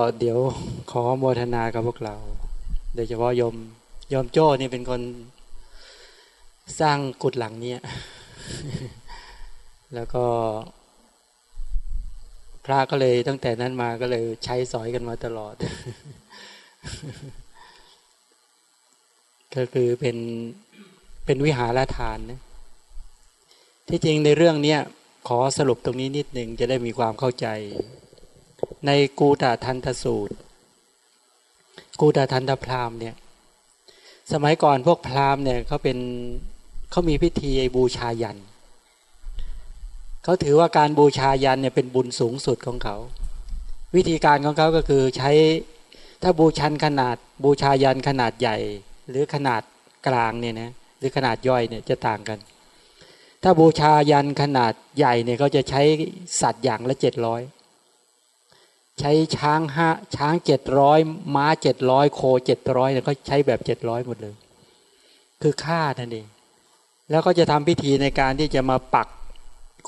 ก็เดี๋ยวขอโมทนากับพวกเรา โดยเฉพาะยมยมโจ้นี่เป็นคนสร้างกุดหลังเนี้ยแล้วก็ พระก็เลยตั้งแต่นั้นมาก็เลยใช้สอยกันมาตลอด ก็คือเป็นเป็นวิหารทานนะที่จริงในเรื่องเนี้ยขอสรุปตรงนี้นิดหนึ่งจะได้มีความเข้าใจ ในกูตาทันทสูตร กูตาทันตพราหมณ์เนี่ยสมัยก่อนพวกพราหมณ์เนี่ยเขาเป็นเขามีพิธีบูชายันเขาถือว่าการบูชายันเนี่ยเป็นบุญสูงสุดของเขา วิธีการของเขาก็คือใช้ถ้าบูชันขนาดบูชายันขนาดใหญ่ หรือขนาดกลางเนี่ยนะหรือขนาดย่อยเนี่ยจะต่างกัน ถ้าบูชายันขนาดใหญ่เนี่ยเขาจะใช้สัตว์อย่างละเจ็ดร้อย ใช้ช้างห้าช้างเจ็ดร้อยม้าเจ็ดร้อยโคเจ็ดร้อยเนี่ยเขาใช้แบบเจ็ดร้อยหมดเลย คือฆ่านั่นเอง แล้วก็จะทำพิธีในการที่จะมาปัก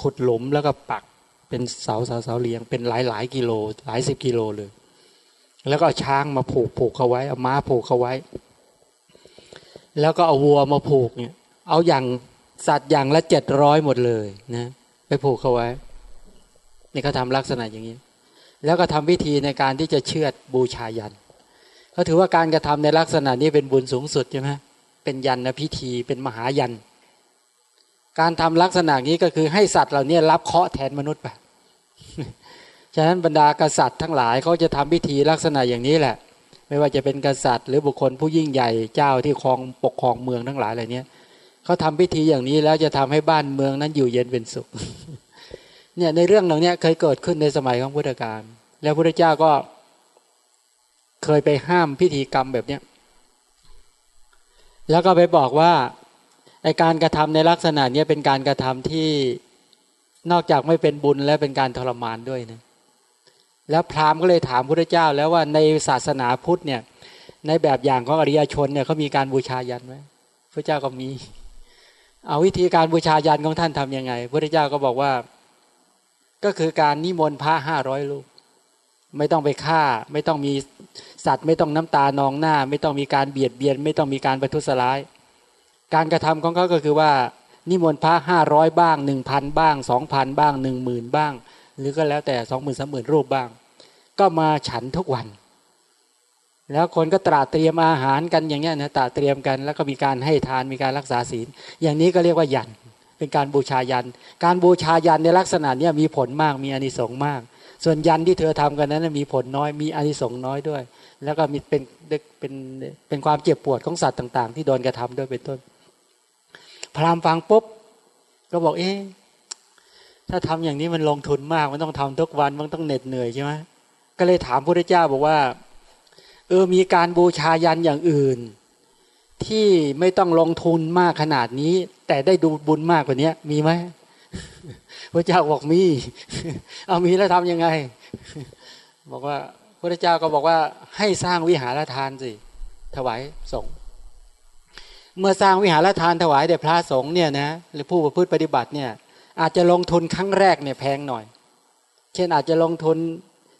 ขุดหลุมแล้วก็ปักเป็นเสาเสาเสาเรียง เป็นหลายหลายกิโล หลายสิบกิโลเลย แล้วก็เอาช้างมาผูกผูกเขาไว้เอาม้าผูกเขาไว้ แล้วก็เอาวัวมาผูกเนี่ย เอาอย่างสัตว์อย่างละเจ็ดร้อยหมดเลยนะไปผูกเขาไว้นี่เขาทำลักษณะอย่างนี้ แล้วก็ทำพิธีในการที่จะเชื่อดบูชายันเขาถือว่าการกระทำในลักษณะนี้เป็นบุญสูงสุดใช่ไหมเป็นยันนะพิธีเป็นมหายัน การทำลักษณะนี้ก็คือให้สัตว์เหล่านี้รับเคราะห์แทนมนุษย์ไปฉะนั้นบรรดากษัตริย์ทั้งหลายเขาจะทำพิธีลักษณะอย่างนี้แหละ ไม่ว่าจะเป็นกษัตริย์หรือบุคคลผู้ยิ่งใหญ่เจ้าที่ครองปกครองเมืองทั้งหลายเหล่านี้เขาทำพิธีอย่างนี้แล้วจะทำให้บ้านเมืองนั้นอยู่เย็นเป็นสุข เนี่ยในเรื่องเหล่านี้เคยเกิดขึ้นในสมัยของพุทธกาลแล้วพระเจ้าก็เคยไปห้ามพิธีกรรมแบบเนี้ยแล้วก็ไปบอกว่าไอการกระทำในลักษณะนี้เป็นการกระทำที่นอกจากไม่เป็นบุญและเป็นการทรมานด้วยนะแล้วพราหมณ์ก็เลยถามพระเจ้า แล้วว่าในศาสนาพุทธเนี่ยในแบบอย่างของอริยชนเนี่ยเขามีการบูชายันไหมพระเจ้าก็มี เอาวิธีการบูชายันของท่านทํำยังไง พระเจ้าก็บอกว่า ก็คือการนิมนต์พระห้าร้อยลูก ไม่ต้องไปฆ่า ไม่ต้องมีสัตว์ ไม่ต้องน้ำตานองหน้า ไม่ต้องมีการเบียดเบียน ไม่ต้องมีการประทุษร้าย การกระทำของเขาก็คือว่า นิมนต์พระห้าร้อยบ้างหนึ่งพันบ้างสองพันบ้างหนึ่งหมื่นบ้าง หรือก็แล้วแต่สองหมื่นสามหมื่นรูปบ้าง ก็มาฉันทุกวัน แล้วคนก็ตราเตรียมอาหารกันอย่างเงี้ยนะตราเตรียมกัน แล้วก็มีการให้ทานมีการรักษาศีล อย่างนี้ก็เรียกว่ายัน เป็นการบูชายัน การบูชายันในลักษณะนี้มีผลมากมีอานิสงส์มาก ส่วนยันที่เธอทำกันนั้นมีผลน้อยมีอานิสงส์น้อยด้วย แล้วก็มีเป็นเป็นเป็นความเจ็บปวดของสัตว์ต่าง ๆ ที่โดนกระทำด้วยเป็นต้น พราหมณ์ฟังปุ๊บก็บอกเอ๊ะถ้าทำอย่างนี้มันลงทุนมากมันต้องทำทุกวันมันต้องเหน็ดเหนื่อยใช่ไหมก็เลยถามพระเจ้าบอกว่าเออมีการบูชายันอย่างอื่น ที่ไม่ต้องลงทุนมากขนาดนี้ แต่ได้ดูบุญมากกว่านี้มีไหมพระเจ้าบอกมี เอามีแล้วทำยังไง บอกว่าพระเจ้าก็บอกว่าให้สร้างวิหารทานสิถวายสงฆ์เมื่อสร้างวิหารทานถวายแด่พระสงฆ์เนี่ยนะหรือผู้ประพฤติปฏิบัติเนี่ยอาจจะลงทุนครั้งแรกเนี่ยแพงหน่อย เช่นอาจจะลงทุน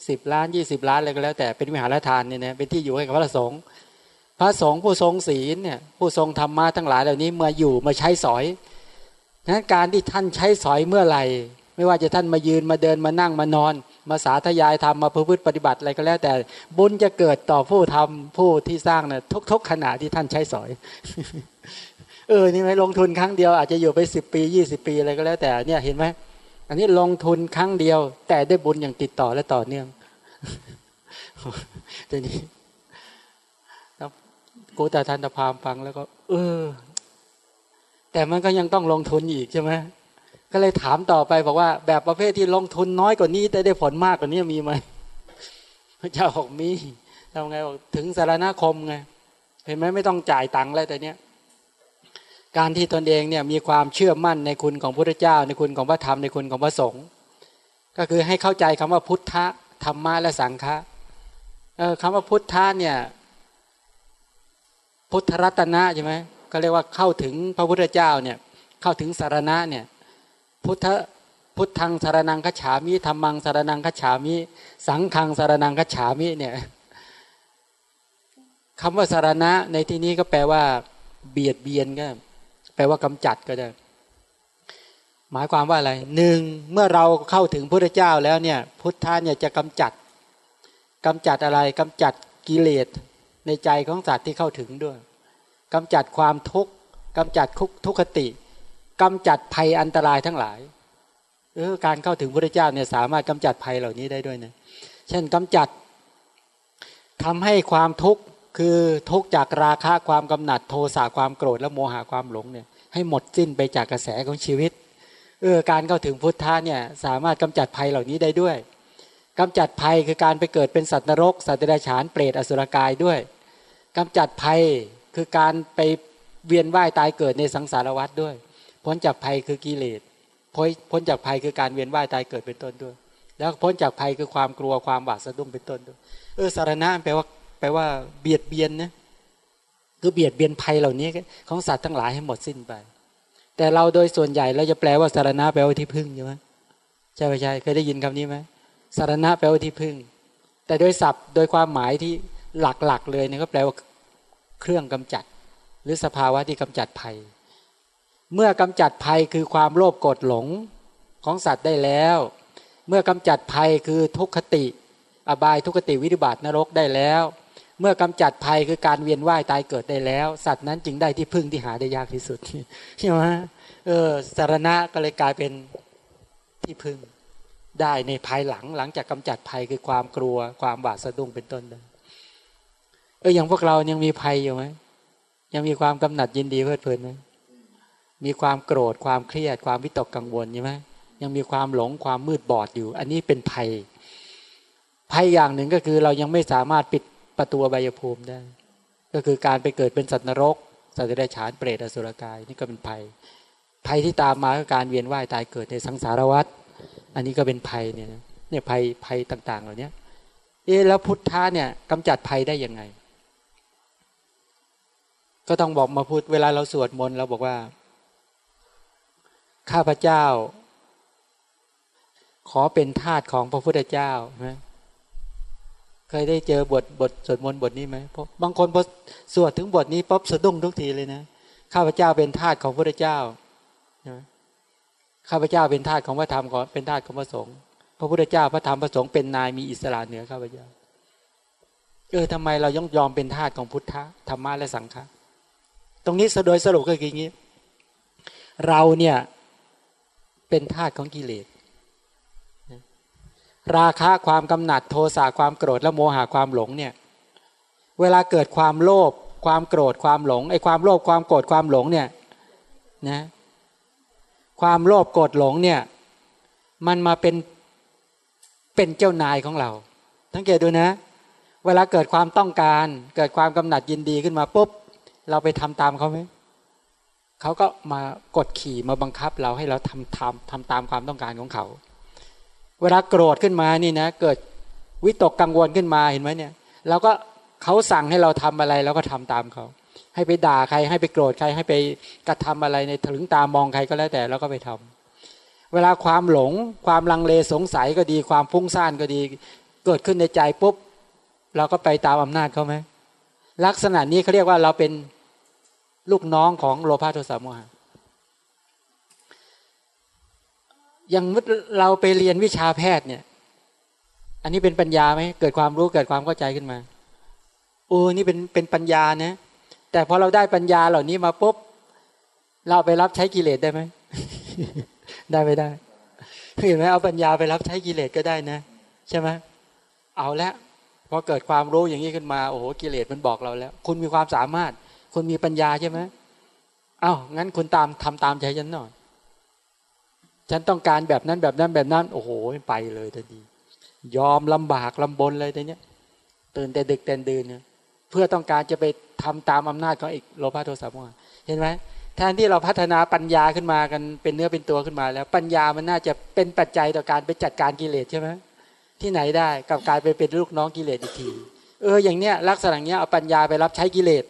สิบล้านยี่สิบล้านอะไรก็แล้ว แต่เป็นวิหารทานเนี่ยนะเป็นที่อยู่ให้กับพระสงฆ์ พระสงฆ์ผู้ทรงศีลเนี่ยผู้ทรงธรรมะทั้งหลายเหล่านี้เมื่ออยู่มาใช้สอยนั้นการที่ท่านใช้สอยเมื่อไหร่ ไม่ว่าจะท่านมายืนมาเดินมานั่งมานอน มาสาธยายทำมาพฤติปฏิบัติอะไรก็แล้ว แต่บุญจะเกิดต่อผู้ทำผู้ที่สร้างเนะ่ะทุกๆขณะที่ท่านใช้สอยเออนี่ไหมลงทุนครั้งเดียวอาจจะอยู่ไปสิบปียี่สิบปีอะไรก็แล้วแต่เนี่ยเห็นไหมอันนี้ลงทุนครั้งเดียว แต่ได้บุญอย่างติดต่อและต่อเนื่องทีนี้ กูแต่ทันตพามฟังแล้วก็ เออ แต่มันก็ยังต้องลงทุนอีกใช่ไหมก็เลยถามต่อไปบอกว่า แบบประเภทที่ลงทุนน้อยกว่านี้แต่ได้ผลมากกว่านี้มีไหมพระเจ้าบอกมีทำไงบอกถึงสารณคมไงเห็นไหมไม่ต้องจ่ายตังค์แล้วแต่เนี้ยการที่ตนเองเนี่ยมีความเชื่อมั่นในคุณของพระเจ้า ในคุณของพระธรรมในคุณของพระสงฆ์ก็คือให้เข้าใจคำว่าพุทธธรรมะและสังฆะเออคำว่าพุทธะเนี่ย พุทธรัตนะใช่ไหมก็เรียกว่าเข้าถึงพระพุทธเจ้าเนี่ยเข้าถึงสารณะเนี่ยพุทธพุทธังสารนังคัจฉามิธรรมังสารนังคัจฉามิ สังฆังสารนังคัจฉามิเนี่ยคำว่าสารณะในที่นี้ก็แปลว่า เบียดเบียนก็แปลว่ากำจัดก็ได้หมายความว่าอะไรหนึ่งเมื่อเราเข้าถึงพระเจ้าแล้วเนี่ยพุทธะเนี่ยจะกำจัดกำจัดอะไรกำจัดกิเลส ในใจของสัตว์ที่เข้าถึงด้วยกำจัดความทุกข์กำจัดทุกขติกำจัดภัยอันตรายทั้งหลายเออการเข้าถึงพระเจ้าเนี่ยสามารถกำจัดภัยเหล่านี้ได้ด้วยนะเช่นกำจัดทำให้ความทุกข์คือทุกจากราคะความกำหนัดโทสะความโกรธและโมหะความหลงเนี่ยให้หมดสิ้นไปจากกระแสของชีวิตเออการเข้าถึงพุทธะเนี่ยสามารถกำจัดภัยเหล่านี้ได้ด้วยกำจัดภัยคือการไปเกิดเป็นสัตว์นรก สัตว์เดรัจฉานเปรตอสุรกายด้วย กำจัดภัยคือการไปเวียนว่ายตายเกิดในสังสารวัฏด้วย พ้นจากภัยคือกิเลสพ้นจากภัยคือการเวียนว่ายตายเกิดเป็นต้นด้วย แล้วพ้นจากภัยคือความกลัวความหวาดสะดุ้งเป็นต้นด้วย เออสารณะแปลว่าแปลว่าเบียดเบียนนะคือเบียดเบียนภัยเหล่านี้ของสัตว์ทั้งหลายให้หมดสิ้นไป แต่เราโดยส่วนใหญ่เราจะแปลว่าสารณะแปลว่าที่พึ่งใช่ไหมใช่ไหมใช่เคยได้ยินคำนี้ไหมสารณะแปลว่าที่พึ่ง แต่โดยศัพท์โดยความหมายที่หลักๆเลยเนี่ยก็แปลว่า เครื่องกำจัด หรือสภาวะที่กำจัดภัย เมื่อกำจัดภัยคือความโลภโกรธหลงของสัตว์ได้แล้ว เมื่อกำจัดภัยคือทุกขติ อบายทุกขติวิริบาตนรกได้แล้ว เมื่อกำจัดภัยคือการเวียนว่ายตายเกิดได้แล้ว สัตว์นั้นจึงได้ที่พึ่งที่หาได้ยากที่สุดใช่ไหมเออสารณะก็เลยกลายเป็นที่พึ่งได้ในภายหลังหลังจากกำจัดภัยคือความกลัวความบาดสะดุ้งเป็นต้นเอ ออย่างพวกเรายังมีภัยอยู่ไหมยังมีความกำหนัดยินดีเพลิดเพลินไหมมีความโกรธความเครียดความวิตกกังวลใช่ไหมยังมีความหลงความมืดบอดอยู่ อันนี้เป็นภัย ภัยอย่างหนึ่งก็คือเรายังไม่สามารถปิดประตูใบยภูมิได้ ก็คือการไปเกิดเป็นสัตว์นรก สัตว์เดรัจฉานเปรตอสุรกายนี่ก็เป็นภัย ภัยที่ตามมาก็การเวียนว่ายตายเกิดในสังสารวัฏอันนี้ก็เป็นภัยเนี่ยเนี่ยภัยภัยต่าง ๆ เหล่านี้เอ๊แล้วพุทธะเนี่ยกำจัดภัยได้ยังไง ก็ต้องบอกมาพูดเวลาเราสวดมนต์เราบอกว่า ข้าพเจ้า ขอเป็นทาสของพระพุทธเจ้านะเคยได้เจอบทบทสวดมนต์บทนี้ไหมเพราะบางคนพอสวดถึงบทนี้ป๊บสะดุ้งทุกทีเลยนะข้าพเจ้าเป็นทาสของพระพุทธเจ้าข้าพเจ้าเป็นทาสของพระธรรมขอเป็นทาสของพระสงฆ์พระพุทธเจ้าพระธรรมพระสงฆ์เป็นนายมีอิสระเหนือข้าพเจ้าเออทำไมเราย่องยอมเป็นทาสของพุทธะธรรมะและสังฆะ ตรงนี้โดยสรุปก็คืออย่างนี้ เราเนี่ยเป็นทาสของกิเลส ราคะความกำหนัดโทสะความโกรธและโมหะความหลงเนี่ยเวลาเกิดความโลภความโกรธความหลงไอ้ความโลภความโกรธความหลงเนี่ยนะความโลภโกรธหลงเนี่ยมันมาเป็นเป็นเจ้านายของเราสังเกตดูนะ เวลาเกิดความต้องการ เกิดความกำหนัดยินดีขึ้นมาปุ๊บ เราไปทำตามเขาไหมเขาก็มากดขี่มาบังคับเราให้เราทำทำทำตามความต้องการของเขา เวลาโกรธขึ้นมานี่นะ เกิดวิตกกังวลขึ้นมาเห็นไหมเนี่ยเราก็เขาสั่งให้เราทำอะไรเราก็ทำตามเขา ให้ไปด่าใครให้ไปโกรธใครให้ไปกระทำอะไรในถึงตามองใครก็แล้วแต่เราก็ไปทำเวลาความหลงความลังเลสงสัยก็ดี ความฟุ้งซ่านก็ดี เกิดขึ้นในใจปุ๊บเราก็ไปตามอำนาจเขาไหมลักษณะนี้เขาเรียกว่าเราเป็น ลูกน้องของโลภะโทสะโมหะอย่างเราไปเรียนวิชาแพทย์เนี่ย อันนี้เป็นปัญญาไหมเกิดความรู้เกิดความเข้าใจขึ้นมาโอ้นี่เป็นเป็นปัญญานะ แต่พอเราได้ปัญญาเหล่านี้มาปุ๊บเราไปรับใช้กิเลสได้ไหมได้ไม่ได้เห็นไหมเอาปัญญาไปรับใช้กิเลสก็ได้นะ ใช่ไหมเอาละพอเกิดความรู้อย่างนี้ขึ้นมา โอ้โหกิเลสมันบอกเราแล้ว คุณมีความสามารถ คุณมีปัญญาใช่ไหมเอา้างั้นคุณตามทำตามใจฉันหน่อย ฉันต้องการแบบนั้นแบบนั้นแบบนั้น โอ้โหไปเลยทันทียอมลำบากลำบนเลยแต่เนี้ย ตื่นแต่ดึกแต่ดื่นเนี่ยเพื่อต้องการจะไปทำตามอำนาจของอีกโลภะโทสะโมหะเห็นไหมแทนที่เราพัฒนาปัญญาขึ้นมากันเป็นเนื้อเป็นตัวขึ้นมา แล้วปัญญามันน่าจะเป็นปัจจัยต่อการไปจัดการกิเลสใช่ไหมที่ไหนได้กับกลายไปเป็นลูกน้องกิเลสอีกที เอออย่างเนี้ยลักษณะเนี้ยเอาปัญญาไปรับใช้กิเลส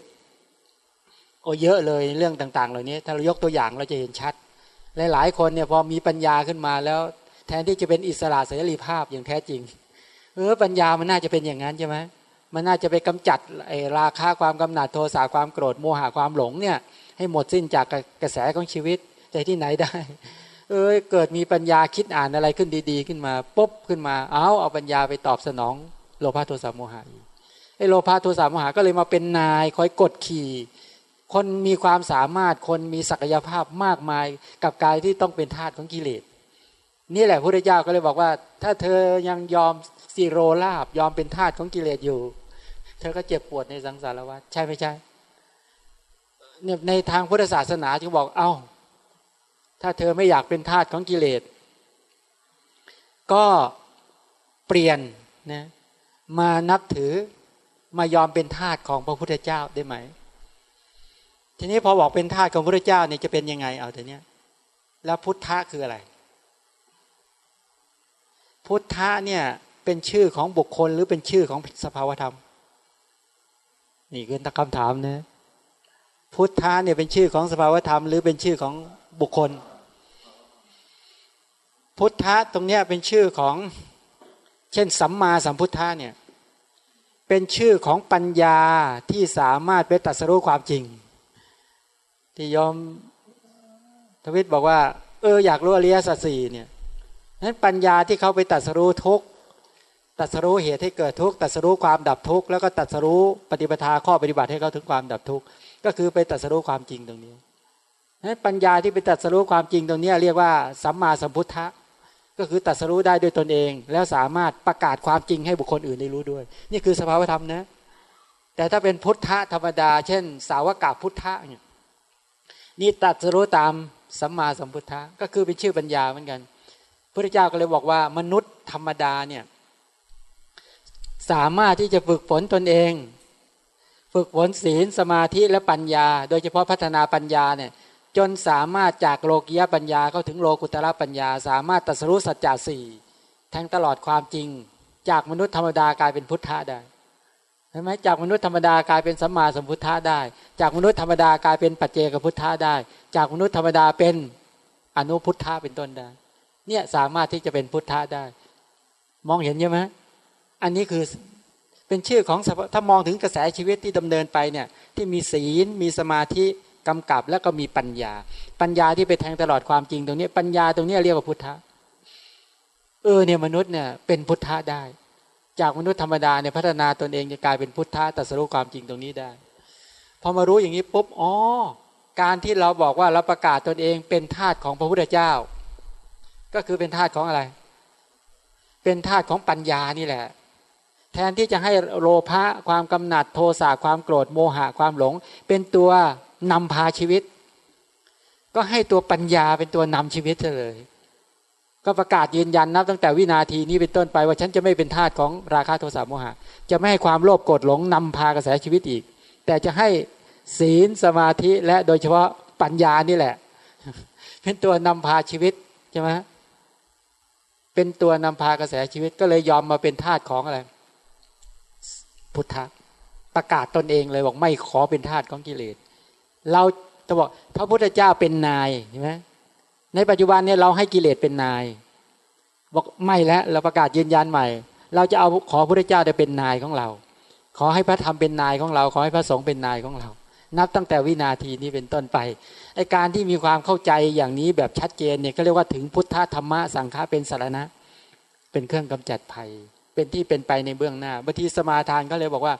โอ้เยอะเลยเรื่องต่าง ๆ เหล่านี้ ถ้าเรายกตัวอย่างเราจะเห็นชัด หลายๆคนเนี่ยพอมีปัญญาขึ้นมาแล้ว แทนที่จะเป็นอิสระเสรีภาพอย่างแท้จริงเออปัญญามันน่าจะเป็นอย่างนั้นใช่ไหมมันน่าจะไปกำจัดไอ้ราคาความกำหนัดโทสะความโกรธโมหะความหลงเนี่ยให้หมดสิ้นจากกระแสของชีวิตแต่ที่ไหนได้ เอ้ยเกิดมีปัญญาคิดอ่านอะไรขึ้นดีๆ ขึ้นมาปุ๊บขึ้นมา เอาเอาปัญญาไปตอบสนอง โลภะโทสะโมหะไอ้โลภะโทสะโมหะก็เลยมาเป็นนายคอยกดขี่ คนมีความสามารถคนมีศักยภาพมากมายกับกายที่ต้องเป็นทาสของกิเลสนี่แหละพระเจ้าก็เลยบอกว่า ถ้าเธอยังยอมสิโรลาบยอมเป็นทาสของกิเลสอยู่ เธอก็เจ็บปวดในสังสารวัฏใช่ไม่ใช่เนี่ยในทางพุทธศาสนาจึงบอกเอา้า ถ้าเธอไม่อยากเป็นทาสของกิเลส ก็เปลี่ยนนะมานับถือมายอมเป็นทาสของพระพุทธเจ้าได้ไหม ทีนี้พอบอกเป็นทาสของพระเจ้าเนี่ยจะเป็นยังไงเอาทีเนี้ยแล้วพุทธะคืออะไร พุทธะเนี่ยเป็นชื่อของบุคคลหรือเป็นชื่อของสภาวธรรม นี่คือคำถามนะพุทธะเนี่ยเป็นชื่อของสภาวธรรม หรือเป็นชื่อของบุคคล พุทธะตรงเนี้ยเป็นชื่อของเช่นสัมมาสัมพุทธะเนี่ยเป็นชื่อของปัญญาที่สามารถไปตัดสรู้ความจริง ที่ยอมทวิตบอกว่า เอออยากรู้อริยสัจสี่เนี่ยนั้นปัญญาที่เขาไปตัดสรู้ทุกตัดสรู้เหตุให้เกิดทุกตัดสรู้ความดับทุกแล้วก็ตัดสรู้ปฏิปทาข้อปฏิบัติให้เขาถึงความดับทุกก็คือไปตัดสรู้ความจริงตรงนี้นั้นปัญญาที่ไปตัดสรู้ความจริงตรงนี้เรียกว่าสัมมาสัมพุทธะก็คือตัดสรู้ได้ด้วยตนเอง แล้วสามารถประกาศความจริงให้บุคคลอื่นได้รู้ด้วย นี่คือสภาวธรรมนะแต่ถ้าเป็นพุทธะธรรมดา เช่น สาวกาพุทธะเนี่ย นี่ตัดสรู้ตามสัมมาสัมพุทธะก็คือเป็นชื่อปัญญาเหมือนกันพระเจ้าก็เลยบอกว่ามนุษย์ธรรมดาเนี่ยสามารถที่จะฝึกฝนตนเอง ฝึกฝนศีลสมาธิและปัญญา โดยเฉพาะพัฒนาปัญญาเนี่ยจนสามารถจากโลกียปัญญาเข้าถึงโลกุตระปัญญา สามารถตัสรู้สัจจะสี่แทงตลอดความจริง จากมนุษย์ธรรมดากลายเป็นพุทธะได้ ช่ไหมจากมนุษย์ธรรมดากลายเป็นสัมมาสัมพุทธะได้ จากมนุษย์ธรรมดากลายเป็นปัจเจกพุทธะได้ จากมนุษย์ธรรมดาเป็นอนุพุทธะเป็นต้นได้ เนี่ยสามารถที่จะเป็นพุทธะได้ มองเห็นใช่ไหมอันนี้คือเป็นชื่อของถ้ามองถึงกระแสชีวิตที่ดำเนินไปเนี่ยที่มีศีลมีสมาธิกำกับแล้วก็มีปัญญา ปัญญาที่ไปแทงตลอดความจริงตรงนี้ ปัญญาตรงนี้เรียกว่าพุทธะเออเนี่ยมนุษย์เนี่ยเป็นพุทธะได้ จากมนุษย์ธรรมดาเนี่ยพัฒนาตนเองจะกลายเป็นพุทธะแต่สรุปความจริงตรงนี้ได้ พอมารู้อย่างนี้ปุ๊บอ๋อการที่เราบอกว่าเราประกาศตนเองเป็นทาสของพระพุทธเจ้า ก็คือเป็นทาสของอะไร เป็นทาสของปัญญานี่แหละ แทนที่จะให้โลภะความกำหนัดโทสะความโกรธโมหะความหลง เป็นตัวนำพาชีวิต ก็ให้ตัวปัญญาเป็นตัวนำชีวิตเลย ก็ประกาศยืนยันนับตั้งแต่วินาทีนี้เป็นต้นไปว่าฉันจะไม่เป็นทาสของราคาโทสะโมหะ จะไม่ให้ความโลภโกรธหลงนำพากระแสชีวิตอีก แต่จะให้ศีลสมาธิและโดยเฉพาะปัญญานี่แหละ เป็นตัวนำพาชีวิตใช่ไหมเป็นตัวนำพากระแสชีวิตก็เลยยอมมาเป็นทาสของอะไร พุทธะประกาศตนเองเลยบอกไม่ขอเป็นทาสของกิเลสเราจะบอกพระพุทธเจ้าเป็นนายใช่ไหม ในปัจจุบันเนี่ยเราให้กิเลสเป็นนาย บอกไม่แล้วเราประกาศยืนยันใหม่ เราจะเอาขอพระเจ้าได้เป็นนายของเรา ขอให้พระธรรมเป็นนายของเรา ขอให้พระสงฆ์เป็นนายของเรา นับตั้งแต่วินาทีนี้เป็นต้นไปไอการที่มีความเข้าใจอย่างนี้แบบชัดเจนเนี่ยก็เรียกว่าถึงพุทธธรรมะสังฆะเป็นสารณะ เป็นเครื่องกำจัดภัย เป็นที่เป็นไปในเบื้องหน้าบางทีสมาทานก็เลยบอกว่า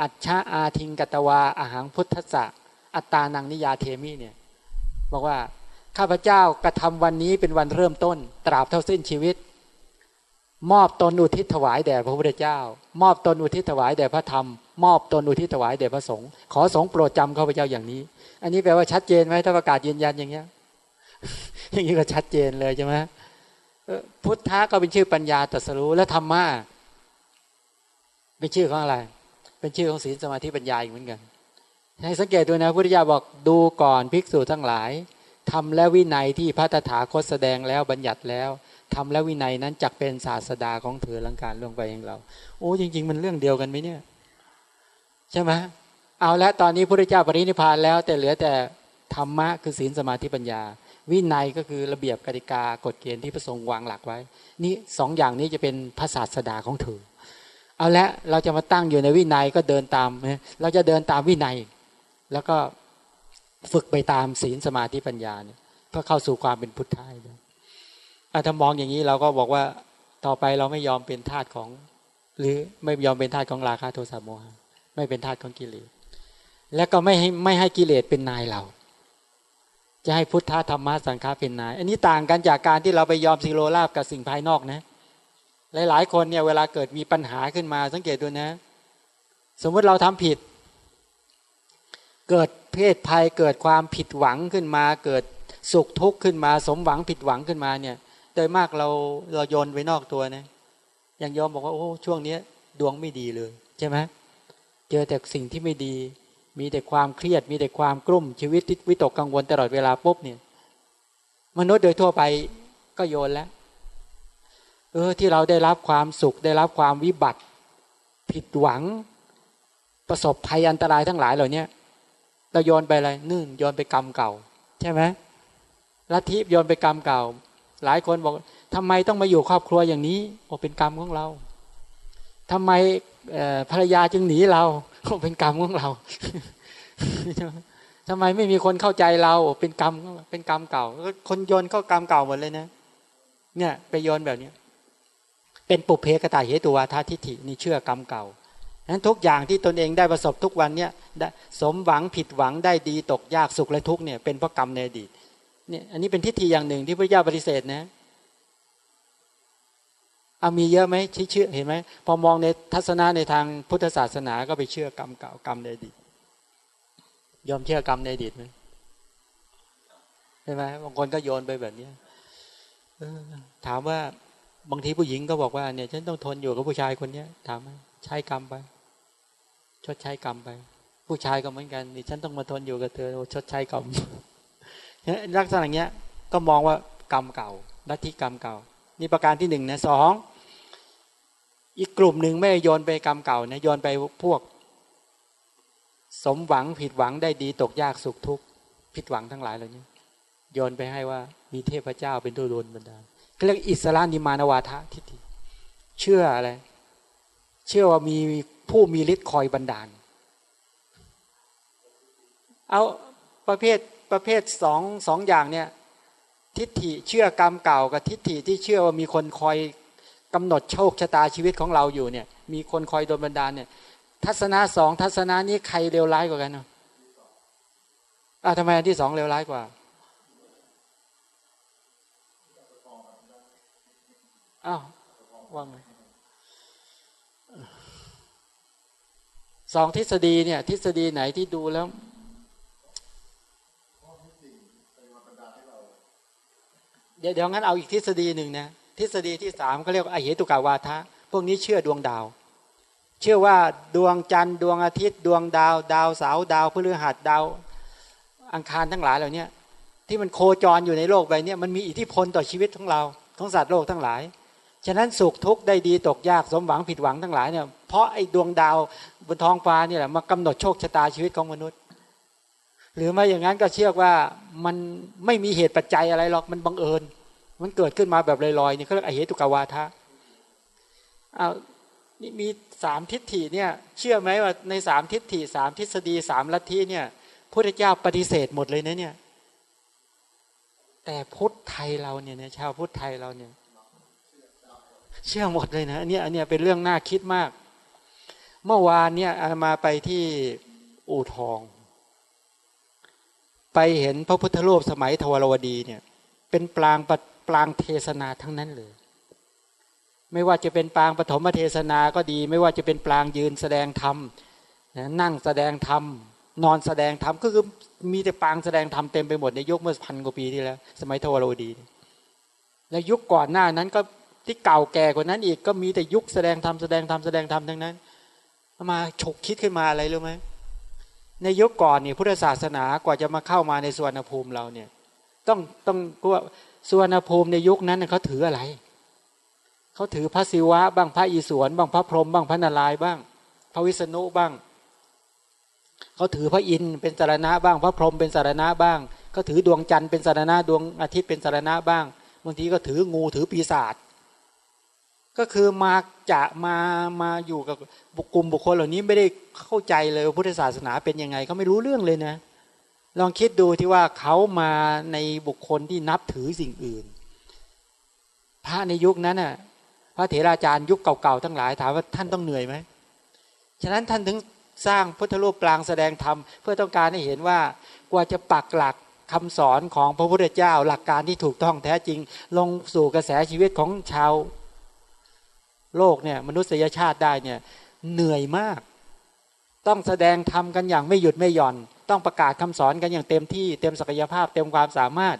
อัจฉาอาทิงกตวาอาหารพุทธะอัตตานังนิยาเทมิเนี่ยบอกว่า ข้าพเจ้ากระทาวันนี้เป็นวันเริ่มต้น ตราบเท่าสิ้นชีวิต มอบตนอุทิศถวายแด่พระพุทธเจ้า มอบตนอุทิศถวายแด่พระธรรม มอบตนอุทิศถวายแด่พระสงฆ์ขอสงฆ์โปรดจำข้าพเจ้าอย่างนี้ อันนี้แปลว่าชัดเจนไหมถ้าประกาศยืนยันอย่างเงี้ยอย่างนี้ก็ชัดเจนเลยใช่ไหมพุทธะก็เป็นชื่อปัญญาตรัสรู้และธรรมะเป็นชื่อของอะไร เป็นชื่อของศีลสมาธิปัญญาอีกเหมือนกันให้สังเกตดูนะพุทธิยาบอกดูก่อนภิกษุทั้งหลาย ทำและวินัยที่พระตถาคตแสดงแล้วบัญญัติแล้วทำและวินัยนั้นจักเป็นศาสดาของเธอลังการล่วงไปเองเรา โอ้จริง ๆ มันเรื่องเดียวกันไหมเนี่ย ใช่ไหมเอาละตอนนี้พระเจ้าปรินิพานแล้ว แต่เหลือแต่ธรรมะคือศีลสมาธิปัญญา วินัยก็คือระเบียบกติกากฎเกณฑ์ที่พระสงฆ์วางหลักไว้ นี่สองอย่างนี้จะเป็นพระศาสดาของเธอเอาละเราจะมาตั้งอยู่ในวินัยก็เดินตาม เราจะเดินตามวินัย แล้วก็ ฝึกไปตามศีลสมาธิปัญญาเนี่ยเพื่อเข้าสู่ความเป็นพุทธะถ้ามองอย่างนี้เราก็บอกว่าต่อไปเราไม่ยอมเป็นทาสของ หรือไม่ยอมเป็นทาสของราคะโทสะโมหะไม่เป็นทาสของกิเลสและก็ไม่ให้ไม่ให้กิเลสเป็นนายเรา จะให้พุทธธรรมะสังฆาเป็นนาย อันนี้ต่างกันจากการที่เราไปยอมสิโรลาบกับสิ่งภายนอกนะ หลายๆ คนเนี่ยเวลาเกิดมีปัญหาขึ้นมาสังเกตดูนะ สมมติเราทำผิด เกิดเพศภัยเกิดความผิดหวังขึ้นมา เกิดสุขทุกข์ขึ้นมา สมหวังผิดหวังขึ้นมาเนี่ย โดยมากเราเราโยนไว้นอกตัวนะอย่างยอมบอกว่าโอ้ช่วงนี้ดวงไม่ดีเลยใช่ไหมเจอแต่สิ่งที่ไม่ดี มีแต่ความเครียดมีแต่ความกลุ่มชีวิตวิตกกังวลตลอดเวลาปุ๊บเนี่ย มนุษย์โดยทั่วไปก็โยนแล้วเออที่เราได้รับความสุขได้รับความวิบัติ ผิดหวัง ประสบภัยอันตรายทั้งหลายเหล่านี้ เราโยนไปอะไรนึ่งโยนไปกรรมเก่า ใช่ไหมลัทธิโยนไปกรรมเก่า หลายคนบอกทำไมต้องมาอยู่ครอบครัวอย่างนี้โอเป็นกรรมของเราทำไมภรรยาจึงหนีเราก็เป็นกรรมของเราทำไมไม่มีคนเข้าใจเราเป็นกรรมเป็นกรรมเก่า คนโยนเข้ากรรมเก่าหมดเลยนะเนี่ยไปโยนแบบนี้เป็นปุเพกตาเหตุวาทาทิฏฐินี่เชื่อกรรมเก่า นั้นทุกอย่างที่ตนเองได้ประสบทุกวันเนี่ยสมหวังผิดหวังได้ดีตกยากสุขและทุกเนี่ยเป็นเพราะกรรมในอดีตเนี่ยอันนี้เป็นทิฏฐิอย่างหนึ่งที่พระเจ้าปฏิเสธนะเอามีเยอะไหมที่เชื่อเห็นไหมพอมองในทัศนะในทางพุทธศาสนาก็ไปเชื่อกรรมเก่ากรรมในอดีตยอมเชื่อกรรมในอดีตไหมใช่ไหมบางคนก็โยนไปแบบนี้ถามว่าบางทีผู้หญิงก็บอกว่าเนี่ยฉันต้องทนอยู่กับผู้ชายคนเนี้ย ถามไหมใช้กรรมไป ชดใช้กรรมไป ผู้ชายก็เหมือนกันนี่ฉันต้องมาทนอยู่กับเธอชดใช้กรรมลักษณะอย่างเงี้ยก็มองว่ากรรมเก่าลัทธิกรรมเก่า นี่ประการที่หนึ่งนะสองอีกกลุ่มหนึ่งไม่โยนไปกรรมเก่านะโยนไปพวก สมหวังผิดหวังได้ดีตกยากสุขทุกข์ผิดหวังทั้งหลายเหล่านี้โยนไปให้ว่ามีเทพเจ้าเป็นตัวโดนบันดาลเรียกอิสระนิมานวาทะทิฏฐิเชื่ออะไร เชื่อว่ามี ผู้มีฤทธิ์คอยบันดาล เอาประเภทประเภทสองสองอย่างเนี่ยทิฏฐิเชื่อกรรมเก่ากับทิฏฐิที่เชื่อว่ามีคนคอยกำหนดโชคชะตาชีวิตของเราอยู่เนี่ย มีคนคอยโดนบันดาลเนี่ย ทัศนะสองทัศนะนี้ใครเลวร้ายกว่ากันเนาะอะทำไมอันที่สองเลวร้ายกว่าอ้าวว่าไง สองทฤษฎีเนี่ย ทฤษฎีไหนที่ดูแล้วเดี๋ยวเดี๋ยวงั้นเอาอีกทฤษฎีหนึ่งนะทฤษฎีที่สามเขาเรียกว่าอเหตุกาวาทะ พวกนี้เชื่อดวงดาว เชื่อว่าดวงจันทร์ดวงอาทิตย์ ดวงดาว ดาวเสาร์ดาวพฤหัสดาว อังคารทั้งหลายเหล่านี้ที่มันโคจรอยู่ในโลกใบนี้มันมีอิทธิพลต่อชีวิตของเราของสัตว์โลกทั้งหลาย ฉะนั้นสุขทุกข์ได้ดีตกยากสมหวังผิดหวังทั้งหลายเนี่ยเพราะไอ้ดวงดาวบนท้องฟ้านี่แหละมากำหนดโชคชะตาชีวิตของมนุษย์ หรือไม่อย่างนั้นก็เชื่อว่ามันไม่มีเหตุปัจจัยอะไรหรอกมันบังเอิญ มันเกิดขึ้นมาแบบลอยๆนี่เขาเรียกอเหตุกวาทะเอานี่มีสามทิฏฐิเนี่ยเชื่อไหมว่าในสามทิฏฐิสามทฤษฎีสามลัทธิเนี่ยพระเจ้าปฏิเสธหมดเลยนะเนี่ยแต่พุทธไทยเราเนี่ยชาวพุทธไทยเราเนี่ย เชื่อหมดเลยนะอันนี้อันนี้เป็นเรื่องน่าคิดมาก เมื่อวานเนี่ยมาไปที่อู่ทอง ไปเห็นพระพุทธรูปสมัยทวารวดีเนี่ย เป็นปรางปรางเทศนาทั้งนั้นเลย ไม่ว่าจะเป็นปรางปฐมเทศนาก็ดี ไม่ว่าจะเป็นปรางยืนแสดงธรรมนั่งแสดงธรรมนอนแสดงธรรมก็คือมีแต่ปรางแสดงธรรมเต็มไปหมดในยุคเมื่อพันกว่าปีที่แล้ว สมัยทวารวดี และยุคก่อนหน้านั้นก็ ที่เก่าแก่กว่านั้นอีกก็มีแต่ยุคแสดงธรรมแสดงธรรมแสดงธรรมทั้งนั้นมาฉกคิดขึ้นมาอะไรรู้ไหมในยุคก่อนนี่พุทธศาสนากว่าจะมาเข้ามาในสวนภูมิเราเนี่ย ต้องต้องก็ว่าสุวรรณภูมิในยุคนั้นเขาถืออะไรเขาถือพระศิวะบ้างพระอิศวรบ้างพระพรหมบ้างพระนารายบ้าง พระวิษณุบ้างเขาถือพระอินทร์เป็นสารณะบ้าง พระพรหมเป็นสารณะบ้างก็ถือดวงจันทร์เป็นสารณะดวงอาทิตย์เป็นสารณะบ้างบางทีก็ถืองูถือปีศาจ ก็คือมาจะมามาอยู่กับบุคคลบุคคลเหล่านี้ไม่ได้เข้าใจเลยพุทธศาสนาเป็นยังไงเขาไม่รู้เรื่องเลยนะ ลองคิดดูที่ว่าเขามาในบุคคลที่นับถือสิ่งอื่น พระในยุคนั้นน่ะพระเถราจารย์ยุคเก่าๆทั้งหลายถามว่าท่านต้องเหนื่อยไหมฉะนั้นท่านถึงสร้างพุทธรูปปรางแสดงธรรมเพื่อต้องการให้เห็นว่ากว่าจะปักหลักคำสอนของพระพุทธเจ้า หลักการที่ถูกต้องแท้จริง ลงสู่กระแสชีวิตของชาว โลกเนี่ยมนุษยชาติได้เนี่ยเหนื่อยมาก ต้องแสดงธรรมกันอย่างไม่หยุดไม่หย่อน ต้องประกาศคำสอนกันอย่างเต็มที่เต็มศักยภาพ เต็มความสามารถ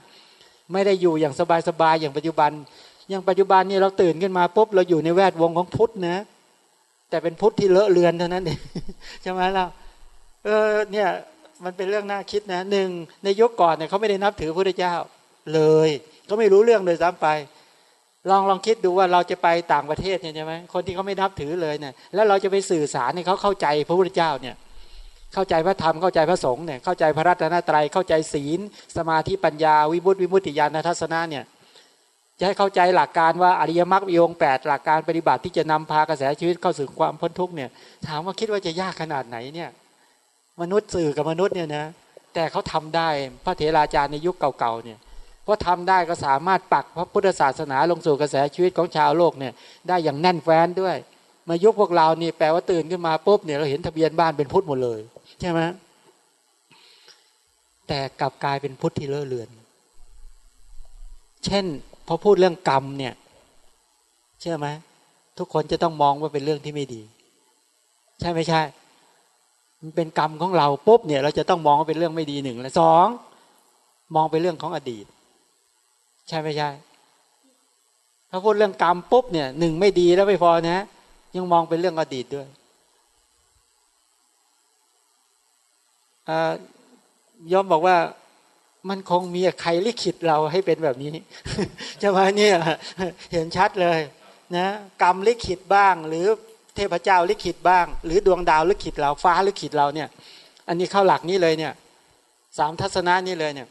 ไม่ได้อยู่อย่างสบายๆอย่างปัจจุบัน อย่างปัจจุบันนี่เราตื่นขึ้นมาปุ๊บเราอยู่ในแวดวงของพุทธนะแต่เป็นพุทธที่เลอะเลือนเท่านั้นเองใช่ไหมล่ะเออเนี่ยมันเป็นเรื่องน่าคิดนะหนึ่งในยุคก่อนเนี่ยเขาไม่ได้นับถือพระเจ้าเลยเขาไม่รู้เรื่องเลยซ้ำไป ลองลองคิดดูว่าเราจะไปต่างประเทศเนี่ยใช่ไหมคนที่เขาไม่นับถือเลยเนี่ยแล้วเราจะไปสื่อสารให้เขาเข้าใจพระพุทธเจ้าเนี่ยเข้าใจพระธรรมเข้าใจพระสงฆ์เนี่ยเข้าใจพระรัตนตรัยเข้าใจศีล สมาธิปัญญาวิบุตวิมุตติญาณทัศนะเนี่ยจะให้เข้าใจหลักการว่าอริยมรรคมีองค์แปดหลักการปฏิบัติที่จะนำพากระแสชีวิตเข้าสู่ความพ้นทุกเนี่ยถามว่าคิดว่าจะยากขนาดไหนเนี่ยมนุษย์สื่อกับมนุษย์เนี่ยนะแต่เขาทำได้พระเถราจารย์ในยุคเก่าๆเนี่ย เพราะทำได้ก็สามารถปักพระพุทธศาสนาลงสู่กระแสชีวิตของชาวโลกเนี่ยได้อย่างแน่นแฟ้นด้วย มายุคพวกเรานี่แปลว่าตื่นขึ้นมาปุ๊บเนี่ยเราเห็นทะเบียนบ้านเป็นพุทธหมดเลยใช่ไหมแต่กลับกลายเป็นพุทธที่เลอะเลือน เช่นพอพูดเรื่องกรรมเนี่ยเชื่อไหมทุกคนจะต้องมองว่าเป็นเรื่องที่ไม่ดี ใช่ไม่ใช่ มันเป็นกรรมของเราปุ๊บเนี่ย เราจะต้องมองว่าเป็นเรื่องไม่ดีหนึ่งและสองมองเป็นเรื่องของอดีต ใช่ไม่ใช่ ถ้าพูดเรื่องกรรมปุ๊บเนี่ยหนึ่งไม่ดีแล้วไม่พอนะยังมองเป็นเรื่องอดีตด้วยยอมบอกว่ามันคงมีใครลิขิตเราให้เป็นแบบนี้จะมาเนี่ยเห็นชัดเลยนะกรรมลิขิตบ้าง หรือเทพเจ้าลิขิตบ้าง หรือดวงดาวลิขิตเราฟ้าลิขิตเราเนี่ย อันนี้เข้าหลักนี้เลยเนี่ยสามทัศนะนี้เลยเนี่ย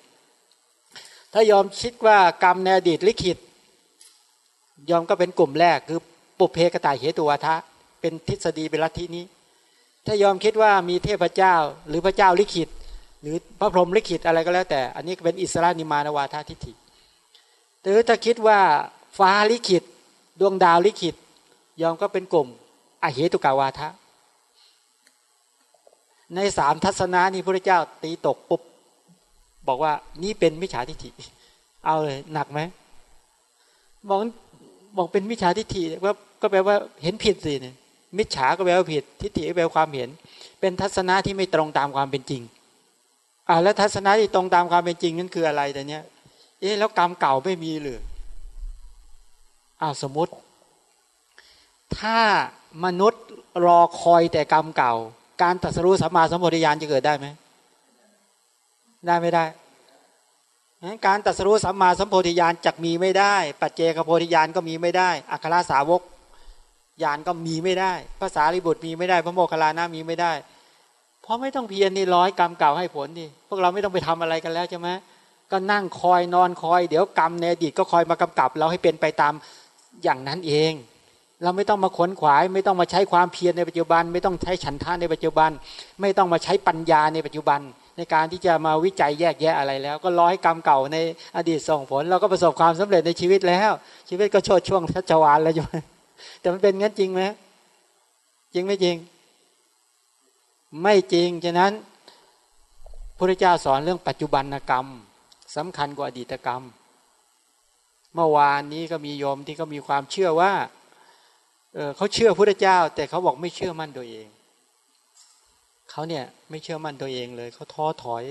ถ้ายอมคิดว่ากรรมในอดีตลิขิต ยอมก็เป็นกลุ่มแรกคือปุเพกตายเหตุวัฏะเป็นทฤษฎีเป็นลัทธินี้ ถ้ายอมคิดว่ามีเทพเจ้าหรือพระเจ้าลิขิต หรือพระพรหมลิขิตอะไรก็แล้วแต่ อันนี้เป็นอิสรานิมานวาทาทิฏฐิหรือถ้าคิดว่าฟ้าลิขิต ดวงดาวลิขิต ยอมก็เป็นกลุ่มอเหตุกาวาทะในสามทัศนะนี้พระเจ้าตีตกปุ๊บ บอกว่านี่เป็นมิจฉาทิฏฐิ เอาเลยหนักไหมบอกบอกเป็นมิจฉาทิฏฐิว่าก็แปลว่าเห็นผิดสิเนี่ยมิจฉาก็แปลว่าผิด ทิฏฐิก็แปลว่าความเห็น เป็นทัศนะที่ไม่ตรงตามความเป็นจริงอ่าแล้วทัศนะที่ตรงตามความเป็นจริงนั่นคืออะไรแต่เนี้ยเอ๊ะแล้วกรรมเก่าไม่มีหรืออ้าวสมมติ ถ้ามนุษย์รอคอยแต่กรรมเก่า การตัดสู้สัมมาสัมปวิญาณจะเกิดได้ไหม ได้ไม่ได้การตัดสู้สัมมาสัมโพธิญาณจักมีไม่ได้ ปัจเจกโพธิญาณก็มีไม่ได้ อัคราสาวกญาณก็มีไม่ได้ภาษาลิบุตรมีไม่ได้ พระโมคคัลลานะมีไม่ได้ เพราะไม่ต้องเพียรนี่ร้อยกรรมเก่าให้ผลดิพวกเราไม่ต้องไปทำอะไรกันแล้วใช่ไหมก็นั่งคอยนอนคอย เดี๋ยวกรรมในอดีตก็คอยมากำกับ เราให้เป็นไปตามอย่างนั้นเอง เราไม่ต้องมาขนขวาย ไม่ต้องมาใช้ความเพียรในปัจจุบัน ไม่ต้องใช้ฉันทาในปัจจุบัน ไม่ต้องมาใช้ปัญญาในปัจจุบัน ในการที่จะมาวิจัยแยกแยะอะไรแล้ว ก็ร้อยกรรมเก่าในอดีตส่งผล เราก็ประสบความสำเร็จในชีวิตแล้ว ชีวิตก็โชดช่วงชัชวานแล้วใช่ไหมแต่มันเป็นงั้นจริงไหมจริงไม่จริง ไม่จริงฉะนั้นพระเจ้าสอนเรื่องปัจจุบันกรรมสำคัญกว่าอดีตกรรม เมื่อวานนี้ก็มีโยมที่เขามีความเชื่อว่าเเขาเชื่อพระเจ้า แต่เขาบอกไม่เชื่อมั่นตัวเองเขาเนี่ย ไม่เชื่อมั่นตัวเองเลย เขาท้อถอย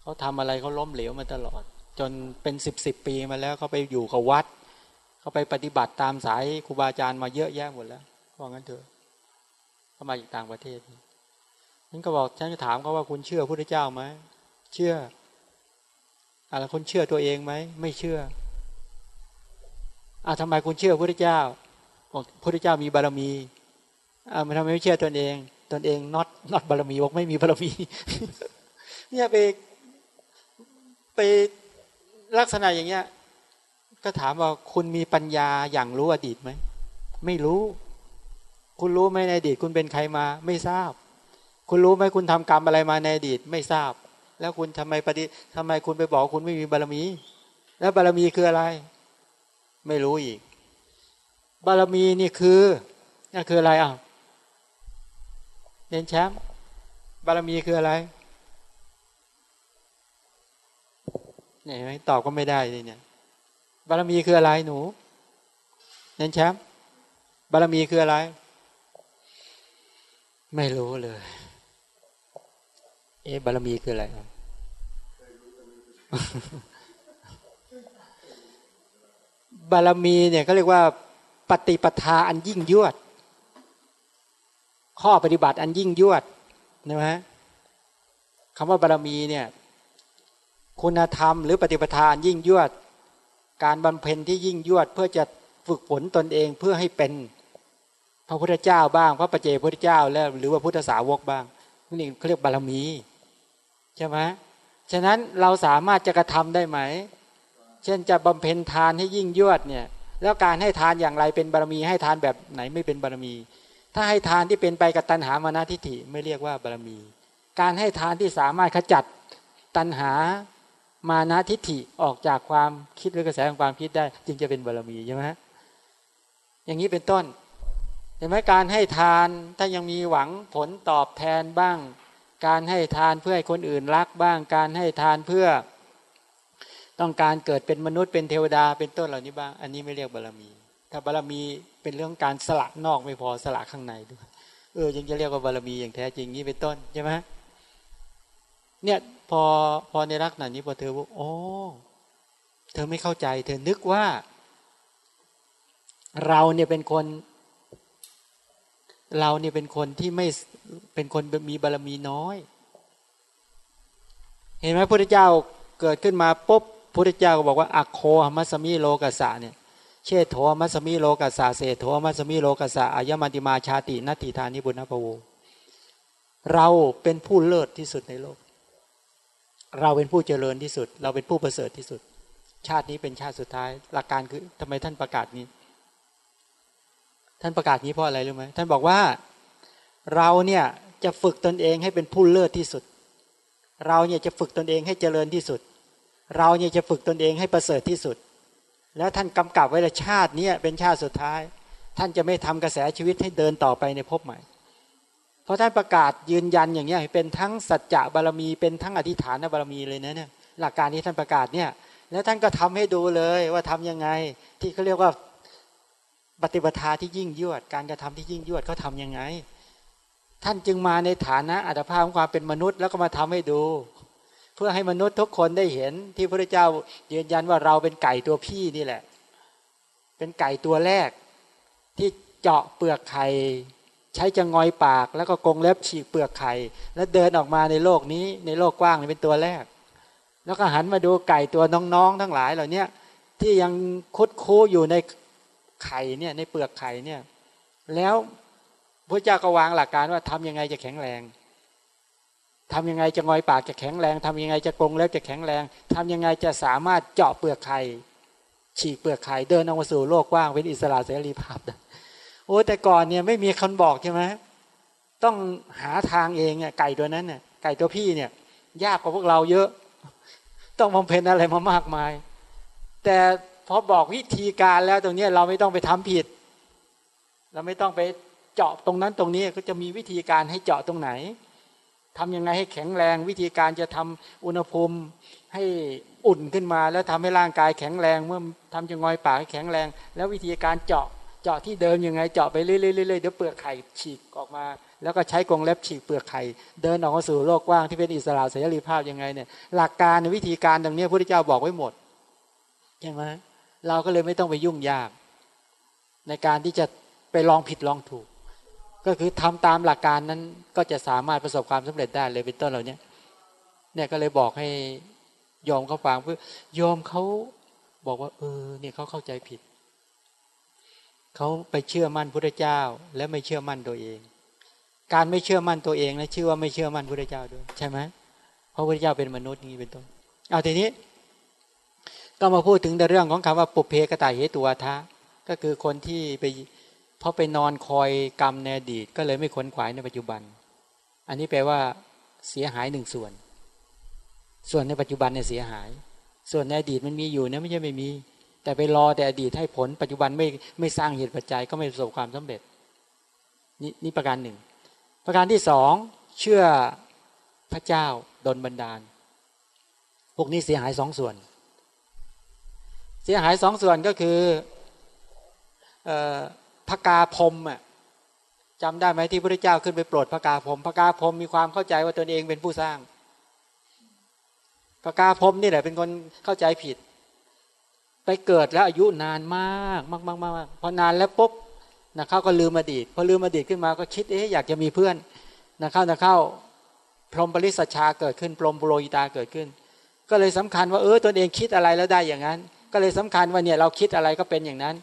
เขาทำอะไรเขาล้มเหลวมาตลอด จนเป็นสิบสิบปีมาแล้วเขาไปอยู่กับวัด เขาไปปฏิบัติตามสายครูบาอาจารย์มาเยอะแยะหมดแล้วเพรางั้นเถอะเขามาจากต่างประเทศฉันก็บอกฉันก็ถามเขาว่าคุณเชื่อพระเจ้าไหมเชื่ออะไรคุณเชื่อตัวเองไหมไม่เชื่ออ่าทำไมคุณเชื่อพระเจ้าบอกพระเจ้ามีบารมีอ่ามันทำไมไม่เชื่อตนเอง ตนเองน็อตน็อตบารมีบอกไม่มีบารมีเนี่ยไปไปลักษณะอย่างเงี้ย ก็ถามว่าคุณมีปัญญาอย่างรู้อดีตไหมไม่รู้ คุณรู้ไหมในอดีตคุณเป็นใครมา ไม่ทราบ คุณรู้ไหมคุณทำกรรมอะไรมาในอดีตไม่ทราบ แล้วคุณทำไมปฏิทำไมคุณไปบอกคุณไม่มีบารมี แล้วบารมีคืออะไร ไม่รู้อีก บารมีนี่คือนี่คืออะไรอะ เรียนแชมป์บารมีคืออะไรเนี่ยไหมตอบก็ไม่ได้เลยเนี่ย บารมีคืออะไรหนูเรียนแชมป์บารมีคืออะไร ไม่รู้เลย เอ๊บารมีคืออะไรบารมีเนี่ยเขาเรียกว่าปฏิปทาอันยิ่งยวด ข้อปฏิบัติอันยิ่งยวดนะฮะคำว่าบารมีเนี่ยคุณธรรมหรือปฏิปทานยิ่งยวด การบำเพ็ญที่ยิ่งยวดเพื่อจะฝึกฝนตนเองเพื่อให้เป็นพระพุทธเจ้าบ้าง พระปัจเจกพุทธเจ้าแล้วหรือว่าพุทธสาวกบ้างนี่เขาเรียกบารมีใช่ไหมฉะนั้นเราสามารถจะกระทำได้ไหม เช่นจะบำเพ็ญทานให้ยิ่งยวดเนี่ยแล้วการให้ทานอย่างไรเป็นบารมีให้ทานแบบไหนไม่เป็นบารมี ถ้าให้ทานที่เป็นไปกับตัณหามานาทิฏฐิไม่เรียกว่าบารมี การให้ทานที่สามารถขจัดตัณหามานาทิฏฐิออกจากความคิดหรือกระแสของความคิดได้ จึงจะเป็นบารมีใช่ไหมอย่างนี้เป็นต้นเห็นไหมการให้ทานถ้ายังมีหวังผลตอบแทนบ้าง การให้ทานเพื่อให้คนอื่นรักบ้าง การให้ทานเพื่อ ต้องการเกิดเป็นมนุษย์เป็นเทวดาเป็นต้นเหล่านี้บ้าง อันนี้ไม่เรียกบารมี ถ้าบารมี เป็นเรื่องการสละนอกไม่พอสละข้างในด้วย เออยังจะเรียกว่าบารมีอย่างแท้จริงนี้เป็นต้นใช่ไหมเนี่ยพอพอในรักษณะนี้พอเธอบอกโอ้เธอไม่เข้าใจ เธอนึกว่า เราเนี่ยเป็นคน เราเนี่ยเป็นคนที่ไม่เป็นคนมีบารมีน้อย เห็นไหมพระพุทธเจ้าเกิดขึ้นมาปุ๊บพระพุทธเจ้าก็บอกว่าอัคโคมัสมิโลกัสสะเนี่ย เชโถมัสมิโลกัสสะเศโถมัสมิโลกัสสะอายมันติมาชาตินัตติธานิบุญนภโวเราเป็นผู้เลิศที่สุดในโลก เราเป็นผู้เจริญที่สุด เราเป็นผู้ประเสริฐที่สุด ชาตินี้เป็นชาติสุดท้าย หลักการคือทำไมท่านประกาศนี้ ท่านประกาศนี้เพราะอะไรรู้ไหมท่านบอกว่าเราเนี่ยจะฝึกตนเองให้เป็นผู้เลิศที่สุด เราเนี่ยจะฝึกตนเองให้เจริญที่สุด เราเนี่ยจะฝึกตนเองให้ประเสริฐที่สุด แล้วท่านกำกับไว้ในชาตินี้เป็นชาติสุดท้าย ท่านจะไม่ทำกระแสชีวิตให้เดินต่อไปในภพใหม่ เพราะท่านประกาศยืนยันอย่างนี้เป็นทั้งสัจจะบารมีเป็นทั้งอธิฐานบารมีเลยนะเนี่ยหลักการนี้ท่านประกาศเนี่ยแล้วท่านก็ทำให้ดูเลยว่าทํำยังไงที่เขาเรียกว่าปฏิปทาที่ยิ่งยวด การกระทำที่ยิ่งยวดเขาทำยังไง ท่านจึงมาในฐานะอัตภาพของความเป็นมนุษย์ แล้วก็มาทำให้ดู เพื่อให้มนุษย์ทุกคนได้เห็นที่พระเจ้ายืนยันว่าเราเป็นไก่ตัวพี่นี่แหละ เป็นไก่ตัวแรก ที่เจาะเปลือกไข่ใช้จะงอยปากแล้วก็กงเล็บฉีกเปลือกไข่แล้วเดินออกมาในโลกนี้ในโลกกว้างเป็นตัวแรก แล้วก็หันมาดูไก่ตัวน้องๆ ทั้งหลายเหล่านี้ที่ยังคุดคูอยู่ในไข่เนี่ยในเปลือกไข่เนี่ยแล้วพระเจ้าก็วางหลักการว่าทำยังไงจะแข็งแรง ทำยังไงจะงอยปากจะแข็งแรงทำยังไงจะกรงเล็บจะแข็งแรงทำยังไงจะสามารถเจาะเปลือกไข่ฉีกเปลือกไข่เดินออกมาสู่โลกกว้างเป็นอิสระเสรีภาพโอ้แต่ก่อนเนี่ยไม่มีคนบอกใช่ไหมต้องหาทางเองเนี่ยไก่ตัวนั้นเนี่ยไก่ตัวพี่เนี่ย ยากกว่าพวกเราเยอะ ต้องบำเพ็ญอะไรมามากมาย แต่พอบอกวิธีการแล้วตรงนี้เราไม่ต้องไปทำผิด เราไม่ต้องไปเจาะตรงนั้นตรงนี้ก็จะมีวิธีการให้เจาะตรงไหน ทำยังไงให้แข็งแรงวิธีการจะทำอุณหภูมิให้อุ่นขึ้นมา แล้วทำให้ร่างกายแข็งแรงเมื่อทำจะงอยปากให้แข็งแรง แล้ววิธีการเจาะเจาะที่เดิมยังไงเจาะไปเรื่อยๆเดี๋ยวเปลือกไข่ฉีกออกมา แล้วก็ใช้กรงเล็บฉีกเปลือกไข่เดินออกมาสู่โลกกว้างที่เป็นอิสระเสรีภาพยังไงเนี่ยหลักการวิธีการตรงนี้พระพุทธเจ้าบอกไว้หมดใช่ไหมเราก็เลยไม่ต้องไปยุ่งยาก ในการที่จะไปลองผิดลองถูก ก็คือทำตามหลักการนั้นก็จะสามารถประสบความสำเร็จได้เลยเป็นต้นเหล่านี้เนี่ยก็เลยบอกให้ยอมเขาฟังเพื่อยอมเขาบอกว่าเออเนี่ยเขาเข้าใจผิดเขาไปเชื่อมั่นพระเจ้า และไม่เชื่อมั่นตัวเอง การไม่เชื่อมั่นตัวเองนะชื่อว่าไม่เชื่อมั่นพระเจ้าด้วยใช่ไหมเพราะพระเจ้าเป็นมนุษย์นี้เป็นต้นเอาทีนี้ ก็มาพูดถึงในเรื่องของคำว่าปุเพกตายเหตุวาทะก็คือคนที่ไป เพราะไปนอนคอยกรรมในอดีต ก็เลยไม่ขนขวายในปัจจุบัน อันนี้แปลว่าเสียหายหนึ่งส่วน ส่วนในปัจจุบันเนี่ยเสียหาย ส่วนในอดีตมันมีอยู่นะไม่ใช่ไม่มี แต่ไปรอแต่อดีตให้ผลปัจจุบันไม่ไม่สร้างเหตุปัจจัยก็ไม่ประสบความสำเร็จนี่นี่ประการหนึ่ง ประการที่สองเชื่อพระเจ้าดนบันดาล พวกนี้เสียหายสองส่วน เสียหายสองส่วนก็คือ พระกาพรมอะจำได้ไหมที่พระเจ้าขึ้นไปโปรดพระกาพรมพระกาพรมมีความเข้าใจว่าตนเองเป็นผู้สร้างพระกาพรมนี่แหละเป็นคนเข้าใจผิด ไปเกิดแล้วอายุนานมากมากมากมากพอนานแล้วปุ๊บนะเข้าก็ลืมอดีต พอลืมอดีตขึ้นมาก็คิดเอ๊ะอยากจะมีเพื่อนนะเข้านะเข้าพรหมปริสัชาเกิดขึ้น พรหมบุโรหิตาเกิดขึ้น ก็เลยสำคัญว่าเออตนเองคิดอะไรแล้วได้อย่างนั้น ก็เลยสำคัญว่าเนี่ยเราคิดอะไรก็เป็นอย่างนั้น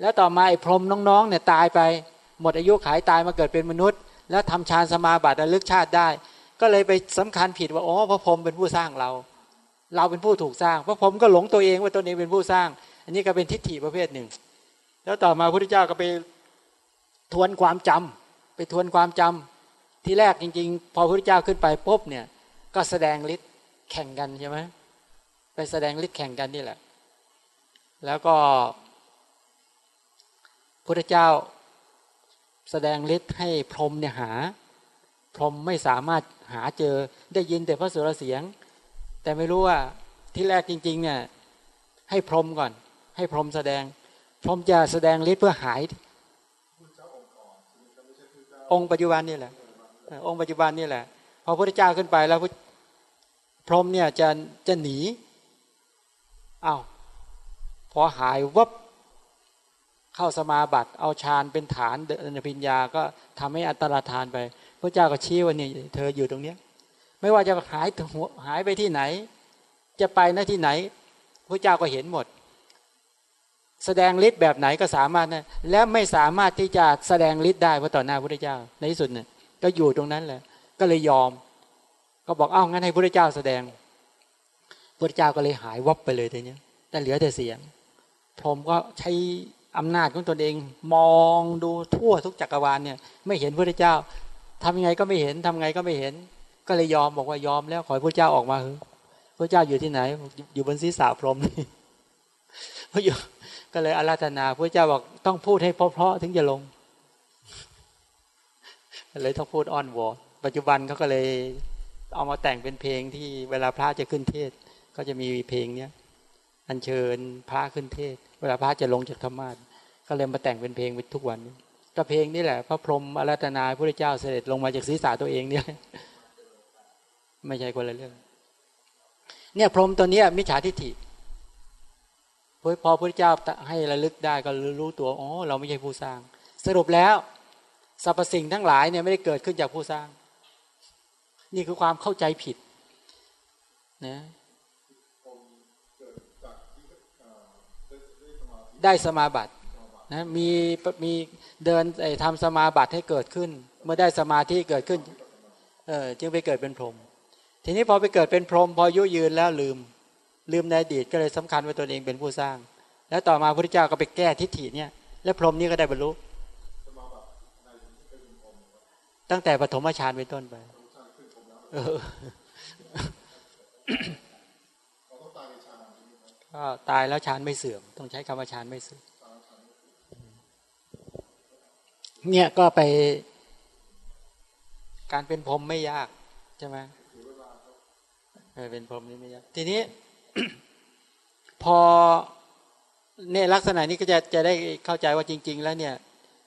แล้วต่อมาไอ้พรหมน้องๆเนี่ยตายไป หมดอายุขายตายมาเกิดเป็นมนุษย์ แล้วทำฌานสมาบัติระลึกชาติได้ ก็เลยไปสำคัญผิดว่าอ๋อพระพรหมเป็นผู้สร้างเรา เราเป็นผู้ถูกสร้างพระพรหมก็หลงตัวเองว่าตนเองเป็นผู้สร้าง อันนี้ก็เป็นทิฏฐิประเภทหนึ่ง แล้วต่อมาพระพุทธเจ้าก็ไปทวนความจำไปทวนความจำที่แรกจริงๆ พอพระพุทธเจ้าขึ้นไปปุ๊บเนี่ยก็แสดงฤทธิ์แข่งกันใช่ไหมไปแสดงฤทธิ์แข่งกันนี่แหละ แล้วก็ พระเจ้าแสดงฤทธิ์ให้พรหมเนี่ยหา พรหมไม่สามารถหาเจอได้ยินแต่พระสุรเสียง แต่ไม่รู้ว่าที่แรกจริง ๆ เนี่ย ให้พรหมก่อน ให้พรหมแสดง พรหมจะแสดงฤทธิ์เพื่อหาย องค์ปัจจุบันนี่แหละ องค์ปัจจุบันนี่แหละ พอพระเจ้าขึ้นไปแล้วพรหมเนี่ยจะจะหนีอา้าวพอหายวับ เข้าสมาบัติเอาฌานเป็นฐานเดินพิญญาก็ทำให้อัตราทานไป พระเจ้าก็ชี้ว่านี่เธออยู่ตรงเนี้ยไม่ว่าจะหายหัวหายไปที่ไหน จะไปหน้าที่ไหน พระเจ้าก็เห็นหมด แสดงฤทธิ์แบบไหนก็สามารถนะและไม่สามารถที่จะแสดงฤทธิ์ได้เพราะต่อหน้าพระเจ้าในที่สุดเนี่ยก็อยู่ตรงนั้นแหละก็เลยยอม ก็บอกเอ้างั้นให้พระเจ้าแสดงพระเจ้าก็เลยหายวับไปเลยทีนี้แต่เหลือแต่เสียงพรหมก็ใช้ อำนาจของตนเอง มองดูทั่วทุกจักรวาลเนี่ย ไม่เห็นพระเจ้าทำยังไงก็ไม่เห็นทำไงก็ไม่เห็น ก็เลยยอมบอกว่ายอมแล้วขอพระเจ้าออกมาเถอพระเจ้าอยู่ที่ไหน อยู่บนศีรษะพรมนี่พระอยู่ก็เลยอาราธนาพระเจ้าบอกต้องพูดให้เพราะๆถึงจะลง เลยต้องพูดอ้อนวอนปัจจุบันเขาก็เลยเอามาแต่งเป็นเพลงที่เวลาพระจะขึ้นเทศ ก็จะมีเพลงเนี้ยอัญเชิญพระขึ้นเทศ เวลาพระจะลงจากธรรมาสก็เลยมาแต่งเป็นเพลงไปทุกวันก็เพลงนี่แหละ พระพรหมอาราธนาพระเจ้าเสด็จลงมาจากศีรษะตัวเองเนี่ย ไม่ใช่คนละเรื่อง เนี่ยพรหมตัวนี้มิจฉาทิฏฐิพอพระเจ้าให้ระลึกได้ก็รู้ตัวอ๋อเราไม่ใช่ผู้สร้าง สรุปแล้วสรรพสิ่งทั้งหลายเนี่ยไม่ได้เกิดขึ้นจากผู้สร้าง นี่คือความเข้าใจผิดนะ ได้สมาบัตินะมีมีเดินไอทำสมาบัติให้เกิดขึ้น เมื่อได้สมาธิเกิดขึ้นเออจึงไปเกิดเป็นพรหมทีนี้พอไปเกิดเป็นพรหมพอยุยืนแล้วลืม ลืมในอดีตก็เลยสำคัญว่าตัวเองเป็นผู้สร้าง แล้วต่อมาพระพุทธเจ้าก็ไปแก้ทิฏฐิเนี่ยแล้วพรหมนี้ก็ได้บรรลุตั้งแต่ปฐมฌานเป็นต้นไป ก็ตายแล้วฌานไม่เสื่อม ต้องใช้คำว่าฌานไม่เสื่อมเนี่ยก็ไป การเป็นพรมไม่ยากใช่ไหมเป็นพรมนี่ไม่ยากทีนี้ พอเนี่ยลักษณะนี้ก็จะจะได้เข้าใจว่าจริง ๆ แล้วเนี่ย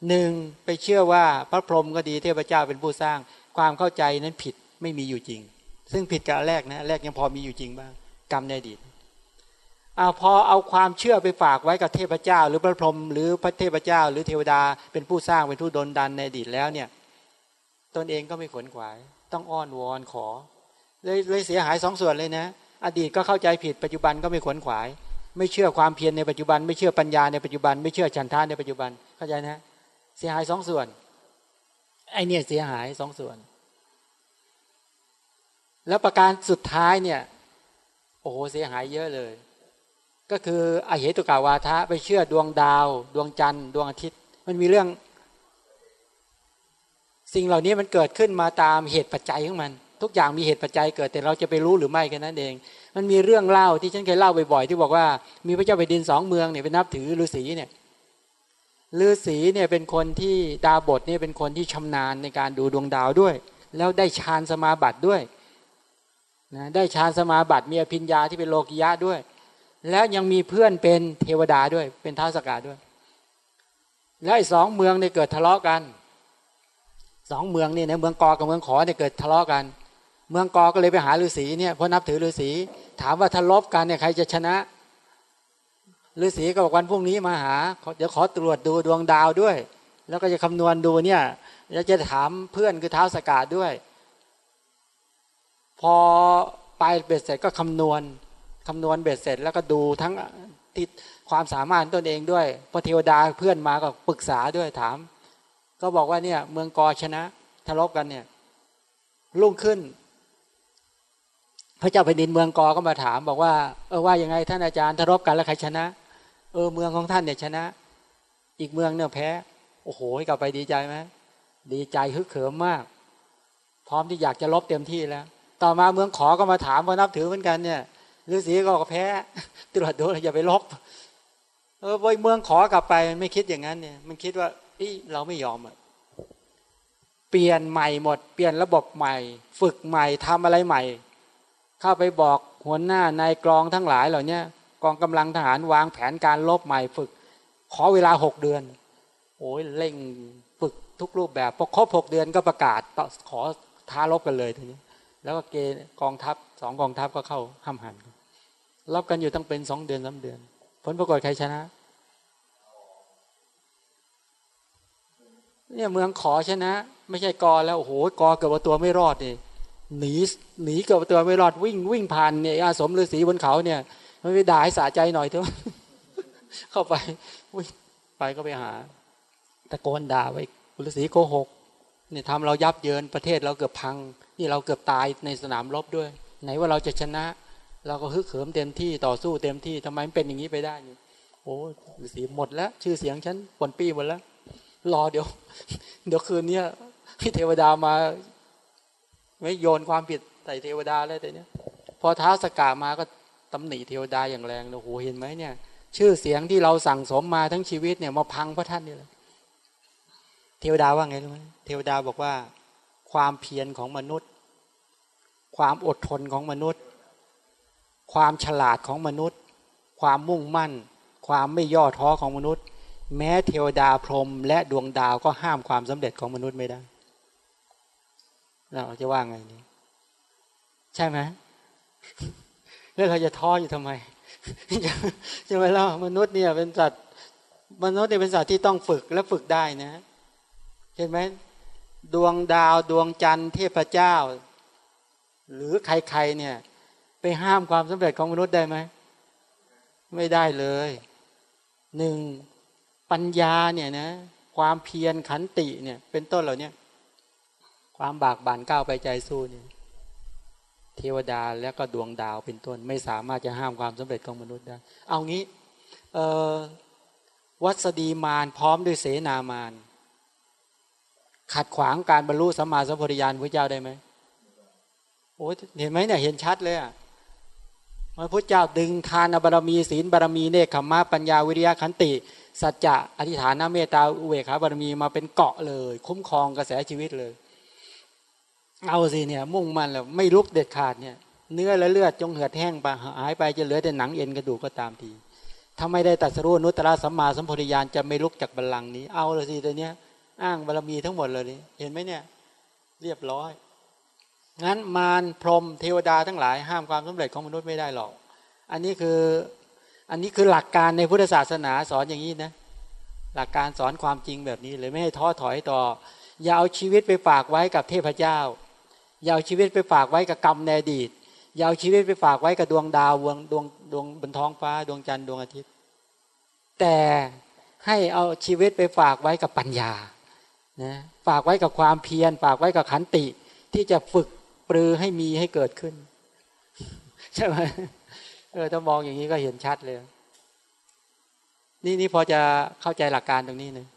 หนึ่งไปเชื่อว่าพระพรหมก็ดีเทพเจ้าเป็นผู้สร้างความเข้าใจนั้นผิดไม่มีอยู่จริง ซึ่งผิดกับแรกนะแรกยังพอมีอยู่จริงบ้าง กรรมในอดีต อาพอเอาความเชื่อไปฝากไว้กับเทพเจ้า หรือพระพรหมหรือพระเทพเจ้า หรือเทวดาเป็นผู้สร้างเป็นผู้ดลดันในอดีตแล้วเนี่ยตนเองก็ไม่ขวนขวาย ต้องอ้อนวอนขอเลยเลยเสียหายสองส่วนเลยนะ อดีตก็เข้าใจผิดปัจจุบันก็ไม่ขวนขวาย ไม่เชื่อความเพียรในปัจจุบัน ไม่เชื่อปัญญาในปัจจุบัน ไม่เชื่อฉันทาในปัจจุบันเข้าใจนะ เสียหายสองส่วนไอเนี่ยเสียหายสองส่วน แล้วประการสุดท้ายเนี่ยโอ้โหเสียหายเยอะเลย ก็คืออเหตุกาวาทะไปเชื่อดวงดาว ดวงจันทร์ดวงอาทิตย์ มันมีเรื่อง สิ่งเหล่านี้มันเกิดขึ้นมาตามเหตุปัจจัยของมัน ทุกอย่างมีเหตุปัจจัยเกิดแต่เราจะไปรู้หรือไม่กันนั่นเอง มันมีเรื่องเล่าที่ฉันเคยเล่าบ่อยๆที่บอกว่า มีพระเจ้าแผ่นดินสองเมืองเนี่ยเป็นนับถือฤาษีเนี่ยฤาษีเนี่ยเป็นคนที่ดาบทเนี่ยเป็นคนที่ชำนาญในการดูดวงดาวด้วย แล้วได้ฌานสมาบัติด้วยนะได้ฌานสมาบัติมีอภิญญาที่เป็นโลกิยะด้วย แล้วยังมีเพื่อนเป็นเทวดาด้วย เป็นท้าวสกาด้วย แล้วไอ้สองเมืองเนี่ยเกิดทะเลาะกันสองเมืองนี่นะเมืองกอกับเมืองขอเนี่ยเกิดทะเลาะกัน เมืองกอก็เลยไปหาฤาษีเนี่ยเพราะนับถือฤาษีถามว่าถ้าลบกันเนี่ยใครจะชนะฤาษีก็บอกวันพรุ่งนี้มาหาเดี๋ยวขอตรวจดูดวงดาวด้วย แล้วก็จะคำนวณดูเนี่ยแล้วจะถามเพื่อนคือเท้าสกาดด้วย พอไปเบ็ดเสร็จก็คำนวณ คำนวณเบ็ดเสร็จแล้วก็ดูทั้งติดความสามารถตนเองด้วยพอเทวดาเพื่อนมาก็ปรึกษาด้วยถาม ก็บอกว่าเนี่ยเมืองกอชนะทะเลาะกันเนี่ยลุ่งขึ้น พระเจ้าแผ่นดินเมืองกอก็มาถาม บอกว่าเออว่ายังไงท่านอาจารย์ทะเลาะกันแล้วใครชนะ เออเมืองของท่านเนี่ยชนะ อีกเมืองเนี่ยแพ้ โอ้โหกลับไปดีใจไหมดีใจฮึกเหิมมาก พร้อมที่อยากจะลบเต็มที่แล้ว ต่อมาเมืองขอก็มาถามว่านับถือเหมือนกันเนี่ย ฤาษีก็แพ้ตรวจดูอย่าไปลบเออไปเมืองขอกลับไปมันไม่คิดอย่างนั้นเนี่ย มันคิดว่าอีเราไม่ยอมอะเปลี่ยนใหม่หมด เปลี่ยนระบบใหม่ ฝึกใหม่ทำอะไรใหม่ เข้าไปบอกหัวหน้านายกรองทั้งหลายเหล่านี้กองกำลังทหารวางแผนการลบใหม่ฝึก ขอเวลาหกเดือน โอ้ยเร่งฝึกทุกรูปแบบพอครบหกเดือนก็ประกาศขอท้าลบกันเลยทีนี้แล้วก็เกณฑ์กองทัพสองกองทัพก็เข้าห้ามหัน ลบกันอยู่ตั้งเป็นสองเดือนสาเดือน ผลปรากฏใครชนะ เนี่ยเมืองขอชนะ ไม่ใช่กอแล้วโอ้โหกอเกือบตัวไม่รอดนี่หนีหนีเกือบตัวไม่รอดวิ่งวิ่งผ่านเนี่ยอาสมฤาษีบนเขาเนี่ยมันไปด่าให้สะใจหน่อยเถอะเข้าไปไปก็ไปหาตะโกนด่าไว้ฤาษีโกหกเนี่ยทำเรายับเยินประเทศเราเกือบพัง นี่เราเกือบตายในสนามรบด้วย ไหนว่าเราจะชนะ เราก็ฮึกเหิมเต็มที่ต่อสู้เต็มที่ทำไมมันเป็นอย่างนี้ไปได้นี่โอ้ฤาษีหมดแล้ว ชื่อเสียงฉันปนปี้หมดแล้ว รอเดี๋ยว เดี๋ยวคืนนี้พี่เทวดามา ไม่โยนความผิดใส่เทวดาเลยแต่เนี้ยพอท้าสก่ามาก็ตำหนิเทวดาอย่างแรงโอ้โหเห็นไหมเนี่ย ชื่อเสียงที่เราสั่งสมมาทั้งชีวิตเนี่ยมาพังพระท่านนี่แหละเทวดาว่าไงรู้ไหมเทวดาบอกว่า ความเพียรของมนุษย์ ความอดทนของมนุษย์ ความฉลาดของมนุษย์ ความมุ่งมั่น ความไม่ย่อท้อของมนุษย์ แม้เทวดาพรหมและดวงดาวก็ห้ามความสำเร็จของมนุษย์ไม่ได้เราจะว่าไงนี่ใช่ไหมแล้วเราจะท้ออยู่ทำไมใช่ไหมล่ะมนุษย์เนี่ยเป็นสัตว์มนุษย์เนี่ยเป็นสัตว์ที่ต้องฝึกและฝึกได้นะ เห็นไหมดวงดาวดวงจันทร์เทพเจ้า หรือใครๆเนี่ย ไปห้ามความสำเร็จของมนุษย์ได้ไหม ไม่ได้เลยหนึ่งปัญญาเนี่ยนะความเพียรขันติเนี่ยเป็นต้นเหล่านี้ความบากบั่นก้าวไปใจสู้เนี่ยเทวดาแล้วก็ดวงดาวเป็นต้น ไม่สามารถจะห้ามความสำเร็จของมนุษย์ได้ เอางี้วัสดีมารพร้อมด้วยเสนามารขัดขวางการบรรลุสัมมาสัมพุทธญาณพระเจ้าได้ไหมโอ้เห็นไหมเนี่ยเห็นชัดเลยอะ พระพุทธเจ้าดึงทานบารมีศีลบารมีเนคขมะปัญญาวิริยะขันติสัจจะอธิฐานเมตตาอุเบกขาบารมีมาเป็นเกาะเลย คุ้มครองกระแสชีวิตเลย เอาสิเนี่ย มุ่งมันแล้วไม่ลุกเด็ดขาดเนี่ย เนื้อและเลือดจงเหือดแห้งไปหายไปจะเหลือแต่หนังเอ็นกระดูกก็ตามทีถ้าไม่ได้ตัดสรุนุตตะสัมมาสัมโพธิญาณจะไม่ลุกจากบัลลังก์นี้เอาเลยสิตัวเนี้ยอ้างบารมีทั้งหมดเลยนี่เห็นไหมเนี่ย เรียบร้อย งั้นมารพรมเทวดาทั้งหลายห้ามความสำเร็จของมนุษย์ไม่ได้หรอก อันนี้คืออันนี้คือหลักการในพุทธศาสนาสอนอย่างนี้นะ หลักการสอนความจริงแบบนี้เลยไม่ให้ท้อถอยต่อ อย่าเอาชีวิตไปฝากไว้กับเทพเจ้า อย่าเอาชีวิตไปฝากไว้กับกรรมในอดีต อย่าเอาชีวิตไปฝากไว้กับดวงดาวดวงดวงดวงบนท้องฟ้าดวงจันทร์ดวงอาทิตย์ แต่ให้เอาชีวิตไปฝากไว้กับปัญญานะฝากไว้กับความเพียรฝากไว้กับขันติที่จะฝึก ปรือให้มีให้เกิดขึ้น ใช่ไหมเออถ้ามองอย่างนี้ก็เห็นชัดเลย นี่นี่พอจะเข้าใจหลักการตรงนี้นะ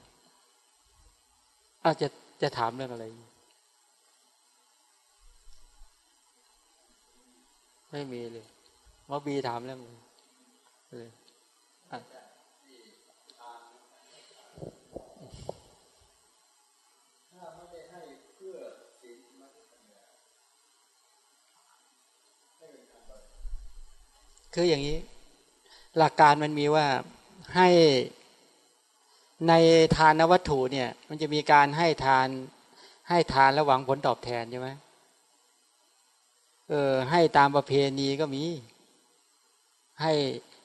อาจะจะถามเรื่องอะไร ไม่มีเลยว่าบีถามเรื่องอะไร คืออย่างนี้ หลักการมันมีว่าให้ในทานวัตถุเนี่ย มันจะมีการให้ทาน ให้ทานและหวังผลตอบแทนใช่ไหมเออให้ตามประเพณีก็มี ให้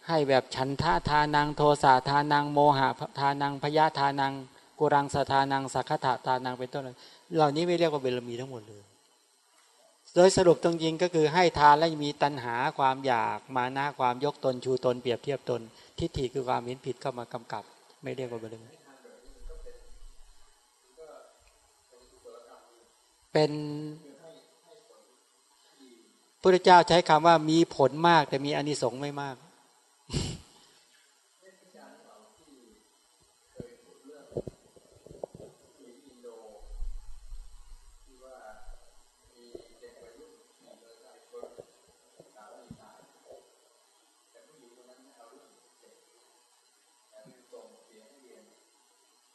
ให้แบบฉันทะทานังโทสะทานังโมหะทานังพยาทานังกุรังสทานังสักขะทานังเป็นต้นเหล่านี้ไม่เรียกว่าเบลมีทั้งหมดเลย โดยสรุปตรงจริงก็คือให้ทานและมีตัณหาความอยากมานะความยกตนชูตนเปรียบเทียบตน ทิฏฐิคือความเห็นผิดเข้ามากำกับ ไม่เรียกว่าเบลมีเป็นพระเจ้าใช้คำว่ามีผลมากแต่มีอนิสงส์ไม่มาก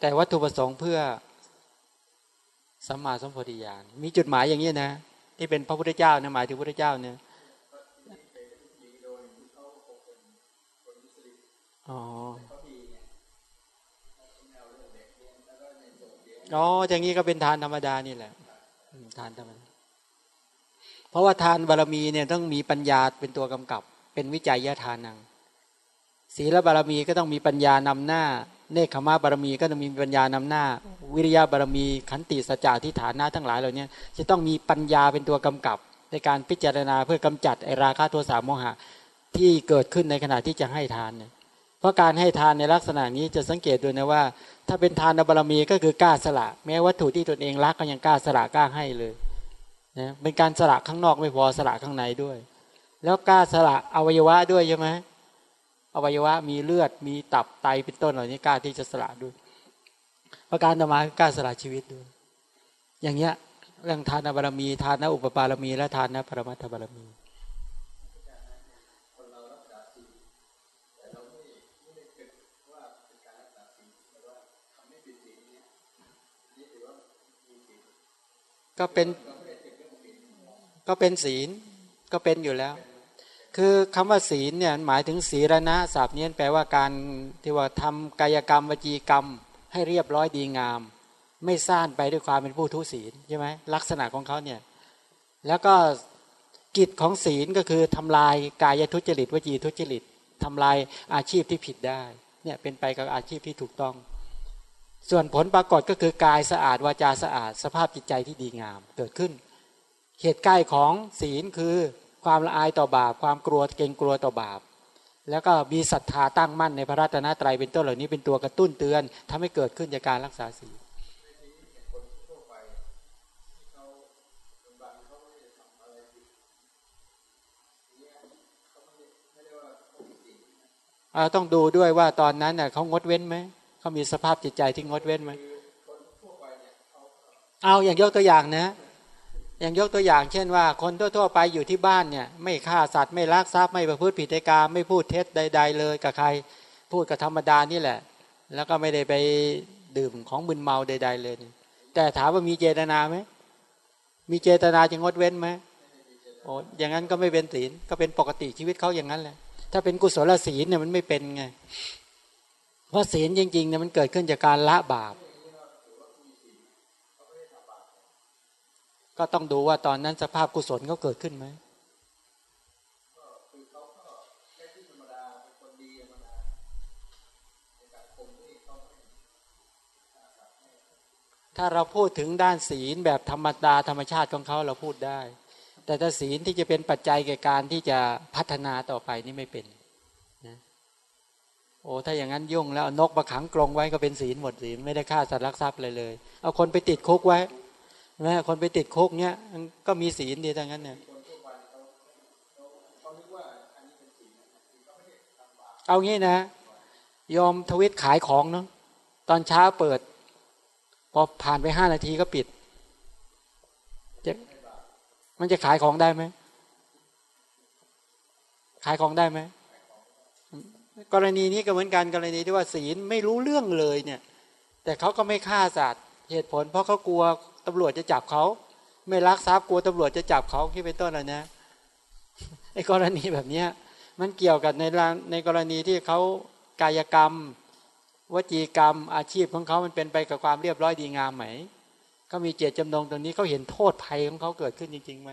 แต่วัตถุประสงค์เพื่อสัมมาสัมโพธิญาณมีจุดหมายอย่างนี้นะ ที่เป็นพระพุทธเจ้าเนี่ยหมายถึงพระพุทธเจ้าเนี่ยอ๋ออ๋ออย่างนี้ก็เป็นทานธรรมดานี่แหละทานธรรมดาเพราะว่าทานบารมีเนี่ยต้องมีปัญญาเป็นตัวกำกับ เป็นวิจัยยทานังศีลบารมีก็ต้องมีปัญญานำหน้า เนคขมาบารมีก็ต้องมีปัญญานำหน้า วิริยะบารมีขันติสัจจะที่ฐานะทั้งหลายเหล่านี้จะต้องมีปัญญาเป็นตัวกำกับ ในการพิจารณาเพื่อกำจัดไอราคะโทสะโมหะที่เกิดขึ้นในขณะที่จะให้ทานเนี่ยเพราะการให้ทานในลักษณะนี้จะสังเกตดูนะว่า ถ้าเป็นทานบารมีก็คือกล้าสละ แม้วัตถุที่ตนเองรักก็ยังกล้าสละกล้าให้เลยนะเป็นการสละข้างนอกไม่พอสละข้างในด้วย แล้วกล้าสละอวัยวะด้วยใช่ไหม อวัยวะมีเลือดมีตับไตเป็นต้นเหล่านี้กล้าที่จะสละด้วย ประการต่อมากล้าสละชีวิตด้วย อย่างเงี้ยเรื่องทานบารมี ทานอุปปารมี และทานปรมัตถบารมีก็เป็นก็เป็นศีลก็เป็นอยู่แล้ว คือคำว่าศีลเนี่ยหมายถึงศีรณะศัพท์นี้แปลว่าการที่ว่าทำกายกรรมวจีกรรม ให้เรียบร้อยดีงาม ไม่ซ่านไปด้วยความเป็นผู้ทุศีลใช่ไหมลักษณะของเขาเนี่ยแล้วก็กิจของศีลก็คือทำลายกายทุจริตวจีทุจริตทำลายอาชีพที่ผิดได้เนี่ยเป็นไปกับอาชีพที่ถูกต้อง ส่วนผลปรากฏก็คือกายสะอาดวาจาสะอาด สภาพจิตใจที่ดีงามเกิดขึ้น เหตุใกล้ของศีลคือ ความละอายต่อบาป ความกลัวเกรงกลัวต่อบาป แล้วก็มีศรัทธาตั้งมั่นในพระรัตนตรัยเป็นต้นเหล่านี้เป็นตัวกระตุ้นเตือนทำให้เกิดขึ้นจากการรักษาศีลต้องดูด้วยว่าตอนนั้นเน่ยเขางดเว้นไหมเขามีสภาพจิตใจที่งดเว้นไหมเอาอย่างยกตัวอย่างนะ อย่างยกตัวอย่างเช่นว่า คนทั่วๆไปอยู่ที่บ้านเนี่ยไม่ฆ่าสัตว์ไม่ลักทรัพย์ไม่ประพฤติผิดในกรรไม่พูดเท็จใด ๆ เลยกับใครพูดกับธรรมดานี่แหละ แล้วก็ไม่ได้ไปดื่มของมึนเมาใด ๆ เลย แต่ถามว่ามีเจตนาไหมมีเจตนาจะงดเว้นไหมโอ้อย่างนั้นก็ไม่เป็นศีลก็เป็นปกติชีวิตเขาอย่างนั้นแหละ ถ้าเป็นกุศลศีลเนี่ยมันไม่เป็นไงเพราะศีลจริงๆเนี่ยมันเกิดขึ้นจากการละบาป ก็ต้องดูว่าตอนนั้นสภาพกุศลก็เกิดขึ้นไหมถ้าเราพูดถึงด้านศีลแบบธรรมดาธรรมชาติของเขาเราพูดได้ แต่ถ้าศีลที่จะเป็นปัจจัยแก่การที่จะพัฒนาต่อไปนี่ไม่เป็นนะโอ้ถ้าอย่างนั้นยุ่งแล้วนกประขังกรงไว้ก็เป็นศีลหมดศีลไม่ได้ฆ่าสัตว์รักทรัพย์เลยเลย เอาคนไปติดคุกไว้ แม่คนไปติดคุกเนี้ยก็มีศีลดีทั้งนั้นเนี่ยเอางี้นะ ยอมทวิตขายของเนาะตอนเช้าเปิด พอผ่านไปห้านาทีก็ปิดจะมันจะขายของได้ไหมขายของได้ไหมกรณีนี้ก็เหมือนกันกรณีที่ว่าศีลไม่รู้เรื่องเลยเนี่ย แต่เขาก็ไม่ฆ่าสัตว์เหตุผล เพราะเขากลัว ตำรวจจะจับเขาไม่รักทรัพย์กลัวตำรวจจะจับเขาที่เป็นต้นอะไรนะไอ้กรณีแบบเนี้ยมันเกี่ยวกับในในกรณีที่เขากายกรรม วจีกรรม อาชีพของเขามันเป็นไปกับความเรียบร้อยดีงามไหมเขามีเจตจำนงตรงนี้เขาเห็นโทษภัยของเขาเกิดขึ้นจริงๆไหม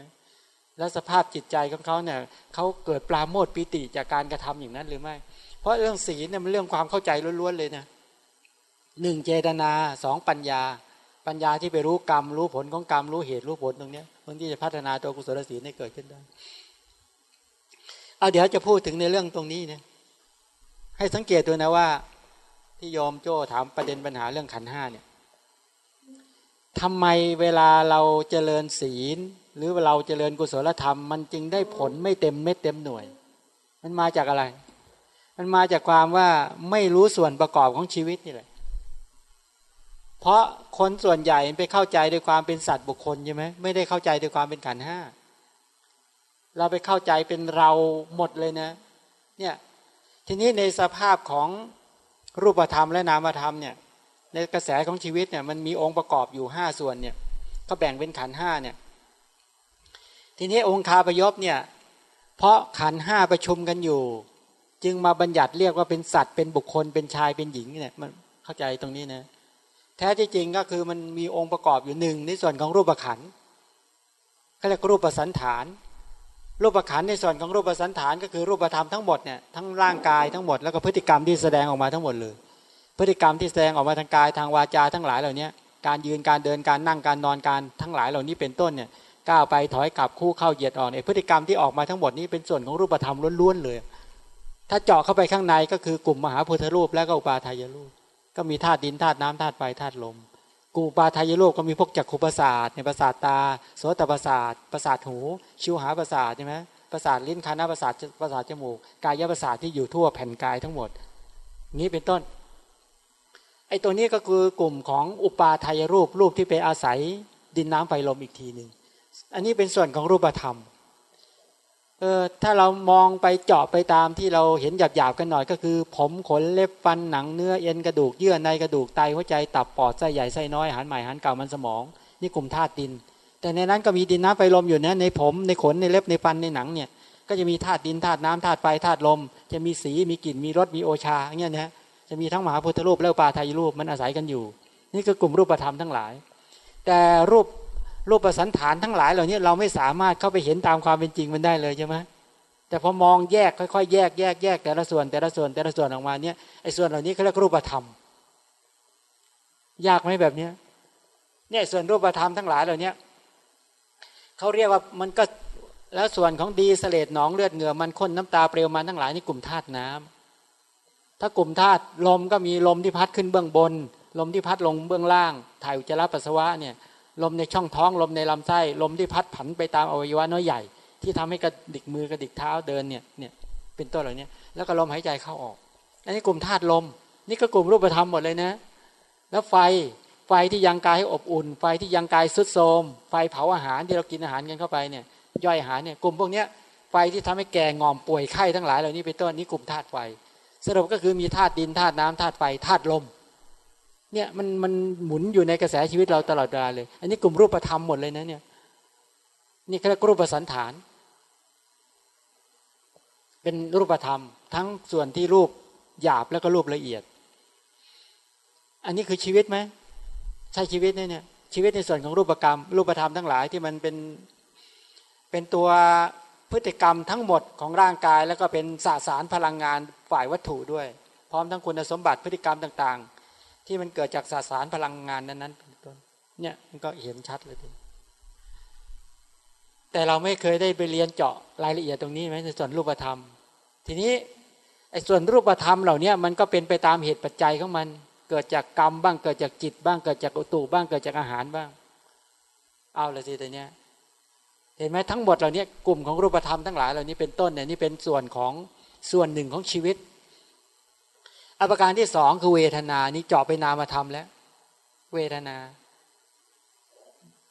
แล้วสภาพจิตใจของเขาเนี่ยเขาเกิดปราโมทปิติจากการกระทำอย่างนั้นหรือไม่ เพราะเรื่องศีลเนี่ยมันเรื่องความเข้าใจล้วนๆเลยนะหนึ่งเจตนาสองปัญญา ปัญญาที่ไปรู้กรรม รู้ผลของกรรม รู้เหตุรู้ผลตรงนี้มันที่จะพัฒนาตัวกุศลศีลให้เกิดขึ้นได้เอาเดี๋ยวจะพูดถึงในเรื่องตรงนี้เนี่ยให้สังเกตดูนะว่า ที่ยอมโจ้ถามประเด็นปัญหาเรื่องขันห้าเนี่ยทำไมเวลาเราเจริญศีล หรือเราเจริญกุศลธรรม มันจึงได้ผลไม่เต็มไม่เต็มหน่วย มันมาจากอะไร มันมาจากความว่าไม่รู้ส่วนประกอบของชีวิตนี่แหละ เพราะคนส่วนใหญ่ไปเข้าใจด้วยความเป็นสัตว์บุคคลใช่ไหมไม่ได้เข้าใจด้วยความเป็นขันห้าเราไปเข้าใจเป็นเราหมดเลยนะเนี่ยทีนี้ในสภาพของรูปธรรมและนามธรรมเนี่ยในกระแสของชีวิตเนี่ยมันมีองค์ประกอบอยู่ห้าส่วนเนี่ยก็แบ่งเป็นขันห้าเนี่ยทีนี้องค์คาประยบเนี่ยเพราะขันห้าประชุมกันอยู่ จึงมาบัญญัติเรียกว่าเป็นสัตว์เป็นบุคคลเป็นชายเป็นหญิงเนี่ยมันเข้าใจตรงนี้นะ แท้ที่จริงก็คือมันมีองค์ประกอบอยู่หนึ่งในส่วนของรูปขันเขาเรียกรูปสันฐาน รูปขันในส่วนของรูปสันฐานก็คือรูปธรรมทั้งหมดเนี่ยทั้งร่างกายทั้งหมดแล้วก็พฤติกรรมที่แสดงออกมาทั้งหมดเลย พฤติกรรมที่แสดงออกมาทางกายทางวาจาทั้งหลายเหล่านี้การยืนการเดินการนั่งการนอนการทั้งหลายเหล่านี้เป็นต้นเนี่ยก้าวไปถอยกลับคู่เข้าเหยียดออกเนี่ยพฤติกรรมที่ออกมาทั้งหมดนี้เป็นส่วนของรูปธรรมล้วนๆเลย ถ้าเจาะเข้าไปข้างในก็คือกลุ่มมหาพุทธรูปและก็อุปาทายรูป ก็มีธาตุดินธาตุน้ำธาตุไฟธาตุลมกลุ่มอุปาทายรูปก็มีพวกจักขุประสาทในประสาทตาโสตประสาทประสาทหู ชิวหาประสาทใช่ไหมประสาทลิ้นคานาประสาทประสาทจมูกกายประสาทที่อยู่ทั่วแผ่นกายทั้งหมด นี้เป็นต้นไอ้ตัวนี้ก็คือกลุ่มของอุปาทายรูปรูปที่ไปอาศัยดินน้ำไฟลมอีกทีหนึ่งอันนี้เป็นส่วนของรูปธรรม เออถ้าเรามองไปเจาะไปตามที่เราเห็นหยาบๆกันหน่อยก็คือ ผมขนเล็บฟันหนังเนื้อเอ็นกระดูกเยื่อในกระดูกไตหัวใจตับปอดไส้ใหญ่ไส้น้อยหันใหม่หันเก่ามันสมอง นี่กลุ่มธาตุดิน แต่ในนั้นก็มีดินน้ำไฟลมอยู่นะในผมในขนในเล็บในฟันในหนังเนี่ย ก็จะมีธาตุดินธาตุน้ำธาตุไฟธาตุลม จะมีสีมีกลิ่นมีรสมีโอชาเงี้ยนะจะมีทั้งมหาพุทธรูปและปาทายรูปมันอาศัยกันอยู่ นี่คือกลุ่มรูปธรรมทั้งหลาย แต่รูป รูปประสันฐานทั้งหลายเหล่านี้เราไม่สามารถเข้าไปเห็นตามความเป็นจริงมันได้เลยใช่ไหมแต่พอมองแยกค่อยๆแยกแยกแยกแต่ละส่วนแต่ละส่วนแต่ละส่วนออกมาเนี่ยไอ้ส่วนเหล่านี้เขาเรียกรูปธรรม ยากไหมแบบเนี้ยเนี่ยส่วนรูปธรรมทั้งหลายเหล่านี้เขาเรียกว่ามันก็แล้วส่วนของดีเสลดหนองเลือดเหงื่อมันข้นน้ำตาเปลวมันทั้งหลายนี่กลุ่มธาตุน้ำถ้ากลุ่มธาตุลมก็มีลมที่พัดขึ้นเบื้องบน ลมที่พัดลงเบื้องล่าง ถ่ายอุจจาระปัสสาวะเนี่ย ลมในช่องท้องลมในลำไส้ลมที่พัดผันไปตามอวัยวะน้อยใหญ่ ที่ทำให้กระดิกมือกระดิกเท้าเดินเนี่ยเนี่ยเป็นต้นเหล่านี้แล้วก็ลมหายใจเข้าออก อันนี้กลุ่มธาตุลม นี่ก็กลุ่มรูปธรรมหมดเลยนะ แล้วไฟไฟที่ยังกายให้อบอุ่น ไฟที่ยังกายสุดโทมไฟเผาอาหารที่เรากินอาหารกันเข้าไปเนี่ยย่อยอาหารเนี่ยกลุ่มพวกเนี้ยไฟที่ทำให้แก่งอมป่วยไข้ทั้งหลายเหล่านี้เป็นต้นนี้กลุ่มธาตุไฟ สรุปก็คือมีธาตุดินธาตุน้ำธาตุไฟธาตุลม เนี่ยมันมันหมุนอยู่ในกระแสชีวิตเราตลอดเวลาเลย อันนี้กลุ่มรูปธรรมหมดเลยนะเนี่ยนี่คือรูปสันฐาน เป็นรูปธรรม ทั้งส่วนที่รูปหยาบแล้วก็รูปละเอียด อันนี้คือชีวิตไหมใช่ชีวิตเนี่ยชีวิตในส่วนของรูปกรรม รูปธรรมทั้งหลายที่มันเป็นเป็นตัวพฤติกรรมทั้งหมดของร่างกาย แล้วก็เป็นสสารพลังงานฝ่ายวัตถุด้วย พร้อมทั้งคุณสมบัติพฤติกรรมต่างๆ ที่มันเกิดจากสสารพลังงานนั้นๆเป็นต้นเนี่ยมันก็เห็นชัดเลยทีแต่เราไม่เคยได้ไปเรียนเจาะรายละเอียดตรงนี้ไหมในส่วนรูปธรรม ทีนี้ไอ้ส่วนรูปธรรมเหล่านี้มันก็เป็นไปตามเหตุปัจจัยของมัน เกิดจากกรรมบ้างเกิดจากจิตบ้างเกิดจากอุตุบ้างเกิดจากอาหารบ้าง เอาละสิแต่เนี้ยเห็นไหมทั้งหมดเหล่านี้กลุ่มของรูปธรรมทั้งหลายเหล่านี้เป็นต้นเนี่ยนี่เป็นส่วนของส่วนหนึ่งของชีวิต อภิการที่สองคือเวทนานี่เจาะไปนามธรรมแล้ว เวทนา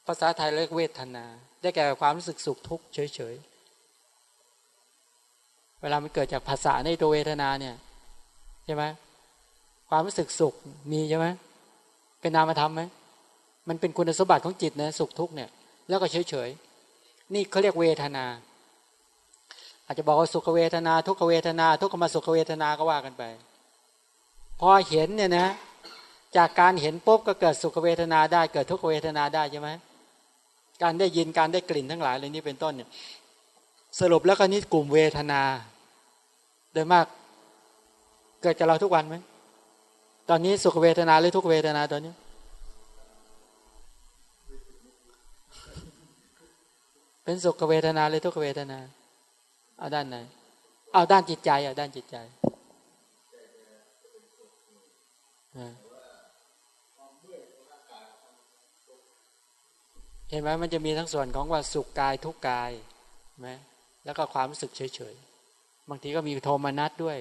ภาษาไทยเรียกเวทนา ได้แก่ความรู้สึกสุขทุกข์เฉยๆ เวลามันเกิดจากภาษาในตัวเวทนาเนี่ยใช่ไหมความรู้สึกสุขมีใช่ไหมเป็นนามธรรมไหมมันเป็นคุณสมบัติของจิตนะสุขทุกข์เนี่ย แล้วก็เฉยๆ นี่เขาเรียกเวทนา อาจจะบอกว่าสุขเวทนา ทุกขเวทนา ทุกขมาสุขเวทนาก็ว่ากันไป พอเห็นเนี่ยนะจากการเห็นปุ๊บก็เกิดสุขเวทนาได้เกิดทุกขเวทนาได้ใช่ไหมการได้ยินการได้กลิ่นทั้งหลายเลยนี้เป็นต้นเนี่ยสรุปแล้วก็นี่กลุ่มเวทนา โดยมากเกิดกับเราทุกวันไหมตอนนี้สุขเวทนาหรือทุกเวทนาตอนนี้เป็นสุขเวทนาหรือทุกเวทนา เอาด้านไหน เอาด้านจิตใจเอาด้านจิตใจ เห็นไหมมันจะมีทั้งส่วนของว่าสุขกายทุกกายไหมแล้วก็ความรู้สึกเฉยๆ บางทีก็มีโทมนัสด้วย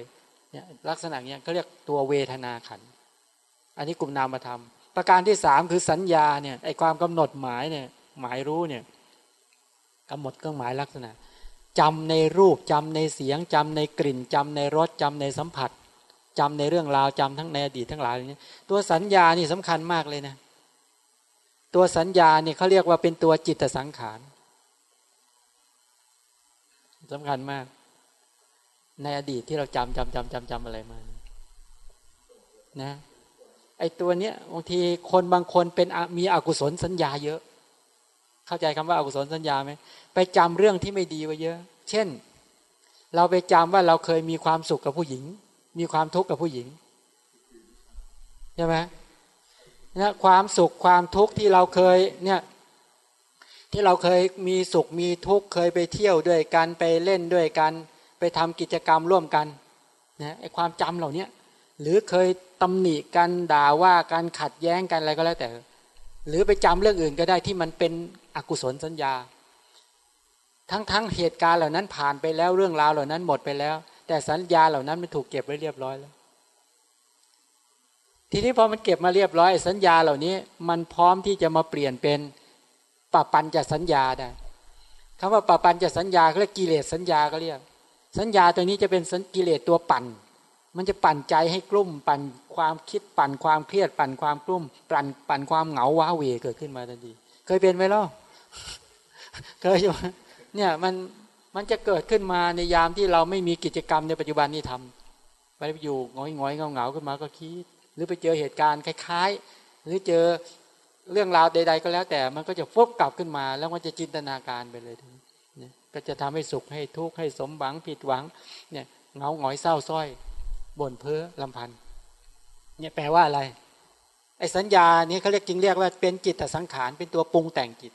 เนี่ยลักษณะเนี้ยเขาเรียกตัวเวทนาขัน อันนี้กลุ่มนามธรรมประการที่สามคือสัญญาเนี่ยไอความกำหนดหมายเนี่ยหมายรู้เนี่ยกำหนดเครื่องหมายลักษณะจำในรูปจำในเสียงจำในกลิ่นจำในรสจำในสัมผัส จำในเรื่องราวจำทั้งในอดีตทั้งหลายนี้ตัวสัญญานี่สำคัญมากเลยนะ ตัวสัญญาเนี่ยเขาเรียกว่าเป็นตัวจิตสังขารสำคัญมาก ในอดีตที่เราจำจำจำจำจำอะไรมานะไอตัวเนี้ยบางทีคนบางคนเป็นมีอกุศลสัญญาเยอะ เข้าใจคำว่าอากุศลสัญญาไหมไปจำเรื่องที่ไม่ดีไว้เยอะ เช่น เราไปจำว่าเราเคยมีความสุขกับผู้หญิง มีความทุกข์กับผู้หญิงใช่ไหมนะความสุขความทุกข์ที่เราเคยเนี่ยที่เราเคยมีสุขมีทุกข์เคยไปเที่ยวด้วยกันไปเล่นด้วยกัน ไปทำกิจกรรมร่วมกันนะไอความจำเหล่านี้หรือเคยตำหนิกันด่าว่าการขัดแย้งกันอะไรก็แล้วแต่ หรือไปจำเรื่องอื่นก็ได้ที่มันเป็นอกุศลสัญญา ทั้งทั้งเหตุการณ์เหล่านั้นผ่านไปแล้วเรื่องราวเหล่านั้นหมดไปแล้ว แต่สัญญาเหล่านั้นมันถูกเก็บไว้เรียบร้อยแล้ว ทีนี้พอมันเก็บมาเรียบร้อย สัญญาเหล่านี้มันพร้อมที่จะมาเปลี่ยนเป็นปปัญจะสัญญาได้คำว่าปปัญจะสัญญาเขาเรียกกิเลสสัญญาก็เรียก สัญญาตัวนี้จะเป็นกิเลสตัวปั่น มันจะปั่นใจให้กลุ่ม ปั่นความคิดปั่นความเครียด ปั่นความกลุ่ม ปั่นปั่นความเหงาว้าเวเกิดขึ้นมาทันที เคยเป็นไหมล่ะเคยใช่ไหมเนี่ยมัน มันจะเกิดขึ้นมาในยามที่เราไม่มีกิจกรรมในปัจจุบันนี้ทำไปอยู่งอยงอยเงาเงาขึ้นมาก็คิด หรือไปเจอเหตุการณ์คล้าย ๆ หรือเจอเรื่องราวใด ๆ ก็แล้วแต่มันก็จะฟบกลับขึ้นมาแล้วมันจะจินตนาการไปเลยทีนี้ก็จะทำให้สุขให้ทุกข์ให้สมหวังผิดหวังเนี่ยเงาหงอยเศร้าส้อยบ่นเพ้อลำพันธ์เนี่ยแปลว่าอะไรไอ้สัญญานี้เขาเรียกจริงเรียกว่าเป็นจิตสังขารเป็นตัวปรุงแต่งจิต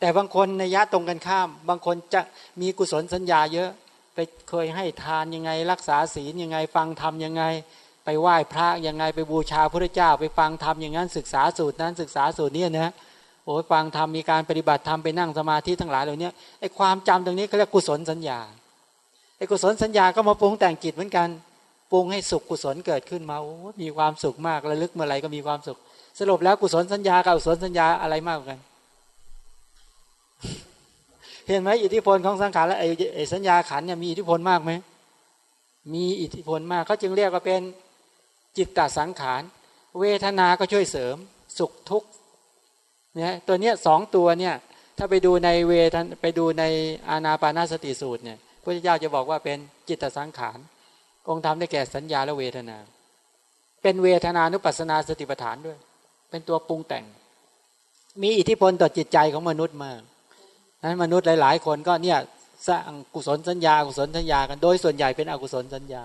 แต่บางคนในยะตรงกันข้าม บางคนจะมีกุศลสัญญาเยอะ ไปเคยให้ทานยังไง รักษาศีลยังไง ฟังธรรมยังไง ไปไหว้พระยังไงไปบูชาพระเจ้า ไปฟังธรรมอย่างนั้นศึกษาสูตรนั้นศึกษาสูตรนี้นะโอ้ฟังธรรมมีการปฏิบัติธรรมไปนั่งสมาธิทั้งหลายเหล่านี้ไอ้ความจำตรงนี้เขาเรียกกุศลสัญญาไอ้กุศลสัญญาก็มาปรุงแต่งจิตเหมือนกันปรุงให้สุขกุศลเกิดขึ้นมาโอ้มีความสุขมากระลึกเมื่อไรก็มีความสุข สรุปแล้วกุศลสัญญากับกุศลสัญญาอะไรมากกว่ากัน เห็นไหมอิทธิพลของสังขารและไอ้สัญญาขันเนี่ยมีอิทธิพลมากไหมมีอิทธิพลมากเขาจึงเรียกว่าเป็นจิตตสังขาร เวทนาก็ช่วยเสริม สุขทุกข์เนี่ยตัวเนี้ยสองตัวเนี่ยถ้าไปดูในเวทไปดูในอานาปานาสติสูตรเนี่ยพระเจ้าจะบอกว่าเป็นจิตตสังขาร องค์ธรรมได้แก่สัญญาและเวทนา เป็นเวทนานุปัสนาสติปัฏฐานด้วย เป็นตัวปรุงแต่ง มีอิทธิพลต่อจิตใจของมนุษย์มาก นั้นมนุษย์หลาย ๆ คนก็เนี่ยสร้างกุศลสัญญากุศลสัญญากันโดยส่วนใหญ่เป็นอกุศลสัญญา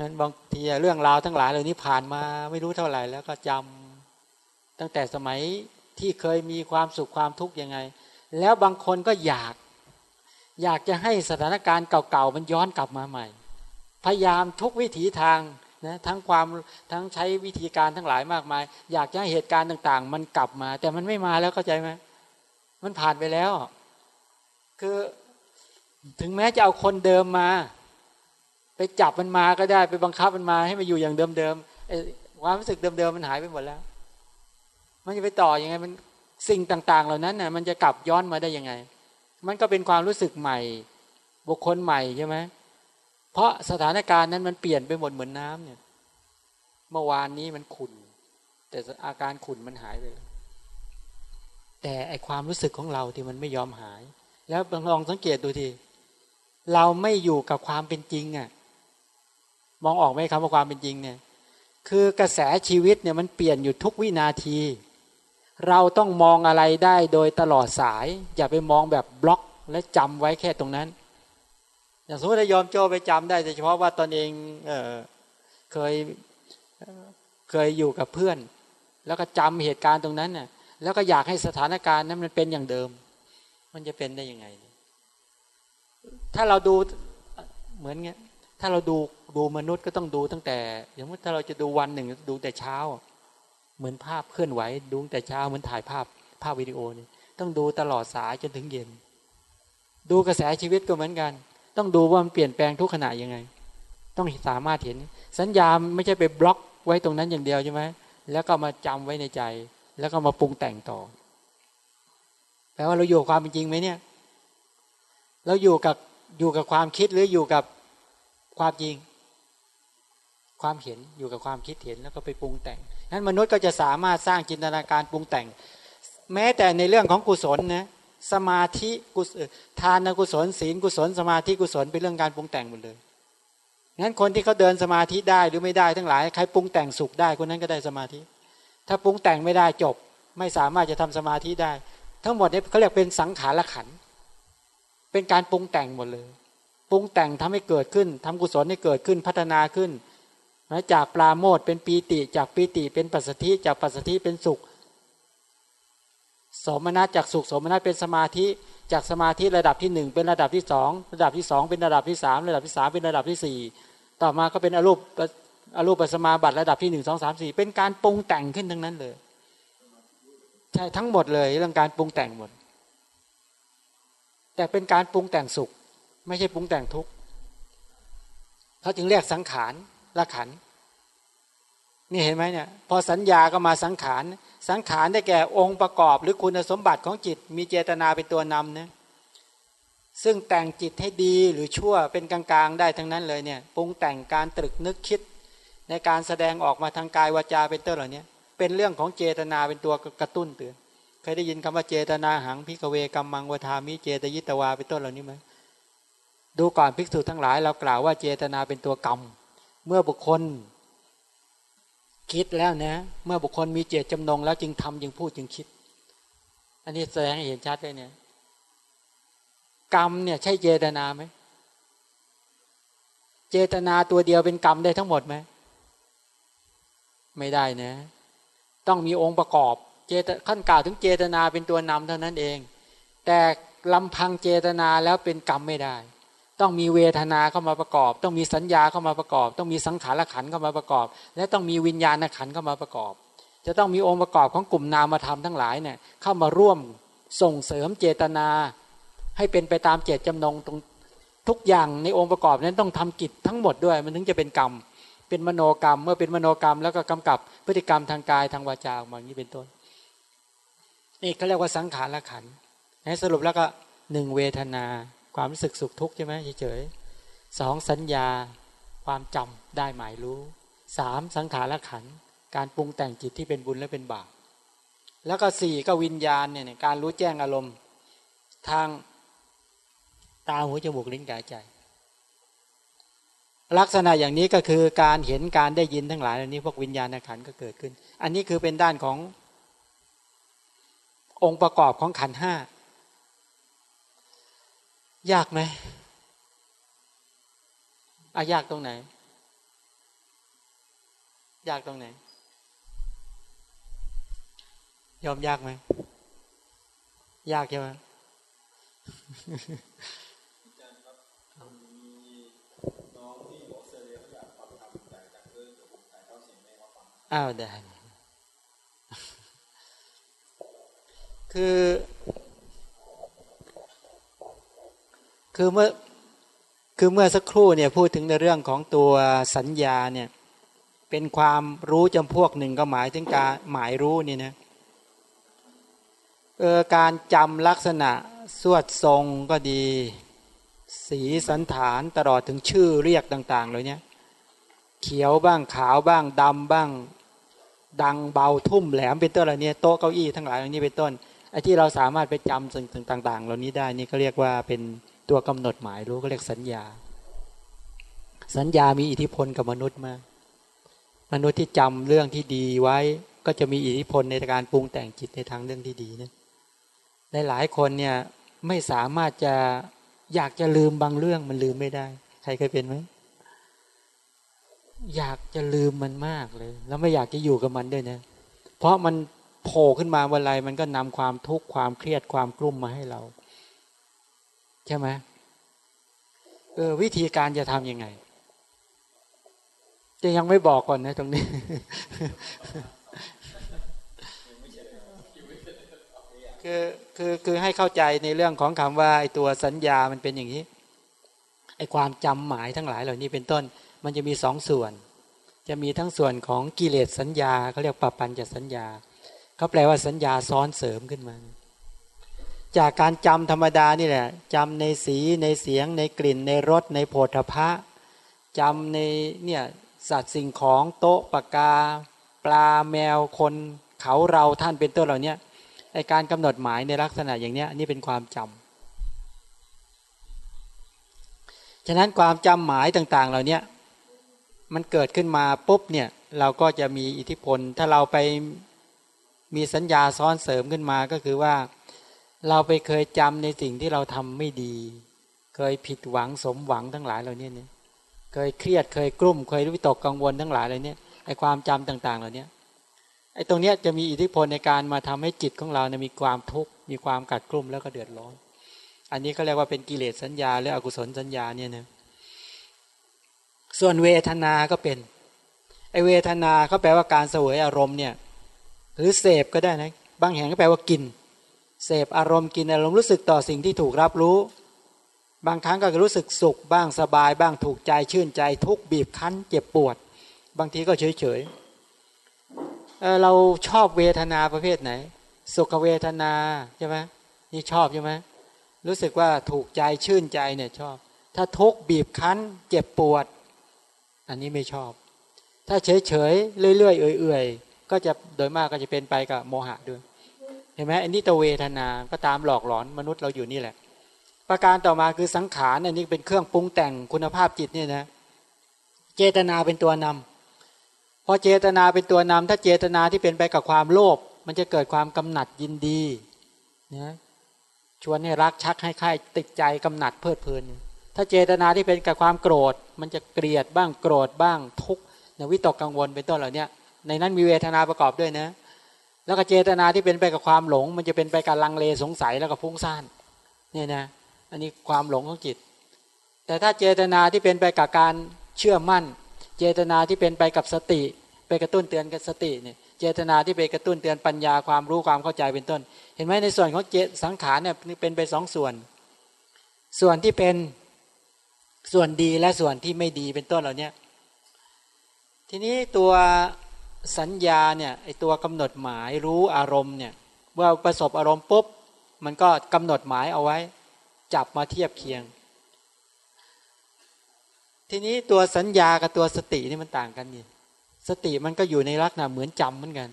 นั้นบางทีเรื่องราวทั้งหลายเหล่านี้ผ่านมาไม่รู้เท่าไหร่แล้วก็จำตั้งแต่สมัยที่เคยมีความสุขความทุกข์ยังไง แล้วบางคนก็อยาก อยากจะให้สถานการณ์เก่าๆมันย้อนกลับมาใหม่ พยายามทุกวิถีทางนะทั้งความทั้งใช้วิธีการทั้งหลายมากมาย อยากจะให้เหตุการณ์ต่าง ๆ มันกลับมา แต่มันไม่มาแล้วเข้าใจไหม มันผ่านไปแล้ว คือถึงแม้จะเอาคนเดิมมา ไปจับมันมาก็ได้ไปบังคับมันมาให้มันอยู่อย่างเดิมๆความรู้สึกเดิมๆมันหายไปหมดแล้ว มันจะไปต่ออยังไงมันสิ่งต่าง ๆ เหล่านั้นน่ะมันจะกลับย้อนมาได้ยังไง มันก็เป็นความรู้สึกใหม่ บุคคลใหม่ใช่ไหมเพราะสถานการณ์นั้นมันเปลี่ยนไปหมดเหมือนน้ำเนี่ย เมื่อวานนี้มันขุนแต่อาการขุนมันหายไปแแต่ไอความรู้สึกของเราที่มันไม่ยอมหาย แล้วลองสังเกตดูทีเราไม่อยู่กับความเป็นจริงอะ่ะมองออกไหมครับว่าความเป็นจริงเนี่ย คือกระแสชีวิตเนี่ยมันเปลี่ยนอยู่ทุกวินาที เราต้องมองอะไรได้โดยตลอดสาย อย่าไปมองแบบบล็อกและจำไว้แค่ตรงนั้น อย่างสมมติถ้ายอมโจไปจำได้เฉพาะว่าตนเองเออเคยเคยอยู่กับเพื่อน แล้วก็จำเหตุการณ์ตรงนั้นน่ะ แล้วก็อยากให้สถานการณ์นั้นมันเป็นอย่างเดิม มันจะเป็นได้ยังไง ถ้าเราดูเหมือนเงี้ยถ้าเราดูดูมนุษย์ก็ต้องดูตั้งแต่อย่างว่าถ้าเราจะดูวันหนึ่งดูแต่เช้า เหมือนภาพเคลื่อนไหวดูแต่เช้าเหมือนถ่ายภาพภาพวิดีโอนี่ต้องดูตลอดสายจนถึงเย็น ดูกระแสชีวิตก็เหมือนกัน ต้องดูว่ามันเปลี่ยนแปลงทุกขณะยังไง ต้องสามารถเห็น สัญญาไม่ใช่ไปบล็อกไว้ตรงนั้นอย่างเดียวใช่ไหมแล้วก็มาจำไว้ในใจ แล้วก็มาปรุงแต่งต่อ แปลว่าเราอยู่กับความเป็นจริงไหมเนี่ย เราอยู่กับอยู่กับความคิดหรืออยู่กับความจริง ความเห็นอยู่กับความคิดเห็นแล้วก็ไปปรุงแต่งนั้นมนุษย์ก็จะสามารถสร้างจินตนาการปรุงแต่ง แม้แต่ในเรื่องของกุศลนะสมาธิกุศลทานกุศลศีลกุศล สมาธิกุศลเป็นเรื่องการปรุงแต่งหมดเลยงั้นคนที่เขาเดินสมาธิได้หรือไม่ได้ทั้งหลายใครปรุงแต่งสุขได้คนนั้นก็ได้สมาธิ ถ้าปรุงแต่งไม่ได้จบ ไม่สามารถจะทำสมาธิได้ ทั้งหมดนี้เขาเรียกเป็นสังขารขัน เป็นการปรุงแต่งหมดเลย ปรุงแต่งทำให้เกิดขึ้นทำกุศลให้เกิดขึ้นพัฒนาขึ้นจากปลาโมดเป็นปีติ จากปีติเป็นปัสสธิจากปัสสธิเป็นสุข สมนัตจากสุขสมนัตเป็นสมาธิ จากสมาธิระดับที่หนึ่งเป็นระดับที่สองระดับที่สองเป็นระดับที่สามระดับที่สามเป็นระดับที่สี่ต่อมาก็เป็นอรูป อรูปปัสมาบัติระดับที่หนึ่งสองสามสี่เป็นการปรุงแต่งขึ้นทั้งนั้นเลย ใช่ทั้งหมดเลยเรื่องการปรุงแต่งหมด แต่เป็นการปรุงแต่งสุข ไม่ใช่ปรุงแต่งทุกข์เขาจึงเรียกสังขารละขันนี่เห็นไหมเนี่ยพอสัญญาก็มาสังขารสังขารได้แก่องค์ประกอบ หรือคุณสมบัติของจิตมีเจตนาเป็นตัวนำนะซึ่งแต่งจิตให้ดีหรือชั่วเป็นกลางๆ ได้ทั้งนั้นเลยเนี่ยปรุงแต่งการตรึกนึกคิด ในการแสดงออกมาทางกายวาจาเป็นต้นเหล่านี้เป็นเรื่องของเจตนาเป็นตัวกระตุ้นเตือนเคยได้ยินคำว่าเจตนาหังพิกเวกัมมังวทามิเจตยิตวาเป็นต้นเหล่านี้ไหมดูก่อนภิกษุทั้งหลายเรากล่าวว่าเจตนาเป็นตัวกรรม เมื่อบุคคล คิดแล้วนะ เมื่อบุคคลมีเจตจำนงแล้วจึงทำจึงพูดจึงคิด อันนี้แสดงให้เห็นชัดเลยเนี่ยกรรมเนี่ยใช่เจตนาไหมเจตนาตัวเดียวเป็นกรรมได้ทั้งหมดไหม ไม่ได้นะ ต้องมีองค์ประกอบเจตขั้นกล่าวถึงเจตนาเป็นตัวนำเท่านั้นเอง แต่ลำพังเจตนาแล้วเป็นกรรมไม่ได้ ต้องมีเวทนาเข้ามาประกอบ ต้องมีสัญญาเข้ามาประกอบ ต้องมีสังขารขันเข้ามาประกอบ และต้องมีวิญญาณขันเข้ามาประกอบ จะต้องมีองค์ประกอบของกลุ่มนามธรรมทั้งหลายเนี่ยเข้ามาร่วมส่งเสริมเจตนา ให้เป็นไปตามเจตจำนงตรงทุกอย่างในองค์ประกอบนั้นต้องทำกิจทั้งหมดด้วยมันถึงจะเป็นกรรม เป็นมโนกรรม เมื่อเป็นมโนกรรม แล้วก็กำกับพฤติกรรมทางกายทางวาจาออกมาอย่างนี้เป็นต้น นี่เขาเรียกว่าสังขารละขันให้สรุปแล้วก็หนึ่งเวทนา ความรู้สึกสุขทุกข์ใช่ไหมเฉยๆสองสัญญา ความจำได้หมายรู้สามสังขารละขันการปรุงแต่งจิตที่เป็นบุญและเป็นบาปแล้วก็สี่ก็วิญญาณเนี่ยการรู้แจ้งอารมณ์ ทางตาหูจมูกลิ้นกายใจ ลักษณะอย่างนี้ก็คือการเห็นการได้ยินทั้งหลายเหล่านี้พวกวิญญาณขันก็เกิดขึ้น อันนี้คือเป็นด้านขององค์ประกอบของขันห้ายากไหมอายากตรงไหน ยากตรงไหน ยอมยากไหม ยากใช่ไหม อ้าวได้ คือ คือเมื่อคือเมื่อสักครู่เนี่ยพูดถึงในเรื่องของตัวสัญญาเนี่ยเป็นความรู้จำพวกหนึ่งก็หมายถึงการหมายรู้นี่นะเออการจำลักษณะสวดทรงก็ดี สีสันฐานตลอดถึงชื่อเรียกต่าง ๆ เลยเนี่ยเขียวบ้างขาวบ้างดำบ้าง ดังเบาทุ่มแหลมเป็นต้นอะไรเนี่ยโต๊ะเก้าอี้ทั้งหลายเหล่านี้เป็นต้นไอ้ที่เราสามารถไปจำสิ่งต่าง ๆ เหล่านี้ได้นี่ก็เรียกว่าเป็นตัวกำหนดหมายรู้ก็เรียกสัญญา สัญญามีอิทธิพลกับมนุษย์มาก มนุษย์ที่จำเรื่องที่ดีไว้ก็จะมีอิทธิพลในการปรุงแต่งจิตในทางเรื่องที่ดีนะหลายคนเนี่ยไม่สามารถจะอยากจะลืมบางเรื่องมันลืมไม่ได้ ใครเคยเป็นไหม อยากจะลืมมันมากเลย แล้วไม่อยากจะอยู่กับมันด้วยนะ เพราะมันโผล่ขึ้นมาวันไรมันก็นำความทุกข์ความเครียดความกลุ้มมาให้เรา ใช่ไหมเออวิธีการจะทำยังไง จะยังไม่บอกก่อนนะตรงนี้ คือคือคือให้เข้าใจในเรื่องของคำว่าไอตัวสัญญามันเป็นอย่างนี้ไอความจำหมายทั้งหลายเหล่านี้เป็นต้น มันจะมีสองส่วน จะมีทั้งส่วนของกิเลสสัญญาเขาเรียกปปัญจสัญญาเขาแปลว่าสัญญาซ้อนเสริมขึ้นมา จากการจำธรรมดานี่แหละจำในสีในเสียง ในกลิ่น ในรสในโผฏฐะจำในเนี่ยสัตว์สิ่งของโต๊ะปากกา ปลาแมวคนเขาเราท่านเป็นต้นเหล่านี้ไอการกำหนดหมายในลักษณะอย่างนี้นี่เป็นความจำฉะนั้นความจำหมายต่าง ๆ เหล่านี้ มันเกิดขึ้นมาปุ๊บเนี่ยเราก็จะมีอิทธิพล ถ้าเราไปมีสัญญาซ้อนเสริมขึ้นมาก็คือว่า เราไปเคยจำในสิ่งที่เราทำไม่ดี เคยผิดหวังสมหวังทั้งหลายเหล่านี้เนี่ยเคยเครียดเคยกลุ้มเคยวิตกกังวลทั้งหลายเหล่านี้ไอความจำต่าง ๆ เหล่านี้ไอตรงเนี้ยจะมีอิทธิพลในการมาทำให้จิตของเราเนี่ยมีความทุกข์มีความกัดกลุ่มแล้วก็เดือดร้อน อันนี้ก็เรียกว่าเป็นกิเลสสัญญาหรืออกุศลสัญญาเนี่ยนะ ส่วนเวทนาก็เป็นไอเวทนาเขาแปลว่าการเสวยอารมณ์เนี่ยหรือเสพก็ได้นะบางแห่งก็แปลว่ากิน เสพอารมณ์กินอารมณ์รู้สึกต่อสิ่งที่ถูกรับรู้ บางครั้งก็รู้สึกสุขบ้างสบาย บ้างถูกใจชื่นใจ ทุกบีบคั้น เจ็บปวด บางทีก็เฉยเฉยเราชอบเวทนาประเภทไหน สุขเวทนาใช่ไหมนี่ชอบใช่ไหมรู้สึกว่าถูกใจชื่นใจเนี่ยชอบ ถ้าทุกบีบคั้น เจ็บปวด อันนี้ไม่ชอบ ถ้าเฉยเฉยเรื่อยๆเอื่อยๆก็จะโดยมากก็จะเป็นไปกับโมหะด้วยเห็นไหมอันนี้ตเวทนาก็ตามหลอกหลอนมนุษย์เราอยู่นี่แหละ ประการต่อมาคือสังขารอันนี้เป็นเครื่องปรุงแต่งคุณภาพจิตเนี่ยนะเจตนาเป็นตัวนำพอเจตนาเป็นตัวนำถ้าเจตนาที่เป็นไปกับความโลภมันจะเกิดความกำหนัดยินดีนะชวนให้รักชักให้ใครติดใจกำหนัดเพลิดเพลิน ถ้าเจตนาที่เป็นกับความโกรธ มันจะเกลียดบ้างโกรธบ้างทุกข์วิตกกังวลเป็นต้นเหล่านี้ในนั้นมีเวทนาประกอบด้วยนะ แล้วก็เจตนาที่เป็นไปกับความหลง มันจะเป็นไปกับลังเลสงสัยแล้วก็พุ่งซ่านเนี่ยนะอันนี้ความหลงของจิต แต่ถ้าเจตนาที่เป็นไปกับการเชื่อมั่น เจตนาที่เป็นไปกับสติ ไปกระตุ้นเตือนกับสติเนี่ยเจตนาที่ไปกระตุ้นเตือนปัญญาความรู้ความเข้าใจเป็นต้น เห็นไหมในส่วนของเจสังขารเนี่ยเป็นไปสองส่วน ส่วนที่เป็น ส่วนดีและส่วนที่ไม่ดีเป็นต้นเหล่านี้ทีนี้ตัวสัญญาเนี่ยไอตัวกำหนดหมายรู้อารมณ์เนี่ยเมื่อประสบอารมณ์ปุ๊บมันก็กำหนดหมายเอาไว้ จับมาเทียบเคียง ทีนี้ตัวสัญญากับตัวสตินี่มันต่างกันนี่สติมันก็อยู่ในลักษณะเหมือนจำเหมือนกัน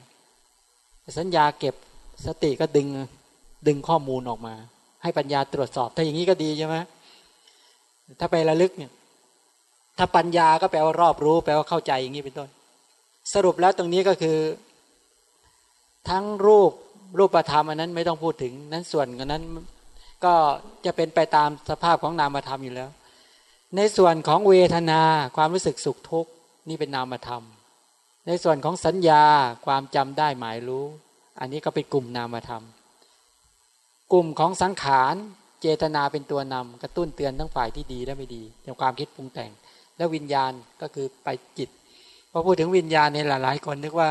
สัญญาเก็บสติก็ดึงดึงข้อมูลออกมา ให้ปัญญาตรวจสอบ ถ้าอย่างนี้ก็ดีใช่ไหม ถ้าไประลึกเนี่ย ถ้าปัญญาก็แปลว่ารอบรู้ แปลว่าเข้าใจอย่างนี้เป็นต้น สรุปแล้วตรงนี้ก็คือ ทั้งรูปรูปธรรมอันนั้นไม่ต้องพูดถึงนั้นส่วนนั้น ก็จะเป็นไปตามสภาพของนามธรรมอยู่แล้ว ในส่วนของเวทนาความรู้สึกสุขทุกข์นี่เป็นนามธรรม ในส่วนของสัญญาความจำได้หมายรู้ อันนี้ก็เป็นกลุ่มนามธรรม กลุ่มของสังขาร เจตนาเป็นตัวนำกระตุ้นเตือนทั้งฝ่ายที่ดีและไม่ดีในความคิดปรุงแต่ง และวิญญาณก็คือไปจิตพอพูดถึงวิญญาณเนี่ยหลายๆคนนึกว่า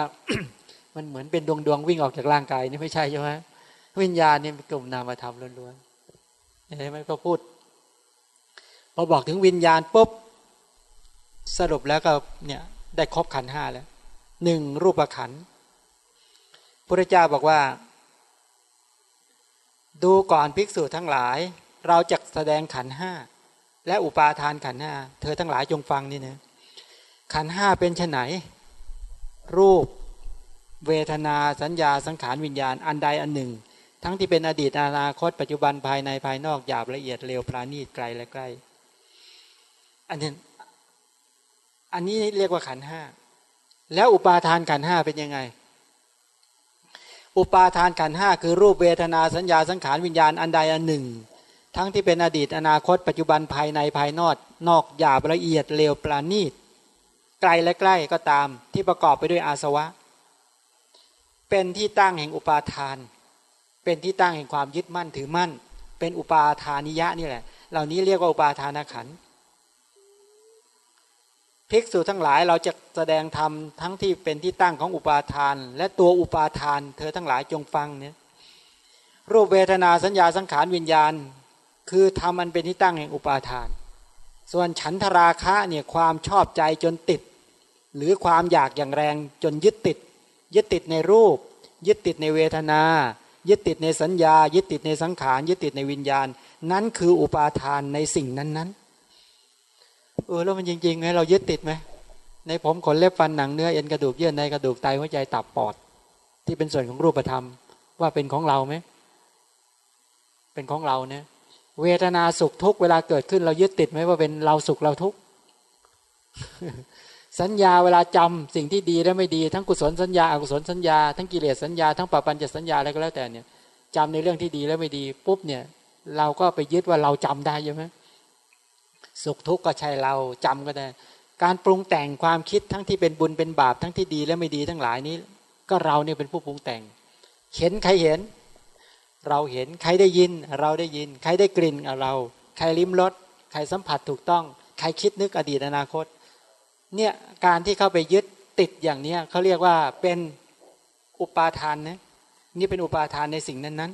มันเหมือนเป็นดวงดวงวิ่งออกจากร่างกายนี่ไม่ใช่ใช่ไหมวิญญาณนี่เป็นกลุ่มนามธรรมล้วนๆเห็นไหมพอพูดพอบอกถึงวิญญาณปุ๊บสรุปแล้วก็เนี่ยได้ครบขันห้าแล้วหนึ่งรูปขันพระเจ้าบอกว่า ดูก่อนภิกษุทั้งหลาย เราจะแสดงขันห้าและอุปาทานขันห้าเธอทั้งหลายจงฟังนี่นะขันห้าเป็นไนรูป เวทนาสัญญาสังขารวิญญาณอันใดอันหนึ่ง ทั้งที่เป็นอดีตอนาคต ปัจจุบันภายในภายนอกหยาบละเอียดเร็วปราณีตไกลและใกล้ อันนี้อันนี้เรียกว่าขันห้าแล้วอุปาทานขันห้าเป็นยังไง อุปาทานขันห้าคือรูปเวทนาสัญญาสังขารวิญญาณอันใดอันหนึ่ง ทั้งที่เป็นอดีตอนาคตปัจจุบันภายในภายนอกนอกหยาบละเอียดเร็วปราณีตไกลและใกล้ก็ตามที่ประกอบไปด้วยอาสวะ เป็นที่ตั้งแห่งอุปาทาน เป็นที่ตั้งแห่งความยึดมั่นถือมั่น เป็นอุปาทานิยะนี่แหละ เหล่านี้เรียกว่าอุปาทานขัน ภิกษุทั้งหลายเราจะแสดงธรรมทั้งที่เป็นที่ตั้งของอุปาทาน และตัวอุปาทาน เธอทั้งหลายจงฟังเนี่ยรูปเวทนาสัญญาสังขารวิญญาณ คือธรรมมันเป็นที่ตั้งแห่งอุปาทาน ส่วนฉันทราคะเนี่ยความชอบใจจนติด หรือความอยากอย่างแรงจนยึดติด ยึดติดในรูป ยึดติดในเวทนา ยึดติดในสัญญา ยึดติดในสังขาร ยึดติดในวิญญาณ นั้นคืออุปาทานในสิ่งนั้นๆ เออแล้วมันจริงๆไงเรายึดติดไหมในผมขนเล็บฟันหนังเนื้อเอ็นกระดูกเยื่อในกระดูกไตหัวใจตับปอด ที่เป็นส่วนของรูปธรรม ว่าเป็นของเราไหมเป็นของเราเนี่ยเวทนาสุขทุกเวลาเกิดขึ้นเรายึดติดไหมว่าเป็นเราสุขเราทุกสัญญาเวลาจำสิ่งที่ดีและไม่ดี ทั้งกุศลสัญญาอกุศลสัญญาทั้งกิเลสสัญญาทั้งปปัญจสัญญาอะไรก็แล้วแต่เนี่ยจำในเรื่องที่ดีและไม่ดีปุ๊บเนี่ย เราก็ไปยึดว่าเราจำได้ใช่ไหม สุขทุกข์ก็ใช่เราจำก็ได้ การปรุงแต่งความคิดทั้งที่เป็นบุญเป็นบาปทั้งที่ดีและไม่ดีทั้งหลายนี้ ก็เราเนี่ยเป็นผู้ปรุงแต่ง เห็นใครเห็น เราเห็นใครได้ยิน เราได้ยิน ใครได้กลิ่นเรา ใครลิ้มรสใครสัมผัสถูกต้อง ใครคิดนึกอดีตอนาคตเนี่ยการที่เข้าไปยึดติดอย่างเนี้ยเขาเรียกว่าเป็นอุปาทานนะนี่เป็นอุปาทานในสิ่งนั้นนั้น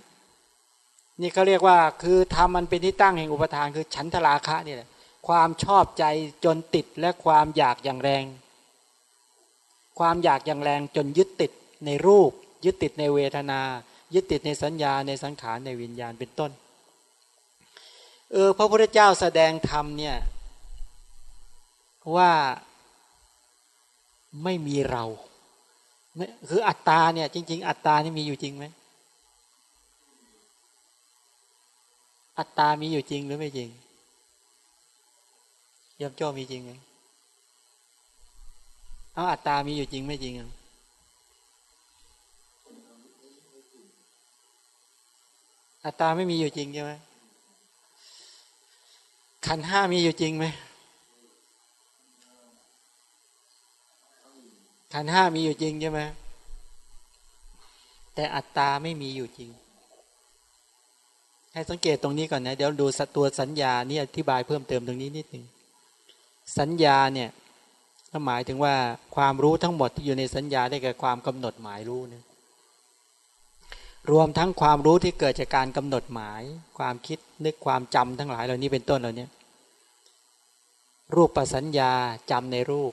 นี่เขาเรียกว่าคือทำมันเป็นที่ตั้งแห่งอุปทานคือฉันทราคะนี่แหละ ความชอบใจจนติดและความอยากอย่างแรง ความอยากอย่างแรงจนยึดติดในรูป ยึดติดในเวทนา ยึดติดในสัญญาในสังขารในวิญญาณเป็นต้นเออพระพุทธเจ้าแสดงธรรมเนี่ยว่าไม่มีเราคืออัตตาเนี่ยจริง ๆ อัตตานี่มีอยู่จริงไหมอัตตามีอยู่จริงหรือไม่จริง ยมโจ้มีจริงไงเอาอัตตามีอยู่จริงไม่จริงอัตตาไม่มีอยู่จริงใช่ไหมขันห้ามีอยู่จริงไหมขันห้ามีอยู่จริงใช่ไหมแต่อัตตาไม่มีอยู่จริง ให้สังเกตตรงนี้ก่อนนะ เดี๋ยวดูตัวสัญญานี่อธิบายเพิ่มเติมตรงนี้นิดหนึ่ง สัญญาเนี่ยหมายถึงว่าความรู้ทั้งหมดที่อยู่ในสัญญาได้แก่ความกำหนดหมายรู้เนี่ยรวมทั้งความรู้ที่เกิดจากการกำหนดหมาย ความคิดนึกความจำทั้งหลายเหล่านี้เป็นต้นเหล่านี้รูปประสัญญาจำในรูป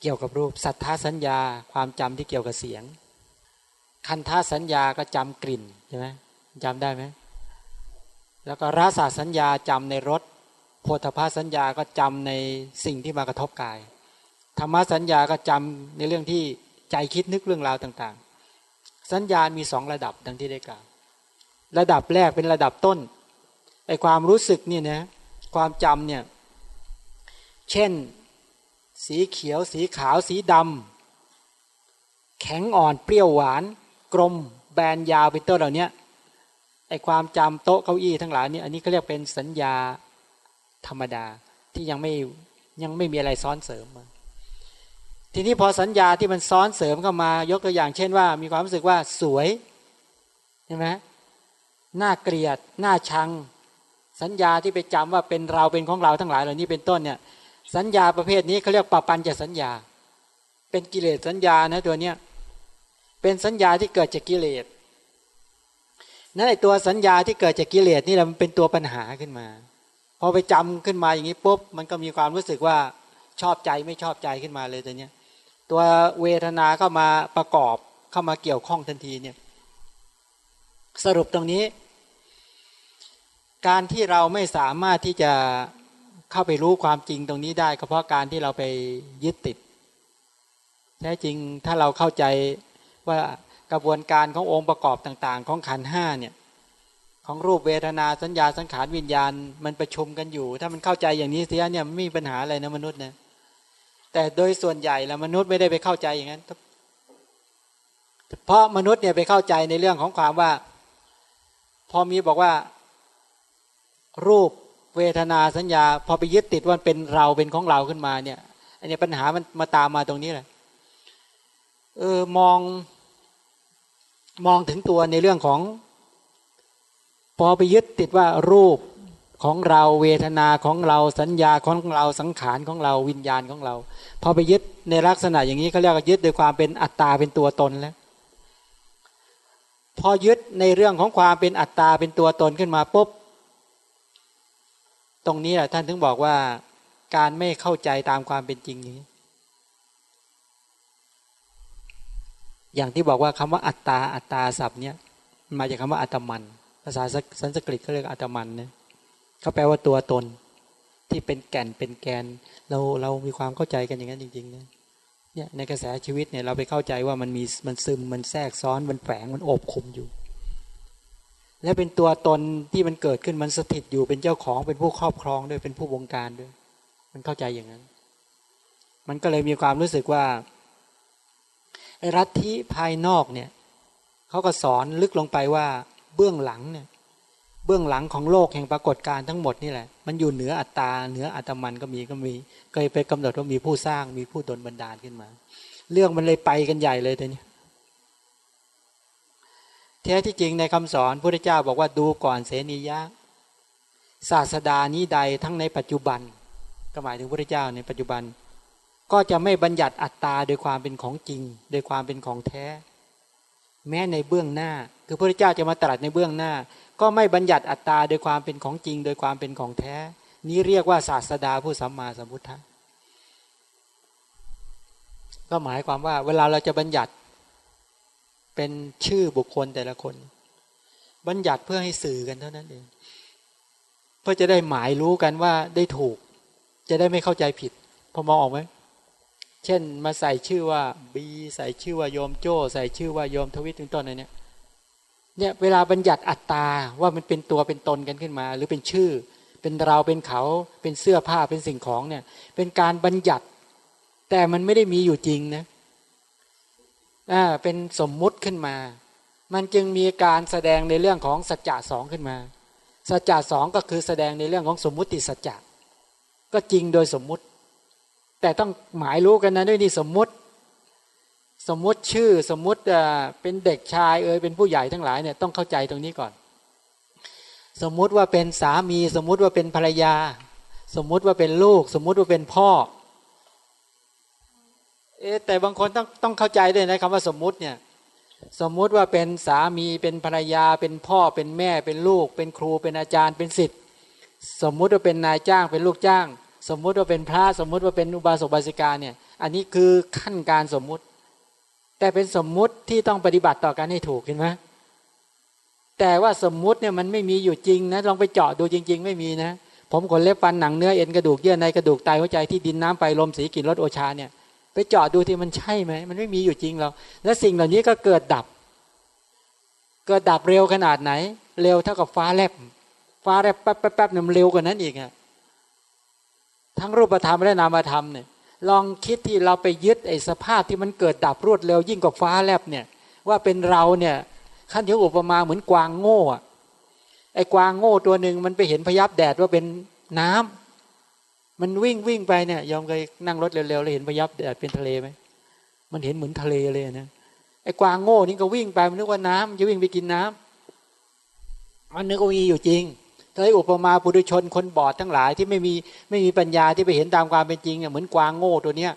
เกี่ยวกับรูปสัทธาสัญญาความจำที่เกี่ยวกับเสียง คันธาสัญญาก็จำกลิ่นใช่ไหมจำได้ไหมแล้วก็รสาสัญญาจำในรส โพธพาสัญญาก็จำในสิ่งที่มากระทบกาย ธรรมสัญญาก็จำในเรื่องที่ใจคิดนึกเรื่องราวต่างๆ สัญญามีสองระดับดังที่ได้กล่าวระดับแรกเป็นระดับต้นไอความรู้สึกนี่นะความจำเนี่ยเช่น สีเขียว สีขาว สีดำแข็งอ่อนเปรี้ยวหวาน กลม แบนยาวเป็นต้นเหล่านี้ไอความจำโต๊ะเก้าอี้ทั้งหลายนี่อันนี้เขาเรียกเป็นสัญญา ธรรมดาที่ยังไม่ยังไม่มีอะไรซ้อนเสริมมาทีนี้พอสัญญาที่มันซ้อนเสริมเข้ามายกตัวอย่างเช่นว่า มีความรู้สึกว่าสวยใช่ไหมน่าเกลียดน่าชัง สัญญาที่ไปจำว่าเป็นเราเป็นของเราทั้งหลายเหล่านี้เป็นต้นเนี่ย สัญญาประเภทนี้เขาเรียกปปัญจะสัญญา เป็นกิเลสสัญญานะตัวเนี้ยเป็นสัญญาที่เกิดจากกิเลสนั่นไอตัวสัญญาที่เกิดจากกิเลสนี่แหละมันเป็นตัวปัญหาขึ้นมา พอไปจำขึ้นมาอย่างนี้ปุ๊บมันก็มีความรู้สึกว่าชอบใจไม่ชอบใจขึ้นมาเลยตัวเนี้ยตัวเวทนาเข้ามาประกอบเข้ามาเกี่ยวข้องทันทีเนี่ยสรุปตรงนี้ การที่เราไม่สามารถที่จะเข้าไปรู้ความจริงตรงนี้ได้ก็เพราะการที่เราไปยึดติดแท้จริงถ้าเราเข้าใจว่ากระบวนการขององค์ประกอบต่าง ๆ ของขันห้าเนี่ย ของรูปเวทนาสัญญาสังขารวิญญาณมันประชุมกันอยู่ ถ้ามันเข้าใจอย่างนี้เสียเนี่ยไม่มีปัญหาอะไรนะมนุษย์นะแต่โดยส่วนใหญ่แล้วมนุษย์ไม่ได้ไปเข้าใจอย่างนั้นเพราะมนุษย์เนี่ยไปเข้าใจในเรื่องของความว่า พอมีบอกว่า รูปเวทนาสัญญา พอไปยึดติดว่าเป็นเราเป็นของเราขึ้นมาเนี่ยอันนี้ปัญหามันมาตามมาตรงนี้แหละเออมองมองถึงตัวในเรื่องของ อไปยึดติดว่ารูปของเราเวทนาของเราสัญญาของเราสังขารของเราวิญญาณของเรา พอไปยึดในลักษณะอย่างนี้เขาเรียกว่ายึดโดยความเป็นอัตตาเป็นตัวตนแล้ว พอยึดในเรื่องของความเป็นอัตตาเป็นตัวตนขึ้นมาปุ๊บตรงนี้แหละท่านถึงบอกว่าการไม่เข้าใจตามความเป็นจริงนี้ อย่างที่บอกว่าคำว่าอัตตาอัตตาศัพท์เนี่ยมาจากคำว่าอัตมัน ภาษาสันสกฤตเขาเรียกอัตมันนี่ยเขาแปลว่าตัวตนที่เป็นแก่นเป็นแกน เราเรามีความเข้าใจกันอย่างนั้นจริงๆนะเนี่ยในกระแสชีวิตเนี่ยเราไปเข้าใจว่ามันมีมันซึมมันแทรกซ้อนมันแฝงมันโอบคุมอยู่ และเป็นตัวตนที่มันเกิดขึ้นมันสถิตอยู่เป็นเจ้าของเป็นผู้ครอบครองด้วยเป็นผู้บงการด้วย มันเข้าใจอย่างนั้น มันก็เลยมีความรู้สึกว่าไอ้รัฐที่ภายนอกเนี่ยเขาก็สอนลึกลงไปว่า เบื้องหลังเนี่ยเบื้องหลังของโลกแห่งปรากฏการทั้งหมดนี่แหละ มันอยู่เหนืออัตตาเหนืออัตมันก็มีก็มีเคยไปกำหนดว่ามีผู้สร้างมีผู้ดลบันดาลขึ้นมา เรื่องมันเลยไปกันใหญ่เลยทีนี้แท้ที่จริงในคำสอนพระเจ้าบอกว่าดูก่อนเสนียะศาสดานี้ใดทั้งในปัจจุบัน ก็หมายถึงพระเจ้าในปัจจุบัน ก็จะไม่บัญญัติอัตตาโดยความเป็นของจริง โดยความเป็นของแท้ แม้ในเบื้องหน้า คือพระเจ้าจะมาตรัสในเบื้องหน้า ก็ไม่บัญญัติอัตตาโดยความเป็นของจริง โดยความเป็นของแท้ นี้เรียกว่าศาสดาผู้สัมมาสัมพุทธะก็หมายความว่า เวลาเราจะบัญญัติเป็นชื่อบุคคลแต่ละคน บัญญัติเพื่อให้สื่อกันเท่านั้นเองเพื่อจะได้หมายรู้กันว่าได้ถูก จะได้ไม่เข้าใจผิด พอมองออกไหม เช่นมาใส่ชื่อว่าบีใส่ชื่อว่าโยมโจ้ ใส่ชื่อว่าโยมทวิตเป็นต้นอะไรเนี่ยเนี่ยเวลาบัญญัติอัตตาว่ามันเป็นตัวเป็นตนกันขึ้นมา หรือเป็นชื่อ เป็นเราเป็นเขาเป็นเสื้อผ้าเป็นสิ่งของเนี่ยเป็นการบัญญัติแต่มันไม่ได้มีอยู่จริงนะอ่าเป็นสมมุติขึ้นมา มันจึงมีการแสดงในเรื่องของสัจจะสองขึ้นมา สัจจะสองก็คือแสดงในเรื่องของสมมุติสัจจะก็จริงโดยสมมุติ แต่ต้องหมายรู้กันนะด้วยนี่สมมุติ สมมุติชื่อสมมุติเป็นเด็กชายเอ่ยเป็นผู้ใหญ่ทั้งหลายเนี่ยต้องเข้าใจตรงนี้ก่อน สมมุติว่าเป็นสามี สมมุติว่าเป็นภรรยา สมมุติว่าเป็นลูก สมมุติว่าเป็นพ่อเอ๊แต่บางคนต้องต้องเข้าใจด้วยนะคำว่าสมมุติเนี่ยสมมุติว่าเป็นสามีเป็นภรรยา เป็นพ่อเป็นแม่เป็นลูก เป็นครูเป็นอาจารย์เป็นศิษย์สมมุติว่าเป็นนายจ้างเป็นลูกจ้าง สมมุติว่าเป็นพระสมมุติว่าเป็นอุบาสกบาสิกาเนี่ยอันนี้คือขั้นการสมมุติ แต่เป็นสมมุติที่ต้องปฏิบัติต่อกันให้ถูกเห็นไหมแต่ว่าสมมุติเนี่ยมันไม่มีอยู่จริงนะลองไปเจาะดูจริง ๆ ไม่มีนะ ผมขนเล็บฟันหนังเนื้อเอ็นกระดูกเยื่อในกระดูกไตหัวใจที่ดินน้ำไปลมสีกลิ่นรสโอชาเนี่ยไปเจาะดูที่มันใช่ไหมมันไม่มีอยู่จริงหรอกและสิ่งเหล่านี้ก็เกิดดับ เกิดดับเร็วขนาดไหน เร็วเท่ากับฟ้าแลบฟ้าแลบแป๊บแป๊บเนี่ยมันเร็วกว่านั้นอีกอะ ทั้งรูปธรรมและนามธรรมเนี่ยลองคิดที่เราไปยึดไอ้สภาพที่มันเกิดดับรวดเร็วยิ่งกว่าฟ้าแลบเนี่ยว่าเป็นเราเนี่ยขั้นที่อุปมาเหมือนกวางโง่ไอ้กวางโง่ตัวหนึ่งมันไปเห็นพยับแดดว่าเป็นน้ำมันวิ่งวิ่งไปเนี่ยยอมเคยนั่งรถเร็วๆแล้วเห็นพยับแดดเป็นทะเลไหมมันเห็นเหมือนทะเลเลยนะไอ้กวางโง่นี่ก็วิ่งไปมันนึกว่าน้ำมันจะวิ่งไปกินน้ำมันนึกว่ามีอยู่จริง เลยอุปมาปุถุชนคนบอดทั้งหลายที่ไม่มีไม่มีปัญญาที่ไปเห็นตามความเป็นจริงเหมือนกวางโง่ตัวเนี้ย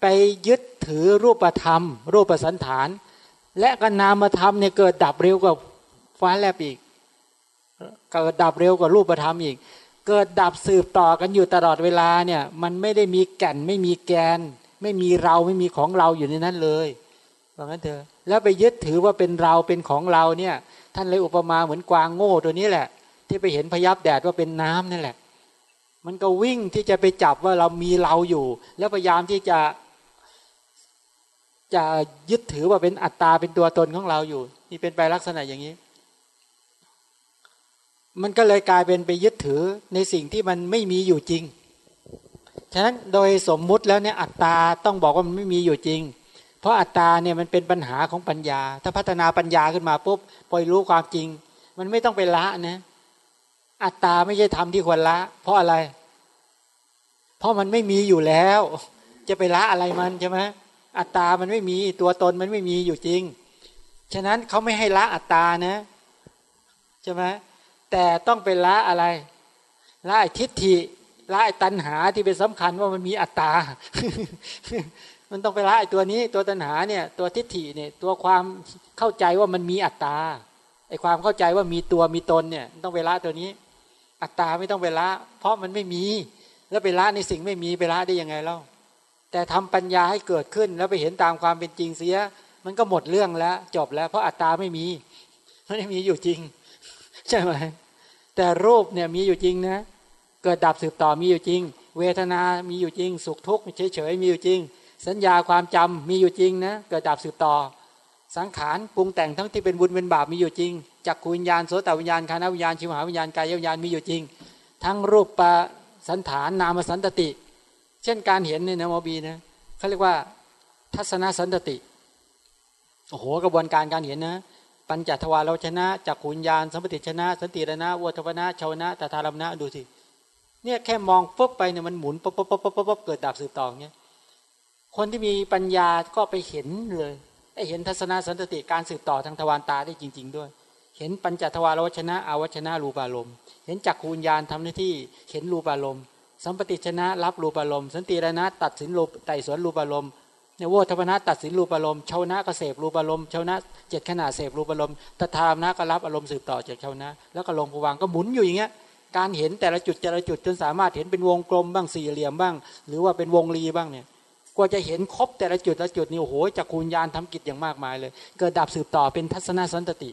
ไปยึดถือรูปธรรม รูปสันฐาน และก็นามธรรมเนี่ยเกิดดับเร็วกว่าฟ้าแลบอีก เกิดดับเร็วกว่ารูปธรรมอีก เกิดดับสืบต่อกันอยู่ตลอดเวลาเนี่ยมันไม่ได้มีแก่นไม่มีแกน ไม่มีเราไม่มีของเราอยู่ในนั้นเลยว่างั้นเถอะแล้วไปยึดถือว่าเป็นเราเป็นของเราเนี่ย ท่านเลยอุปมาเหมือนกวางโง่ตัวนี้แหละ ที่ไปเห็นพยับแดดว่าเป็นน้ำนั่นแหละ มันก็วิ่งที่จะไปจับว่าเรามีเราอยู่ แล้วพยายามที่จะจะยึดถือว่าเป็นอัตตาเป็นตัวตนของเราอยู่ นี่เป็นไปลักษณะอย่างนี้ มันก็เลยกลายเป็นไปยึดถือในสิ่งที่มันไม่มีอยู่จริง ฉะนั้นโดยสมมุติแล้วเนี่ยอัตตาต้องบอกว่ามันไม่มีอยู่จริง เพราะอัตตาเนี่ยมันเป็นปัญหาของปัญญา ถ้าพัฒนาปัญญาขึ้นมาปุ๊บปล่อยรู้ความจริง มันไม่ต้องไปละนะ อัตตาไม่ใช่ทำที่ควรละ เพราะอะไร เพราะมันไม่มีอยู่แล้ว จะไปละอะไรมันใช่ไหมอัตตามันไม่มีตัวตนมันไม่มีอยู่จริง ฉะนั้นเขาไม่ให้ละอัตตานะใช่ไหมแต่ต้องเป็นละอะไรละอ้ทิฏฐิละตัณหาที่เป็นสำคัญว่ามันมีอัตตา มันต้องไปละไอ้ตัวนี้ตัวตัณหาเนี่ยตัวทิฏฐิเนี่ยตัวความเข้าใจว่ามันมีอัตตาไอ้ความเข้าใจว่ามีตัวมีตนเนี่ยต้องไปละตัวนี้ อัตตาไม่ต้องไปละ เพราะมันไม่มี แล้วไปละในสิ่งไม่มีไปละได้ยังไงเล่าแต่ทำปัญญาให้เกิดขึ้นแล้วไปเห็นตามความเป็นจริงเสีย มันก็หมดเรื่องแล้ว จบแล้วเพราะอัตตาไม่มีไม่มีอยู่จริง ใช่ไหมแต่รูปเนี่ยมีอยู่จริงนะ เกิดดับสืบต่อมีอยู่จริง เวทนา มีอยู่จริง สุขทุกข์เฉยๆมีอยู่จริง สัญญาความจำมีอยู่จริงนะเกิดดับสืบต่อ สังขารปรุงแต่งทั้งที่เป็นบุญเป็นบาปมีอยู่จริงจักขวิญญาณโสตวิญญาณคานวิญญาณชิวหาวิญญาณกายวิญญาณมีอยู่จริง ทั้งรูปปสันฐานนามสันตติ เช่นการเห็นเนี่ยนะมอบีนะเขาเรียกว่า ทัศนสันติโอ้โหกระบวนการการเห็นนะปัญจทวารเราชนะจักขุญญาณสัมปติชนะ สันติรนะวัฏวนะชาวนะตถารมนะดูสิเนี่ยแค่มองปุ๊บไปเนี่ยมันหมุนปุ๊บปุ๊บปุ๊บปุ๊บปุ๊บเกิดดับสืบต่อเนี่ย คนที่มีปัญญาก็ไปเห็นเลยไอเห็นทัศนสันติการสืบต่อทางทวารตาได้จริง ๆ ด้วย เห็นปัญจทวารวัชนะอาวชนะรูปารมเห็นจักขุญญาณทำหน้าที่เห็นรูปารมณ์สัมปติชนะรับรูปารมณ์สันติรณะตัดสินรูปไต่สวนรูปารมณ์เนโวทพนะตัดสินรูปารมณ์ชาวนะก็เสพรูปารมณ์ชาวนะเจ็ดขนาดเสพรูปารมณ์ตถามนะก็รับอารมณ์สืบต่อจากชาวนะ แล้วก็ลงผวังก็หมุนอยู่อย่างเงี้ยการเห็นแต่ละจุดแต่ละจุดจนสามารถเห็นเป็นวงกลมบ้างสี่เหลี่ยมบ้าง หรือว่าเป็นวงรีบ้างเนี่ย กว่าจะเห็นครบแต่ละจุดละจุดนี่โอ้โหจักคูญญาณทำกิจอย่างมากมายเลย เกิดดับสืบต่อเป็นทัศนสันตติ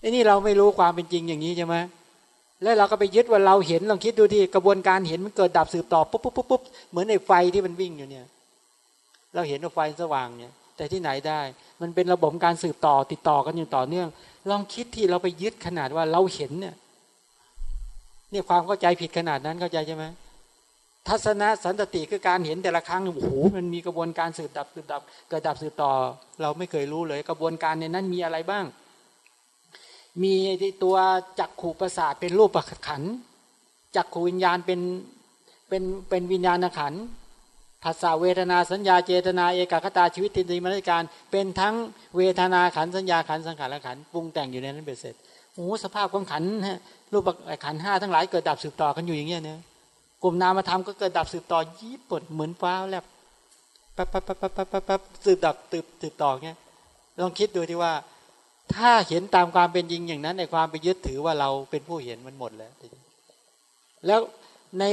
ไอ้นี่เราไม่รู้ความเป็นจริงอย่างนี้ใช่ไหมแล้วเราก็ไปยึดว่าเราเห็นลองคิดดูที่กระบวนการเห็นมันเกิดดับสืบต่อปุ๊บปุ๊บปุ๊บปุ๊บเหมือนในไฟที่มันวิ่งอยู่เนี่ย เราเห็นว่าไฟสว่างเนี่ย แต่ที่ไหนได้ มันเป็นระบบการสืบต่อติดต่อกันอยู่ต่อเนื่อง ลองคิดที่เราไปยึดขนาดว่าเราเห็นเนี่ยนี่ความเข้าใจผิดขนาดนั้นเข้าใจใช่ไหม ทัศนะสันติคือการเห็นแต่ละครั้งโอ้โหมันมีกระบวนการสืบดับสืบดับเกิดดับสืบต่อ เราไม่เคยรู้เลย กระบวนการในนั้นมีอะไรบ้าง มีตัวจักขู่ประสาทเป็นรูปประขันจักขูวิญญาณเป็นเป็นเป็นวิญญาณขันภาษาเวทนาสัญญาเจตนาเอกคตาชีวิตตินติมรรการ เป็นทั้งเวทนาขันสัญญาขันสังขารขันปรุงแต่งอยู่ในนั้นเป็นเสร็จโอ้สภาพของขันฮะรูปขันห้าทั้งหลายเกิดดับสืบต่อกันอยู่อย่างเงี้ยเนี่ย กลุ่มนามธรรมก็เกิดดับสืบต่อยิบปดเหมือนฟ้าแลบปั๊บปั๊บปั๊บปั๊บปั๊บปั๊บสืบดับสืบสืบต่อเงี้ยลองคิดดูที่ว่า ถ้าเห็นตามความเป็นจริงอย่างนั้นในความไปยึดถือว่าเราเป็นผู้เห็นมันหมดแล้ว แล้วใน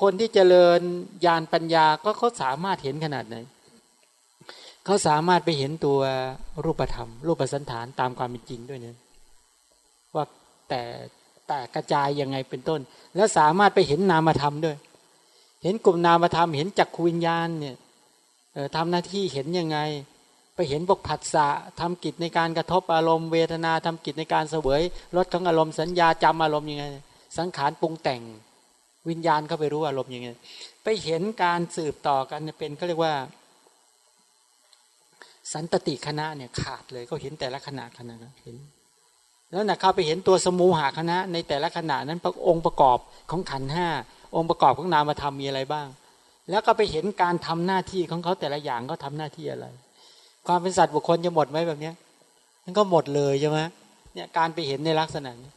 คนที่เจริญญาณปัญญาก็เขาสามารถเห็นขนาดไหนเขาสามารถไปเห็นตัวรูปธรรม รูปสันฐานตามความเป็นจริงด้วยเนี่ยว่าแต่ แต่กระจายยังไงเป็นต้น แล้วสามารถไปเห็นนามธรรมด้วย เห็นกลุ่มนามธรรม เห็นจักรวิญญาณเนี่ยทำหน้าที่เห็นยังไง ไปเห็นพวกผัสสะทำกิจในการกระทบอารมณ์เวทนาทำกิจในการเสวยลดของอารมณ์สัญญาจำอารมณ์ยังไง สังขารปรุงแต่งวิญญาณเข้าไปรู้อารมณ์ยังไง ไปเห็นการสืบต่อกันเป็นเขาเรียกว่า สันตติคณะเนี่ยขาดเลยก็เห็นแต่ละขณะขณะนะเห็น แล้วนะเข้าไปเห็นตัวสมูหาคณะ ในแต่ละขณะนั้นองค์ประกอบของขันห้าองค์ประกอบของนามธรรมมีอะไรบ้าง แล้วก็ไปเห็นการทำหน้าที่ของเขาแต่ละอย่างเขาทาหน้าที่อะไร ความเป็นสัตว์บุคคลจะหมดไหมแบบเนี้ยมันก็หมดเลยใช่ไหมเนี่ยการไปเห็นในลักษณะนี้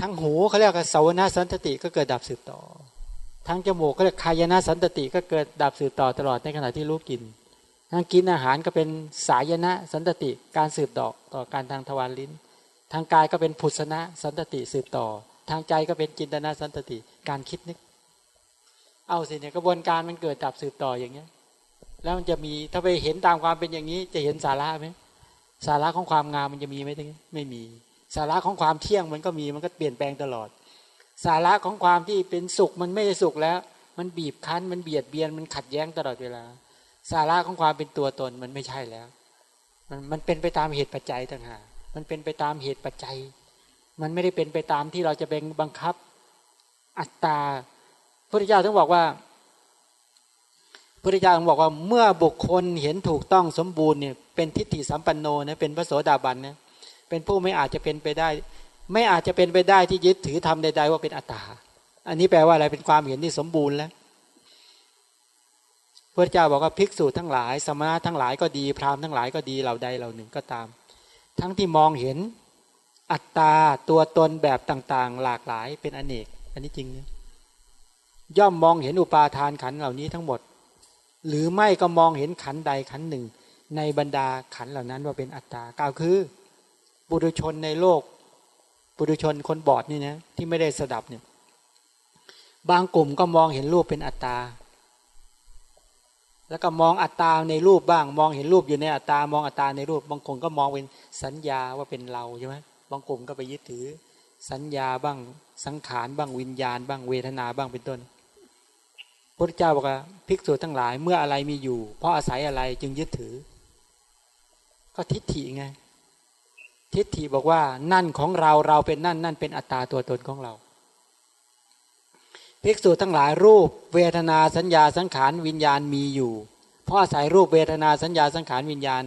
ทั้งหูเขาเรียกว่าสาวนาสันตติก็เกิดดับสืบต่อ ทั้งจมูกเขาเรียกคายนาสันตติก็เกิดดับสืบต่อตลอดในขณะที่รู้กิน ทั้งกินอาหารก็เป็นสายนะสันตติการสืบต่อต่อการทางทวารลิ้น ทางกายก็เป็นพุทธนะสันตติสืบต่อ ทางใจก็เป็นจินตนาสันตติการคิดนึก เอาสิเนี่ยกระบวนการมันเกิดดับสืบต่ออย่างเงี้ย แล้วมันจะมีถ้าไปเห็นตามความเป็นอย่างนี้ จะเห็นสาระไหมสาระของความงามมันจะมีไหมตรงนี้ไม่มี สาระของความเที่ยงมันก็มีมันก็เปลี่ยนแปลงตลอด สาระของความที่เป็นสุขมันไม่สุขแล้ว มันบีบคั้นมันเบียดเบียนมันขัดแย้งตลอดเวลา สาระของความเป็นตัวตนมันไม่ใช่แล้ว มันมันเป็นไปตามเหตุปัจจัยต่างหากมันเป็นไปตามเหตุปัจจัย มันไม่ได้เป็นไปตามที่เราจะเป็นบังคับอัตตาพระเจ้าต้องบอกว่าพระเจ้าบอกว่าเมื่อบุคคลเห็นถูกต้องสมบูรณ์เนี่ยเป็นทิฏฐิสัมปันโนนะเป็นพระโสดาบันนะเป็นผู้ไม่อาจจะเป็นไปได้ ไม่อาจจะเป็นไปได้ที่ยึดถือทำใด ๆ ว่าเป็นอัตตา อันนี้แปลว่าอะไรเป็นความเห็นที่สมบูรณ์แล้ว พระเจ้าบอกว่าภิกษุทั้งหลาย สมณะทั้งหลายก็ดีพราหมณ์ทั้งหลายก็ดีเหล่าใดเหล่าหนึ่งก็ตาม ทั้งที่มองเห็นอัตตาตัวตนแบบต่างๆ หลากหลายเป็นอเนก อันนี้จริงนะย่อมมองเห็นอุปาทานขันเหล่านี้ทั้งหมด หรือไม่ก็มองเห็นขันใดขันหนึ่ง ในบรรดาขันเหล่านั้นว่าเป็นอัตตากล่าวคือปุถุชนในโลกปุถุชนคนบอดนี่นะที่ไม่ได้สดับเนี่ยบางกลุ่มก็มองเห็นรูปเป็นอัตตา แล้วก็มองอัตตาในรูปบ้าง มองเห็นรูปอยู่ในอัตตามองอัตตาในรูป บางคนก็มองเป็นสัญญาว่าเป็นเราใช่ไหมบางกลุ่มก็ไปยึดถือ สัญญาบ้างสังขารบ้างวิญญาณ บ้างเวทนาบ้างเป็นต้นพระเจ้าบอกว่าภิกษุทั้งหลายเมื่ออะไรมีอยู่ เพราะอาศัยอะไรจึงยึดถือ ก็ทิฏฐิไงทิฏฐิบอกว่านั่นของเราเราเป็นนั่นนั่นเป็นอัตตาตัวตนของเรา ภิกษุทั้งหลายรูปเวทนาสัญญาสังขารวิญญาณมีอยู่ เพราะอาศัยรูปเวทนาสัญญาสังขารวิญญาณ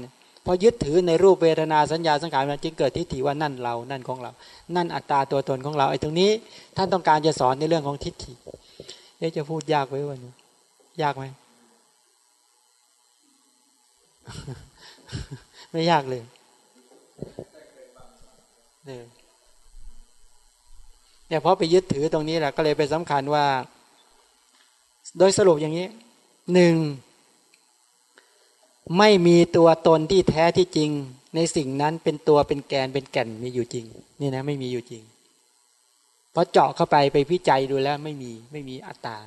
พอยึดถือในรูปเวทนาสัญญาสังขารมันจึงเกิดทิฏฐิว่านั่นเรา นั่นของเรา นั่นอัตตาตัวตนของเราไอ้ตรงนี้ ท่านต้องการจะสอนในเรื่องของทิฏฐิเอ๊จะพูดยากไว้วันนี้ยากไหมไม่ยากเลยเนี่ย เนี่ยเพราะไปยึดถือตรงนี้แหละก็เลยไปสำคัญว่า โดยสรุปอย่างนี้หนึ่งไม่มีตัวตนที่แท้ที่จริง ในสิ่งนั้นเป็นตัวเป็นแกนเป็นแก่นมีอยู่จริง นี่นะไม่มีอยู่จริงเพราะเจาะเข้าไปไปพิจัยดูแล้วไม่มีไม่มีอัตตา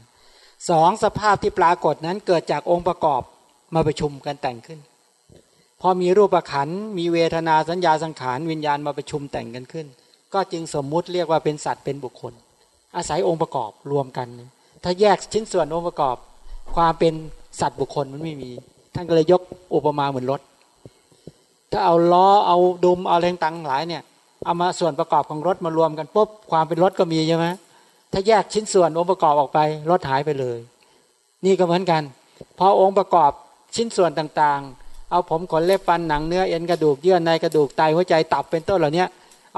สองสภาพที่ปรากฏนั้นเกิดจากองค์ประกอบมาประชุมกันแต่งขึ้น พอมีรูปขันมีเวทนาสัญญาสังขารวิญญาณมาประชุมแต่งกันขึ้น ก็จึงสมมุติเรียกว่าเป็นสัตว์เป็นบุคคล อาศัยองค์ประกอบรวมกัน ถ้าแยกชิ้นส่วนองค์ประกอบ ความเป็นสัตว์บุคคลมันไม่มี ท่านก็เลยยกอุปมาเหมือนรถ ถ้าเอาล้อเอาดุมเอาแรงตังหลายเนี่ยเอามาส่วนประกอบของรถมารวมกันปุ๊บความเป็นรถก็มีใช่ไหมถ้าแยกชิ้นส่วนองค์ประกอบออกไปรถหายไปเลย นี่ก็เหมือนกันพอองค์ประกอบชิ้นส่วนต่างๆ เอาผมขนเล็บฟันหนังเนื้อเอ็นกระดูกเยื่อในกระดูกไตหัวใจตับเป็นต้นเหล่านี้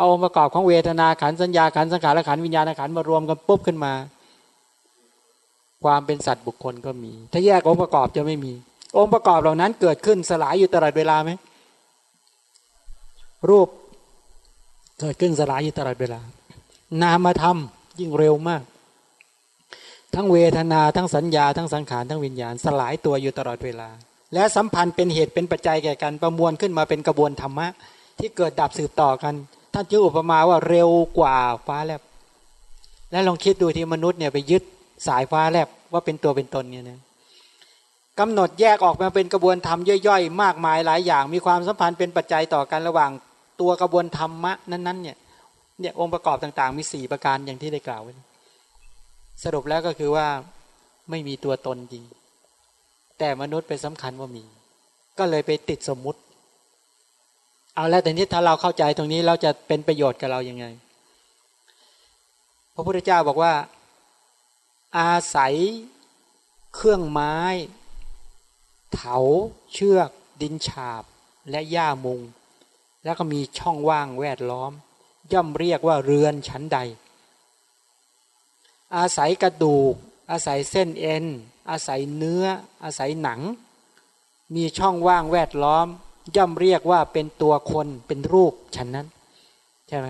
เอาองค์ประกอบของเวทนาขันสัญญาขันสังขารขันวิญญาณขันมารวมกันปุ๊บขึ้นมา ความเป็นสัตว์บุคคลก็มี ถ้าแยกองค์ประกอบจะไม่มี องค์ประกอบเหล่านั้นเกิดขึ้นสลายอยู่ตลอดเวลาไหมรูปเกิดขึ้นสลายอยู่ตลอดเวลา นามธรรมยิ่งเร็วมาก ทั้งเวทนาทั้งสัญญาทั้งสังขารทั้งวิญญาณ สลายตัวอยู่ตลอดเวลา และสัมพันธ์เป็นเหตุเป็นปัจจัยแก่กันประมวลขึ้นมาเป็นกระบวนธรรมะ ที่เกิดดับสืบต่อกัน ท่านจึงอุปมาว่าเร็วกว่าฟ้าแลบ และลองคิดดูที่มนุษย์เนี่ยไปยึดสายฟ้าแลบว่าเป็นตัวเป็นตนเนี่ยนะกำหนดแยกออกมาเป็นกระบวนธรรมย่อยๆ มากมายหลายอย่าง มีความสัมพันธ์เป็นปัจจัยต่อกันระหว่างตัวกระบวนธรรมะนั้นๆเนี่ยเนี่ยองค์ประกอบต่างๆ มีสี่ประการอย่างที่ได้กล่าวไว้สรุปแล้วก็คือว่าไม่มีตัวตนจริง แต่มนุษย์ไปสำคัญว่ามี ก็เลยไปติดสมมุติ เอาแล้วแต่นี้ถ้าเราเข้าใจตรงนี้เราจะเป็นประโยชน์กับเรายัางไง พระพุทธเจ้าบอกว่า อาศัยเครื่องไม้ เถาเชือก ดินฉาบและหญ้ามุง แล้วก็มีช่องว่างแวดล้อม ย่อมเรียกว่าเรือนชั้นใด อาศัยกระดูก อาศัยเส้นเอ็น อาศัยเนื้อ อาศัยหนัง มีช่องว่างแวดล้อม ย่อมเรียกว่าเป็นตัวคนเป็นรูปฉันนั้น ใช่ไหม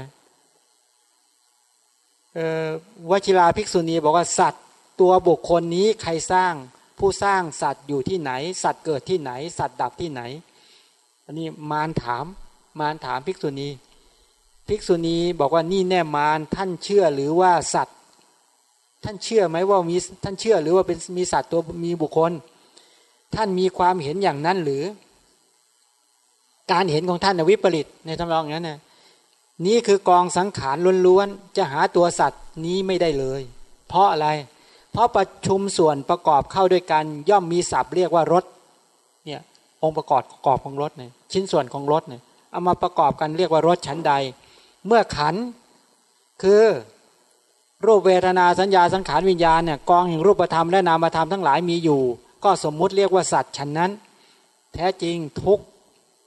วชิราภิกษุณีบอกว่าสัตว์ตัวบุคคลนี้ใครสร้างผู้สร้างสัตว์อยู่ที่ไหน สัตว์เกิดที่ไหน สัตว์ดับที่ไหน อันนี้มารถามมารถามภิกษุณี ภิกษุณีบอกว่านี่แน่มารท่านเชื่อหรือว่าสัตว์ ท่านเชื่อไหมว่ามีท่านเชื่อหรือว่าเป็นมีสัตว์ตัวมีบุคคล ท่านมีความเห็นอย่างนั้นหรือ การเห็นของท่านวิปริตในทำนองนั้นนะนี่คือกองสังขารล้วนๆจะหาตัวสัตว์นี้ไม่ได้เลย เพราะอะไร เพราะประชุมส่วนประกอบเข้าด้วยกันย่อมมีศัพท์เรียกว่ารถเนี่ยองค์ประกอบประกอบของรถเนี่ยชิ้นส่วนของรถเนี่ยเอามาประกอบกันเรียกว่ารถชั้นใด เมื่อขันคือรูปเวทนาสัญญาสังขารวิญญาณเนี่ยกองแห่งรูปธรรมและนามธรรมทั้งหลายมีอยู่ ก็สมมุติเรียกว่าสัตว์ชั้นนั้น แท้จริงทุก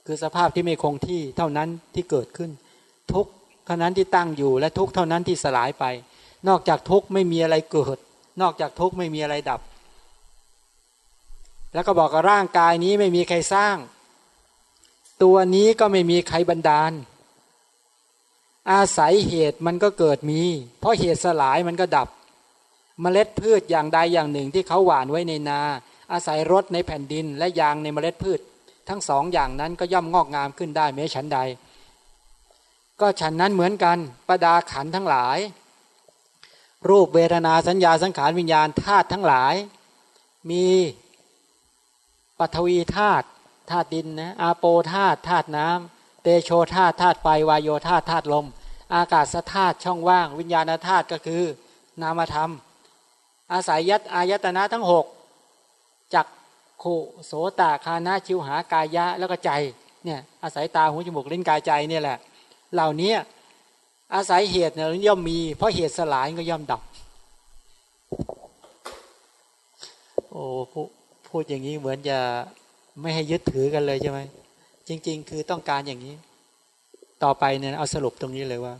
คือสภาพที่ไม่คงที่เท่านั้นที่เกิดขึ้น ทุกเท่านั้นที่ตั้งอยู่และทุกเท่านั้นที่สลายไป นอกจากทุกไม่มีอะไรเกิด นอกจากทุกไม่มีอะไรดับ แล้วก็บอกกับร่างกายนี้ไม่มีใครสร้าง ตัวนี้ก็ไม่มีใครบันดาล อาศัยเหตุมันก็เกิดมี เพราะเหตุสลายมันก็ดับเมล็ดพืชอย่างใดอย่างหนึ่งที่เขาหว่านไว้ในนา อาศัยรดในแผ่นดินและยางในเมล็ดพืช ทั้งสองอย่างนั้นก็ย่อมงอกงามขึ้นได้แม้ฉันใด ก็ฉันนั้นเหมือนกันประดาขันทั้งหลาย รูปเวทนาสัญญาสังขารวิญญาณธาตุทั้งหลาย มีปฐวีธาตุธาตุดินนะอาโปธาตุธาตุน้ำเตโชธาตุธาตุไฟวายโยธาตุธาตุลม อากาศธาตุช่องว่าง วิญญาณธาตุก็คือนามธรรม อาศัยยัตอายตนะทั้งหก กโคโสตาคานาชิวหากายะแล้วก็ใจเนี่ยอาศัยตาหูจมูกลิ้นกายใจเนี่ยแหละ เหล่านี้อาศัยเหตุเนี่ยย่อมมี เพราะเหตุสลายก็ย่อมดับ โอ้พูดอย่างนี้เหมือนจะไม่ให้ยึดถือกันเลยใช่ไหมจริง ๆ คือต้องการอย่างนี้ ต่อไปเนี่ยเอาสรุปตรงนี้เลยว่า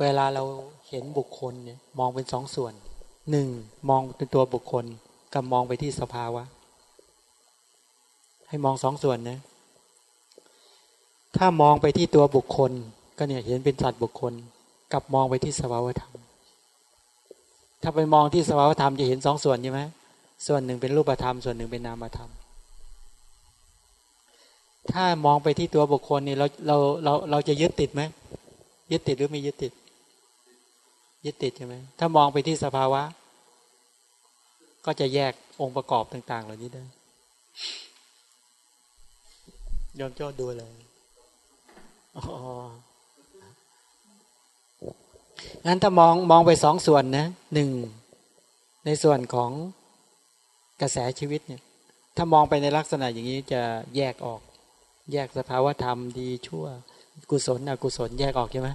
เวลาเราเห็นบุคคลเนี่ยมองเป็นสองส่วนหนึ่งมองเป็นตัวบุคคล กับมองไปที่สภาวะ ให้มองสองส่วนนะ ถ้ามองไปที่ตัวบุคคล ก็เนี่ยเห็นเป็นสัตว์บุคคล กับมองไปที่สภาวธรรม ถ้าไปมองที่สภาวธรรมจะเห็นสองส่วนใช่ไหมส่วนหนึ่งเป็นรูปธรรม ส่วนหนึ่งเป็นนามธรรม ถ้ามองไปที่ตัวบุคคลนี่เราเราเราเราจะยึดติดไหมยึดติดหรือไม่ยึดติด ยึดติดใช่ไหมถ้ามองไปที่สภาวะ ก็จะแยกองค์ประกอบต่าง ๆ เหล่านี้ได้ยอมโจ้ดูเลยงั้นถ้ามองมองไปสองส่วนนะหนึ่งในส่วนของกระแสชีวิตเนี่ย ถ้ามองไปในลักษณะอย่างนี้จะแยกออก แยกสภาวธรรมดีชั่ว กุศลอกุศลแยกออกใช่ไหม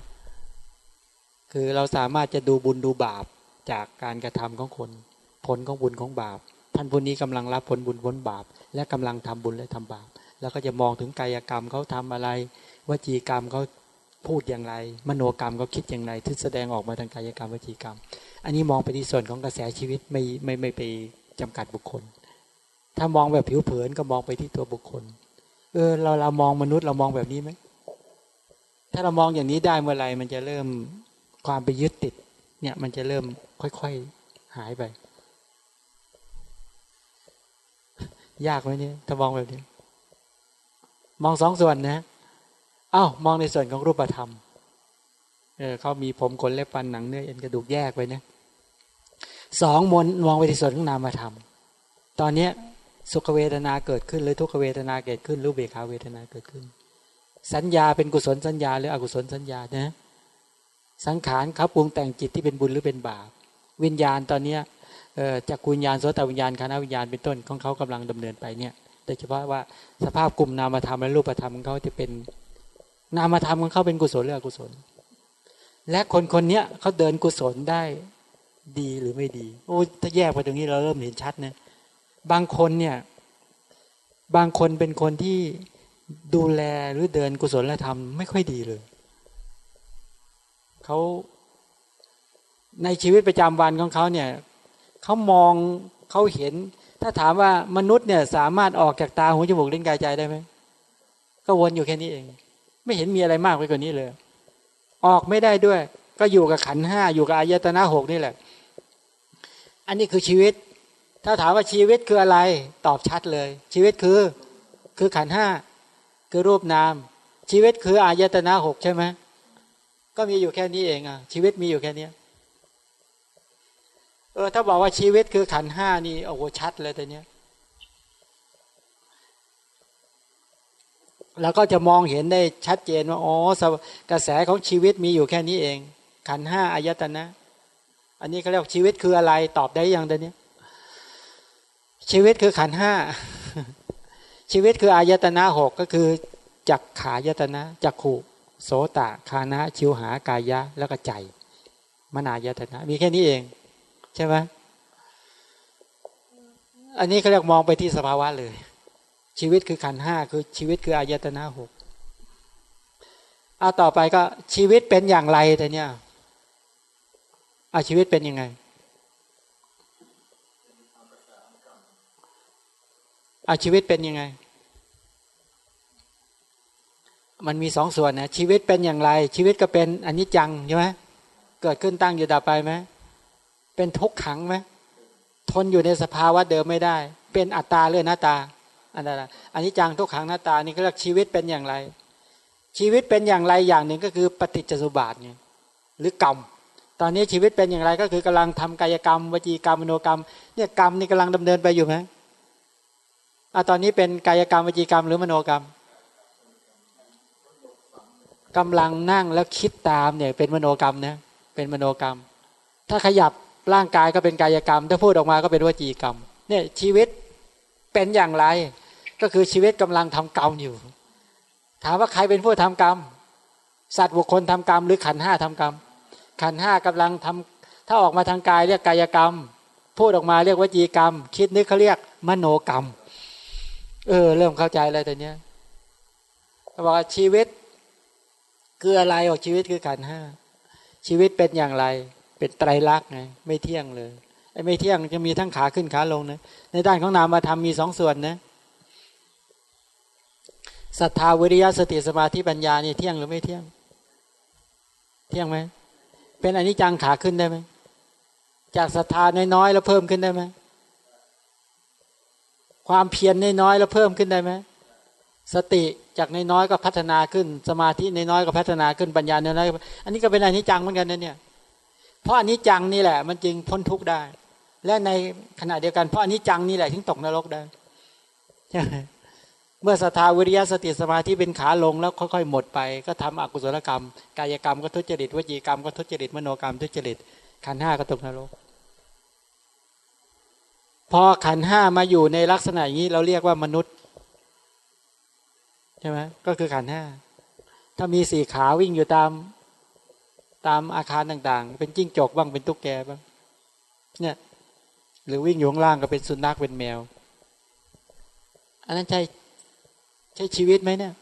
คือเราสามารถจะดูบุญดูบาปจากการกระทำของคน ผลของบุญของบาป ท่านผู้นี้กำลังรับผลบุญผลบาป และกำลังทำบุญและทำบาป แล้วก็จะมองถึงกายกรรมเขาทำอะไร วจีกรรมเขาพูดอย่างไร มโนกรรมเขาคิดอย่างไรที่แสดงออกมาทางกายกรรมวจีกรรม อันนี้มองไปที่ส่วนของกระแสชีวิตไม่ไม่ไม่ไปจำกัดบุคคล ถ้ามองแบบผิวเผินก็มองไปที่ตัวบุคคล เออเราเรามองมนุษย์เรามองแบบนี้ไหมถ้าเรามองอย่างนี้ได้เมื่อไหร่มันจะเริ่มความไปยึดติดเนี่ยมันจะเริ่มค่อยๆหายไป ยากไหมเนี่ยถ้ามองแบบนี้ มองสองส่วนนะอ้าวมองในส่วนของรูปธรรมเออเขามีผมขนเล็บฟันหนังเนื้อเอ็นกระดูกแยกไปนะสองมนมองไปในส่วนของนามธรรม ตอนเนี้ยสุขเวทนาเกิดขึ้น หรือทุกขเวทนาเกิดขึ้นหรือเบขาเวทนาเกิดขึ้น สัญญาเป็นกุศลสัญญา หรืออกุศลสัญญานะสังขารเขาปรุงแต่งจิตที่เป็นบุญหรือเป็นบาป วิญญาณตอนเนี้ย จากกุญญาณโสตวิญญาณคณะวิญญาณเป็นต้นของเขากำลังดำเนินไปเนี่ยโดยเฉพาะว่าสภาพกลุ่มนามธรรมและรูปธรรมของเขาจะเป็นนามธรรมของเขาเป็นกุศลหรืออกุศล และคนคนนี้เขาเดินกุศลได้ดีหรือไม่ดี โอ้ถ้าแยกไปตรงนี้เราเริ่มเห็นชัดนะบางคนเนี่ยบางคนเป็นคนที่ดูแลหรือเดินกุศลและธรรมไม่ค่อยดีเลยเขาในชีวิตประจำวันของเขาเนี่ย เขามองเขาเห็น ถ้าถามว่ามนุษย์เนี่ยสามารถออกจากตาหูจมูกลิ้นกายใจได้ไหมก็วนอยู่แค่นี้เอง ไม่เห็นมีอะไรมากไปกว่านี้เลย ออกไม่ได้ด้วย ก็อยู่กับขันห้าอยู่กับอายตนะหกนี่แหละ อันนี้คือชีวิต ถ้าถามว่าชีวิตคืออะไร ตอบชัดเลย ชีวิตคือคือขันห้าคือรูปนาม ชีวิตคืออายตนะหกใช่ไหมก็มีอยู่แค่นี้เองอะชีวิตมีอยู่แค่นี้ เออถ้าบอกว่าชีวิตคือขันห้านี่โอ้โหชัดเลยแต่เนี้ยแล้วก็จะมองเห็นได้ชัดเจนว่าอ๋อกระแสของชีวิตมีอยู่แค่นี้เอง ขันห้าอายตนะ อันนี้เขาเรียกชีวิตคืออะไรตอบได้ยังต่เนี้ชีวิตคือขันห้าชีวิตคืออายตนะหกก็คือจักขายตนะจักขุโสตะคานะชิวหากายะแล้วก็ใจมนายตนะ มีแค่นี้เอง ใช่ไหมอันนี้เขาเรียกมองไปที่สภาวะเลย ชีวิตคือขันห้าคือชีวิตคืออายตนะหกเอาต่อไปก็ชีวิตเป็นอย่างไรแต่เนี่ยอาชีวิตเป็นยังไงอาชีวิตเป็นยังไง มันมีสองส่วนนะชีวิตเป็นอย่างไร ชีวิตก็เป็นอันนี้จังใช่ไหมเกิดขึ้นตั้งอยู่ดับไปไหม เป็นทุกขังไหมทนอยู่ในสภาวะเดิมไม่ได้ เป็นอัตตาเรื่องหน้าตา อันนั้นอันนี้จังทุกขังหน้าตานี่ก็เรียกชีวิตเป็นอย่างไร ชีวิตเป็นอย่างไรอย่างหนึ่งก็คือปฏิจจสุบาทเนี่ยหรือกรรมตอนนี้ชีวิตเป็นอย่างไรก็คือกำลังทำกายกรรมวจีกรรมมโนกรรมเนี่ยกรรมนี่กำลังดำเนินไปอยู่ไหมอะตอนนี้เป็นกายกรรมวจีกรรมหรือมโนกรรมกำลังนั่งแล้วคิดตามเนี่ยเป็นมโนกรรมนะเป็นมโนกรรม ถ้าขยับ ร่างกายก็เป็นกายกรรม ถ้าพูดออกมาก็เป็นวจีกรรมเนี่ยชีวิตเป็นอย่างไร ก็คือชีวิตกำลังทำกรรมอยู่ ถามว่าใครเป็นผู้ทำกรรม สัตว์บุคคลทำกรรม หรือขันห้าทำกรรม ขันห้ากำลังทำถ้าออกมาทางกายเรียกกายกรรม พูดออกมาเรียกวจีกรรม คิดนึกเขาเรียกมโนกรรม เออ เริ่มเข้าใจแล้วแต่เนี้ยบอกว่าชีวิตคืออะไรออกชีวิตคือขันห้าชีวิตเป็นอย่างไร เป็นไตรลักษณ์ไงไม่เที่ยงเลยไอ้ไม่เที่ยงจะมีทั้งขาขึ้นขาลงนะในด้านของนามธรรมมีสองส่วนนะศรัทธาวิริยะสติสมาธิปัญญานี่เที่ยงหรือไม่เที่ยง เที่ยงไหมเป็นอนิจจังขาขึ้นได้ไหมจากศรัทธาน้อยๆแล้วเพิ่มขึ้นได้ไหมความเพียรน้อยๆแล้วเพิ่มขึ้นได้ไหมสติจากน้อยๆก็พัฒนาขึ้น สมาธิน้อยๆก็พัฒนาขึ้นปัญญาน้อยๆอันนี้ก็เป็นอนิจจังเหมือนกันนะเนี่ย เพราะอนิจจังนี่แหละ มันจึงพ้นทุกข์ได้ และในขณะเดียวกันเพราะอนิจจังนี่แหละถึงตกนรกได้เมื่อสทาวิริยะสติสมาธิเป็นขาลงแล้วค่อยๆหมดไป ก็ทำอกุศลกรรม กายกรรมก็ทุจริตวจีกรรมก็ทุจริตมโนกรรมทุจริตขันห้าก็ตกนรกพอขันห้ามาอยู่ในลักษณะอย่างนี้เราเรียกว่ามนุษย์ใช่ไหมก็คือขันห้าถ้ามีสี่ขาวิ่งอยู่ตาม ตามอาคารต่างๆ เป็นจิ้งจกบ้างเป็นตุ๊กแกบ้างเนี่ยหรือวิ่งอยู่ข้างล่างก็เป็นสุนัขเป็นแมว อันนั้นใช่ใช่ชีวิตไหมเนี่ย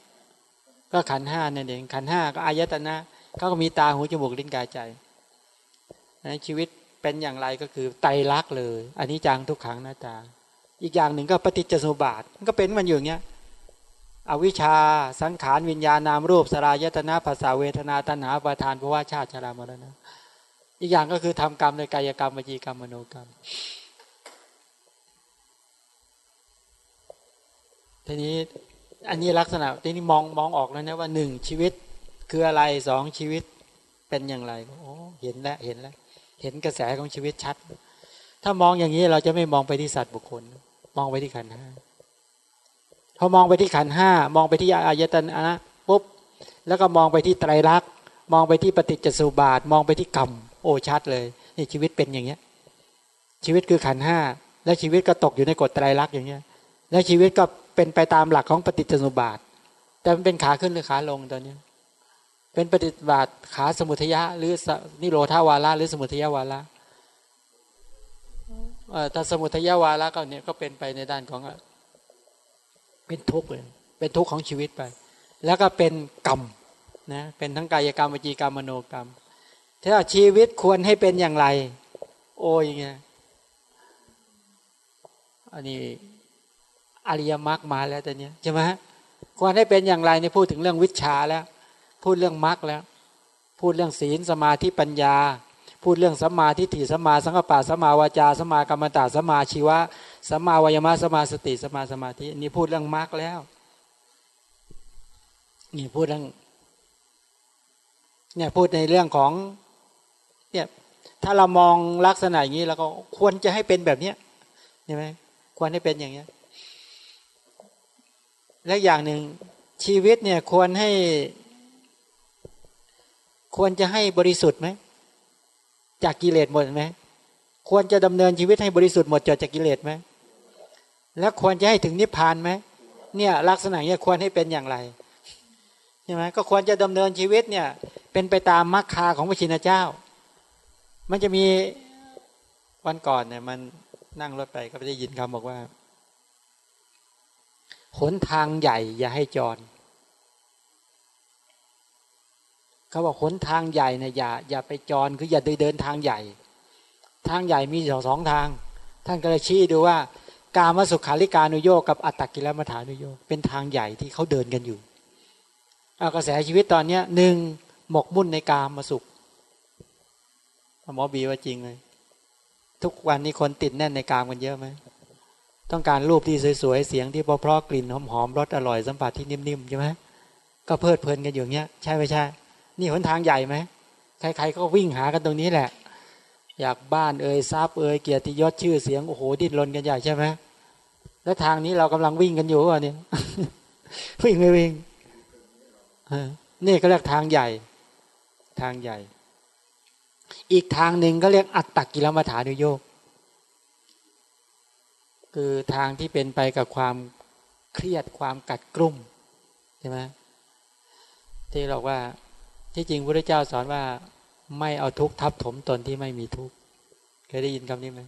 ก็ขันห้านั่นเองขันห้าก็อายตนะเขาก็มีตาหูจมูกลิ้นกายใจนชีวิตเป็นอย่างไรก็คือไตรลักษณ์เลย อันนี้จังทุกขังหน้าตา อีกอย่างหนึ่งก็ปฏิจจสมุปบาทมันก็เป็นมันอยู่อย่างเงี้ย อวิชชาสังขารวิญญาณนามรูปสลายตนาภาษาเวทนาตัณหาประทานภาวะชาติชรามรณะอีกอย่างก็คือทำกรรมในกายกรรมวิจีกรรมมโนกรรม ทีนี้อันนี้ลักษณะทีนี้มองมองออกแล้วนะว่าหนึ่งชีวิตคืออะไรสองชีวิตเป็นอย่างไรโอ้เห็นแล้วเห็นแล้ว เห็นกระแสของชีวิตชัด ถ้ามองอย่างนี้เราจะไม่มองไปที่สัตว์บุคคล มองไปที่ขันห้า พอมองไปที่ขันห้ามองไปที่อายตนะปุ๊บแล้วก็มองไปที่ไตรลักษณ์มองไปที่ปฏิจจสุบาท มองไปที่กรรมโอชัดเลยนี่ชีวิตเป็นอย่างเงี้ย ชีวิตคือขันห้าและชีวิตก็ตกอยู่ในกฎไตรลักษณ์อย่างเงี้ย และชีวิตก็เป็นไปตามหลักของปฏิจจสุบาท แต่มันเป็นขาขึ้นหรือขาลงตอนนี้ เป็นปฏิบัติขาสมุทยะ หรือนิโรธาวาระหรือสมุทยาวาระถ้าสมุทยาวาระก็เนี่ยก็เป็นไปในด้านของ เป็นทุกข์เลยเป็นทุกข์ของชีวิตไป แล้วก็เป็นกรรมนะเป็นทั้งกายกรรมวิจีกรรมมโนกรรมถ้าชีวิตควรให้เป็นอย่างไร โอ้ยอย่างเงี้ยอันนี้อริยมรรคมาแล้วแต่เนี้ยใช่ไหมควรให้เป็นอย่างไรเนี่ยพูดถึงเรื่องวิชาแล้ว พูดเรื่องมรรคแล้ว พูดเรื่องศีลสมาธิปัญญา พูดเรื่องสัมมาทิฏฐิสัมมาสังกปะสัมมาวาจาสัมมากรรมตาสัมมาชีวะ สัมมาวายมะสัมมาสติสัมมาสมาธินี่พูดเรื่องมรรคแล้ว นี่พูดเรื่องเนี่ยพูดในเรื่องของเนี่ยถ้าเรามองลักษณะอย่างนี้เราก็ควรจะให้เป็นแบบเนี้ยใช่ไหมควรให้เป็นอย่างเนี้ยและอย่างหนึ่งชีวิตเนี่ยควรให้ ควรจะให้บริสุทธิ์ไหมจากกิเลสหมดไหมควรจะดำเนินชีวิตให้บริสุทธิ์หมดจดจากกิเลสไหม แล้วควรจะให้ถึงนิพพานไหมเนี่ยลักษณะเนี้ยควรให้เป็นอย่างไรใช่ไหมก็ควรจะดำเนินชีวิตเนี่ย เป็นไปตามมรรคาของพระชินเจ้า มันจะมีวันก่อนเนี่ยมันนั่งรถไปก็ไปได้ยินคำบอกว่าหนทางใหญ่ อย่าให้จรเขาบอกหนทางใหญ่เนี่ยอย่าอย่าไปจรคืออย่าเดินทางใหญ่ ทางใหญ่มีสองสองทาง ท่านก็เลยชี้ดูว่า การมสุขาริการุโยกกับอัตตกิลมัฐานุโยกเป็นทางใหญ่ที่เขาเดินกันอยู่เอากระแสชีวิตตอนเนี้ยหนึ่งหมกมุ่นในกามมาสุขหมอบีว่าจริงเลย ทุกวันนี้คนติดแน่นในกามกันเยอะไหมต้องการรูปที่สวยๆเสียงที่เพราะๆกลิ่นหอมๆรสอร่อยสัมผัสที่นิ่มๆใช่ไหมก็เพลิดเพลินกันอยู่เงี้ย ใช่ไม่ใช่ นี่หนทางใหญ่ไหมใครๆก็วิ่งหากันตรงนี้แหละ อยากบ้านเอ่ยทรัพย์เอ่ยเกียรติยศชื่อเสียงโอ้โหดิ้นรนกันใหญ่ใช่ไหมแล้วทางนี้เรากำลังวิ่งกันอยู่วะเนี่ยวิ่งไม่วิ่งนี่ก็เรียกทางใหญ่ ทางใหญ่ อีกทางหนึ่งก็เรียกอัตตกิลมัฐานุโยกคือทางที่เป็นไปกับความเครียดความกัดกรุ่มใช่ไหมที่เราว่าที่จริงพระเจ้าสอนว่า ไม่เอาทุกข์ทับถมตนที่ไม่มีทุกข์เคยได้ยินคำนี้ไหม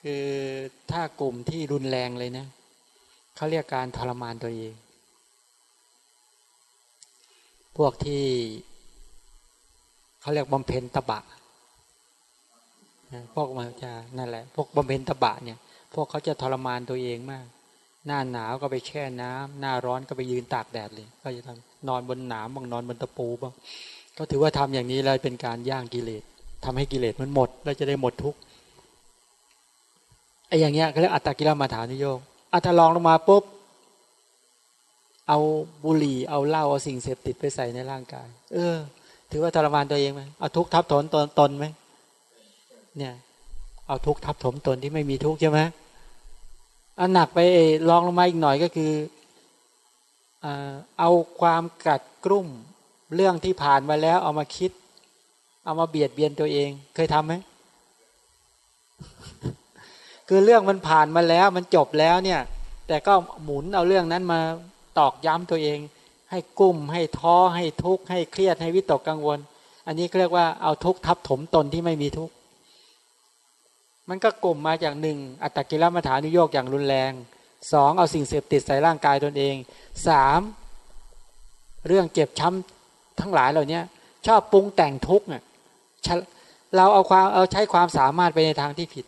คือถ้ากลุ่มที่รุนแรงเลยนะเขาเรียกการทรมานตัวเอง พวกที่เขาเรียกบำเพ็ญตบะพวกมาจะนั่นแหละ พวกบำเพ็ญตบะเนี่ย พวกเขาจะทรมานตัวเองมาก หน้าหนาวก็ไปแช่น้ำหน้าร้อนก็ไปยืนตากแดดเลย ก็จะทำนอนบนหนามบางนอนบนตะปูบ้างก็ถือว่าทำอย่างนี้แล้วเป็นการย่างกิเลสทำให้กิเลสมันหมด แล้วจะได้หมดทุกไอ้อย่างเงี้ยเขาเรียกอัตตกิลมาฐานิโยกอัตลองลงมาปุ๊บเอาบุหรี่เอาเหล้าเอาสิ่งเสพติดไปใส่ในร่างกาย เออ ถือว่าทรมานตัวเองไหมเอาทุกทับถนตนตนไหมเนี่ย เอาทุกทับถมตนที่ไม่มีทุกใช่ไหม อันหนักไปลองลงมาอีกหน่อยก็คือเอาความกัดกรุ่มเรื่องที่ผ่านมาแล้วเอามาคิด เอามาเบียดเบียนตัวเอง เคยทำไหมคือเรื่องมันผ่านมาแล้วมันจบแล้วเนี่ย แต่ก็หมุนเอาเรื่องนั้นมาตอกย้ำตัวเอง ให้กุ้ม ให้ท้อให้ทุกข์ให้เครียดให้วิตกกังวล อันนี้เรียกว่าเอาทุกข์ทับถมตนที่ไม่มีทุกข์ มันก็กลุ่มมาจากหนึ่งอัตตกิลมัฐานุโยกอย่างรุนแรงสองเอาสิ่งเสพติดใส่ร่างกายตนเองสามเรื่องเจ็บช้ำทั้งหลายเหล่านี้ชอบปรุงแต่งทุกข์เนี่ยเราเอาความเอาใช้ความสามารถไปในทางที่ผิด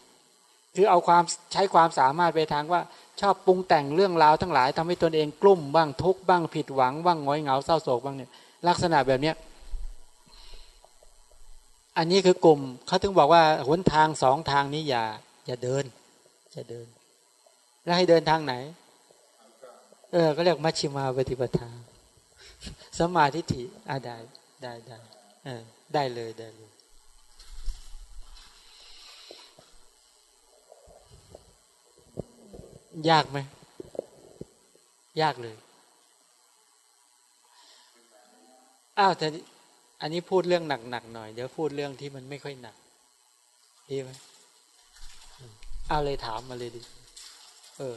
คือเอาความใช้ความสามารถไปทางว่าชอบปรุงแต่งเรื่องราวทั้งหลายทำให้ตนเองกลุ่มบ้างทุกข์บ้างผิดหวังบ้างง้อยเหงาเศร้าโศกบ้างเนี่ยลักษณะแบบเนี้ย อันนี้คือกลุ่มเขาถึงบอกว่าหนทางสองทางนี้อย่า อย่าเดินจะเดิน แล้วให้เดินทางไหน เออ ก็เรียกมัชชิมาปฏิปทาสมาธิฐิอ่าได้ได้ได้เออได้เลยได้เลยยากไหมยากเลย อ้าวแต่ อันนี้พูดเรื่องหนักๆหน่อย เดี๋ยวพูดเรื่องที่มันไม่ค่อยหนักดีไหมเอาเลยถามมาเลยดิ เออ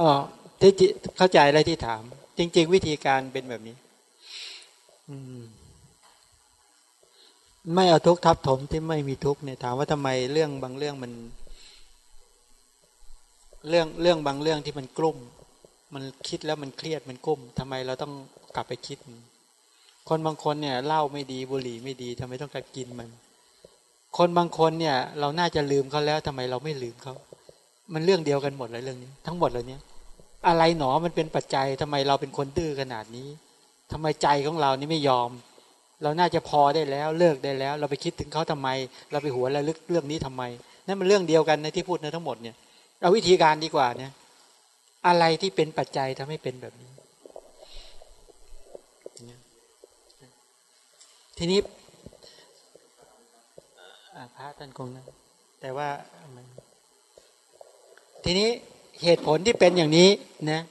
อ๋อที่เข้าใจอะไรที่ถาม จริง ๆ วิธีการเป็นแบบนี้ อืม ไม่เอาทุกทับถมที่ไม่มีทุกเนี่ยถามว่าทำไมเรื่องบางเรื่องมัน เรื่องเรื่องบางเรื่องที่มันกลุ่มมันคิดแล้วมันเครียดมันกุ้มทำไมเราต้องกลับไปคิด คนบางคนเนี่ยเหล้าไม่ดีบุหรี่ไม่ดีทำไมต้องกลับกินมัน คนบางคนเนี่ย เราน่าจะลืมเขาแล้วทำไมเราไม่ลืมเขา มันเรื่องเดียวกันหมดเลยเรื่องนี้ ทั้งหมดเลยเนี้ย อะไรหนอมันเป็นปัจจัยทำไมเราเป็นคนดื้อขนาดนี้ทำไมใจของเรานี่ไม่ยอม เราน่าจะพอได้แล้วเลิกได้แล้ว เราไปคิดถึงเขาทำไม เราไปหัวระลึกเรื่องนี้ทำไมนั่นมันเรื่องเดียวกันในที่พูดในทั้งหมดเนี่ยเอาวิธีการดีกว่าเนี่ยอะไรที่เป็นปัจจัยทำให้เป็นแบบนี้ ทีนี้พระท่านคงนะแต่ว่าทีนี้ เหตุผลที่เป็นอย่างนี้นะ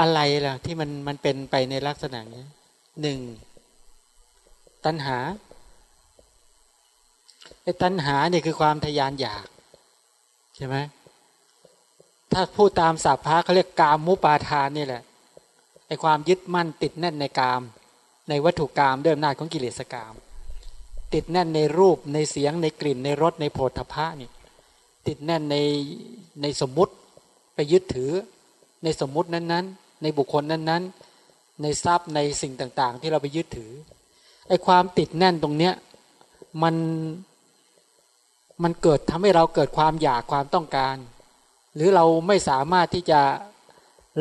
อะไรล่ะที่มันมันเป็นไปในลักษณะนี้หนึ่งตัณหาไอ้ตัณหาเนี่ยคือความทยานอยากใช่ไหมถ้าพูดตามศัพพระเขาเรียกกามมุปาทานนี่แหละไอ้ความยึดมั่นติดแน่นในกาม ในวัตถุกรรมด้วยอำนาจของกิเลสกรรมติดแน่นในรูปในเสียงในกลิ่นในรสในโผฏฐัพพะนี่ ติดแน่นในในสมมุติไปยึดถือในสมมุตินั้นๆ ในบุคคลนั้นๆ ในทรัพย์ในสิ่งต่างๆ ที่เราไปยึดถือไอ้ความติดแน่นตรงเนี้ยมันมันเกิดทำให้เราเกิดความอยากความต้องการ หรือเราไม่สามารถที่จะ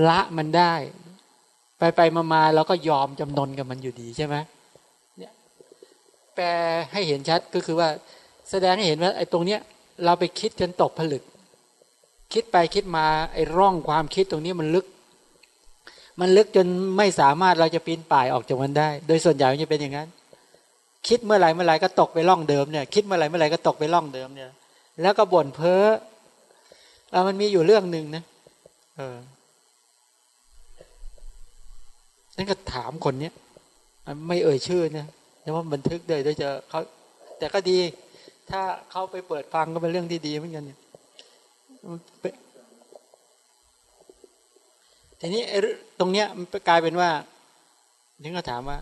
ละมันได้ ไปไปมาๆเราก็ยอมจำนนกับมันอยู่ดีใช่ไหมเนี่ยแปลให้เห็นชัดก็คือว่าแสดงให้เห็นว่าไอ้ตรงเนี้ย เราไปคิดจนตกผลึก คิดไปคิดมาไอ้ร่องความคิดตรงนี้มันลึก มันลึกจนไม่สามารถเราจะปีนป่ายออกจากมันได้ โดยส่วนใหญ่มันจะเป็นอย่างนั้น คิดเมื่อไหร่เมื่อไหร่ก็ตกไปร่องเดิมเนี่ย คิดเมื่อไหร่เมื่อไหร่ก็ตกไปร่องเดิมเนี่ย แล้วก็บ่นเพ้อเออมันมีอยู่เรื่องหนึ่งนะเออนั่นก็ถามคนเนี้ยไม่เอ่ยชื่อนะแต่ว่าบันทึกเลยได้จะเขาแต่ก็ดี ถ้าเขาไปเปิดฟังก็เป็นเรื่องที่ดีเหมือนกันเนี่ยทีนี้ตรงเนี้ยมันกลายเป็นว่านึกก็ถามว่า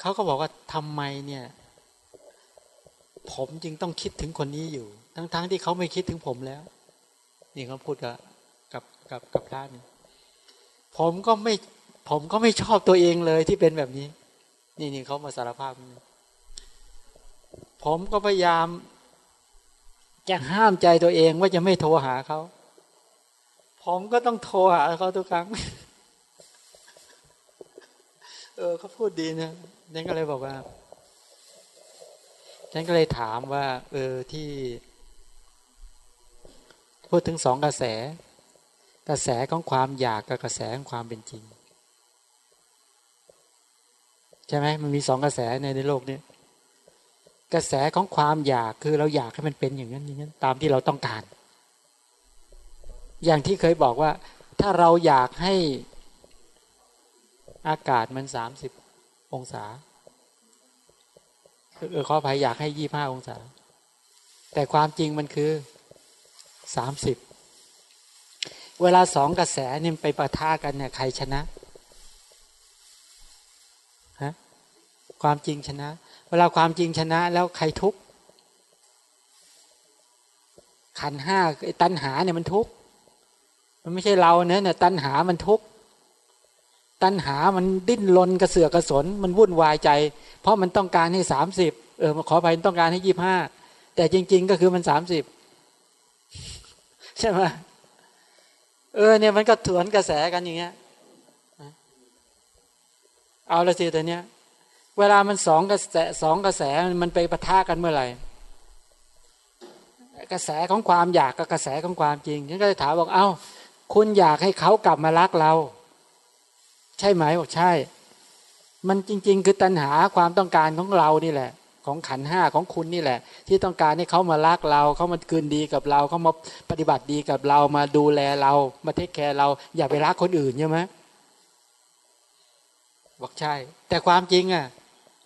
เขาก็บอกว่าทำไมเนี่ย ผมจึงต้องคิดถึงคนนี้อยู่ ทั้งๆทที่เขาไม่คิดถึงผมแล้ว นี่เขาพูดกับกับกับกับพระนี่ผมก็ไม่ ผมก็ไม่ชอบตัวเองเลยที่เป็นแบบนี้ นี่นี่เขามาสารภาพนี่ ผมก็พยายามจะห้ามใจตัวเองว่าจะไม่โทรหาเขา ผมก็ต้องโทรหาเขาทุกครั้ง เออเขาพูดดีนะฉันก็เลยบอกว่า ฉันก็เลยถามว่า เออที่ พูดถึงสองกระแส กระแสของความอยากกับกระแสของความเป็นจริง ใช่ไหมมันมีสองกระแสในในโลกนี้ กระแสของความอยากคือเราอยากให้มันเป็นอย่างนั้นอย่างนั้นตามที่เราต้องการ อย่างที่เคยบอกว่า ถ้าเราอยากให้อากาศมันสามสิบองศาเออขอภัยอยากให้ยี่ห้าองศา แต่ความจริงมันคือสามสิบเวลาสองกระแสเนี่ยไปประทากันเนี่ยใครชนะ ความจริงชนะ เวลาความจริงชนะ แล้วใครทุกข์ขันห้าไอ้ตัณหาเนี่ยมันทุกข์มันไม่ใช่เราเนะเนี่ยตัณหามันทุกข์ตัณหามันดิ้นรนกระเสือกกระสน มันวุ่นวายใจ เพราะมันต้องการให้สามสิบเออขอไปต้องการให้ยี่ห้าแต่จริง ๆ ก็คือมันสามสิบใช่ไหมเออเนี่ยมันก็ถวนกระแสกันอย่างเงี้ยเอาละสิแต่เนี้ย เวลามันสองกระแสสองกระแสมันไปปะทะกันเมื่อไหร่กระแสของความอยากกับกระแสของความจริงฉันก็เลยถามบอกเอา้า คุณอยากให้เขากลับมารักเรา ใช่ไหมบอกใช่ มันจริง ๆ คือตัณหาความต้องการของเรานี่แหละ ของขันห้าของคุณนี่แหละ ที่ต้องการให้เขามารักเราเขามาคืนดีกับเราเขามาปฏิบัติดีกับเรามาดูแลเรา มาเทคแคร์เรา อย่าไปรักคนอื่นใช่ไหมบอกใช่ แต่ความจริงอะ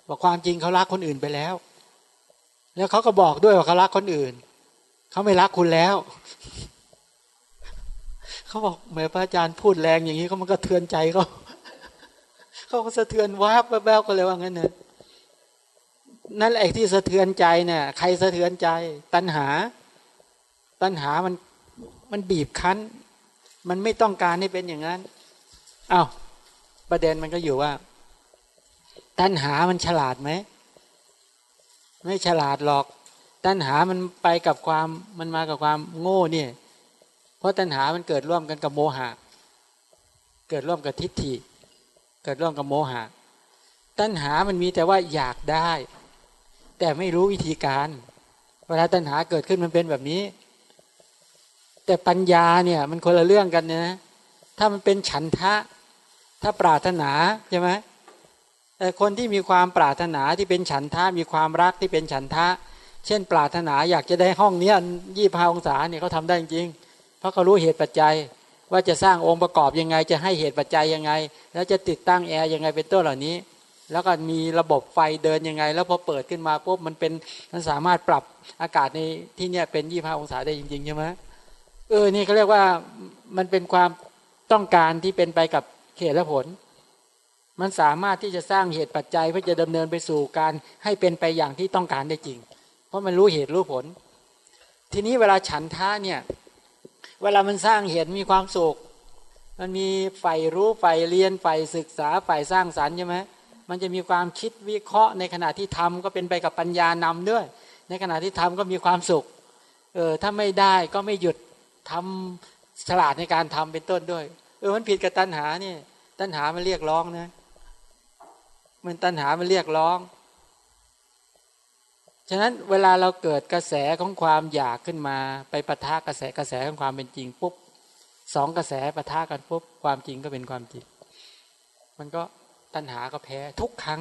บอกความจริงเขารักคนอื่นไปแล้ว แล้วเขาก็บอกด้วยว่าเขารักคนอื่น เขาไม่รักคุณแล้ว เขาบอกเหมือนพระอาจารย์พูดแรงอย่างนี้เขามันก็เทือนใจเขาเขาก็สะเทือนวับแวบๆก็เลยว่างั้นเนอะนั่นแหละที่สะเทือนใจเนี่ยใครสะเทือนใจ ตัณหา ตัณหามันมันบีบคั้น มันไม่ต้องการให้เป็นอย่างนั้นอา้าวประเด็นมันก็อยู่ว่า ตัณหามันฉลาดไหม ไม่ฉลาดหรอก ตัณหามันไปกับความมันมากับความโง่เนี่ย เพราะตัณหามันเกิดร่วมกันกับโมหะ เกิดร่วมกับทิฏฐิ เกิดร่วมกับโมหะ ตัณหามันมีแต่ว่าอยากได้ แต่ไม่รู้วิธีการ เวลาตัณหาเกิดขึ้นมันเป็นแบบนี้ แต่ปัญญาเนี่ยมันคนละเรื่องกันนะ ถ้ามันเป็นฉันทะ ถ้าปรารถนาใช่ไหม คนที่มีความปรารถนาที่เป็นฉันทะมีความรักที่เป็นฉันทะ เช่น ปรารถนาอยากจะได้ห้องเนี้ยยี่พาองศาเนี่ยเขาทาได้จริง เพราะเขารู้เหตุปัจจัย ว่าจะสร้างองค์ประกอบยังไง จะให้เหตุปัจจัยยังไง แล้วจะติดตั้งแอร์ยังไงเป็นต้นเหล่านี้ แล้วก็มีระบบไฟเดินยังไง แล้วพอเปิดขึ้นมาปุ๊บมันเป็นมันสามารถปรับอากาศในที่เนี้ยเป็นยี่ห้าองศาได้จริงๆใช่ไหมเออนี่เขาเรียกว่ามันเป็นความต้องการที่เป็นไปกับเหตุและผล มันสามารถที่จะสร้างเหตุปัจจัยเพื่อจะดำเนินไปสู่การให้เป็นไปอย่างที่ต้องการได้จริง เพราะมันรู้เหตุรู้ผล ทีนี้เวลาฉันท้าเนี่ย เวลามันสร้างเหตุมีความสุข มันมีใฝ่รู้ใฝ่เรียนใฝ่ศึกษาใฝ่สร้างสรรค์ใช่ไหมมันจะมีความคิดวิเคราะห์ในขณะที่ทำก็เป็นไปกับปัญญานำด้วย ในขณะที่ทำก็มีความสุข เออถ้าไม่ได้ก็ไม่หยุดทำฉลาดในการทำเป็นต้นด้วย เออมันผิดกับตัณหาเนี่ย ตัณหามันเรียกร้องนะ มันตัณหามันเรียกร้อง ฉะนั้นเวลาเราเกิดกระแสของความอยากขึ้นมา ไปปะทะกระแสกระแสของความเป็นจริงปุ๊บสองกระแสปะทะกันปุ๊บความจริงก็เป็นความจริง มันก็ตัณหาก็แพ้ทุกครั้ง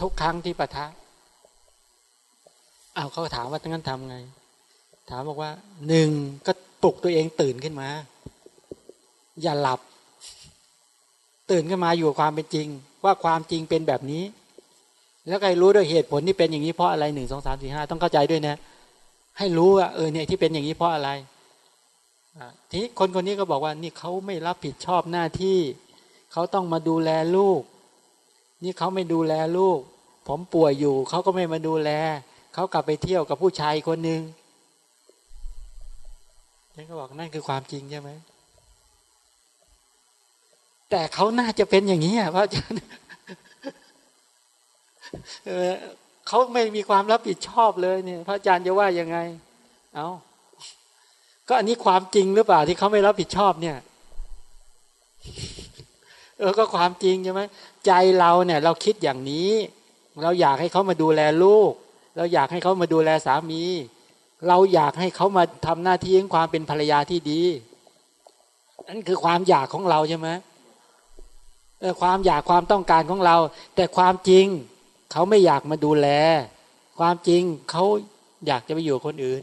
ทุกครั้งที่ปะทะเอาเขาถามว่าทั้งนั้นทำไง ถามบอกว่าหนึ่งก็ปลุกตัวเองตื่นขึ้นมา อย่าหลับ ตื่นขึ้นมาอยู่ความเป็นจริง ว่าความจริงเป็นแบบนี้ แล้วใครรู้ด้วยเหตุผลที่เป็นอย่างนี้เพราะอะไรหนึ่งสองสามสี่ห้าต้องเข้าใจด้วยนะ ให้รู้ว่าเออเนี่ยที่เป็นอย่างนี้เพราะอะไรทีนี้คนคนนี้ก็บอกว่านี่เขาไม่รับผิดชอบหน้าที่เขาต้องมาดูแลลูก นี่เขาไม่ดูแลลูก ผมป่วยอยู่เขาก็ไม่มาดูแลเขากลับไปเที่ยวกับผู้ชายคนหนึ่งฉันก็บอกนั่นคือความจริงใช่ไหม แต่เขาน่าจะเป็นอย่างนี้พระอาจารย์เขาไม่มีความรับผิดชอบเลยเนี่ย พระอาจารย์จะว่ายังไง เอาก็อันนี้ความจริงหรือเปล่าที่เขาไม่รับผิดชอบเนี่ย เออก็ความจริงใช่ไหมใจเราเนี่ย เราคิดอย่างนี้ เราอยากให้เขามาดูแลลูก เราอยากให้เขามาดูแลสามี เราอยากให้เขามาทำหน้าที่ของความเป็นภรรยาที่ดีนั่นคือความอยากของเราใช่ไหม ความอยากความต้องการของเรา แต่ความจริงเขาไม่อยากมาดูแล ความจริงเขาอยากจะไปอยู่คนอื่น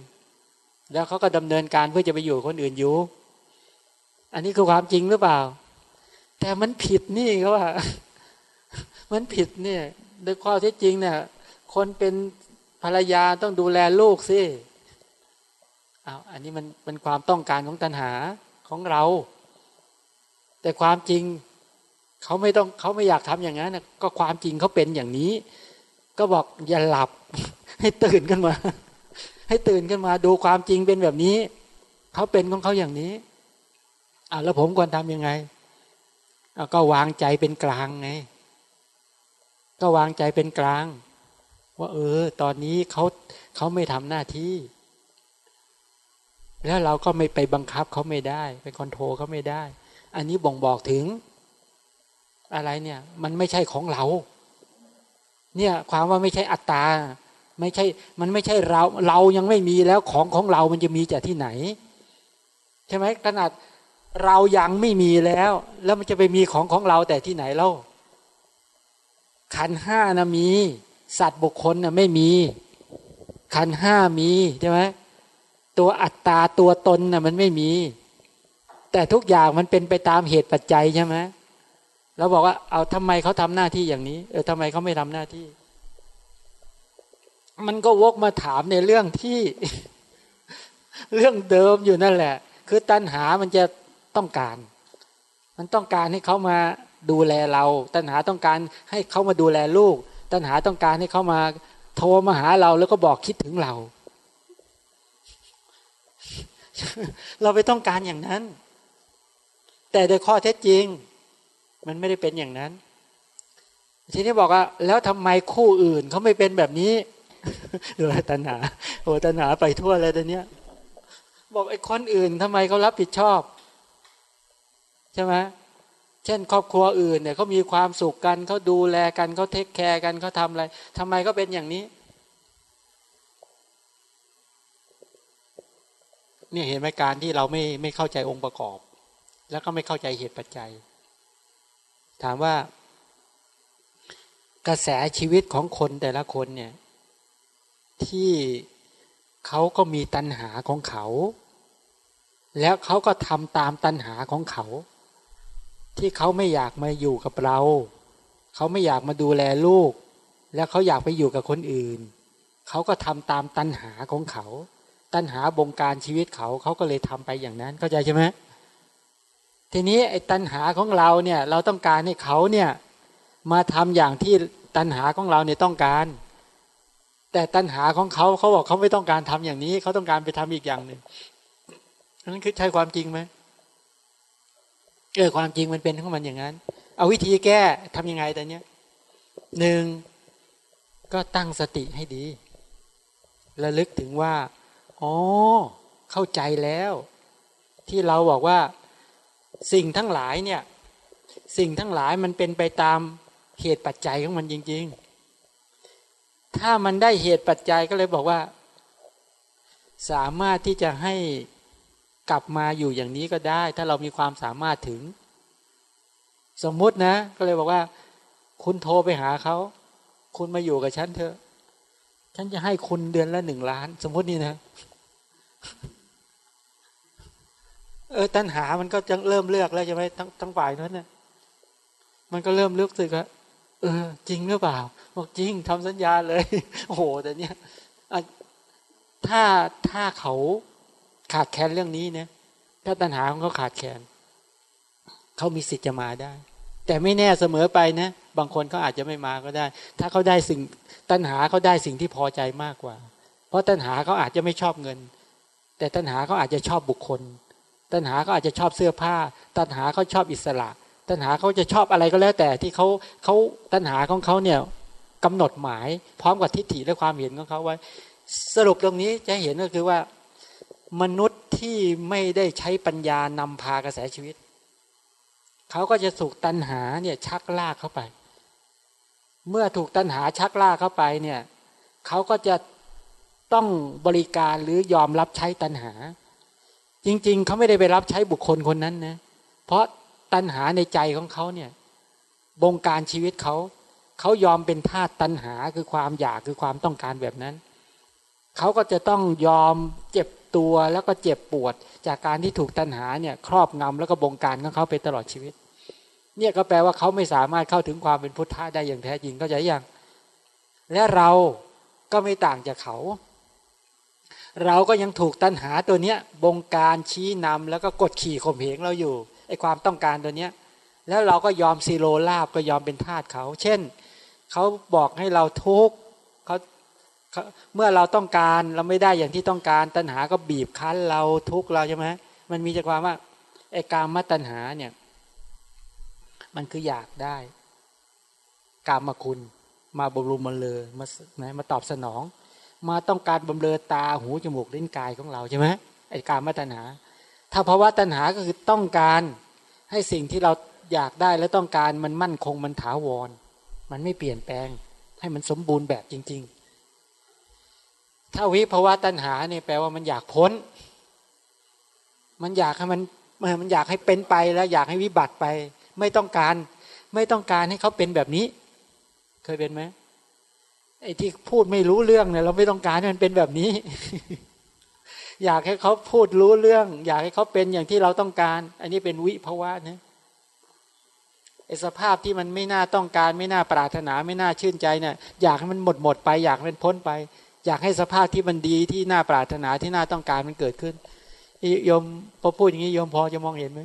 แล้วเขาก็ดำเนินการเพื่อจะไปอยู่คนอื่นอยู่ อันนี้คือความจริงหรือเปล่า แต่มันผิดนี่เขาว่า มันผิดเนี่ยโดยข้อเท็จจริงเนี่ย คนเป็นภรรยาต้องดูแลลูกสิอ้าวอันนี้มันเป็นความต้องการของตัณหาของเรา แต่ความจริง เขาไม่ต้องเขาไม่อยากทำอย่างนั้นก็ความจริงเขาเป็นอย่างนี้ ก็บอกอย่าหลับ ให้ตื่นขึ้นมา ให้ตื่นขึ้นมา ดูความจริงเป็นแบบนี้ เขาเป็นของเขาอย่างนี้อ่าแล้วผมควรทำยังไงก็วางใจเป็นกลางไง ก็วางใจเป็นกลาง ว่า เออ ตอนนี้เขาเขาไม่ทำหน้าที่ แล้วเราก็ไม่ไปบังคับเขาไม่ได้ ไปคอนโทรลเขาไม่ได้ อันนี้บ่งบอกถึง อะไรเนี่ย มันไม่ใช่ของเรา เนี่ยความว่าไม่ใช่อัตตา ไม่ใช่ มันไม่ใช่เรา เรายังไม่มีแล้วของของเรามันจะมีจากที่ไหน ใช่ไหมขนาดเรายังไม่มีแล้ว แล้วมันจะไปมีของของเราแต่ที่ไหนเล่าขันห้านะมี สัตว์บุคคลนะไม่มี ขันห้ามีใช่ไหมตัวอัตตาตัวตนนะมันไม่มี แต่ทุกอย่างมันเป็นไปตามเหตุปัจจัยใช่ไหม เราบอกว่าเอาทำไมเขาทำหน้าที่อย่างนี้ เออทำไมเขาไม่ทำหน้าที่ มันก็วกมาถามในเรื่องที่ เรื่องเดิมอยู่นั่นแหละ คือตัณหามันจะต้องการ มันต้องการให้เขามาดูแลเรา ตัณหาต้องการให้เขามาดูแลลูก ตัณหาต้องการให้เขามาโทรมาหาเราแล้วก็บอกคิดถึงเรา เราไปต้องการอย่างนั้น แต่โดยข้อเท็จจริง มันไม่ได้เป็นอย่างนั้น ทีนี้บอกว่า แล้วทำไมคู่อื่นเขาไม่เป็นแบบนี้ดูตัณหาโอ้ตัณหาไปทั่วเลยตอนนี้ย บอกไอ้คนอื่นทำไมเขารับผิดชอบ ใช่ไหมเช่น ครอบครัวอื่นเนี่ยเขามีความสุขกันเขาดูแลกันเขาเทคแคร์กันเขาทำอะไรทำไมก็เป็นอย่างนี้เนี่ยเห็นไหมการที่เราไม่ไม่เข้าใจองค์ประกอบ แล้วก็ไม่เข้าใจเหตุปัจจัย ถามว่ากระแสชีวิตของคนแต่ละคนเนี่ยที่เขาก็มีตัณหาของเขา แล้วเขาก็ทำตามตัณหาของเขา ที่เขาไม่อยากมาอยู่กับเรา เขาไม่อยากมาดูแลลูก แล้วเขาอยากไปอยู่กับคนอื่น เขาก็ทำตามตัณหาของเขา ตัณหาบงการชีวิตเขาเขาก็เลยทำไปอย่างนั้นเข้าใจใช่ไหม ทีนี้ไอ้ตัณหาของเราเนี่ยเราต้องการให้เขาเนี่ยมาทำอย่างที่ตัณหาของเราเนี่ยต้องการ แต่ตัณหาของเขาเขาบอกเขาไม่ต้องการทำอย่างนี้เขาต้องการไปทำอีกอย่างหนึ่งนั้นคือใช่ความจริงไหมเออความจริงมันเป็นของมันอย่างนั้น เอาวิธีแก้ทํำยังไงแต่เนี้ยหนึ่งก็ตั้งสติให้ดีระลึกถึงว่า อ๋อ เข้าใจแล้ว ที่เราบอกว่า สิ่งทั้งหลายเนี่ยสิ่งทั้งหลายมันเป็นไปตามเหตุปัจจัยของมันจริง ๆ ถ้ามันได้เหตุปัจจัยก็เลยบอกว่า สามารถที่จะให้กลับมาอยู่อย่างนี้ก็ได้ ถ้าเรามีความสามารถถึง สมมุตินะ ก็เลยบอกว่า คุณโทรไปหาเขา คุณมาอยู่กับฉันเถอะ ฉันจะให้คุณเดือนละหนึ่งล้าน สมมตินี่นะ เออตัณหามันก็จะเริ่มเลือกแล้วใช่ไหมทั้งทั้งฝ่ายนั้นเนี่ยมันก็เริ่มเลือกสึกว่าเออ จริงหรือเปล่าบอกจริงทำสัญญาเลย โอ้โหแต่เนี้ยถ้าถ้าเขาขาดแคลนเรื่องนี้เนี่ยถ้าตัณหาของเขาขาดแคลนเขามีสิทธิ์จะมาได้ แต่ไม่แน่เสมอไปนะ บางคนเขาอาจจะไม่มาก็ได้ ถ้าเขาได้สิ่งตัณหาเขาได้สิ่งที่พอใจมากกว่า เพราะตัณหาเขาอาจจะไม่ชอบเงิน แต่ตัณหาเขาอาจจะชอบบุคคล ตัณหาเขาอาจจะชอบเสื้อผ้า ตัณหาเขาชอบอิสระ ตัณหาเขาจะชอบอะไรก็แล้วแต่ที่เขาเขาตัณหาของเขาเนี่ยกำหนดหมายพร้อมกับทิฏฐิและความเห็นของเขาไว้ สรุปตรงนี้จะเห็นก็คือว่ามนุษย์ที่ไม่ได้ใช้ปัญญานำพากระแสชีวิต เขาก็จะถูกตัณหาเนี่ยชักลากเข้าไป เมื่อถูกตัณหาชักลากเข้าไปเนี่ยเขาก็จะต้องบริการหรือยอมรับใช้ตัณหา จริง ๆ เขาไม่ได้ไปรับใช้บุคคลคนนั้นนะ เพราะตัณหาในใจของเขาเนี่ยบงการชีวิตเขาเขายอมเป็นทาตตัณหาคือความอยากคือความต้องการแบบนั้น เขาก็จะต้องยอมเจ็บตัวแล้วก็เจ็บปวด จากการที่ถูกตัณหาเนี่ยครอบงำแล้วก็บงการของเขาไปตลอดชีวิต เนี่ยก็แปลว่าเขาไม่สามารถเข้าถึงความเป็นพุทธะได้อย่างแท้จริงก็จะอย่างและเราก็ไม่ต่างจากเขา เราก็ยังถูกตัณหาตัวเนี้ยบงการชี้นำแล้วก็กดขี่ข่มเหงเราอยู่ไอความต้องการตัวเนี้ยแล้วเราก็ยอมซีโรลาบก็ยอมเป็นทาสเขา เช่นเขาบอกให้เราทุกข์เขาเมื่อเราต้องการเราไม่ได้อย่างที่ต้องการตัณหาก็บีบคั้นเราทุกข์เราใช่ไหมมันมีจากความว่าไอ้การมาตัณหาเนี่ยมันคืออยากได้กามาคุณมาบำรุงมาเลยมาไหนมาตอบสนอง มาต้องการบำเรอตาหูจมูกลิ้นกายของเราใช่ไหมไอ้การมาตัณหา ถ้าภาวะตัณหาก็คือต้องการให้สิ่งที่เราอยากได้และต้องการมันมั่นคงมันถาวร มันไม่เปลี่ยนแปลง ให้มันสมบูรณ์แบบจริง ๆ ถ้าวิภาวะตัณหาเนี่ยแปลว่ามันอยากพ้น มันอยากให้มันมันอยากให้เป็นไปแล้วอยากให้วิบัติไป ไม่ต้องการ ไม่ต้องการให้เขาเป็นแบบนี้ เคยเป็นไหม ไอ้ที่พูดไม่รู้เรื่องเนี่ยเราไม่ต้องการให้มันเป็นแบบนี้ อยากให้เขาพูดรู้เรื่อง อยากให้เขาเป็นอย่างที่เราต้องการ อันนี้เป็นวิภาวะนะสภาพที่มันไม่น่าต้องการ ไม่น่าปรารถนา ไม่น่าชื่นใจเนี่ยอยากให้มันหมดหมดไป อยากให้มันพ้นไป อยากให้สภาพที่มันดีที่น่าปรารถนาที่น่าต้องการมันเกิดขึ้นโยมพอพูดอย่างนี้โยมพอจะมองเห็นไหม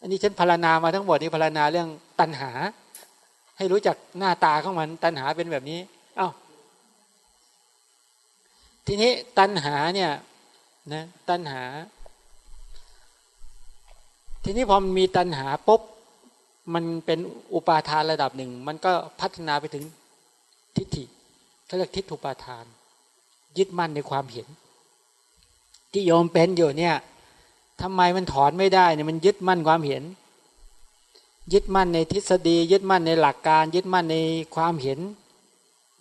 อันนี้ฉันพารณามาทั้งหมดนี่พารณาเรื่องตัณหา ให้รู้จักหน้าตาของมันตัณหาเป็นแบบนี้ เอา้าทีนี้ตัณหาเนี่ยนะตัณหา ทีนี้พอมันมีตัณหาปุ๊บมันเป็นอุปาทานระดับหนึ่ง มันก็พัฒนาไปถึงทิฏฐิเขาเรียกทิฏฐุปาทาน ยึดมั่นในความเห็น ที่โยมเป็นอยู่เนี่ยทำไมมันถอนไม่ได้เนี่ยมันยึดมั่นความเห็น ยึดมั่นในทฤษฎี ยึดมั่นในหลักการ ยึดมั่นในความเห็น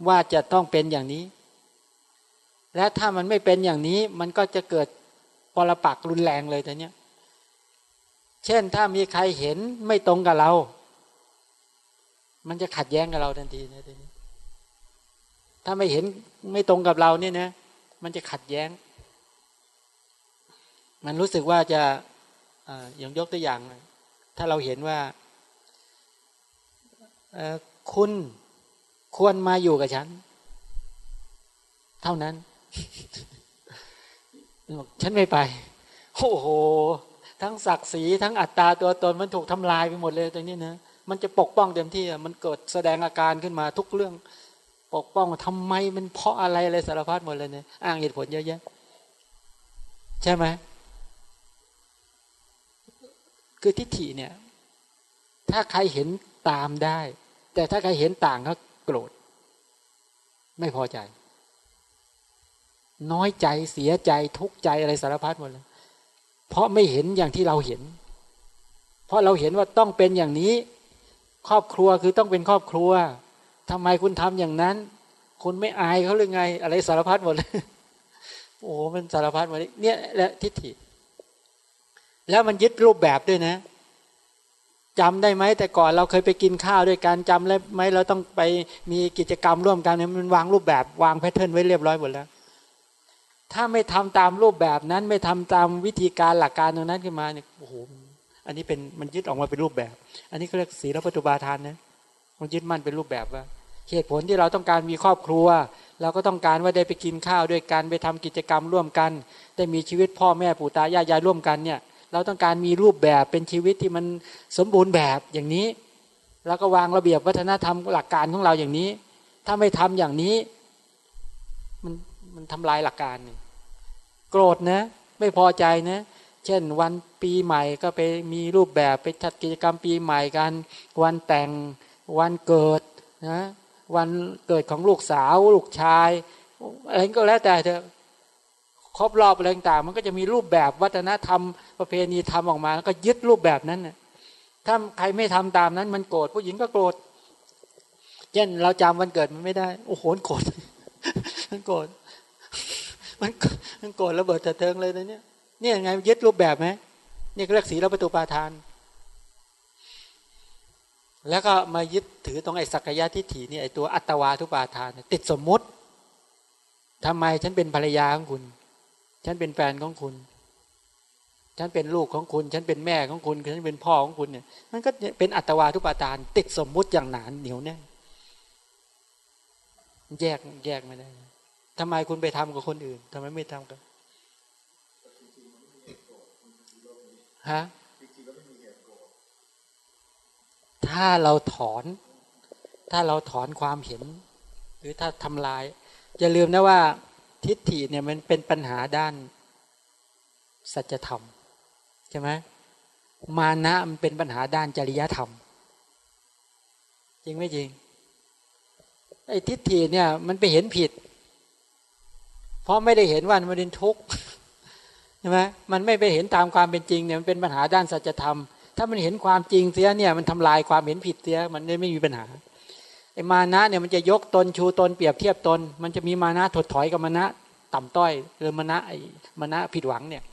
ว่าจะต้องเป็นอย่างนี้ และถ้ามันไม่เป็นอย่างนี้มันก็จะเกิดปรปักรุนแรงเลยแต่เนี้ยเช่นถ้ามีใครเห็นไม่ตรงกับเรา มันจะขัดแย้งกับเราทันทีนะทีนี้ถ้าไม่เห็นไม่ตรงกับเราเนี่ยนะมันจะขัดแย้ง มันรู้สึกว่าจะอย่างยกตัวอย่าง ถ้าเราเห็นว่า คุณควรมาอยู่กับฉัน เท่านั้นฉันไม่ไป โอ้โห ทั้งศักดิ์ศรีทั้งอัตตาตัวตนมันถูกทำลายไปหมดเลยตรงนี้นะมันจะปกป้องเต็มที่มันเกิดแสดงอาการขึ้นมาทุกเรื่อง ปกป้องทำไมมันเพราะอะไรอะไรสารพัดหมดเลยเนี่ยอ้างเหตุผลเยอะแยะใช่ไหมคือทิฏฐิเนี่ย ถ้าใครเห็นตามได้ แต่ถ้าใครเห็นต่างก็โกรธ ไม่พอใจ น้อยใจเสียใจทุกข์ใจอะไรสารพัดหมดเลยเพราะไม่เห็นอย่างที่เราเห็น เพราะเราเห็นว่าต้องเป็นอย่างนี้ ครอบครัวคือต้องเป็นครอบครัวทำไมคุณทำอย่างนั้น คุณไม่อายเขาหรือไง อะไรสารพัดหมดเลยโอ้มันสารพัดหมดเนี่ยแหละทิฏฐิแล้วมันยึดรูปแบบด้วยนะ จำได้ไหมแต่ก่อนเราเคยไปกินข้าวด้วยกันจำได้ไหมเราต้องไปมีกิจกรรมร่วมกันเนี่ยมันวางรูปแบบวางแพทเทิร์นไว้เรียบร้อยหมดแล้ว ถ้าไม่ทำตามรูปแบบนั้นไม่ทำตามวิธีการหลักการตรงนั้นขึ้นมาเนี่ยโอ้โหอันนี้เป็นมันยึดออกมาเป็นรูปแบบ อันนี้ก็เรียกศีลปัจจุบาทานนะมันยึดมั่นเป็นรูปแบบว่าเหตุผลที่เราต้องการมีครอบครัว เราก็ต้องการว่าได้ไปกินข้าวด้วยกันไปทำกิจกรรมร่วมกัน ได้มีชีวิตพ่อแม่ปู่ตายายยายร่วมกันเนี่ย เราต้องการมีรูปแบบเป็นชีวิตที่มันสมบูรณ์แบบอย่างนี้ แล้วก็วางระเบียบวัฒนธรรมหลักการของเราอย่างนี้ ถ้าไม่ทำอย่างนี้ มันมันทำลายหลักการนี่โกรธนะ ไม่พอใจนะ เช่นวันปีใหม่ก็ไปมีรูปแบบไปจัดกิจกรรมปีใหม่กัน วันแต่งวันเกิดนะวันเกิดของลูกสาวลูกชายอะไรก็แล้วแต่เถอะ ครบรอบอะไรต่างมันก็จะมีรูปแบบวัฒนธรรมประเพณีทำออกมา แล้วก็ยึดรูปแบบนั้นนะถ้าใครไม่ทำตามนั้น มันโกรธผู้หญิงก็โกรธเช่นเราจำวันเกิดมันไม่ได้ โอ้โหโกรธมันโกรธมันมันโกรธระเบิดเถิงเลยนะเนี่ยนี่ยังไงยึดรูปแบบไหมนี่เรียกสีเราประตูปาทาน แล้วก็มายึดถือตรงไอ้สักยะทิฏฐินี่ไอ้ตัวอัตวาทุปาทาน ติดสมมุติทำไมฉันเป็นภรรยาของคุณ ฉันเป็นแฟนของคุณ ฉันเป็นลูกของคุณ ฉันเป็นแม่ของคุณ ฉันเป็นพ่อของคุณเนี่ย มันก็เป็นอัตวาทุปาทาน ติดสมมุติอย่างหนานเหนียวแน่นแยกแยกไม่ได้ทำไมคุณไปทำกับคนอื่นทำไมไม่ทำกับฮะถ้าเราถอน ถ้าเราถอนความเห็น หรือถ้าทำลายอย่าลืมนะว่า ทิฏฐิเนี่ยมันเป็นปัญหาด้านสัจธรรมใช่ไหมมานะมันเป็นปัญหาด้านจริยธรรม จริงไม่จริงไอ้ทิฏฐิเนี่ยมันไปเห็นผิด เพราะไม่ได้เห็นว่ามันเป็นทุกข์ใช่ไหมมันไม่ไปเห็นตามความเป็นจริงเนี่ยมันเป็นปัญหาด้านสัจธรรม ถ้ามันเห็นความจริงเสียเนี่ยมันทำลายความเห็นผิดเสียมันไม่มีปัญหา ไอ้มานะเนี่ยมันจะยกตนชูตนเปรียบเทียบตน มันจะมีมานะถดถอยกับมานะ ต่ำต้อยหรือมานะไอ้มานะผิดหวังเนี่ย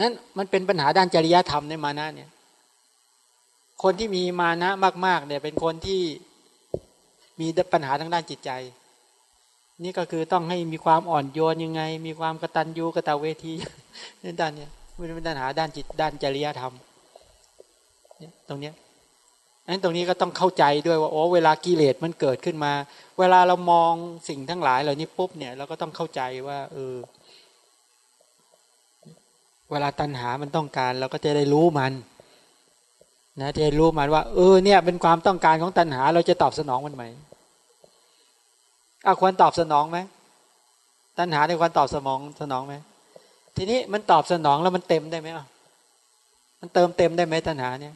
นั้นมันเป็นปัญหาด้านจริยธรรมในมานะเนี่ยคนที่มีมานะมาก ๆ เนี่ยเป็นคนที่มีปัญหาทางด้านจิตใจ นี่ก็คือต้องให้มีความอ่อนโยนยังไง มีความกตัญญูกตเวทีในด้านเนี้ยมันเป็นปัญหาด้านจิตด้านจริยธรรมเนี่ยตรงเนี้ย นั้นตรงนี้ก็ต้องเข้าใจด้วยว่าโอ้เวลากิเลสมันเกิดขึ้นมา เวลาเรามองสิ่งทั้งหลายเหล่านี้ปุ๊บเนี่ยเราก็ต้องเข้าใจว่าเออเวลาตัณหามันต้องการเราก็จะได้รู้มันนะจะได้รู้มันว่าเออเนี่ยเป็นความต้องการของตัณหา เราจะตอบสนองมันไหมเอาควรตอบสนองไหมตัณหาในควรตอบสมองสนองไหมทีนี้มันตอบสนองแล้วมันเต็มได้ไหมอะมันเติมเต็มได้ไหมตัณหาเนี่ย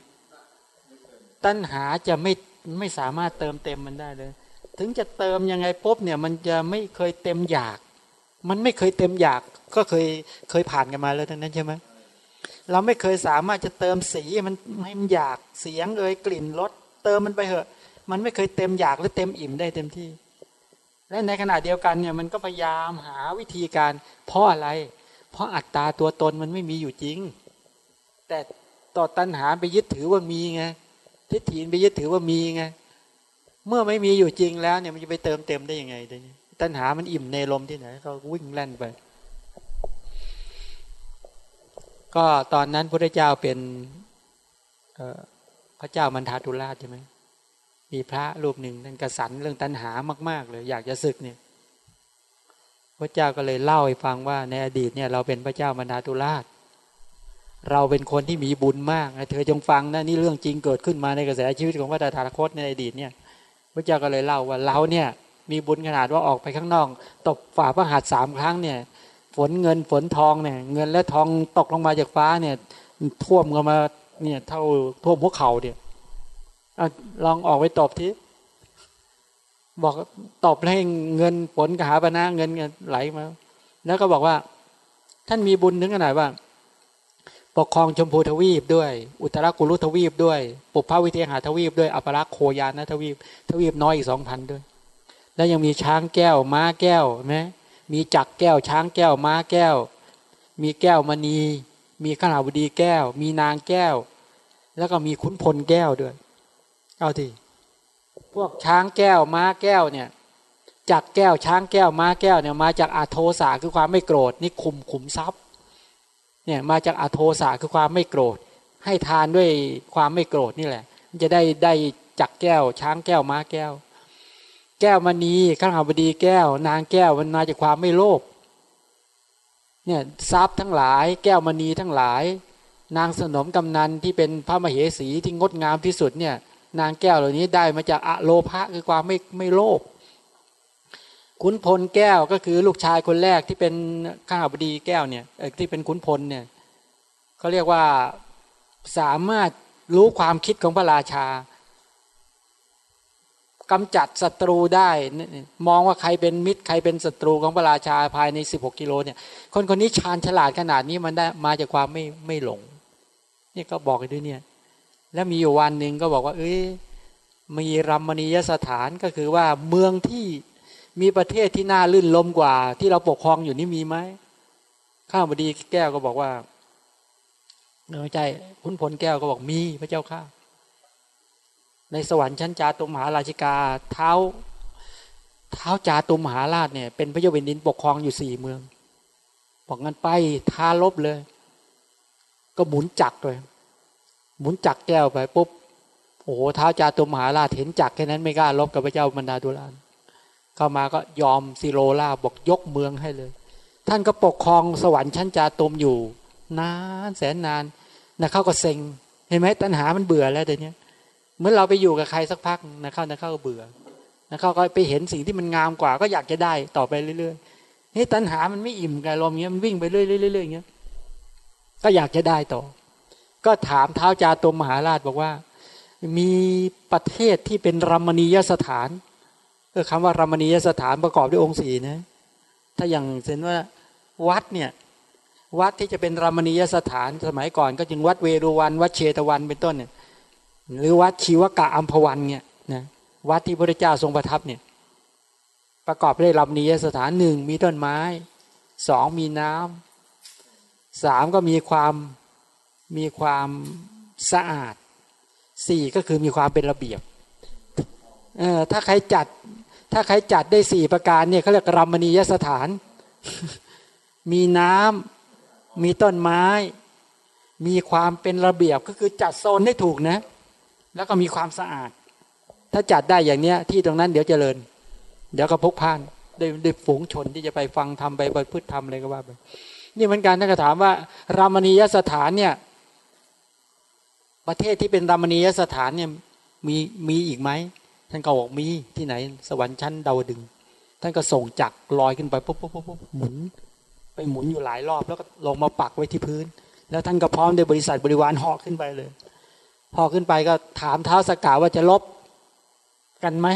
ตัณหาจะไม่ไม่สามารถเติมเต็มมันได้เลย ถึงจะเติมยังไงปุ๊บเนี่ยมันจะไม่เคยเต็มอยาก มันไม่เคยเต็มอยากก็เคยเคยผ่านกันมาแล้วทั้งนั้นใช่ไหมเราไม่เคยสามารถจะเติมสีมันให้มันอยากเสียงเอ่ยกลิ่นรสเติมมันไปเหอะ มันไม่เคยเต็มอยากหรือเต็มอิ่มได้เต็มที่ และในขณะเดียวกันเนี่ยมันก็พยายามหาวิธีการเพราะอะไร เพราะอัตตาตัวตนมันไม่มีอยู่จริง แต่ต่อตัณหาไปยึดถือว่ามีไง ทิฏฐิไปยึดถือว่ามีไงเมื่อไม่มีอยู่จริงแล้วเนี่ยมันจะไปเติมเต็มได้ยังไงตัณหามันอิ่มในลมที่ไหนก็วิ่งแล่นไป ก็ตอนนั้นพระเจ้าเป็นพระเจ้ามันทาตุราชใช่ไหมมีพระรูปหนึ่งนั่นกระสันเรื่องตัณหามาก ๆ เลย อยากจะศึกเนี่ย พระเจ้าก็เลยเล่าให้ฟังว่าในอดีตเนี่ยเราเป็นพระเจ้ามันทาตุราช เราเป็นคนที่มีบุญมากนะเธอจงฟังนะนี่เรื่องจริงเกิดขึ้นมาในกระแสชีวิตของพระตถาคตในอดีตเนี่ยพระเจ้าก็เลยเล่าว่าเราเนี่ยมีบุญขนาดว่าออกไปข้างนอกตบฝ่าพระหัตถ์สามครั้งเนี่ยฝนเงินฝนทองเนี่ยเงินและทองตกลงมาจากฟ้าเนี่ยท่วมกันมาเนี่ยเท่าท่วมหัวเข่าเนี่ยอลองออกไปตบทีบอกตอบให้เงินฝนกหาปณะเงินไหลมา แล้วก็บอกว่า ท่านมีบุญถึงขนาดว่า ปกครองชมพูทวีปด้วย อุตรากุลุทวีปด้วย ปุพพวิเทหาทวีปด้วยอัปรักโคยานทวีป ทวีปน้อยอีกสองพันด้วย แล้วยังมีช้างแก้ว ม้าแก้วไหมมีจักแก้ว ช้างแก้ว ม้าแก้ว มีแก้วมณี มีขนาบดีแก้ว มีนางแก้ว แล้วก็มีขุนพลแก้วด้วย เอาทีพวกช้างแก้ว ม้าแก้วเนี่ยจักแก้ว ช้างแก้ว ม้าแก้วเนี่ยมาจากอาโทสาคือความไม่โกรธนี่คุมขุมทรัพย์ เนี่ยมาจากอโทสะคือความไม่โกรธ ให้ทานด้วยความไม่โกรธนี่แหละ จะได้ได้จักแก้ว ช้างแก้วม้าแก้ว แก้วมณีข้างหาบดีแก้ว นางแก้วมันมาจากความไม่โลภเนี่ยทรัพย์ทั้งหลายแก้วมณีทั้งหลาย นางสนมกำนันที่เป็นพระมเหสีที่งดงามที่สุดเนี่ยนางแก้วเหล่านี้ได้มาจากอะโลภะคือความไม่ไม่โลภ ขุนพลแก้วก็คือลูกชายคนแรกที่เป็นข้าบดีแก้วเนี่ยที่เป็นขุนพลเนี่ยเขาเรียกว่าสามารถรู้ความคิดของพระราชากำจัดศัตรูได้มองว่าใครเป็นมิตรใครเป็นศัตรูของพระราชาภายใน 16 กิโลเนี่ยคนคนนี้ชาญฉลาดขนาดนี้มันได้มาจากความไม่ไม่หลงนี่ก็บอกด้วยเนี่ยแล้วมีอยู่วันหนึ่งก็บอกว่า เอ้ยมีรัมมณียสถานก็คือว่าเมืองที่ มีประเทศที่น่าลื่นลมกว่า ที่เราปกครองอยู่นี่มีไหมข้าวบดีแก้วก็บอกว่าเออใจคุณพลแก้วก็บอกมีพระเจ้าข้าในสวรรค์ชั้นจาตุมหาราชิกา เท้า เท้าจาตุมหาราชเนี่ย เป็นพระเจ้าแผ่นดินปกครองอยู่สี่เมืองบอกงั้นไปท้าลบเลย ก็หมุนจักเลยหมุนจักแก้วไปปุ๊บโอ้โหเท้าจาตุมหาราชเห็นจักแค่นั้นไม่กล้าลบกับพระเจ้าบรรดาดุลาน เข้ามาก็ยอมซิโรลาบอกยกเมืองให้เลย ท่านก็ปกครองสวรรค์ชั้นจาตุมอยู่ นานแสนนานนะเข้าก็เซ็ง เห็นไหมตัณหามันเบื่อแล้วเดี๋ยวนี้เมื่อเราไปอยู่กับใครสักพักนะเข้านะเข้าก็เบื่อนะเข้าก็ไปเห็นสิ่งที่มันงามกว่า ก็อยากจะได้ต่อไปเรื่อยๆนี่ตัณหามันไม่อิ่มกับลมเงี้ยมันวิ่งไปเรื่อยๆเรื่อยๆเงี้ยก็อยากจะได้ต่อ ก็ถามเท้าจาตุมมหาราชบอกว่า มีประเทศที่เป็นรัมณียสถาน ก็คำว่ารมณียสถานประกอบด้วยองค์สี่นะ ถ้าอย่างเช่นว่าวัดเนี่ยวัดที่จะเป็นรามณียสถานสมัยก่อน ก็จึงวัดเวรุวันวัดเชตวันเป็นต้นเนี่ยหรือวัดชีวกะอัมพวันเนี่ยนะวัดที่พระเจ้าทรงประทับเนี่ยประกอบด้วยรามณียสถานหนึ่งมีต้นไม้สองมีน้ำสามก็มีความมีความสะอาดสี่ก็คือมีความเป็นระเบียบเออถ้าใครจัด ถ้าใครจัดได้สี่ประการเนี่ยเขาเรียกรัมณียสถาน มีน้ำมีต้นไม้ มีความเป็นระเบียบก็คือจัดโซนได้ถูกนะ แล้วก็มีความสะอาด ถ้าจัดได้อย่างเนี้ย ที่ตรงนั้นเดี๋ยวเจริญ เดี๋ยวก็พกพานได้ได้ฝูงชนที่จะไปฟังทำไปไปพืชทำอะไรก็ว่าไปนี่เหมือนกันท่านก็ถามว่ารามณียสถานเนี่ย ประเทศที่เป็นรามณียสถานเนี่ยมีมีอีกไหม ท่านก็บอกมีที่ไหน สวรรค์ชั้นดาวดึง ท่านก็ส่งจักรลอยขึ้นไปปุ๊บปุ๊บปุ๊บปุ๊บหมุน ไปหมุนอยู่หลายรอบแล้วก็ลงมาปักไว้ที่พื้น แล้วท่านก็พร้อมด้วยบริษัทบริวารหอกขึ้นไปเลยพอขึ้นไปก็ถามเท้าสกาว่าจะลบกันไหม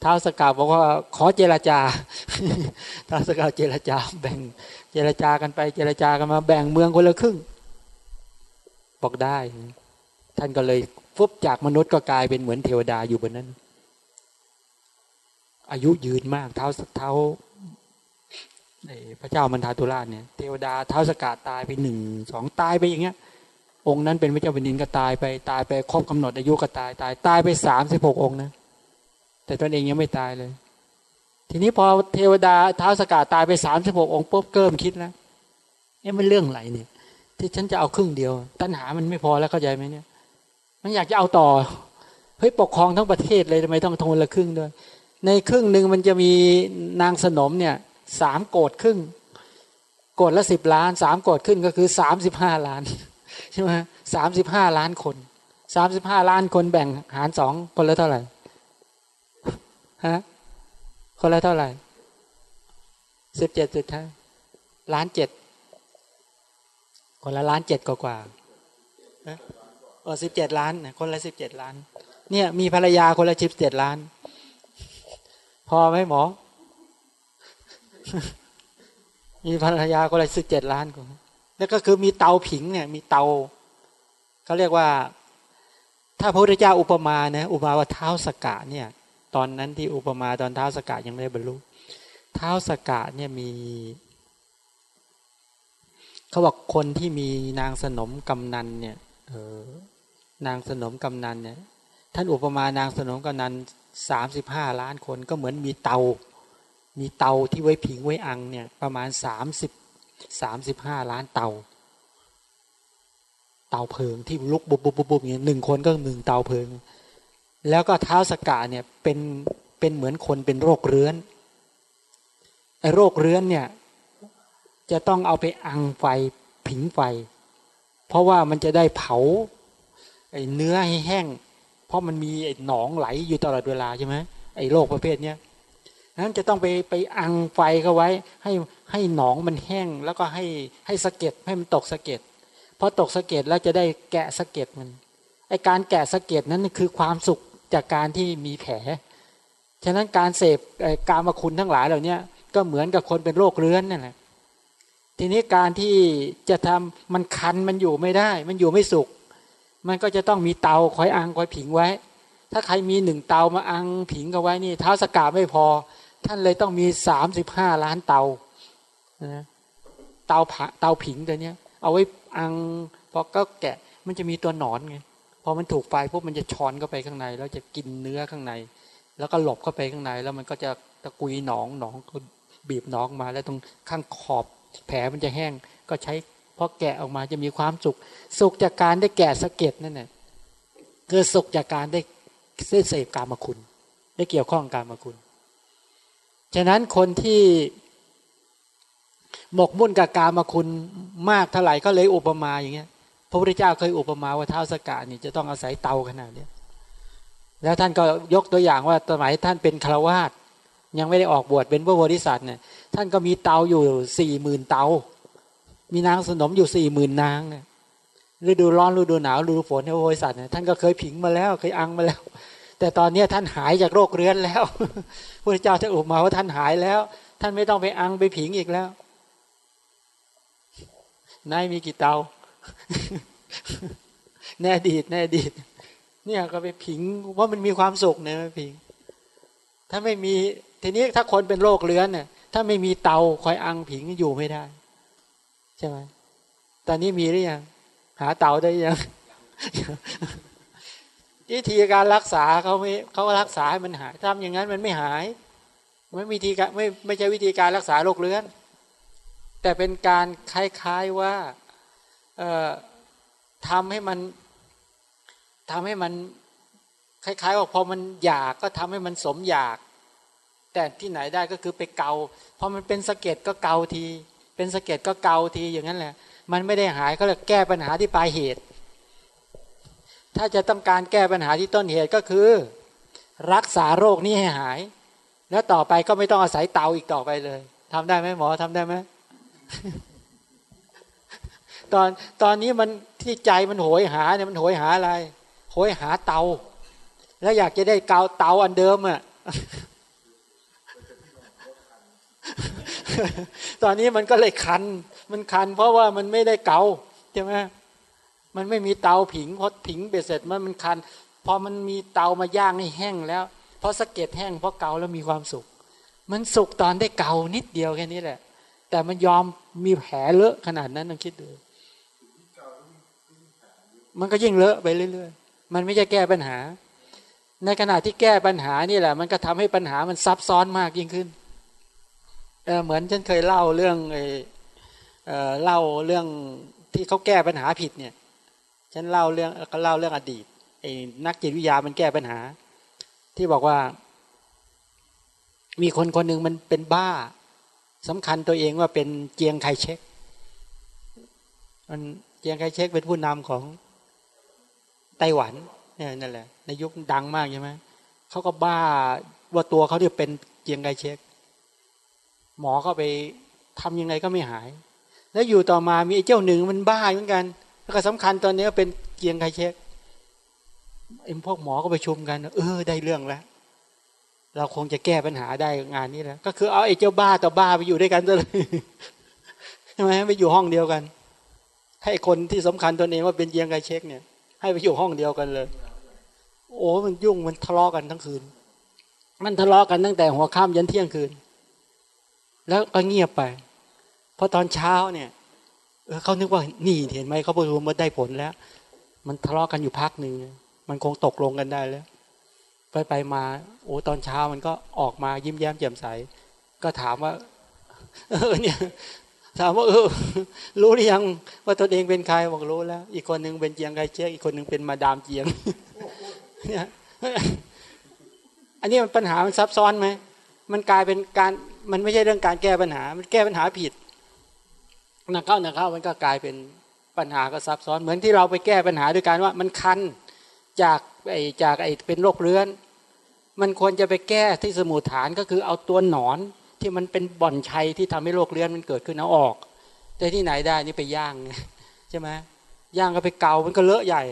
เท้าสกาบอกว่าขอเจรจาเท้าสกาเจรจาแบ่งเจรจากันไปเจรจากันมาแบ่งเมืองคนละครึ่ง บอกได้ ท่านก็เลยฟุบจากมนุษย์ก็กลายเป็นเหมือนเทวดาอยู่บนนั้น อายุยืนมากเท้าเท้าพระเจ้ามันทาตุราชเนี่ยเทวดาเท้าสกาตายไปหนึ่งสองตายไปอย่างเงี้ย องค์นั้นเป็นพระเจ้าแผ่นดินก็ตายไปตายไปครบกำหนดอายุก็ตายตายตายไปสามสิบหกองค์นะแต่ตนเองยังไม่ตายเลย ทีนี้พอเทวดาเท้าสกัดตายไปสามสิบหกองค์ปุ๊บเกิมคิดแล้วนี่มันเรื่องอะไรเนี่ย ที่ฉันจะเอาครึ่งเดียว ตัณหามันไม่พอแล้วเข้าใจไหมเนี่ย มันอยากจะเอาต่อเฮ้ยปกครองทั้งประเทศเลยทำไมต้องทนละครึ่งด้วย ในครึ่งหนึ่งมันจะมีนางสนมเนี่ยสามโกดครึ่ง โกดละสิบล้านสามโกดครึ่งก็คือสามสิบห้าล้านใช่ไหมสามสิบห้าล้านคนสามสิบห้าล้านคนแบ่งหารสองคนละเท่าไหร่ฮะคนละเท่าไหร่สิบเจ็ดจุดห้าล้านเจ็ดคนละล้านเจ็ดกว่ากว่าเออสิบเจ็ดล้าน คนละสิบเจ็ดล้าน เนี่ยมีภรรยาคนละสิบเจ็ดล้าน พอไหมหมอ มีภรรยาคนละสิบเจ็ดล้านคนแล้วก็คือมีเตาผิงเนี่ย มีเตาเขาเรียกว่า ถ้าพระพุทธเจ้าอุปมาเนี่ยอุปมาว่าเท้าสกะเนี่ย ตอนนั้นที่อุปมาตอนเท้าสกะยังไม่ได้บรรลุเท้าสกะเนี่ยมีเขาบอกคนที่มีนางสนมกำนันเนี่ยเออนางสนมกำนันเนี่ย ท่านอุปมานางสนมกำนัน สามสิบห้าล้านคนก็เหมือนมีเตา มีเตาที่ไว้ผิงไว้อังเนี่ยประมาณสามสิบสามสิบห้าล้านเตา เตาเพลิงที่ลุกบุบบุบบุบอย่างหนึ่งคนก็หนึ่งเตาเพลิง แล้วก็เท้าสกาเนี่ยเป็นเป็นเหมือนคนเป็นโรคเรื้อนไอ้โรคเรื้อนเนี่ยจะต้องเอาไปอังไฟผิงไฟ เพราะว่ามันจะได้เผาไอ้เนื้อให้แห้ง เพราะมันมีไอ้หนองไหลอยู่ตลอดเวลาใช่ไหมไอ้โรคประเภทเนี้ยนั้นจะต้องไปไปอังไฟเข้าไว้ ให้ให้หนองมันแห้ง แล้วก็ให้ให้สะเก็ดให้มันตกสะเก็ดพอตกสะเก็ดแล้วจะได้แกะสะเก็ดมันไอการแกะสะเก็ดนั้นคือความสุขจากการที่มีแผลฉะนั้นการเสพการมาคุณทั้งหลายเหล่านี้ก็เหมือนกับคนเป็นโรคเรื้อนนั่นแหละทีนี้การที่จะทำมันคันมันอยู่ไม่ได้ มันอยู่ไม่สุข มันก็จะต้องมีเตาคอยอังคอยผิงไว้ ถ้าใครมีหนึ่งเตามาอังผิงกันไว้นี่เท้าสกาไม่พอ ท่านเลยต้องมีสามสิบห้าล้านเตานะเตาเตาผิงตัวเนี้ย เอาไว้อังพอก็แกะมันจะมีตัวหนอนไงพอมันถูกไฟพวกมันจะช้อนเข้าไปข้างใน แล้วจะกินเนื้อข้างใน แล้วก็หลบเข้าไปข้างใน แล้วมันก็จะตะกุยหนองหนองก็บีบหนองมาแล้วตรงข้างขอบแผลมันจะแห้งก็ใช้ พอแกะออกมาจะมีความสุข สุขจากการได้แกะสะเก็ดนั่นแหละคือสุขจากการได้เสพกามาคุณ ได้เกี่ยวข้องกามาคุณ ฉะนั้นคนที่หมกมุ่นกับกามาคุณมากเท่าไหร่ก็เลยอุปมาอย่างเงี้ย พระพุทธเจ้าเคยอุปมาว่าเท้าสกานี่จะต้องอาศัยเตาขนาดเนี้ยแล้วท่านก็ยกตัวอย่างว่าสมัยท่านเป็นฆราวาสยังไม่ได้ออกบวชเป็นพระโพธิสัตว์เนี่ยท่านก็มีเตาอยู่สี่หมื่นเตา มีนางสนมอยู่สี่หมื่นนางเนี่ยฤดูร้อนฤดูหนาวฤดูฝนในพระโพธิสัตว์เนี่ยท่านก็เคยผิงมาแล้วเคยอังมาแล้ว แต่ตอนนี้ท่านหายจากโรคเรื้อนแล้วพระเจ้าจะอุปมาว่าท่านหายแล้ว ท่านไม่ต้องไปอังไปผิงอีกแล้วนายมีกี่เตา แน่ดีดแน่ดีดเนี่ยก็ไปผิงว่ามันมีความสุขเนี่ยผิง ถ้าไม่มีทีนี้ถ้าคนเป็นโรคเรื้อนเนี่ยถ้าไม่มีเตาคอยอังผิงอยู่ไม่ได้ ใช่ไหมตอนนี้มีหรือยัง หาเตาได้ยังวิธีการรักษาเขาไม่เขารักษาให้มันหายทำอย่างนั้นมันไม่หายไม่วิธีการไม่ไม่ใช่วิธีการรักษาโรคเรื้อน แต่เป็นการคล้ายๆว่าเอ่อทำให้มันทำให้มันคล้ายๆว่าพอมันอยากก็ทำให้มันสมอยาก แต่ที่ไหนได้ก็คือไปเกาพอมันเป็นสะเก็ดก็เกาที เป็นสะเก็ดก็เกาทีอย่างนั้นแหละ มันไม่ได้หายก็เลยแก้ปัญหาที่ปลายเหตุ ถ้าจะต้องการแก้ปัญหาที่ต้นเหตุก็คือ รักษาโรคนี้ให้หาย แล้วต่อไปก็ไม่ต้องอาศัยเตาอีกต่อไปเลยทำได้ไหมหมอทำได้ไหมตอนตอนนี้มันที่ใจมันโหยหาเนี่ยมันโหยหาอะไร โหยหาเตา แล้วอยากจะได้เกาเตาอันเดิมอะ่ะ ตอนนี้มันก็เลยคัน มันคัน เพราะว่ามันไม่ได้เกาใช่ไหมมันไม่มีเตาผิงพอผิงเบ็ดเสร็จมันมันคัน พอมันมีเตามาย่างให้แห้งแล้วเพราะสะเก็ดแห้งเพราะเกาแล้วมีความสุข มันสุขตอนได้เกานิดเดียวแค่นี้แหละ แต่มันยอมมีแผลเลอะขนาดนั้นลองคิดดูมันก็ยิ่งเลอะไปเรื่อยๆ มันไม่ใช่แก้ปัญหา ในขณะที่แก้ปัญหานี่แหละ มันก็ทำให้ปัญหามันซับซ้อนมากยิ่งขึ้น เหมือนฉันเคยเล่าเรื่องเเล่าเรื่องที่เขาแก้ปัญหาผิดเนี่ย ฉันเล่าเรื่องก็เล่าเรื่องอดีตไอ้นักจิตวิทยามันแก้ปัญหา ที่บอกว่า มีคนคนหนึ่งมันเป็นบ้าสำคัญตัวเองว่าเป็นเจียงไคเช็คมันเจียงไคเช็คเป็นผู้นำของไต้หวันเนี่ยนั่นแหละในยุคดังมากใช่ไหมเขาก็บ้าว่าตัวเขาเนี่ยเป็นเจียงไคเช็ค หมอก็ไปทำยังไงก็ไม่หาย แล้วอยู่ต่อมามีไอ้เจ้าหนึ่งมันบ้าเหมือนกัน แล้วก็สำคัญตอนนี้เป็นเกียงไคเช็คเอ็มพวกหมอก็ไปชุมกัน เออ ได้เรื่องแล้ว เราคงจะแก้ปัญหาได้งานนี้แล้ว ก็คือเอาไอ้เจ้าบ้าต่อบ้าไปอยู่ด้วยกันเลยใช่ไหมไปอยู่ห้องเดียวกัน ให้คนที่สำคัญตัวเองว่าเป็นเกียงไคเช็คเนี่ย ให้ไปอยู่ห้องเดียวกันเลย โอ้มันยุ่งมันทะเลาะกันทั้งคืน มันทะเลาะกันตั้งแต่หัวค่ำยันเที่ยงคืน แล้วก็เงียบไป เพอตอนเช้าเนี่ยเเขานึกว่านี่เห็นไหมเขาประชุมมาได้ผลแล้ว มันทะเลาะกันอยู่พักหนึ่งมันคงตกลงกันได้แล้ว ไปไปมา โอ้ตอนเช้ามันก็ออกมายิ้มแย้มแจ่มใส ก็ถามว่า เออเนี่ยถามว่าเออรู้หรือยังว่าตนเองเป็นใครบอกรู้แล้ว อีกคนหนึ่งเป็นเจียงไคเชกอีกคนหนึ่งเป็นมาดามเจียงเนี่ยอันนี้มันปัญหามันซับซ้อนไหมมันกลายเป็นการ มันไม่ใช่เรื่องการแก้ปัญหา มันแก้ปัญหาผิดนักเข้านักเข้ามันก็กลายเป็นปัญหาก็ซับซ้อน เหมือนที่เราไปแก้ปัญหาด้วยการว่ามันคันจากไอ้จากไอ้เป็นโรคเรื้อน มันควรจะไปแก้ที่สมุทฐานก็คือเอาตัวหนอนที่มันเป็นบ่อนชัยที่ทำให้โรคเรื้อนมันเกิดขึ้นเอาออก แต่ที่ไหนได้นี่ไปย่างใช่ไหมย่างก็ไปเกา มันก็เลอะใหญ่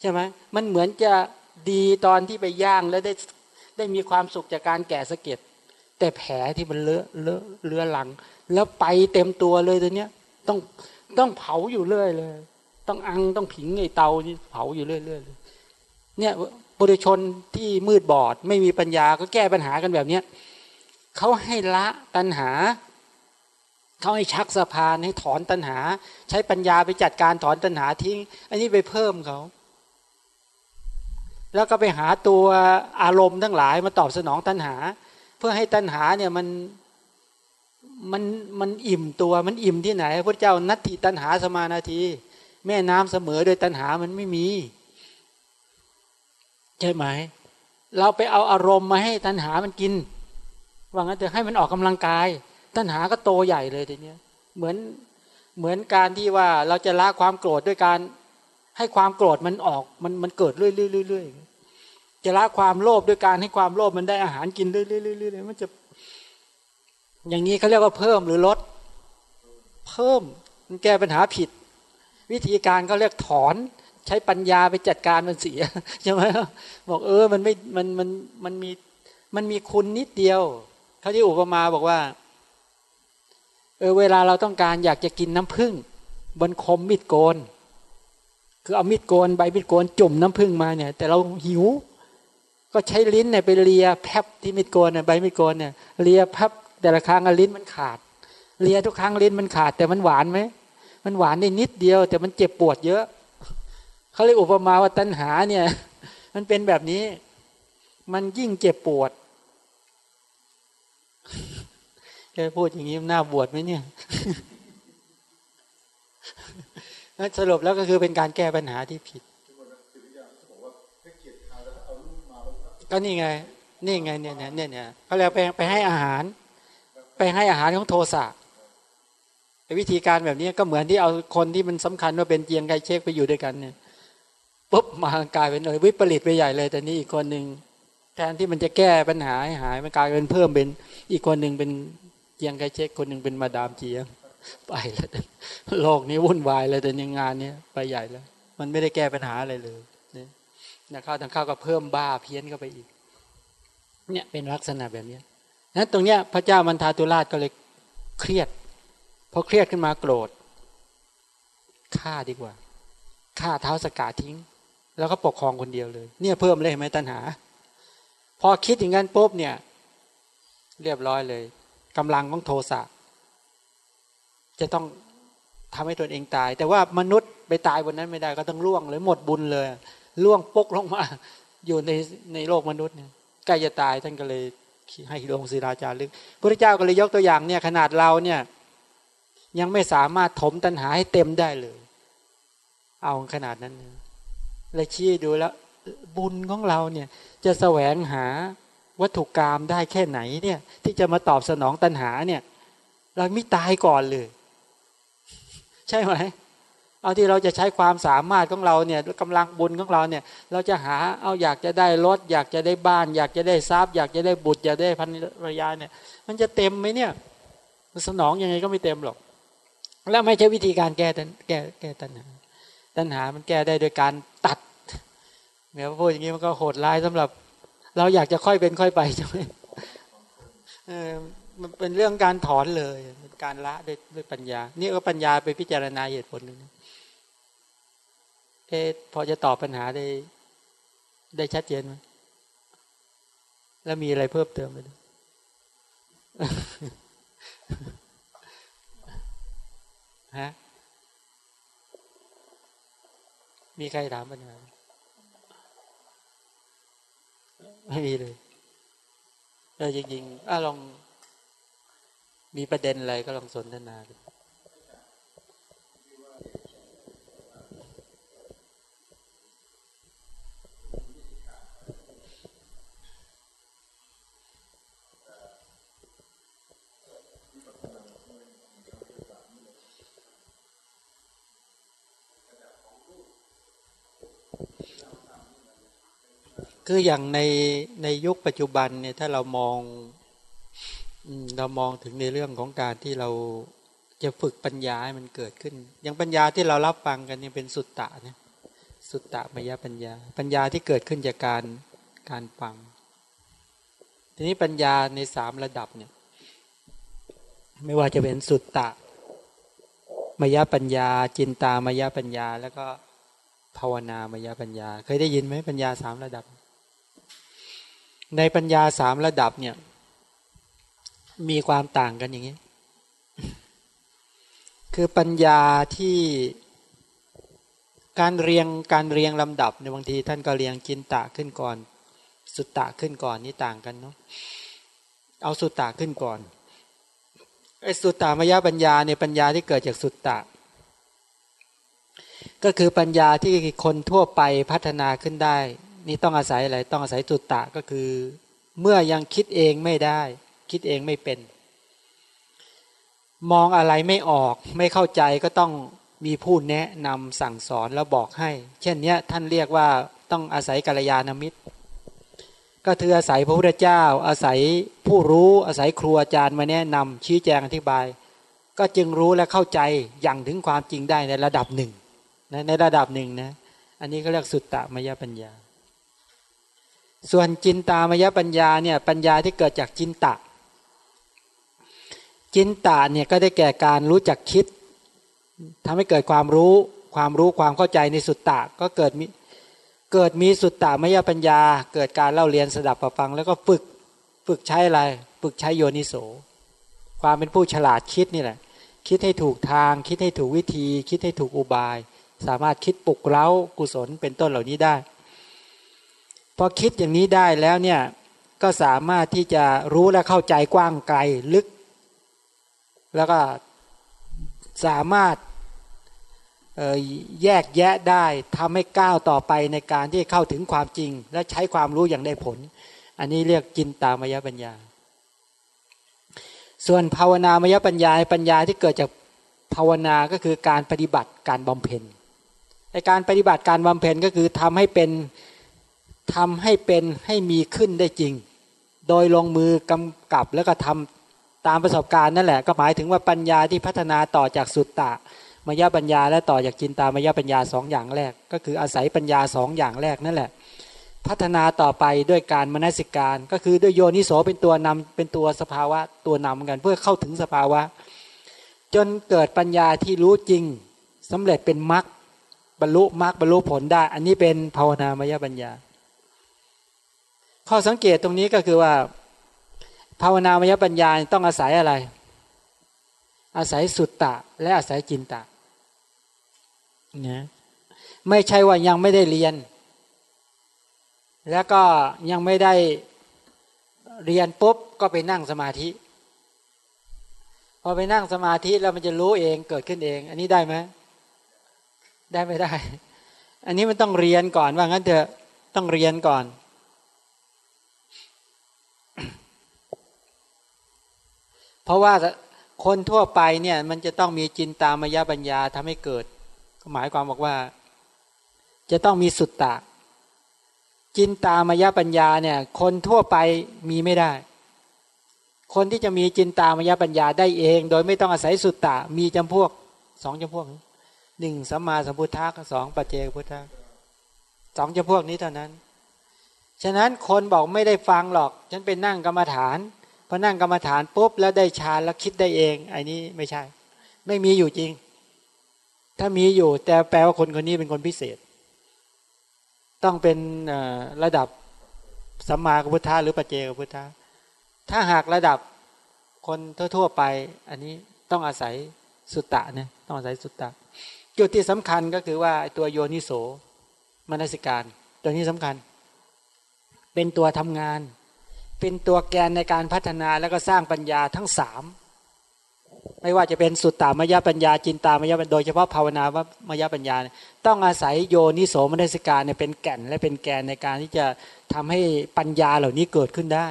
ใช่ไหมมันเหมือนจะดีตอนที่ไปย่างแล้วได้ได้มีความสุขจากการแก่สะเก็ด แต่แผลที่มันเลอะเลอะเลือหลัง แล้วไปเต็มตัวเลยตัวเนี้ย ต้องต้องเผาอยู่เรื่อยเลย ต้องอังต้องผิงไอเตานี่เผาอยู่เรื่อยเลยเนี่ยบุรุชนที่มืดบอด ไม่มีปัญญาก็แก้ปัญหากันแบบเนี้ยเขาให้ละตัณหาเขาให้ชักสะพานให้ถอนตัณหา ใช้ปัญญาไปจัดการถอนตัณหาทิ้ง อันนี้ไปเพิ่มเขาแล้วก็ไปหาตัวอารมณ์ทั้งหลายมาตอบสนองตัณหา พื่อให้ตัณหาเนี่ยมันมันมันอิ่มตัวมันอิ่มที่ไหนพระเจ้านัตถิตัณหาสมานาที แม่น้ำเสมอโดยตัณหามันไม่มี ใช่ไหม เราไปเอาอารมณ์มาให้ตัณหามันกินว่างั้นจะให้มันออกกำลังกาย ตัณหาก็โตใหญ่เลยทีเนี้ยเหมือนเหมือนการที่ว่าเราจะละความโกรธด้วยการให้ความโกรธมันออกมันมันเกิดเรื่อยๆ จะละความโลภด้วยการให้ความโลภมันได้อาหารกินเรื่อยๆมันจะ อย่างนี้เขาเรียกว่าเพิ่มหรือลด เพิ่มมันแก้ปัญหาผิด วิธีการเขาเรียกถอน ใช้ปัญญาไปจัดการมันเสียใช่ไหมบอกเออมันไม่มันมันมันมีมันมีคุณนิดเดียวเขาที่อุปมาบอกว่า เออเวลาเราต้องการอยากจะกินน้ำผึ้งบนคมมิดโกน คือเอามิดโกนใบมิดโกนจุ่มน้ำผึ้งมาเนี่ย แต่เราหิว ก็ใช้ลิ้นเนี่ยไปเลียแผล็บที่มิดโกนเนี่ยใบมิดโกนเนี่ยเลียแพบแต่ละครั้งลิ้นมันขาด เลียทุกครั้งลิ้นมันขาด แต่มันหวานไหมมันหวานได้นิดเดียว แต่มันเจ็บปวดเยอะเขาเลยอุปมาว่าตัณหาเนี่ย มันเป็นแบบนี้ มันยิ่งเจ็บปวดแกพูดอย่างนี้น้าบวชไหมเนี่ยสรุปแล้วก็คือเป็นการแก้ปัญหาที่ผิด ก็นี่ไง นี่ไงเนี่ยเนี่ยเนี่ยเขาเรียกไปไปให้อาหาร ไปให้อาหารของโทสะวิธีการแบบนี้ก็เหมือนที่เอาคนที่มันสำคัญว่าเป็นเจียงไคเชกไปอยู่ด้วยกันเนี่ยปุ๊บมากลายเป็นเลยวิปริตไปใหญ่เลยแต่นี่อีกคนหนึ่งแทนที่มันจะแก้ปัญหาให้หายมันกลายเป็นเพิ่มเป็นอีกคนหนึ่งเป็นเจียงไคเชกคนหนึ่งเป็นมาดามเจียงไปแล้วโลกนี้วุ่นวายเลยแต่ในงงานนี้ไปใหญ่แล้ว มันไม่ได้แก้ปัญหาอะไรเลย นี่ยนะข้าวทางข้าวก็เพิ่มบ้าเพี้ยนเข้าไปอีก เนี่ยเป็นลักษณะแบบนี้นั้นตรงเนี้ยพระเจ้ามันทาตุราชก็เลยเครียดพอเครียดขึ้นมาโกรธฆ่าดีกว่าฆ่าเท้าสกาทิ้ง แล้วก็ปกครองคนเดียวเลย เนี่ยเพิ่มเลยไหมตัณหา พอคิดอย่างนั้นปุ๊บเนี่ย เรียบร้อยเลยกำลังของโทสะจะต้องทำให้ตนเองตาย แต่ว่ามนุษย์ไปตายบนนั้นไม่ได้ก็ต้องล่วงเลยหมดบุญเลย ล่วงปกลงมา อยู่ในในโลกมนุษย์เนี่ยใกล้จะตายท่านก็เลยให้ลงศิลาจารึกพระเจ้าก็เลยยกตัวอย่างเนี่ยขนาดเราเนี่ยยังไม่สามารถถมตัณหาให้เต็มได้เลย เอาขนาดนั้นเลยชี้ดูแล้วบุญของเราเนี่ยจะแสวงหาวัตถุกรรมได้แค่ไหนเนี่ยที่จะมาตอบสนองตัณหาเนี่ย เราไม่ตายก่อนเลย ใช่ไหม เอาที่เราจะใช้ความสามารถของเราเนี่ยกำลังบุญของเราเนี่ยเราจะหาเอาอยากจะได้รถ อยากจะได้บ้าน อยากจะได้ทรัพย์อยากจะได้บุตรอยากได้พันรยาเนี่ย มันจะเต็มไหมเนี่ยสนองยังไงก็ไม่เต็มหรอก แล้วไม่ใช่วิธีการแก้แก้แก้ตัณหาตัณหามันแก้ได้โดยการตัดแม้ว่าพูดอย่างนี้มันก็โหดร้ายสำหรับ เราอยากจะค่อยเป็นค่อยไปใช่ไหมเออมันเป็นเรื่องการถอนเลยการละด้วยด้วยปัญญา นี่ก็ปัญญาไปพิจารณาเหตุผลนึง เอ๊พอจะตอบปัญหาได้ได้ชัดเจนไหมแล้วมีอะไรเพิ่มเติมไหมฮะมีใครถามปัญหาไม่มีเลยเออจริงๆอะลองมีประเด็นอะไรก็ลองสนทนาดู คืออย่างในในยุคปัจจุบันเนี่ยถ้าเรามองเรามองถึงในเรื่องของการที่เราจะฝึกปัญญาให้มันเกิดขึ้น อย่างปัญญาที่เรารับฟังกันเนี่ยเป็นสุตตะเนี่ยสุตตะมยปัญญา ปัญญาที่เกิดขึ้นจากการการฟัง ทีนี้ปัญญาในสามระดับเนี่ย ไม่ว่าจะเป็นสุตตะมยปัญญา จินตามยปัญญา แล้วก็ภาวนามยปัญญา เคยได้ยินไหมปัญญาสามระดับ ในปัญญาสามระดับเนี่ย มีความต่างกันอย่างนี้ คือปัญญาที่การเรียงการเรียงลำดับในบางทีท่านก็เรียงจินตะขึ้นก่อน สุตตะขึ้นก่อนนี่ต่างกันเนาะเอาสุตตะขึ้นก่อนไอ้สุตตามยปัญญาเนี่ยปัญญาที่เกิดจากสุตตะ ก็คือปัญญาที่คนทั่วไปพัฒนาขึ้นได้ นี่ต้องอาศัยอะไรต้องอาศัยจุตตะก็คือ เมื่อยังคิดเองไม่ได้ คิดเองไม่เป็น มองอะไรไม่ออก ไม่เข้าใจก็ต้องมีผู้แนะนำสั่งสอนแล้วบอกให้ เช่นนี้ท่านเรียกว่าต้องอาศัยกัลยาณมิตร ก็คืออาศัยพระพุทธเจ้า อาศัยผู้รู้อาศัยครูอาจารย์มาแนะนำชี้แจงอธิบาย ก็จึงรู้และเข้าใจอย่างถึงความจริงได้ในระดับหนึ่งในระดับหนึ่งนะ อันนี้เขาเรียกสุตตะมยปัญญา ส่วนจินตามยปัญญาเนี่ยปัญญาที่เกิดจากจินตะ จินตะเนี่ยก็ได้แก่การรู้จักคิดทำให้เกิดความรู้ความรู้ความเข้าใจในสุตตะก็เกิดมีเกิดมีสุตตามยปัญญา เกิดการเล่าเรียนสดับประฟัง แล้วก็ฝึกฝึกใช้อะไรฝึกใช้โยนิโส ความเป็นผู้ฉลาดคิดนี่แหละคิดให้ถูกทาง คิดให้ถูกวิธี คิดให้ถูกอุบาย สามารถคิดปลุกเร้ากุศลเป็นต้นเหล่านี้ได้ พอคิดอย่างนี้ได้แล้วเนี่ยก็สามารถที่จะรู้และเข้าใจกว้างไกลลึก แล้วก็สามารถแยกแยะได้ทำให้ก้าวต่อไปในการที่เข้าถึงความจริง และใช้ความรู้อย่างได้ผล อันนี้เรียกจินตามยปัญญา ส่วนภาวนามยปัญญาปัญญาที่เกิดจากภาวนาก็คือการปฏิบัติการบำเพ็ญในการปฏิบัติการบำเพ็ญก็คือทำให้เป็น ทำให้เป็นให้มีขึ้นได้จริง โดยลงมือกำกับแล้วก็ทำตามประสบการณ์นั่นแหละก็หมายถึงว่าปัญญาที่พัฒนาต่อจากสุตตะมยปัญญาและต่อจากจินตามยปัญญาสองอย่างแรก ก็คืออาศัยปัญญาสองอย่างแรกนั่นแหละ พัฒนาต่อไปด้วยการมนสิการก็คือด้วยโยนิโสเป็นตัวนำเป็นตัวสภาวะตัวนำกันเพื่อเข้าถึงสภาวะ จนเกิดปัญญาที่รู้จริงสำเร็จเป็นมรรคบรรลุมรรคบรรลุผลได้ อันนี้เป็นภาวนามยปัญญา ข้อสังเกตตรงนี้ก็คือว่า ภาวนามยปัญญาต้องอาศัยอะไร อาศัยสุตตะ และอาศัยจินตะนะไม่ใช่ว่ายังไม่ได้เรียน แล้วก็ยังไม่ได้เรียนปุ๊บก็ไปนั่งสมาธิ พอไปนั่งสมาธิแล้วมันจะรู้เองเกิดขึ้นเอง อันนี้ได้ไหมได้ไม่ได้ อันนี้มันต้องเรียนก่อนว่างั้นเถอะต้องเรียนก่อน เพราะว่าคนทั่วไปเนี่ยมันจะต้องมีจินตามยปัญญาทำให้เกิดหมายความบอกว่า จะต้องมีสุตตะ จินตามยปัญญาเนี่ย คนทั่วไปมีไม่ได้ คนที่จะมีจินตามยปัญญาได้เอง โดยไม่ต้องอาศัยสุตตะ มีจำพวกสองจำพวกหนึ่งสัมมาสัมพุทธะสองปัจเจกพุทธะสองจำพวกนี้เท่านั้น ฉะนั้นคนบอกไม่ได้ฟังหรอก ฉันเป็นนั่งกรรมฐาน อนั่งกรรมฐานปุ๊บแล้วได้ฌานแล้วคิดได้เองไอ้นี้ไม่ใช่ ไม่มีอยู่จริง ถ้ามีอยู่ แต่แปลว่าคนคนนี้เป็นคนพิเศษ ต้องเป็นระดับสัมมากัพุทธะหรือปัจเจกพุทธะถ้าหากระดับคนทั่ว ๆ ไป อันนี้ต้องอาศัยสุตตะเนี่ยต้องอาศัยสุตตะจุดที่สำคัญก็คือว่าตัวโยนิโสมนสิการ ตัวนี้สำคัญ เป็นตัวทำงาน เป็นตัวแกนในการพัฒนาแล้วก็สร้างปัญญาทั้งสามไม่ว่าจะเป็นสุตตามยปัญญาจินตามยปัญญาโดยเฉพาะภาวนาว่ามยปัญญา ต้องอาศัยโยนิโสมนัสการเนี่ยเป็นแก่นและเป็นแกนในการที่จะทำให้ปัญญาเหล่านี้เกิดขึ้นได้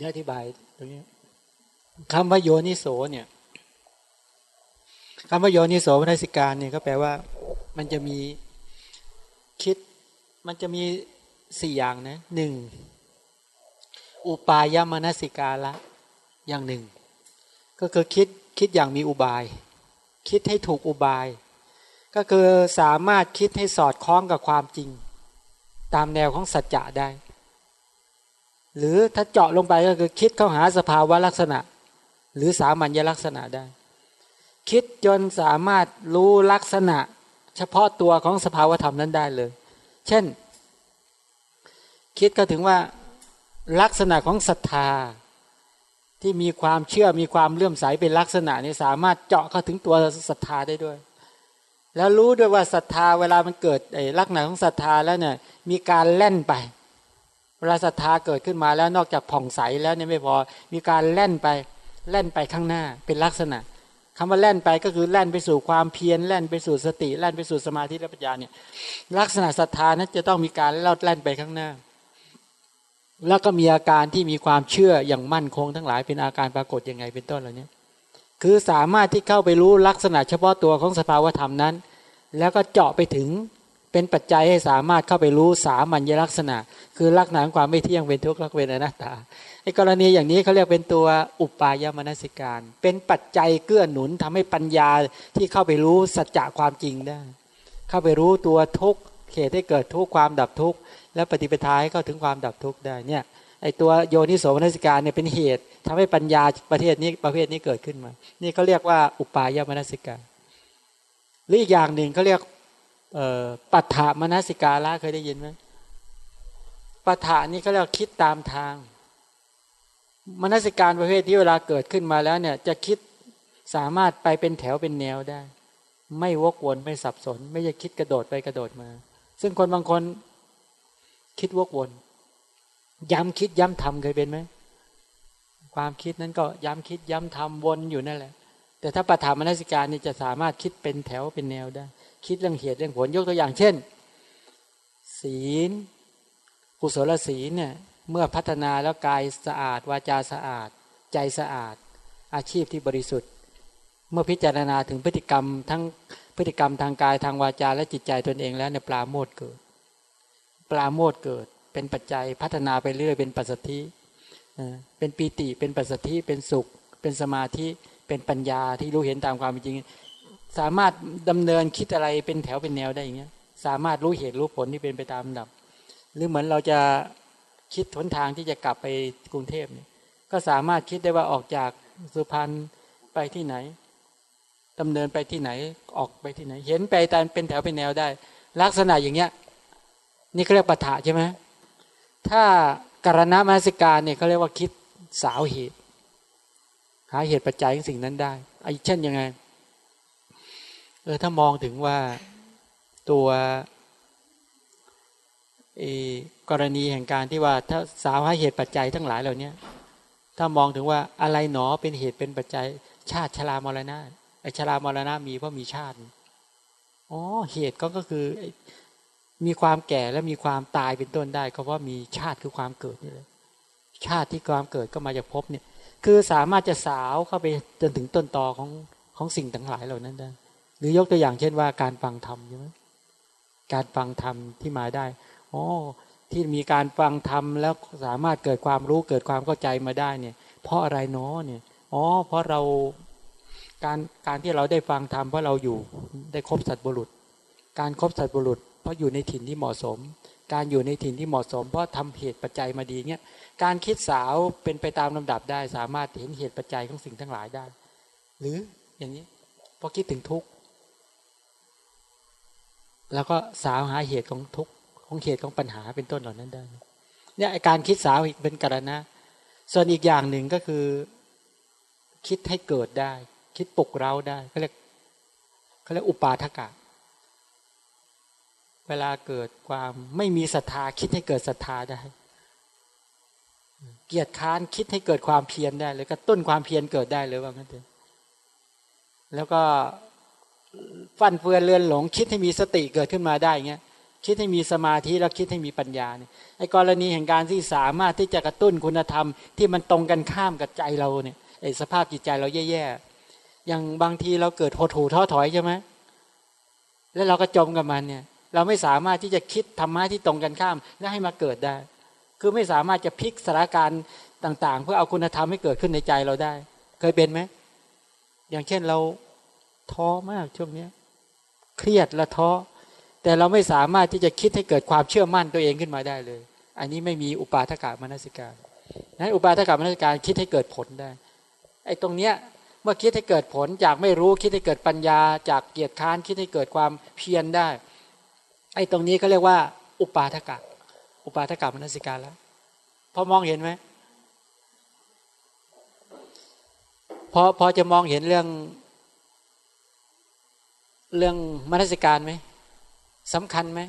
ดี๋ยวอธิบายตรงนี้คำว่าโยนิโสเนี่ยคำว่าโยนิโสมนสิการเนี่ยก็แปลว่า มันจะมีคิด มันจะมีสี่อย่างนะหนึ่งอุปายมนสิกาละอย่างหนึ่ง ก็คือคิดคิดอย่างมีอุบาย คิดให้ถูกอุบาย ก็คือสามารถคิดให้สอดคล้องกับความจริง ตามแนวของสัจจะได้ หรือถ้าเจาะลงไปก็คือคิดเข้าหาสภาวะลักษณะ หรือสามัญลักษณะได้ คิดจนสามารถรู้ลักษณะ เฉพาะตัวของสภาวธรรมนั้นได้เลย เช่น คิดก็ถึงว่าลักษณะของศรัทธา ที่มีความเชื่อมีความเลื่อมใสเป็นลักษณะนี้สามารถเจาะเข้าถึงตัวศรัทธาได้ด้วย แล้วรู้ด้วยว่าศรัทธาเวลามันเกิดไอ้ลักษณะของศรัทธาแล้วเนี่ยมีการแล่นไป เวลาศรัทธาเกิดขึ้นมาแล้วนอกจากผ่องใสแล้วเนี่ยไม่พอมีการแล่นไปแล่นไปข้างหน้าเป็นลักษณะคำว่าแล่นไปก็คือแล่นไปสู่ความเพียรแล่นไปสู่สติแล่นไปสู่สมาธิและปัญญาเนี่ยลักษณะศรัทธานั้นจะต้องมีการลอดแล่นไปข้างหน้า แล้วก็มีอาการที่มีความเชื่ออย่างมั่นคงทั้งหลายเป็นอาการปรากฏยังไงเป็นต้นเหล่านี้คือสามารถที่เข้าไปรู้ลักษณะเฉพาะตัวของสภาวธรรมนั้น แล้วก็เจาะไปถึง เป็นปัจจัยให้สามารถเข้าไปรู้สามัญลักษณะ คือลักษณะความไม่เที่ยงเป็นทุกข์ลักเวนอนัตตาไอ้กรณีอย่างนี้เขาเรียกเป็นตัวอุปายมนสิการ เป็นปัจจัยเกื้อหนุนทำให้ปัญญาที่เข้าไปรู้สัจจะความจริงได้ เข้าไปรู้ตัวทุกข์เหตุให้เกิดทุกข์ความดับทุกข์และปฏิปทาให้เข้าถึงความดับทุกข์ได้เนี่ยไอ้ตัวโยนิโสมนสิการเนี่ยเป็นเหตุทำให้ปัญญาประเทศนี้ประเภทนี้เกิดขึ้นมา นี่เขาเรียกว่าอุปายมนสิการหรืออีกอย่างหนึ่งเขาเรียก ปัฏฐามนสิกาละเคยได้ยินไหมปัฏฐานี่เขาเรียกคิดตามทาง มนสิการประเภทที่เวลาเกิดขึ้นมาแล้วเนี่ยจะคิดสามารถไปเป็นแถวเป็นแนวได้ ไม่วกวนไม่สับสน ไม่จะคิดกระโดดไปกระโดดมา ซึ่งคนบางคนคิดวกวน ย้ำคิดย้ำทำเคยเป็นไหมความคิดนั้นก็ย้ำคิดย้ำทำวนอยู่นั่นแหละ แต่ถ้าปัฏฐามนสิการนี่จะสามารถคิดเป็นแถวเป็นแนวได้ คิดเรื่องเหตุเรื่องผลยกตัวอย่างเช่น ศีลกุศลศีลเนี่ยเมื่อพัฒนาแล้วกายสะอาด วาจาสะอาด ใจสะอาด อาชีพที่บริสุทธิ์ เมื่อพิจารณาถึงพฤติกรรมทั้งพฤติกรรมทางกายทางวาจาและจิตใจตนเองแล้วในปลาโมดเกิด ปลาโมดเกิดเป็นปัจจัยพัฒนาไปเรื่อยเป็นปัสสธิเป็นปีติเป็นปัสสธิเป็นสุข เป็นสมาธิเป็นปัญญาที่รู้เห็นตามความเป็นจริง สามารถดำเนินคิดอะไรเป็นแถวเป็นแนวได้อย่างเงี้ย สามารถรู้เหตุรู้ผลที่เป็นไปตามลำดับ หรือเหมือนเราจะคิดหนทางที่จะกลับไปกรุงเทพเนี่ย ก็สามารถคิดได้ว่าออกจากสุพรรณไปที่ไหนดำเนินไปที่ไหนออกไปที่ไหน เห็นไปตามเป็นแถวเป็นแนวได้ ลักษณะอย่างเงี้ย นี่เขาเรียกปัฏฐะใช่ไหมถ้าการณมาสิการเนี่ยเขาเรียกว่าคิดสาวเหตุ หาเหตุปัจจัยของสิ่งนั้นได้ไอ้เช่นยังไง เออถ้ามองถึงว่าตัวกรณีแห่งการที่ว่าถ้าสาวใหาเหตุปัจจัยทั้งหลายเหล่านี้ถ้ามองถึงว่าอะไรหนอเป็นเหตุเป็นปัจจัย ชาติชรามรณะไอชรามรณะมีเพราะมีชาติอ๋อเหตุก็ก็คือมีความแก่และมีความตายเป็นต้นได้เพราะมีชาติคือความเกิดนี่เลยชาติที่ความเกิดก็มาจากภพเนี่ย คือสามารถจะสาวเข้าไปจนถึงต้นตอของของสิ่งทั้งหลายเหล่านั้นได้ หรือยกตัวอย่างเช่นว่าการฟังธรรมใช่ไหมการฟังธรรมที่มาได้อ๋อที่มีการฟังธรรมแล้วสามารถเกิดความรู้เกิดความเข้าใจมาได้เนี่ย เพราะอะไรเนาะเนี่ยอ๋อเพราะเราการการที่เราได้ฟังธรรมเพราะเราอยู่ได้ครบสัตว์บุรุษ การครบสัตว์บุรุษ เพราะอยู่ในถิ่นที่เหมาะสม การอยู่ในถิ่นที่เหมาะสม เพราะทำเหตุปัจจัยมาดีเนี่ยการคิดสาวเป็นไปตามลำดับได้ สามารถเห็นเหตุปัจจัยของสิ่งทั้งหลายได้ หรืออย่างนี้พอคิดถึงทุกข์ แล้วก็สาวหาเหตุของทุกของเหตุของปัญหาเป็นต้นเหล่านั้นได้เนี่ยการคิดสาวเป็นกรณะ ส่วนอีกอย่างหนึ่งก็คือ คิดให้เกิดได้ คิดปลุกเราได้เขาเรียกเขาเรียกอุปาทกะเวลาเกิดความไม่มีศรัทธาคิดให้เกิดศรัทธาได้ เกียรติค้านคิดให้เกิดความเพียรได้เลยก็ต้นความเพียรเกิดได้เลยว่างั้นเถอะแล้วก็ ฟันเฟือนเลือนหลง คิดให้มีสติเกิดขึ้นมาได้เงี้ยคิดให้มีสมาธิแล้วคิดให้มีปัญญาเนี่ยไอ้กรณีแห่งการที่สามารถที่จะกระตุ้นคุณธรรม ที่มันตรงกันข้ามกับใจเราเนี่ยไอ้สภาพจิตใจเราแย่ๆอย่างบางทีเราเกิดหดหูท้อถอยใช่ไหมแล้วเราก็จมกับมันเนี่ย เราไม่สามารถที่จะคิดธรรมะที่ตรงกันข้ามและให้มาเกิดได้ คือไม่สามารถจะพลิกสถานการณ์ต่าง ๆ เพื่อเอาคุณธรรมให้เกิดขึ้นในใจเราได้ เคยเป็นไหมอย่างเช่นเรา ท้อมากช่วงนี้เครียดและท้อ แต่เราไม่สามารถที่จะคิดให้เกิดความเชื่อมั่นตัวเองขึ้นมาได้เลย อันนี้ไม่มีอุปาทกามนสิการนั้นอุปาทกามนสิการคิดให้เกิดผลได้ไอ้ตรงเนี้ยเมื่อคิดให้เกิดผลจากไม่รู้คิดให้เกิดปัญญา จากเกียรติค้านคิดให้เกิดความเพียรได้ไอ้ตรงนี้เขาเรียกว่า อุปาทกะอุปาทกะมนสิการแล้วพอมองเห็นไหมพอพอจะมองเห็นเรื่อง เรื่องมนสิการไหมสำคัญไหม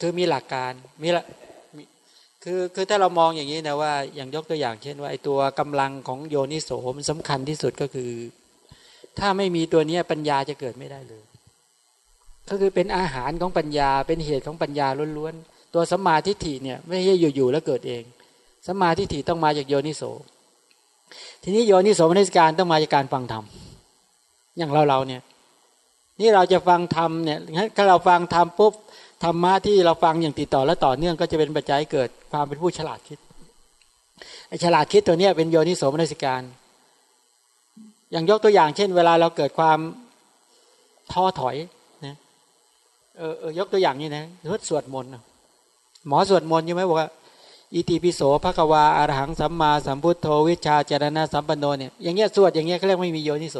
คือมีหลักการมีหละ คือคือถ้าเรามองอย่างนี้นะว่าอย่างยกตัวอย่างเช่นว่าไอตัวกำลังของโยนิโสมันสำคัญที่สุดก็คือ ถ้าไม่มีตัวนี้ปัญญาจะเกิดไม่ได้เลย ก็คือเป็นอาหารของปัญญาเป็นเหตุของปัญญาล้วนๆตัวสมาธิฐิเนี่ยไม่ใช่อยู่ๆแล้วเกิดเองสมาธิฐิต้องมาจากโยนิโสทีนี้โยนิโสมนสิการต้องมาจากการฟังธรรมอย่างเราเราเนี่ยนี่เราจะฟังธรรมเนี่ยถ้าเราฟังธรรมปุ๊บ ธรรมะที่เราฟังอย่างติดต่อและต่อเนื่องก็จะเป็นปัจจัยเกิดความเป็นผู้ฉลาดคิดไอ้ฉลาดคิดตัวเนี้ยเป็นโยนิโสมนสิการ อย่างยกตัวอย่างเช่น เวลาเราเกิดความท้อถอยนะเออเออยกตัวอย่างนี้นะรถสวดมนต์หมอสวดมนต์ใช่ไหมบอกว่าอิติปิโสภควาอารหังสัมมาสัมพุทโธวิชาเจรณะสัมปันโนเนี่ยอย่างเงี้ยสวดอย่างเงี้ยเขาเรียกไม่มีโยนิโส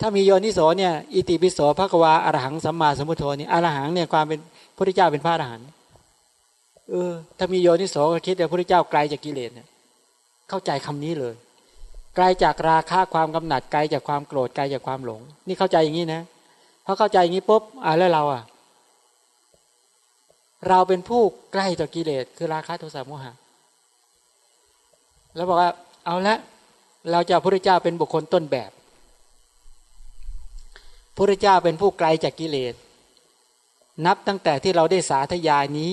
ถ้ามีโยนิโสเนี่ยอิติปิโสภควาอรหังสัมมาสัมพุทโธนี่อรหังเนี่ยความเป็นพระเจ้าเป็นพระอรหันต์เออถ้ามีโยนิโสก็คิดแต่พระพุทธเจ้าไกลจากกิเลสเนี่ยเข้าใจคำนี้เลย ไกลจากราคะความกำหนัดไกลจากความโกรธไกลจากความหลง นี่เข้าใจอย่างนี้นะพอเข้าใจอย่างนี้ปุ๊บอ่าแล้วเราอะ เราเป็นผู้ใกล้ต่อกิเลสคือราคะโทสะโมหะแล้วบอกว่าเอาละเราจะพระเจ้าเป็นบุคคลต้นแบบ พระเจ้าเป็นผู้ไกลจากกิเลส นับตั้งแต่ที่เราได้สาธยายนี้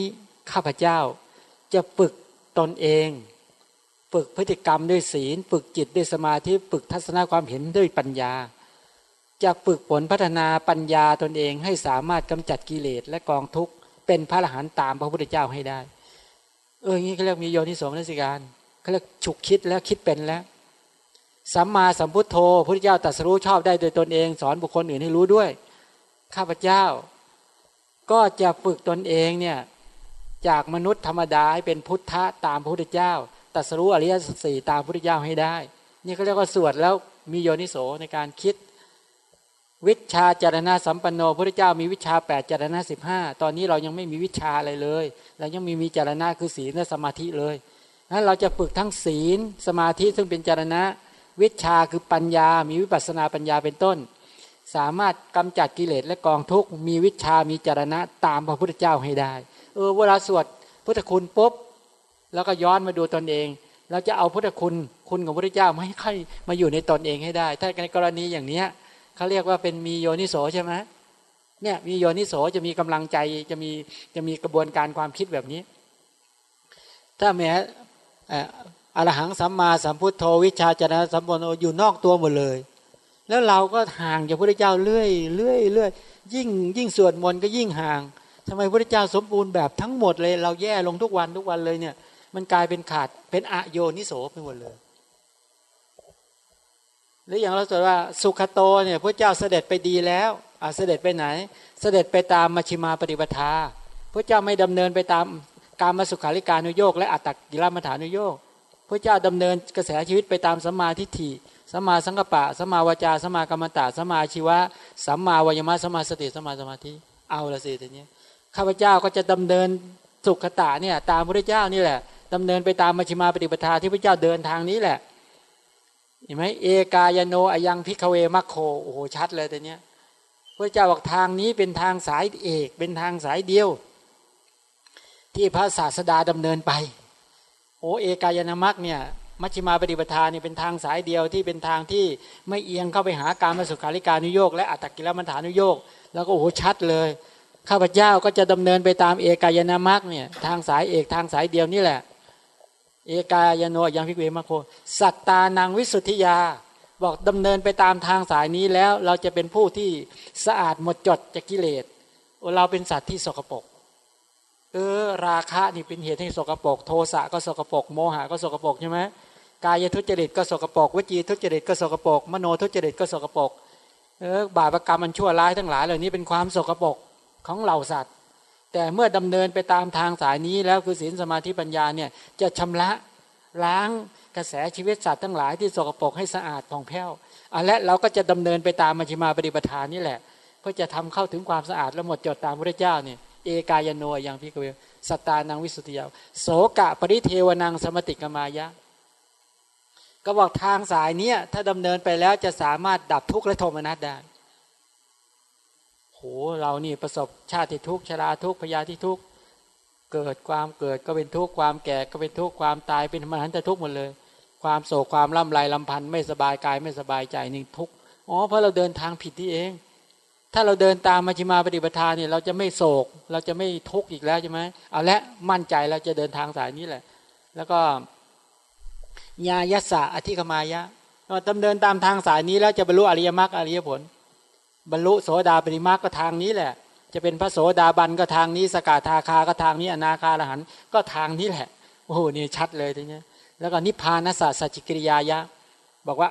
ข้าพเจ้าจะฝึกตนเอง ฝึกพฤติกรรมด้วยศีล ฝึกจิตด้วยสมาธิฝึกทัศนความเห็นด้วยปัญญา จะฝึกผลพัฒนาปัญญาตนเองให้สามารถกำจัดกิเลสและกองทุกข์เป็นพระอรหันต์ตามพระพุทธเจ้าให้ได้ เอออย่างนี้เขาเรียกมีโยนิสมนสิการเขาเรียกฉุกคิดแล้วคิดเป็นแล้ว สัมมาสัมพุทโธพระพุทธเจ้าตรัสรู้ชอบได้โดยตนเอง สอนบุคคลอื่นให้รู้ด้วย ข้าพเจ้า ก็จะฝึกตนเองเนี่ยจากมนุษย์ธรรมดาให้เป็นพุทธะตามพระพุทธเจ้าตรัสรู้อริยสัจสี่ตามพระพุทธเจ้าให้ได้ นี่เขาเรียกว่าสวดแล้วมีโยนิโสในการคิด วิชาจารณะสัมปันโนพระพุทธเจ้ามีวิชา8จารณะสิบห้าตอนนี้เรายังไม่มีวิชาอะไรเลยเรายังมีมีจารณะคือศีลและสมาธิเลยนั้นเราจะฝึกทั้งศีลสมาธิซึ่งเป็นจารณะ วิชาคือปัญญา มีวิปัสนาปัญญาเป็นต้น สามารถกำจัดกิเลสและกองทุกมีวิชามีจารณะตามพระพุทธเจ้าให้ได้ เออเวลาสวดพุทธคุณปุ๊บแล้วก็ย้อนมาดูตนเองเราจะเอาพุทธคุณคุณของพระพุทธเจ้าไม่ค่อยมาอยู่ในตนเองให้ได้ ถ้าในกรณีอย่างเนี้ยเขาเรียกว่าเป็นมีโยนิโสใช่ไหมเนี่ยมีโยนิโสจะมีกำลังใจจะมีจะมีกระบวนการความคิดแบบนี้ ถ้าแม้ อรหังสัมมาสัมพุทโธวิชาจนะสัมปโนอยู่นอกตัวหมดเลย แล้วเราก็ห่างจากพระเจ้าเรื่อยเรื่อยเรื่อยยิ่งยิ่งสวดมนต์ก็ยิ่งห่างทำไมพระเจ้าสมบูรณ์แบบทั้งหมดเลย เราแย่ลงทุกวันทุกวันเลยเนี่ย มันกลายเป็นขาดเป็นอโยนิโสไปหมดเลยหรืออย่างเราสวดว่าสุขโตเนี่ยพระเจ้าเสด็จไปดีแล้วอ่เสด็จไปไหน เสด็จไปตามมัชิมาปฏิปทาพระเจ้าไม่ดำเนินไปตามการมาสุขาริการุโยกและอัตตกิรมัฐานุโยก พระเจ้าดำเนินกระแสชีวิตไปตามสัมมาทิฏฐิสัมมาสังกปะสัมมาวจาสัมมากรรมตะสัมมาชีวะสัมมาวายมะสัมมาสติสัมมาสมาธิเอาละสิทีนี้ข้าพเจ้าก็จะดำเนินสุขตะเนี่ยตามพระเจ้านี่แหละดำเนินไปตามมัชฌิมาปฏิปทาที่พระเจ้าเดินทางนี้แหละเห็นไหมเอกายโนอยังพิกเวมัคโคโอ้โหชัดเลยแต่เนี้ยพระเจ้าบอกทางนี้เป็นทางสายเอกเป็นทางสายเดียว ที่พระศาสดาดำเนินไป โอเอกายนามักเนี่ยมัชฌิมาปฏิปทานี่เป็นทางสายเดียวที่เป็นทางที่ไม่เอียงเข้าไปหาการมาสุขาริการนุโยกและอัตตกิลมัฐานุโยกแล้วก็โอ้ชัดเลยข้าพเจ้าก็จะดำเนินไปตามเอกายนามักเนี่ยทางสายเอกทางสายเดียวนี่แหละ เอกายโนยังพิกเวมาโคสัตตานังวิสุทธิยา บอกดำเนินไปตามทางสายนี้แล้วเราจะเป็นผู้ที่สะอาดหมดจดจากกิเลสเราเป็นสัตว์ที่สกปรก เออราคะนี่เป็นเหตุให้สกรปรกโทสะก็สกรปรกโมหะก็สกรปรกใช่ไหมกายทุจริตก็สกรปรกวจีทุจริตก็สกรปรกมโนทุจริตก็สกรปรกเออบาปกรรมมันชั่วร้ายทั้งหลายเหล่านี้เป็นความสกรปรกของเหล่าสัตว์ แต่เมื่อดำเนินไปตามทางสายนี้แล้วคือศีลสมาธิปัญญาเนี่ยจะชำระล้างกระแสชีวิตสัตว์ทั้งหลายที่สกรปรกให้สะอาดผ่องแผ้วอันและเราก็จะดำเนินไปตามมัชฌิมาปฏิปทานนี่แหละ เพื่อจะทำเข้าถึงความสะอาดและหมดจดตามพระเจ้าเนี่ย เอกายโนย่างพี่กเวสตานังวิสุทธิยาโสกะปริเทวนังสมติกมายะ ก็บอกทางสายเนี้ยถ้าดำเนินไปแล้วจะสามารถดับทุกข์และโทมนัสได้โหเรานี่ประสบชาติทุกข์ชราทุกข์พยาธิทุกข์เกิดความเกิดก็เป็นทุกข์ความแก่ก็เป็นทุกข์ความตายเป็นมหันตทุกข์หมดเลย ความโศกความล่ำไรลำพันธ์ไม่สบายกายไม่สบายใจนี่ทุกข์อ๋อเพราะเราเดินทางผิดที่เอง ถ้าเราเดินตามมัชฌิมาปฏิปทาเนี่ยเราจะไม่โศก เราจะไม่ทุกข์อีกแล้วใช่ไหมเอาละมั่นใจเราจะเดินทางสายนี้แหละ แล้วก็ญายัสะอธิคมายะดำเนินตามทางสายนี้แล้วจะบรรลุอริยมรรคอริยผล บรรลุโสดาปริมรรคก็ทางนี้แหละ จะเป็นพระโสดาบันก็ทางนี้ สกาทาคาก็ทางนี้อนาคาลหันก็ทางนี้แหละโอ้โหนี่ชัดเลยทีนี้แล้วก็นิพพานสสะสัจจิกิริยายะ บอกว่า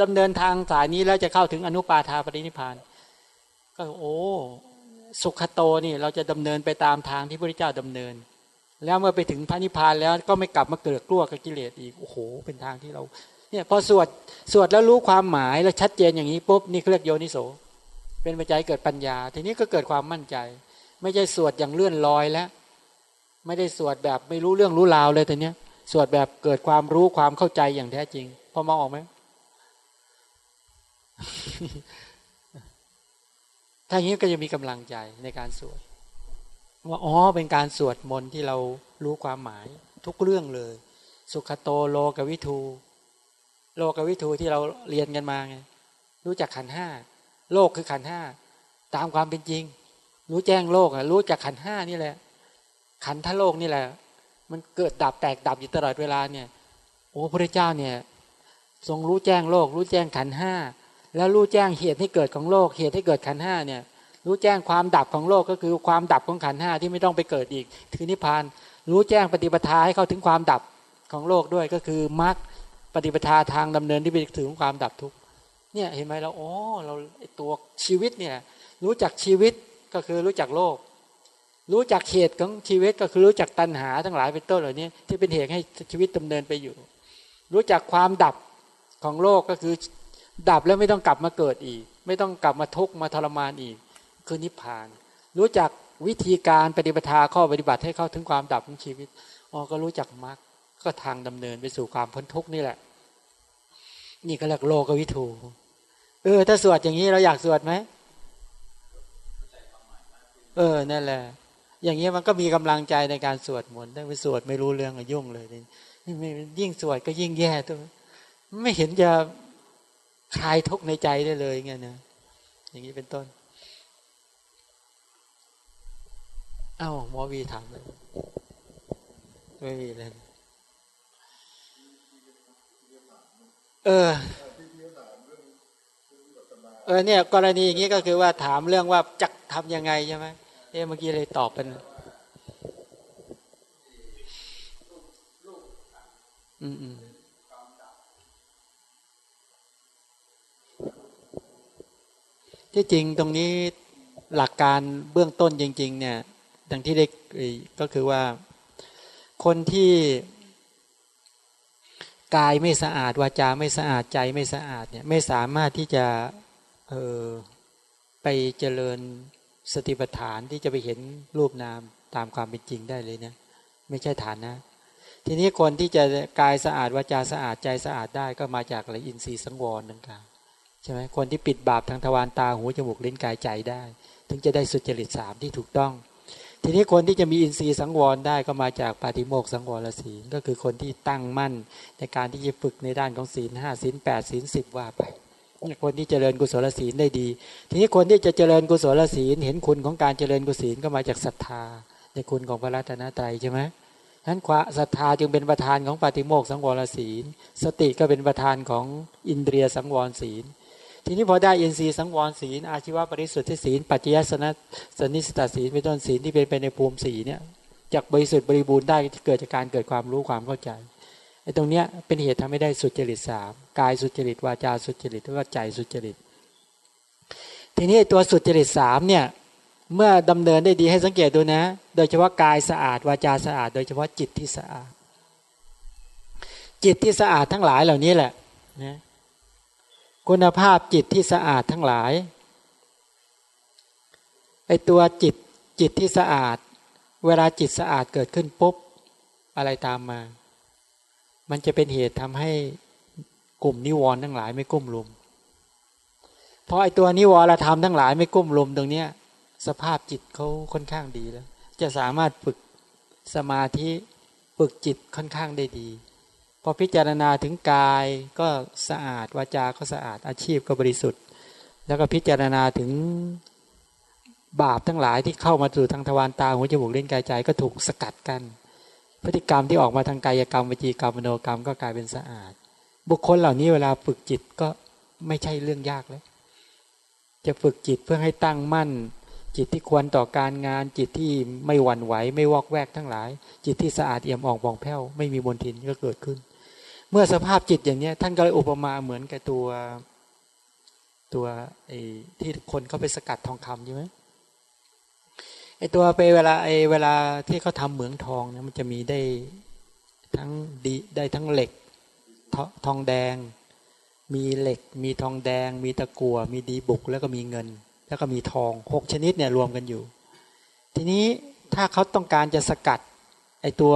ดำเนินทางสายนี้แล้วจะเข้าถึงอนุปาทาปรินิพพาน ก็โอ้สุขโตนี่เราจะดำเนินไปตามทางที่พระเจ้าดำเนิน แล้วเมื่อไปถึงพระนิพพานแล้วก็ไม่กลับมาเกิดกลัวกับกิเลสอีกโอ้โหเป็นทางที่เราเนี่ยพอสวดสวดแล้วรู้ความหมายแล้วชัดเจนอย่างนี้ปุ๊บนี่เรียกโยนิโส เป็นปัจจัยเกิดปัญญา ทีนี้ก็เกิดความมั่นใจ ไม่ใช่สวดอย่างเลื่อนลอยแล้ว ไม่ได้สวดแบบไม่รู้เรื่องรู้ราวเลยแต่เนี้ยสวดแบบเกิดความรู้ความเข้าใจอย่างแท้จริง พอมองออกไหม ถ้าอย่างนี้ก็จะมีกำลังใจในการสวดว่าอ๋อเป็นการสวดมนต์ที่เรารู้ความหมายทุกเรื่องเลย สุขโตโลกวิทู โลกวิทูที่เราเรียนกันมาไงรู้จักขันห้าโลกคือขันห้าตามความเป็นจริง รู้แจ้งโลกอะรู้จักขันห้านี่แหละ ขันธโลกนี่แหละ มันเกิดดับแตกดับอยู่ตลอดเวลาเนี่ยโอ้พระเจ้าเนี่ย ทรงรู้แจ้งโลก รู้แจ้งขันห้า แล้วรู้แจ้งเหตุให้เกิดของโลก เหตุให้เกิดขันห้าเนี่ย รู้แจ้งความดับของโลกก็คือความดับของขันห้าที่ไม่ต้องไปเกิดอีก คือนิพพาน รู้แจ้งปฏิปทาให้เข้าถึงความดับของโลกด้วยก็คือมรรคปฏิปทาทางดำเนินที่ไปถึงความดับทุกเนี่ยเห็นไหมเราโอ้เราตัวชีวิตเนี่ยรู้จักชีวิตก็คือรู้จักโลก รู้จักเหตุของชีวิตก็คือรู้จักตัณหาทั้งหลายเป็นต้นเหล่านี้ที่เป็นเหตุให้ชีวิตดำเนินไปอยู่ รู้จักความดับของโลกก็คือ ดับแล้วไม่ต้องกลับมาเกิดอีก ไม่ต้องกลับมาทุกข์มาทรมานอีก คือนิพพาน รู้จักวิธีการปฏิบัติข้อปฏิบัติให้เข้าถึงความดับของชีวิตอ๋อก็รู้จักมรรคก็ทางดำเนินไปสู่ความพ้นทุกข์นี่แหละ นี่ก็เรียกโลกวิถูเออ ถ้าสวดอย่างนี้เราอยากสวดไหมเออนั่นแหละ อย่างนี้มันก็มีกำลังใจในการสวดมนต์ได้ไปสวดไม่รู้เรื่องก็ยุ่งเลยนี่ยิ่งสวดก็ยิ่งแย่ตัวไม่เห็นจะ คลายทุกข์ในใจได้เลยไงนะอย่างนี้เป็นต้นอ้าวหมอวีถามเลยไม่มีเลยเออเออเนี่ย กรณีอย่างนี้ก็คือว่าถามเรื่องว่าจะทำยังไงใช่ไหมเอ๊เมื่อกี้เลยตอบเป็นอืมอืม ที่จริงตรงนี้หลักการเบื้องต้นจริง ๆ เนี่ยดังที่ได้ก็คือว่าคนที่กายไม่สะอาดวาจาไม่สะอาดใจไม่สะอาดเนี่ยไม่สามารถที่จะเออไปเจริญสติปัฏฐานที่จะไปเห็นรูปนามตามความเป็นจริงได้เลยเนะไม่ใช่ฐานนะ ทีนี้คนที่จะกายสะอาดวาจาสะอาดใจสะอาดได้ก็มาจากอะไรอินทรีย์สังวรนั่นค่ะ ใช่ไหมคนที่ปิดบาปทางทวารตาหูจมูกลิ้นกายใจได้ ถึงจะได้สุจริตสามที่ถูกต้อง ทีนี้คนที่จะมีอินทรีย์สังวรได้ก็มาจากปาฏิโมกสังวรศีลก็คือคนที่ตั้งมั่นในการที่จะฝึกในด้านของศีลห้าศีลแปดศีลสิบว่าไปคนที่เจริญกุศลศีลได้ดี ทีนี้คนที่จะเจริญกุศลศีลเห็นคุณของการเจริญกุศลก็มาจากศรัทธาในคุณของพระรัตนตรัยใช่ไหมฉะนั้นความศรัทธาจึงเป็นประธานของปฏิโมกสังวรศีล สติก็เป็นประธานของอินเดียสังวรศีล ทีนี้พอได้อินทรีย์สังวรศีลอาชีวปริสุทธิศีลปัจจยสนะสนิสตศีลเป็นต้นศีลที่เป็นไปในภูมิสีเนี่ยจากบริสุทธิ์บริบูรณ์ได้เกิดจากการเกิดความรู้ความเข้าใจไอ้ตรงเนี้ยเป็นเหตุทำให้ได้สุจริตสามกายสุจริตวาจาสุจริตแล้วก็ใจสุจริต ทีนี้ตัวสุจริตสามเนี่ยเมื่อดำเนินได้ดีให้สังเกตดูนะ โดยเฉพาะกายสะอาดวาจาสะอาด โดยเฉพาะจิตที่สะอาด จิตที่สะอาดทั้งหลายเหล่านี้แหละนะ คุณภาพจิตที่สะอาดทั้งหลายไอตัวจิตจิตที่สะอาด เวลาจิตสะอาดเกิดขึ้นปุ๊บอะไรตามมา มันจะเป็นเหตุทำให้กลุ่มนิวรณ์ทั้งหลายไม่กุ้มลุมเพราะไอตัวนิวรธรรมทั้งหลายไม่กุ้มลุมตรงเนี้ยสภาพจิตเขาค่อนข้างดีแล้ว จะสามารถฝึกสมาธิฝึกจิตค่อนข้างได้ดี พอพิจารณาถึงกายก็สะอาดวาจาก็สะอาดอาชีพก็บริสุทธิ์ แล้วก็พิจารณาถึงบาปทั้งหลายที่เข้ามาสู่ทางทวารตาหัวจมูกเล่นกายใจก็ถูกสกัดกัน พฤติกรรมที่ออกมาทางกายกรรมวิจีกรรมมโนกรรมก็กลายเป็นสะอาด บุคคลเหล่านี้เวลาฝึกจิตก็ไม่ใช่เรื่องยากแล้วจะฝึกจิตเพื่อให้ตั้งมั่น จิตที่ควรต่อการงาน จิตที่ไม่หวั่นไหว ไม่วอกแวกทั้งหลาย จิตที่สะอาดเอี่ยมอ่องบองแผ้วไม่มีบนทินก็เกิดขึ้น เมื่อสภาพจิตอย่างนี้ท่านก็เลยอุปมาเหมือนกับตัวตัวไอ้ที่คนเขาไปสกัดทองคำใช่ไหมไอ้ตัวไปเวลาไอ้เวลาที่เขาทาเหมืองทองเนี่ยมันจะมีได้ทั้งดีได้ทั้งเหล็กทองแดง มีเหล็ก มีทองแดง มีตะกัวมีดีบุกแล้วก็มีเงิน แล้วก็มีทองหกชนิดเนี่ยรวมกันอยู่ ทีนี้ถ้าเขาต้องการจะสกัดไอ้ตัว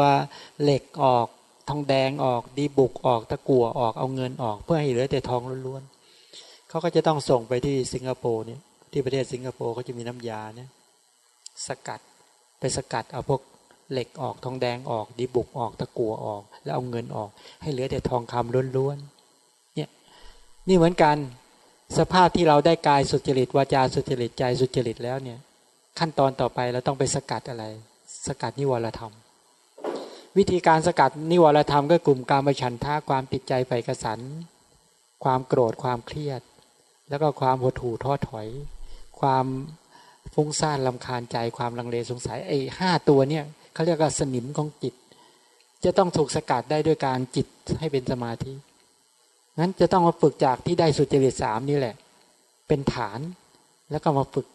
เหล็กออก ทองแดงออก ดีบุกออกตะกั่วออกเอาเงินออก เพื่อให้เหลือแต่ทองล้วนๆเขาก็จะต้องส่งไปที่สิงคโปร์เนี่ยที่ประเทศสิงคโปร์เขาจะมีน้ำยาเนี่ยสกัดไปสกัดเอาพวกเหล็กออกทองแดงออก ดีบุกออกตะกั่วออก แล้วเอาเงินออก ให้เหลือแต่ทองคำล้วนๆเนี่ยนี่เหมือนกันสภาพที่เราได้กายสุจริตวาจาสุจริตใจสุจริตแล้วเนี่ย ขั้นตอนต่อไปเราต้องไปสกัดอะไร สกัดนิวรธรรม วิธีการสกัดนิวรธรรมก็กลุ่มการมฉันท่าความติดใจใฝ่กระสัน ความโกรธความเครียด แล้วก็ความหดหู่ท้อถอย ความฟุ้งซ่านลำคาญใจความลังเลสงสัยไอ้ห้าตัวเนี่ยเขาเรียกว่าสนิมของจิต จะต้องถูกสกัดได้ด้วยการจิตให้เป็นสมาธิงั้นจะต้องมาฝึกจากที่ได้สุจริตสามนี่แหละ เป็นฐานแล้วก็มาฝึก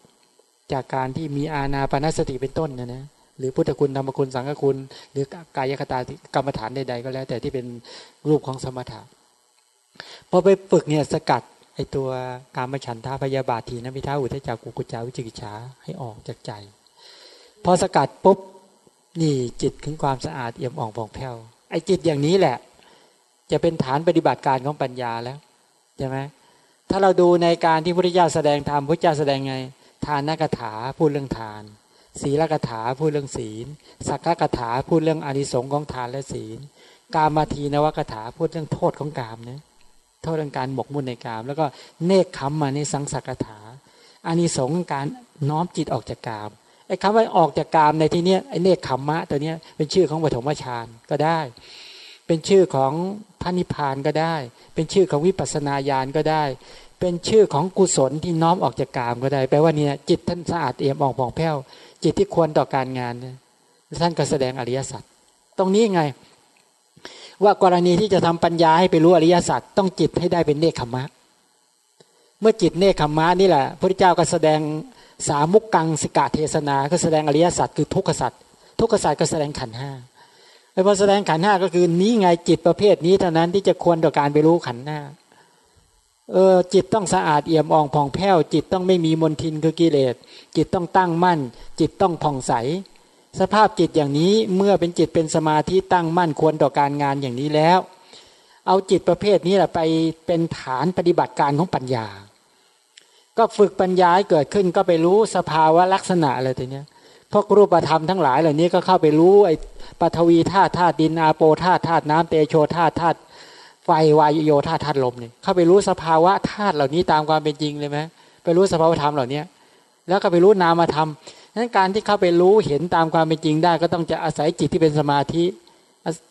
จากการที่มีอาณาปณสติเป็นต้นนะนะ หรือพุทธคุณธรรมคุณสังฆคุณ หรือกายคตากรรมฐานใดๆก็แล้ว แต่ที่เป็นรูปของสมถะพอไปฝึกเนี่ยสกัดไอตัวการมฉันทาพยาบาทีนะพิท้าอุทจักกุกุจาวิจิกิจฉาให้ออกจากใจ พอสกัดปุ๊บนี่จิตถึงความสะอาดเอี่ยมอ่องผ่องแผ้วไอจิตอย่างนี้แหละ จะเป็นฐานปฏิบัติการของปัญญาแล้วใช่ไหมถ้าเราดูในการที่พระพุทธเจ้าแสดงธรรมพระเจ้าแสดงไงทานนักถาพูดเรื่องทาน ศีลกถาพูดเรื่องศีล สักกถาพูดเรื่องอนิสงค์ของทานและศีล กามาทีนวกถาพูดเรื่องโทษของกามเนี่ยโทษเรื่องการหมกมุ่นในกาม แล้วก็เนคขมมาในสังสักถาอานิสงส์การน้อมจิตออกจากกามไอ้คำว่าออกจากกามในที่นี้ไอ้เนคขมมะตัวเนี้ยเป็นชื่อของปฐมฌานก็ได้ เป็นชื่อของพระนิพพานก็ได้ เป็นชื่อของวิปัสสนาญาณก็ได้ เป็นชื่อของกุศลที่น้อมออกจากกามก็ได้ แปลว่าเนี่ยจิตท่านสะอาดเอี่ยมอองผ่องแผ้ว จิตที่ควรต่อการงานเนี่ยท่านก็แสดงอริยสัจตรงนี้ไง ว่ากรณีที่จะทำปัญญาให้ไปรู้อริยสัจต้องจิตให้ได้เป็นเนคขมะ เมื่อจิตเนคขมะนี่แหละพระเจ้าก็แสดงสามุกกังสิกาเทศนา ก็แสดงอริยสัจคือทุกขสัจทุกขสัจก็แสดงขันห้าไอ้พอแสดงขันห้าก็คือนี้ไงจิตประเภทนี้เท่านั้นที่จะควรต่อการไปรู้ขันห้า เออจิตต้องสะอาดเอี่ยมอ่องผ่องแผ้ว จิตต้องไม่มีมลทินคือกิเลส จิตต้องตั้งมั่น จิตต้องผ่องใส สภาพจิตอย่างนี้เมื่อเป็นจิตเป็นสมาธิตั้งมั่นควรต่อการงานอย่างนี้แล้ว เอาจิตประเภทนี้แหละไปเป็นฐานปฏิบัติการของปัญญา ก็ฝึกปัญญาให้เกิดขึ้นก็ไปรู้สภาวะลักษณะอะไรตัวเนี้ยพวกรูปธรรมทั้งหลายเหล่านี้ก็เข้าไปรู้ไอ้ปฐวีธาตุธาตุดินอาโปธาตุธาตุน้ำเตโชธาตุธาตุ ไฟวายโยธาธาตุลมเนี่ยเข้าไปรู้สภาวะธาตุเหล่านี้ตามความเป็นจริงเลยไหมไปรู้สภาวะธรรมเหล่านี้แล้วก็ไปรู้นามธรรมนั้นการที่เข้าไปรู้เห็นตามความเป็นจริงได้ ก็ต้องจะอาศัยจิตที่เป็นสมาธิ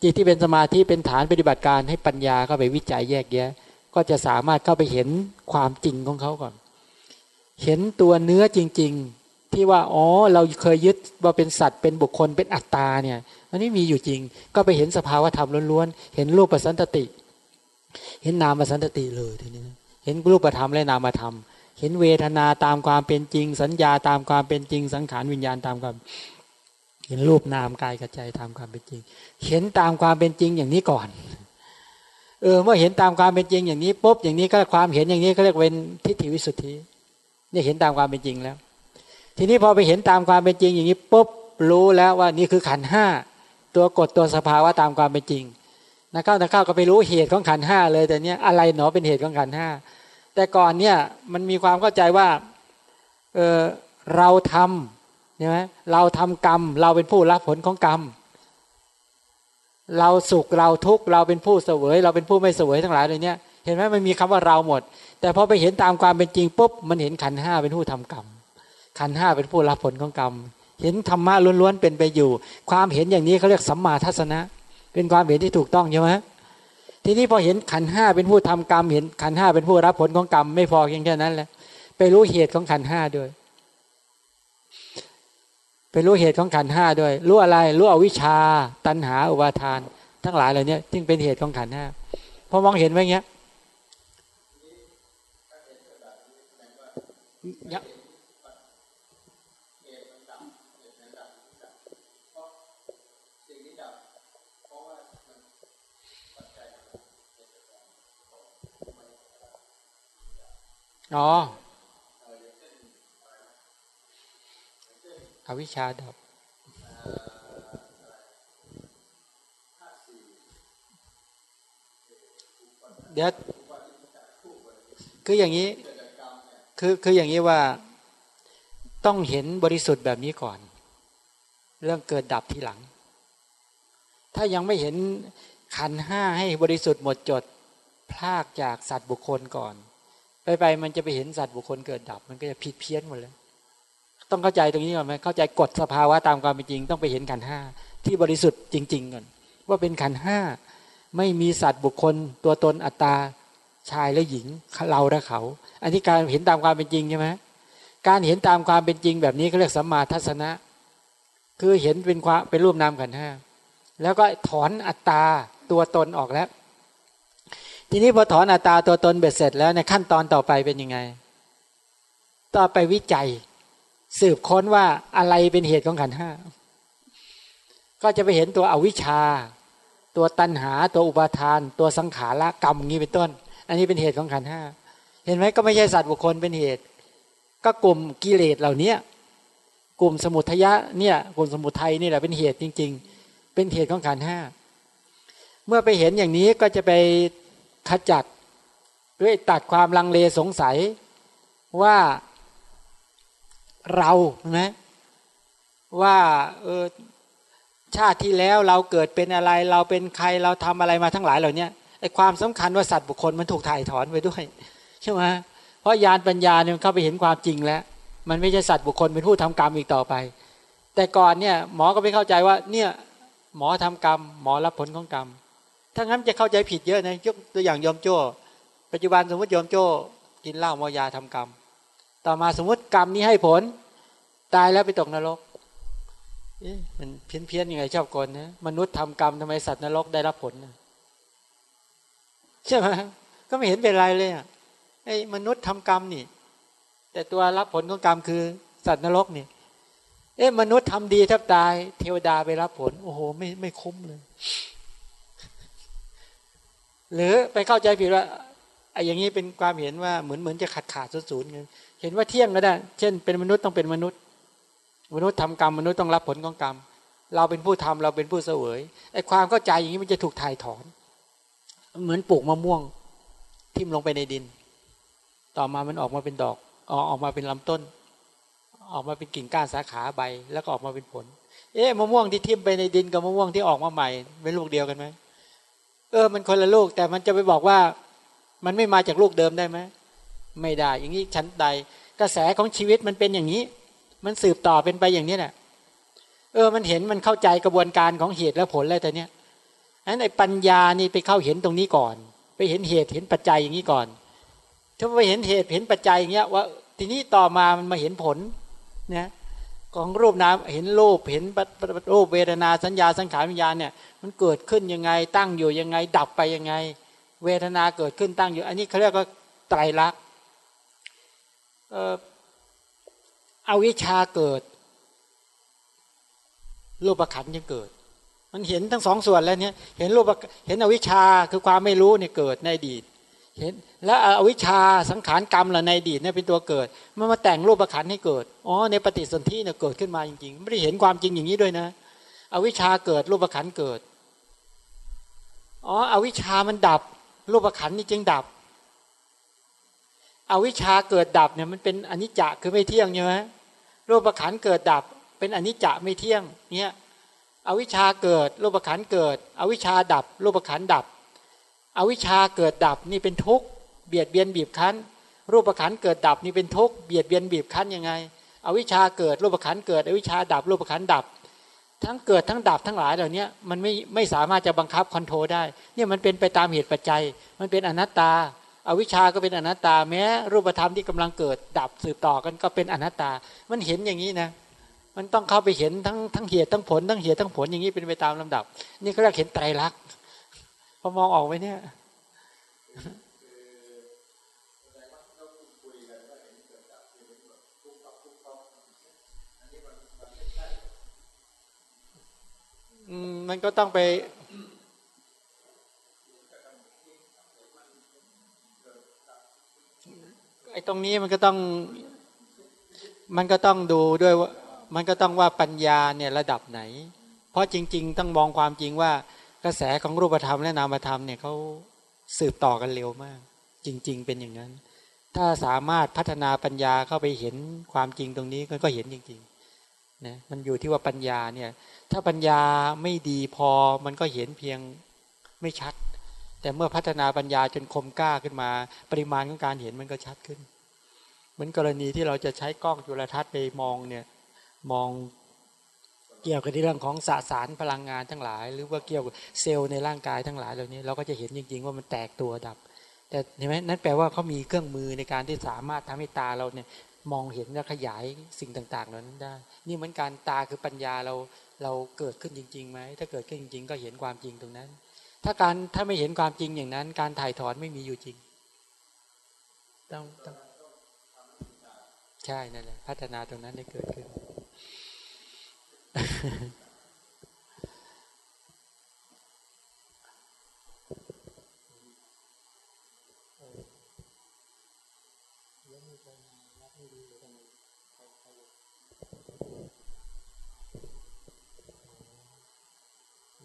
จิตที่เป็นสมาธิเป็นฐานปฏิบัติการให้ปัญญาเข้าไปวิจัยแยกแยะ ก็จะสามารถเข้าไปเห็นความจริงของเขาก่อน เห็นตัวเนื้อจริง ๆ ที่ว่าอ๋อเราเคยยึดว่าเป็นสัตว์เป็นบุคคลเป็นอัตตาเนี่ยอันนี้มีอยู่จริง ก็ไปเห็นสภาวะธรรมล้วนๆเห็นรูปปัสันตติ เห็นนามสันตติเลยทีนี้เห็นรูปธรรมและนามธรรม เห็นเวทนาตามความเป็นจริง สัญญาตามความเป็นจริง สังขารวิญญาณตามความ เห็นรูปนามกายกระใจตามความเป็นจริง เห็นตามความเป็นจริงอย่างนี้ก่อนเออเมื่อเห็นตามความเป็นจริงอย่างนี้ปุ๊บอย่างนี้ก็ความเห็นอย่างนี้ก็เรียกเป็นทิฏฐิวิสุทธินี่เห็นตามความเป็นจริงแล้ว ทีนี้พอไปเห็นตามความเป็นจริงอย่างนี้ปุ๊บรู้แล้วว่านี่คือขันห้าตัวกฎตัวสภาวะตามความเป็นจริง นักเข้านักเข้าก็ไปรู้เหตุของขันห้าเลยแต่เนี้ยอะไรหนอเป็นเหตุของขันห้าแต่ก่อนเนี่ยมันมีความเข้าใจว่าเออเราทำใช่ไหมเราทำกรรม เราเป็นผู้รับผลของกรรม เราสุขเราทุกข์เราเป็นผู้เสวย เราเป็นผู้ไม่เสวยทั้งหลายเลยเนี้ยเห็นไหมมันมีคำว่าเราหมด แต่พอไปเห็นตามความเป็นจริงปุ๊บมันเห็นขันห้าเป็นผู้ทำกรรม ขันห้าเป็นผู้รับผลของกรรม เห็นธรรมะล้วนๆเป็นไปอยู่ ความเห็นอย่างนี้เขาเรียกสัมมาทัศนะ เป็นความเห็นที่ถูกต้องใช่ไหมทีนี้พอเห็นขันห้าเป็นผู้ทำกรรม เห็นขันห้าเป็นผู้รับผลของกรรมไม่พอเพียงแค่นั้นแหละไปรู้เหตุของขันห้าด้วย ไปรู้เหตุของขันห้าด้วย รู้อะไรรู้อวิชชา ตัณหาอุปาทาน ทั้งหลายเหล่านี้จึงเป็นเหตุของขันห้าพอมองเห็นไว้เงี้ย อ๋ออวิชาดับเดี๋ยวคืออย่างนี้คือคืออย่างนี้ว่าต้องเห็นบริสุทธิ์แบบนี้ก่อน เรื่องเกิดดับทีหลัง ถ้ายังไม่เห็นขันห้าให้บริสุทธิ์หมดจดพลากจากสัตว์บุคคลก่อน ไปไปมันจะไปเห็นสัตว์บุคคลเกิดดับ มันก็จะผิดเพี้ยนหมดเลย ต้องเข้าใจตรงนี้ก่อนไหมเข้าใจกฎสภาวะตามความเป็นจริง ต้องไปเห็นขันห้าที่บริสุทธิ์จริง ๆ ก่อน ว่าเป็นขันห้าไม่มีสัตว์บุคคล ตัวตนอัตตาชายและหญิงเราและเขา อันนี้การเห็นตามความเป็นจริงใช่ไหมการเห็นตามความเป็นจริงแบบนี้เขาเรียกสัมมาทัศนะ คือเห็นเป็นความเป็นรูปนามขันห้าแล้วก็ถอนอัตตาตัวตนออกแล้ว ทีนี้พอถอนอัตตาตัวตนเบ็ดเสร็จแล้วในขั้นตอนต่อไปเป็นยังไง ต่อไปวิจัย สืบค้นว่าอะไรเป็นเหตุของขันห้า ก็จะไปเห็นตัวอวิชชา ตัวตัณหา ตัวอุปาทาน ตัวสังขารกรรมอย่างนี้เป็นต้น อันนี้เป็นเหตุของขันห้า เห็นไหมก็ไม่ใช่สัตว์บุคคลเป็นเหตุ ก็กลุ่มกิเลสเหล่านี้กลุ่มสมุทยะเนี่ยกลุ่มสมุทัยนี่แหละเป็นเหตุจริง ๆ เป็นเหตุของขันห้า เมื่อไปเห็นอย่างนี้ก็จะไป ขจัดด้วยตัดความลังเลสงสัยว่าเรานะว่าเออชาติที่แล้วเราเกิดเป็นอะไร เราเป็นใครเราทำอะไรมาทั้งหลายเหล่านี้ไอความสำคัญว่าสัตว์บุคคลมันถูกถ่ายถอนไปด้วยใช่ไหมเพราะยานปัญญาเนี่ยเข้าไปเห็นความจริงแล้ว มันไม่ใช่สัตว์บุคคลเป็นผู้ทำกรรมอีกต่อไป แต่ก่อนเนี่ยหมอก็ไม่เข้าใจว่าเนี่ยหมอทำกรรม หมอรับผลของกรรม ถ้างั้นจะเข้าใจผิดเยอะนะยกตัวอย่างยอมโจ้ปัจจุบันสมมติยอมโจ้กินเหล้าเมายาทำกรรม ต่อมาสมมติกรรมนี้ให้ผล ตายแล้วไปตกนรกมันเพี้ยนเพี้ยนยังไงชอบกลนะมนุษย์ทำกรรมทำไมสัตว์นรกได้รับผลใช่ไหมก็ไม่เห็นเป็นไรเลยอะไอ้มนุษย์ทำกรรมนี่ แต่ตัวรับผลของกรรมคือ สัตว์นรกนี่เอ๊ะมนุษย์ทำดีแทบตาย เทวดาไปรับผล โอ้โห ไม่ไม่คุ้มเลย หรือไปเข้าใจผิดว่าไอ้อย่างนี้เป็นความเห็นว่าเหมือนเหมือนจะขาดขาดศูนย์เนเห็นว่าเที่ยงก็ได้ เช่น เป็นมนุษย์ต้องเป็นมนุษย์ มนุษย์ทำกรรมมนุษย์ต้องรับผลของกรรม เราเป็นผู้ทำเราเป็นผู้เสวยไอ้ความเข้าใจอย่างนี้มันจะถูกถ่ายถอน เหมือนปลูกมะม่วง ทิ่มลงไปในดิน ต่อมามันออกมาเป็นดอกออกออกมาเป็นลำต้น ออกมาเป็นกิ่งก้านสาขาใบแล้วก็ออกมาเป็นผล เอ๊ะมะม่วงที่ทิ่มไปในดินกับมะม่วงที่ออกมาใหม่เป็นลูกเดียวกันไหม เออมันคนละลูก แต่มันจะไปบอกว่า มันไม่มาจากลูกเดิมได้ไหมไม่ได้ อย่างนี้ชั้นใด กระแสของชีวิตมันเป็นอย่างนี้ มันสืบต่อเป็นไปอย่างนี้แหละเออมันเห็นมันเข้าใจกระบวนการของเหตุและผลแล้วแต่เนี้ยอันไอ้ปัญญานี่ไปเข้าเห็นตรงนี้ก่อน ไปเห็นเหตุเห็นปัจจัยอย่างนี้ก่อน ถ้าไปเห็นเหตุเห็นปัจจัยอย่างเงี้ยว่าทีนี้ต่อมามันมาเห็นผลนะ ของรูปนามเห็นรูปเห็นรูปเวทนาสัญญาสังขารวิญญาณเนี่ยมันเกิดขึ้นยังไงตั้งอยู่ยังไง ดับไปยังไง เวทนาเกิดขึ้นตั้งอยู่ อันนี้เขาเรียกว่าไตรลักษณ์อวิชชาเกิดรูปขันยังเกิด มันเห็นทั้งสองส่วนแล้วเนี่ยเห็นรูปเห็นอวิชชาคือความไม่รู้เนี่ยเกิดในอดีต เห็นแล้วอวิชชาสังขารกรรมละในอดีตเนี่ยเป็นตัวเกิดมันมาแต่งรูปขันให้เกิดอ๋อในปฏิสนธิเนี่ยเกิดขึ้นมาจริงๆไม่ได้เห็นความจริงอย่างนี้ด้วยนะ อวิชชาเกิดรูปขันเกิดอ๋ออวิชามันดับ รูปขันนี่จึงดับ อวิชาเกิดดับเนี่ยมันเป็นอนิจจะคือไม่เที่ยงใช่ไหมรูปขันเกิดดับ เป็นอนิจจะไม่เที่ยงเนี่ยอวิชาเกิดรูปขันเกิด อวิชาดับ รูปขันดับ อวิชชาเกิดดับนี่เป็นทุกข์เบียดเบียนบีบคั้น รูปขันเกิดดับนี่เป็นทุกข์เบียดเบียนบีบคั้นยังไง อวิชชาเกิดรูปขันเกิด อวิชชาดับรูปขันดับ ทั้งเกิดทั้งดับทั้งหลายเหล่านี้มันไม่ไม่สามารถจะบังคับคอนโทรลได้เนี่ยมันเป็นไปตามเหตุปัจจัย มันเป็นอนัตตา อวิชชาก็เป็นอนัตตา แม้รูปธรรมที่กำลังเกิดดับสืบต่อกันก็เป็นอนัตตา มันเห็นอย่างนี้นะมันต้องเข้าไปเห็นทั้งทั้งเหตุทั้งผลทั้งเหตุทั้งผลอย่างนี้เป็นไปตามลำดับ นี่เขาเรียกเห็นไตรลักษณ์ พอมองออกไวเนี่ยมันก็ต้องไปไอ้ตรงนี้มันก็ต้อง มันก็ต้องดูด้วยว่ามันก็ต้องว่าปัญญาเนี่ยระดับไหน เพราะจริง ๆ ต้องมองความจริงว่า กระแสของรูปธรรมและนามธรรมเนี่ยเขาสืบต่อกันเร็วมาก จริง ๆ เป็นอย่างนั้น ถ้าสามารถพัฒนาปัญญาเข้าไปเห็นความจริงตรงนี้ก็เห็นจริงๆนะมันอยู่ที่ว่าปัญญาเนี่ยถ้าปัญญาไม่ดีพอมันก็เห็นเพียงไม่ชัด แต่เมื่อพัฒนาปัญญาจนคมกล้าขึ้นมา ปริมาณของการเห็นมันก็ชัดขึ้น เหมือนกรณีที่เราจะใช้กล้องจุลทรรศน์ไปมองเนี่ยมอง กี่ยวกับเรื่องของสสารพลังงานทั้งหลาย หรือว่าเกี่ยวกับเซลล์ในร่างกายทั้งหลายเหล่านี้เราก็จะเห็นจริง ๆ ว่ามันแตกตัวดับ แต่เห็นไหมนั่นแปลว่าเขามีเครื่องมือในการที่สามารถทำให้ตาเราเนี่ยมองเห็นและขยายสิ่งต่างๆเหล่านั้นได้ นี่เหมือนการตาคือปัญญาเราเราเกิดขึ้นจริงๆไหมถ้าเกิดขึ้นจริง ๆ ก็เห็นความจริงตรงนั้น ถ้าการถ้าไม่เห็นความจริงอย่างนั้น การถ่ายถอนไม่มีอยู่จริงต้องต้องใช่นั่นแหละพัฒนาตรงนั้นได้เกิดขึ้น ยั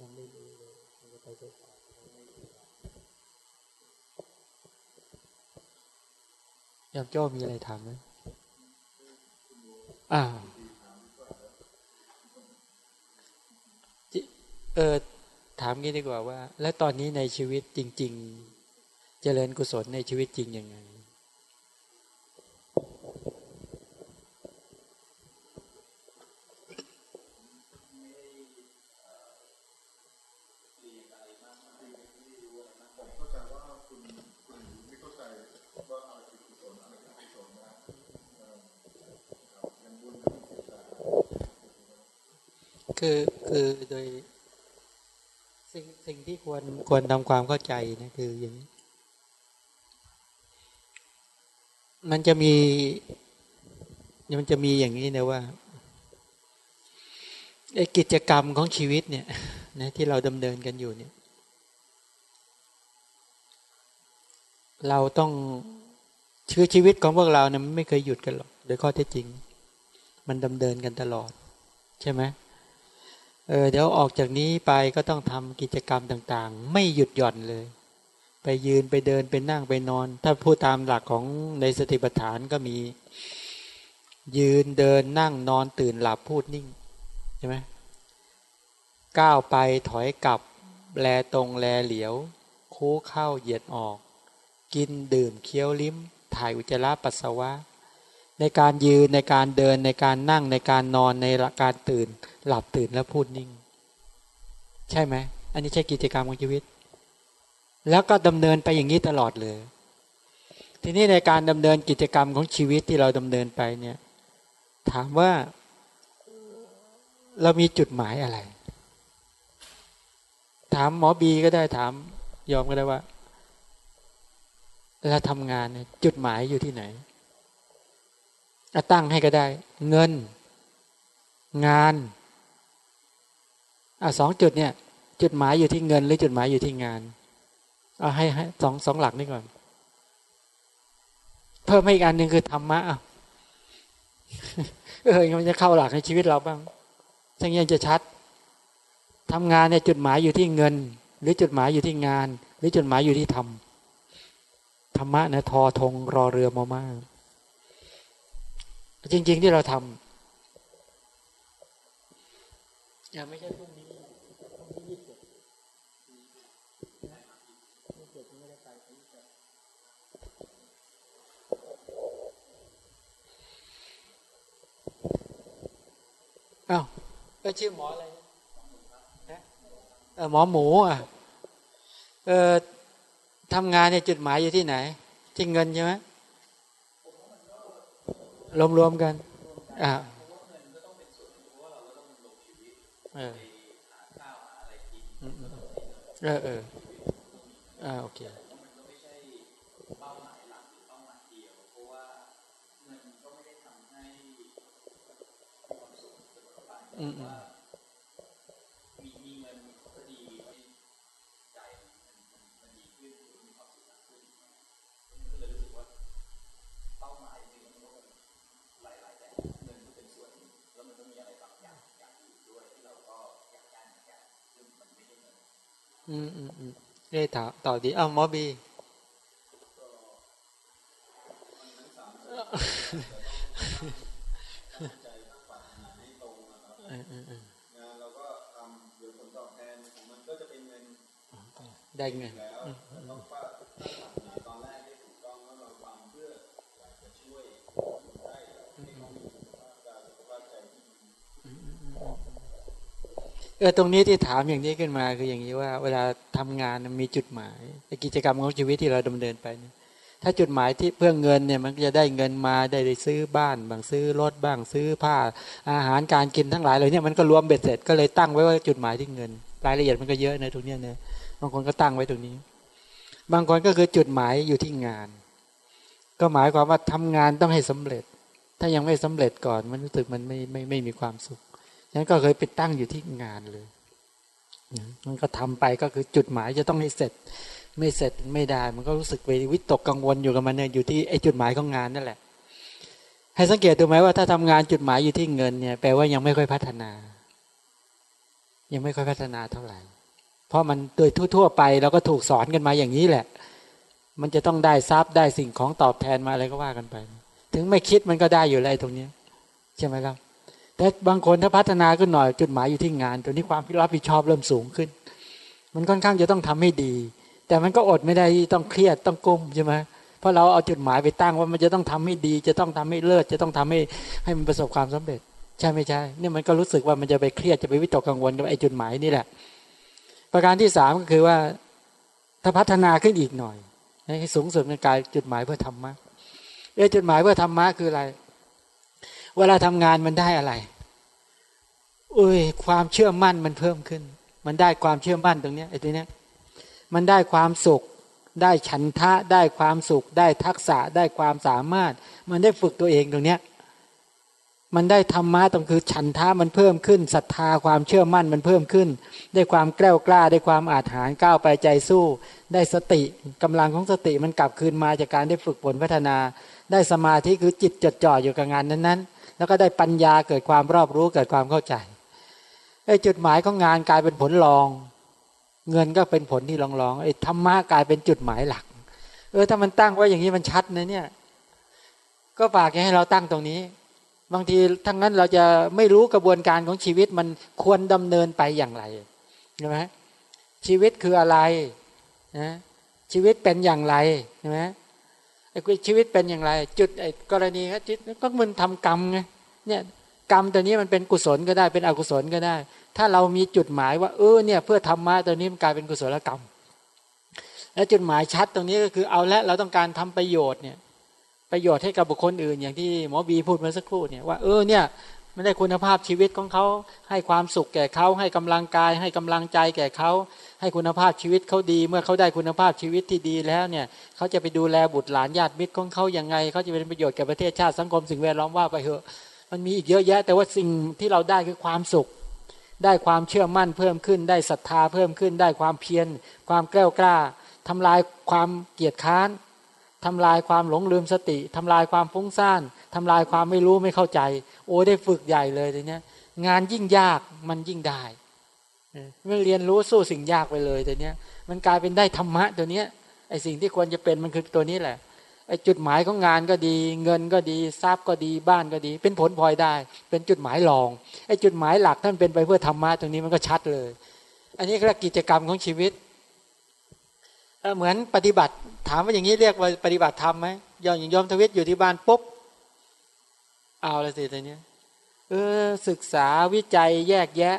งไม่รู้เลยจะไปจะต่อยัโจ้มีอะไรถามไหมอ่า เออถามงี้ดีกว่าว่า แล้วตอนนี้ในชีวิตจริง ๆ เจริญกุศลในชีวิตจริงยังไงคือคือโดย สิ่งที่ควรควรทำความเข้าใจนะคืออย่างนี้มันจะมี มันจะมีอย่างนี้นะว่าไอ้กิจกรรมของชีวิตเนี่ยนะที่เราดำเนินกันอยู่เนี่ย เราต้องชื่อชีวิตของพวกเราเนี่ยไม่เคยหยุดกันหรอกโดยข้อเท็จจริง มันดำเนินกันตลอด ใช่ไหมเเออเดี๋ยวออกจากนี้ไปก็ต้องทำกิจกรรมต่างๆ ไม่หยุดหย่อนเลย ไปยืนไปเดินไปนั่งไปนอน ถ้าพูดตามหลักของในสติปัฏฐานก็มี ยืนเดินนั่งนอนตื่นหลับพูดนิ่งใช่ไหมก้าวไปถอยกลับแลตรงแลเหลียว คูเข้าเหยียดออก กินดื่มเคี้ยวลิ้ม ถ่ายอุจจาระปัสสาวะ ในการยืนในการเดินในการนั่งในการนอนในการตื่น หลับตื่นแล้วพูดนิ่ง ใช่ไหมอันนี้ใช่กิจกรรมของชีวิต แล้วก็ดำเนินไปอย่างนี้ตลอดเลย ทีนี้ในการดำเนินกิจกรรมของชีวิตที่เราดำเนินไปเนี่ยถามว่าเรามีจุดหมายอะไร ถามหมอบีก็ได้ถามยอมก็ได้ว่าเราทำงานเนี่ยจุดหมายอยู่ที่ไหน ตั้งให้ก็ได้ เงิน งานอะสองจุดเนี่ย จุดหมายอยู่ที่เงิน หรือจุดหมายอยู่ที่งานเอาให้ให้สองสองหลักนี่ก่อน เพิ่มให้อีกอันหนึ่งคือธรรมะอะเออมันจะเข้าหลักในชีวิตเราบ้างทั้งยังจะชัดทำงานเนี่ยจุดหมายอยู่ที่เงิน หรือจุดหมายอยู่ที่งาน หรือจุดหมายอยู่ที่ธรรมธรรมะนะทอทงรอเรือมามาก จริง ๆ ที่เราทำอย่าไม่ใช่พรุ่งนี้พรุ่งนี้ยี่สิบยี่สิบไม่ได้ไปยี่สิบอ้าวก็ชื่อหมออะไรนะเออหมอหมูอะเออทำงานเนี่ยจุดหมายอยู่ที่ไหน ที่เงินใช่ไหม รวมๆกัน อ่าเออเออเอออ่าโอเคอืม อืมอืมอืมอืมได้ถามต่อดีอ้าวหมอบีได้เงิน เออตรงนี้ที่ถามอย่างนี้ขึ้นมาคืออย่างนี้ว่า เวลาทำงานมีจุดหมายกิจกรรมของชีวิตที่เราดำเนินไปถ้าจุดหมายที่เพื่อเงินเนี่ยมันจะได้เงินมาได้ได้ซื้อบ้านบางซื้อรถบ้างซื้อผ้าอาหารการกินทั้งหลายเลยเนี่ยมันก็รวมเบ็ดเสร็จก็เลยตั้งไว้ว่าจุดหมายที่เงิน รายละเอียดมันก็เยอะในตรงนี้เนี่ยบางคนก็ตั้งไว้ตรงนี้ บางคนก็คือจุดหมายอยู่ที่งาน ก็หมายความว่าทำงานต้องให้สำเร็จ ถ้ายังไม่สำเร็จก่อนมันรู้สึกมันไม่ไม่ไม่มีความสุข ฉะนั้นก็เคยไปตั้งอยู่ที่งานเลย มันก็ทำไปก็คือจุดหมายจะต้องให้เสร็จ ไม่เสร็จไม่ได้ มันก็รู้สึกไปวิตกกังวลอยู่กับมันเนี่ยอยู่ที่ไอ้จุดหมายของงานนั่นแหละ ให้สังเกตดูไหมว่าถ้าทำงานจุดหมายอยู่ที่เงินเนี่ยแปลว่ายังไม่ค่อยพัฒนา ยังไม่ค่อยพัฒนาเท่าไหร่ เพราะมันโดยทั่วๆไปเราก็ถูกสอนกันมาอย่างนี้แหละ มันจะต้องได้ทรัพย์ได้สิ่งของตอบแทนมาอะไรก็ว่ากันไป ถึงไม่คิดมันก็ได้อยู่แล้วตรงนี้ใช่ไหมครับ แต่บางคนถ้าพัฒนาขึ้นหน่อยจุดหมายอยู่ที่งาน ตัวนี้ความรับผิดชอบเริ่มสูงขึ้น มันค่อนข้างจะต้องทำให้ดี แต่มันก็อดไม่ได้ต้องเครียดต้องก้มใช่ไหมเพราะเราเอาจุดหมายไปตั้งว่ามันจะต้องทำให้ดี จะต้องทำให้เลิศจะต้องทำให้ให้มันประสบความสำเร็จ ใช่ไม่ใช่เนี่ยมันก็รู้สึกว่ามันจะไปเครียดจะไปวิตกกังวลกับไอ้จุดหมายนี่แหละ ประการที่สามก็คือว่าถ้าพัฒนาขึ้นอีกหน่อยให้สูงสุดในกายจุดหมายเพื่อธรรมะเออจุดหมายเพื่อธรรมะคืออะไร เวลาทำงานมันได้อะไรอุ้ยความเชื่อมั่นมันเพิ่มขึ้น มันได้ความเชื่อมั่นตรงนี้ไอ้ตัวเนี้ยมันได้ความสุข ได้ฉันทะ ได้ความสุข ได้ทักษะ ได้ความสามารถ มันได้ฝึกตัวเองตรงเนี้ยมันได้ธรรมะตรงคือฉันทะมันเพิ่มขึ้นศรัทธาความเชื่อมั่นมันเพิ่มขึ้น ได้ความแกล้วกล้าได้ความอาถรรก้าวไปใจสู้ ได้สติกำลังของสติมันกลับคืนมาจากการได้ฝึกฝนพัฒนา ได้สมาธิคือจิตจดจ่ออยู่กับงานนั้นๆ แล้วก็ได้ปัญญาเกิดความรอบรู้เกิดความเข้าใจไอ้จุดหมายของงานกลายเป็นผลรอง เงินก็เป็นผลที่รองรองไอ้ธรรมะกลายเป็นจุดหมายหลัก เออถ้ามันตั้งไว้อย่างนี้มันชัดนะเนี่ย ก็ฝากให้เราตั้งตรงนี้ บางทีทั้งนั้นเราจะไม่รู้กระบวนการของชีวิตมันควรดำเนินไปอย่างไรใช่ไหมชีวิตคืออะไรนะชีวิตเป็นอย่างไรใช่ไหม ชีวิตเป็นอย่างไร จุดไอ้กรณีครับจิตก็มันทำกรรมไงเนี่ยกรรมตัวนี้มันเป็นกุศลก็ได้เป็นอกุศลก็ได้ ถ้าเรามีจุดหมายว่าเออเนี่ยเพื่อธรรมะตัวนี้มันกลายเป็นกุศลกรรม และจุดหมายชัดตรงนี้ก็คือเอาละเราต้องการทำประโยชน์เนี่ยประโยชน์ให้กับบุคคลอื่น อย่างที่หมอบีพูดเมาสักครู่เนี่ยว่าเออเนี่ยไม่ได้คุณภาพชีวิตของเขาให้ความสุขแก่เขาให้กำลังกาย ให้กำลังใจแก่เขา ให้คุณภาพชีวิตเขาดี เมื่อเขาได้คุณภาพชีวิตที่ดีแล้วเนี่ยเขาจะไปดูแลบุตรหลานญาติมิตรของเขาอย่างไงเขาจะเป็นประโยชน์แก่ประเทศชาติสังคมสิ่งแวดล้อมว่าไปเถอะมันมีอีกเยอะแยะ แต่ว่าสิ่งที่เราได้คือความสุข ได้ความเชื่อมั่นเพิ่มขึ้น ได้ศรัทธาเพิ่มขึ้น ได้ความเพียรความแกล้วกล้าทำลายความเกียจค้านทำลายความหลงลืมสติทำลายความฟุ้งซ่านทำลายความไม่รู้ไม่เข้าใจ โอ้ได้ฝึกใหญ่เลยทีเนี้ยงานยิ่งยากมันยิ่งได้ ไม่เรียนรู้สู้สิ่งยากไปเลยแต่เนี้ย มันกลายเป็นได้ธรรมะตัวเนี้ยไอสิ่งที่ควรจะเป็นมันคือตัวนี้แหละไอจุดหมายของงานก็ดี เงินก็ดีทรัพย์ก็ดีบ้านก็ดี เป็นผลพลอยได้ เป็นจุดหมายรองไอจุดหมายหลักท่านเป็นไปเพื่อธรรมะตรงนี้มันก็ชัดเลย อันนี้คือกิจกรรมของชีวิตเหมือนปฏิบัติ ถามว่าอย่างนี้เรียกว่าปฏิบัติธรรมไหมยอมอย่างยอมทวิตอยู่ที่บ้านปุ๊บเอาละสิตอนนี้เออศึกษาวิจัยแยกแยะ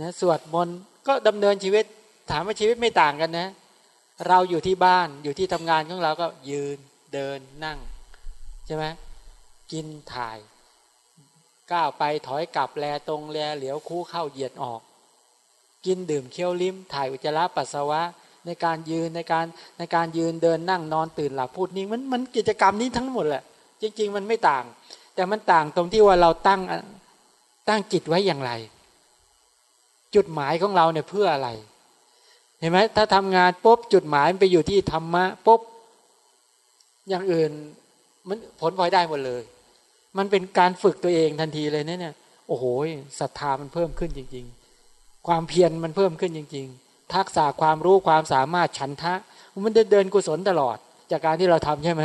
นะสวดมนต์ก็ดำเนินชีวิตถามว่าชีวิตไม่ต่างกันนะ เราอยู่ที่บ้านอยู่ที่ทำงานของเราก็ยืนเดินนั่งใช่ไหมกินถ่าย ก้าวไปถอยกลับแลตรงแลเหลียวคู่เข้าเหยียดออก กินดื่มเคี้ยวลิ้ม ถ่ายอุจจาระปัสสาวะในการยืนในการในการยืนเดินนั่งนอนตื่นหลับพูดนิ่งมันมันกิจกรรมนี้ทั้งหมดแหละ จริง ๆ มันไม่ต่าง แต่มันต่างตรงที่ว่าเราตั้งตั้งจิตไว้อย่างไร จุดหมายของเราเนี่ยเพื่ออะไร เห็นไหมถ้าทำงานปุ๊บจุดหมายมันไปอยู่ที่ธรรมะปุ๊บอย่างอื่นมันผลพลอยได้หมดเลย มันเป็นการฝึกตัวเองทันทีเลยเนี่ยโอ้โหศรัทธามันเพิ่มขึ้นจริง ๆ ความเพียรมันเพิ่มขึ้นจริง ๆ ทักษะความรู้ความสามารถฉันทะ มันจะเดินกุศลตลอด จากการที่เราทำใช่ไหม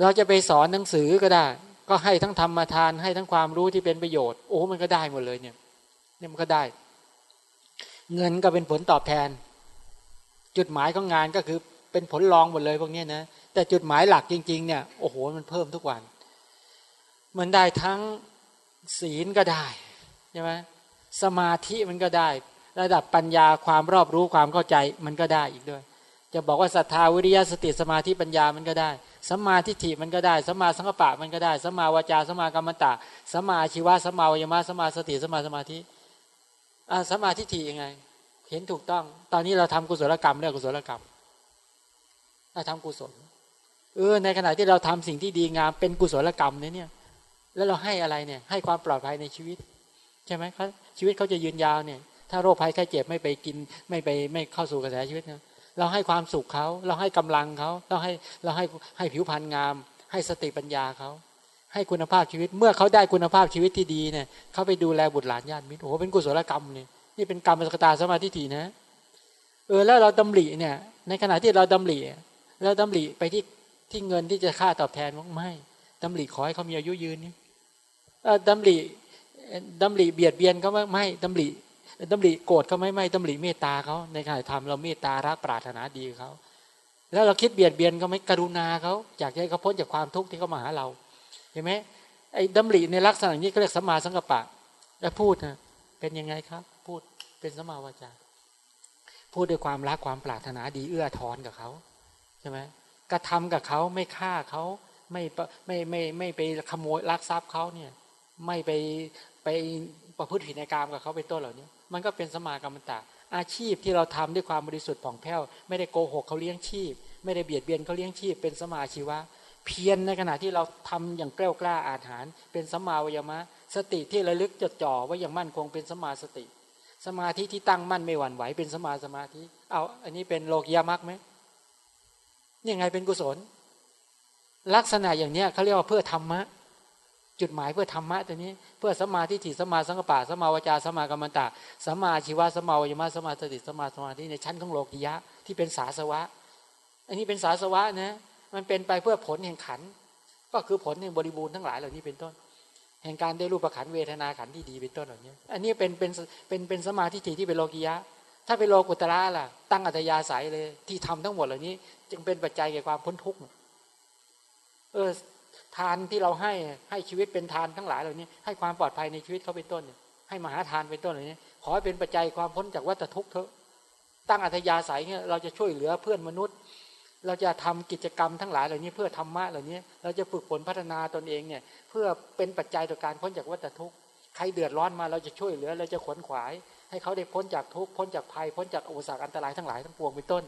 เราจะไปสอนหนังสือก็ได้ ก็ให้ทั้งธรรมทานให้ทั้งความรู้ที่เป็นประโยชน์ โอ้มันก็ได้หมดเลยเนี่ย เนี่ยมันก็ได้ เงินก็เป็นผลตอบแทน จุดหมายของงานก็คือเป็นผลรองหมดเลยพวกนี้นะแต่จุดหมายหลักจริง ๆ เนี่ยโอ้โหมันเพิ่มทุกวัน มันได้ทั้งศีลก็ได้ใช่ไหมสมาธิมันก็ได้ ระดับปัญญาความรอบรู้ความเข้าใจมันก็ได้อีกด้วย จะบอกว่าศรัทธาวิริยะสติสมาธิปัญญามันก็ได้สัมมาทิฏฐิมันก็ได้สัมมาสังกปะมันก็ได้สัมมาวาจาสัมมากรรมตะสัมมาชีวะสัมมาวิมารสัมมาสติสัมมาสมาธิ สัมมาทิฏฐิยังไง เห็นถูกต้อง ตอนนี้เราทำกุศลกรรมเรียกกุศลกรรมเราทำกุศล เออ ในขณะที่เราทำสิ่งที่ดีงามเป็นกุศลกรรมเนี่ย แล้วเราให้อะไรเนี่ย ให้ความปลอดภัยในชีวิต ใช่ไหมเขาชีวิตเขาจะยืนยาวเนี่ย ถ้าโรคภัยไข้เจ็บไม่ไปกิน ไม่ไปไม่เข้าสู่กระแสชีวิตนะเราให้ความสุขเขา เราให้กำลังเขา เราให้เราให้ให้ผิวพรรณงาม ให้สติปัญญาเขา ให้คุณภาพชีวิต เมื่อเขาได้คุณภาพชีวิตที่ดีเนี่ยเขาไปดูแลบุตรหลานญาติมิตรโอ้โหเป็นกุศลกรรมเนี่ยนี่เป็นกรรมสกตาสมาธิถีนะ เออแล้วเราดำริเนี่ย ในขณะที่เราดำริเราดำริไปที่ที่เงินที่จะค่าตอบแทนไม่ดำริขอให้เขามีอายุยืนนี่ดำริดำริเบียดเบียนเขาไม่ไม่ดำริดำริโกรธเขาไม่ไม่ดำริเมตตาเขาในขณะทำเราเมตตารักปรารถนาดีเขาแล้วเราคิดเบียดเบียนเขาไม่กรุณาเขาอยากให้เขาพ้นจากความทุกข์ที่เขามาหาเรา เห็นไหมไอ้ดำริในลักษณะนี้ก็เรียกสัมมาสังกปะ แล้วพูดนะเป็นยังไงครับ พูดเป็นสัมมาวาจาพูดด้วยความรักความปรารถนาดีเอื้อทอนกับเขาใช่ไหมกระทำกับเขาไม่ฆ่าเขาไม่ไม่ไม่ไม่ไปขโมยลักทรัพย์เขาเนี่ย ไม่ไปไปประพฤติผิดในกรรมกับเขาเป็นต้นเหล่านี้มันก็เป็นสมากรรมตะอาชีพที่เราทำด้วยความบริสุทธิ์ผ่องแผ้ว ไม่ได้โกหกเขาเลี้ยงชีพ ไม่ได้เบียดเบียนเขาเลี้ยงชีพ เป็นสมาชีวะ เพียรในขณะที่เราทำอย่างกล้ากล้าอาถรรพ์เป็นสมาวิยมะ สติที่ระลึกจดจ่อไว่าอย่างมั่นคงเป็นสมาสติ สมาธิที่ตั้งมั่นไม่หวั่นไหวเป็นสมาสมาธิเอาอันนี้เป็นโลกียมักไหมยังไงเป็นกุศล ลักษณะอย่างเนี้ยเขาเรียกว่าเพื่อธรรมะ จุดหมายเพื่อธรรมะตัวนี้ เพื่อสมาธิถิสมาสังกปะสมาวจาสมากรรมตะสมาชีวะสมาวิมาสมาสติสมาสมาธิในชั้นของโลกิยะที่เป็นสาสวะ อันนี้เป็นสาสวะนะ มันเป็นไปเพื่อผลแห่งขัน ก็คือผลแห่งบริบูรณ์ทั้งหลายเหล่านี้เป็นต้น แห่งการได้รูปขันเวทนาขันที่ดีเป็นต้นเหล่านี้ อันนี้เป็นเป็นเป็นเป็นสมาธิที่เป็นโลกิยะ ถ้าเป็นโลกุตระล่ะ ตั้งอัตยาศัยเลยที่ทำทั้งหมดเหล่านี้ จึงเป็นปัจจัยแก่ความพ้นทุกข์เออทานที่เราให้ให้ชีวิตเป็นทานทั้งหลายเหล่านี้ ให้ความปลอดภัยในชีวิตเขาเป็นต้น ให้มหาทานเป็นต้นเหล่านี้ ขอให้เป็นปัจจัยความพ้นจากวัฏทุกข์เถอะตั้งอัธยาศัยเนี่ยเราจะช่วยเหลือเพื่อนมนุษย์ เราจะทำกิจกรรมทั้งหลายเหล่านี้เพื่อธรรมะเหล่านี้ เราจะฝึกฝนพัฒนาตนเองเนี่ย เพื่อเป็นปัจจัยต่อการพ้นจากวัฏทุกข์ใครเดือดร้อนมาเราจะช่วยเหลือเราจะขวนขวาย ให้เขาได้พ้นจากทุกข์พ้นจากภัยพ้นจากอุปสรรคอันตรายทั้งหลายทั้งปวงเป็นต้น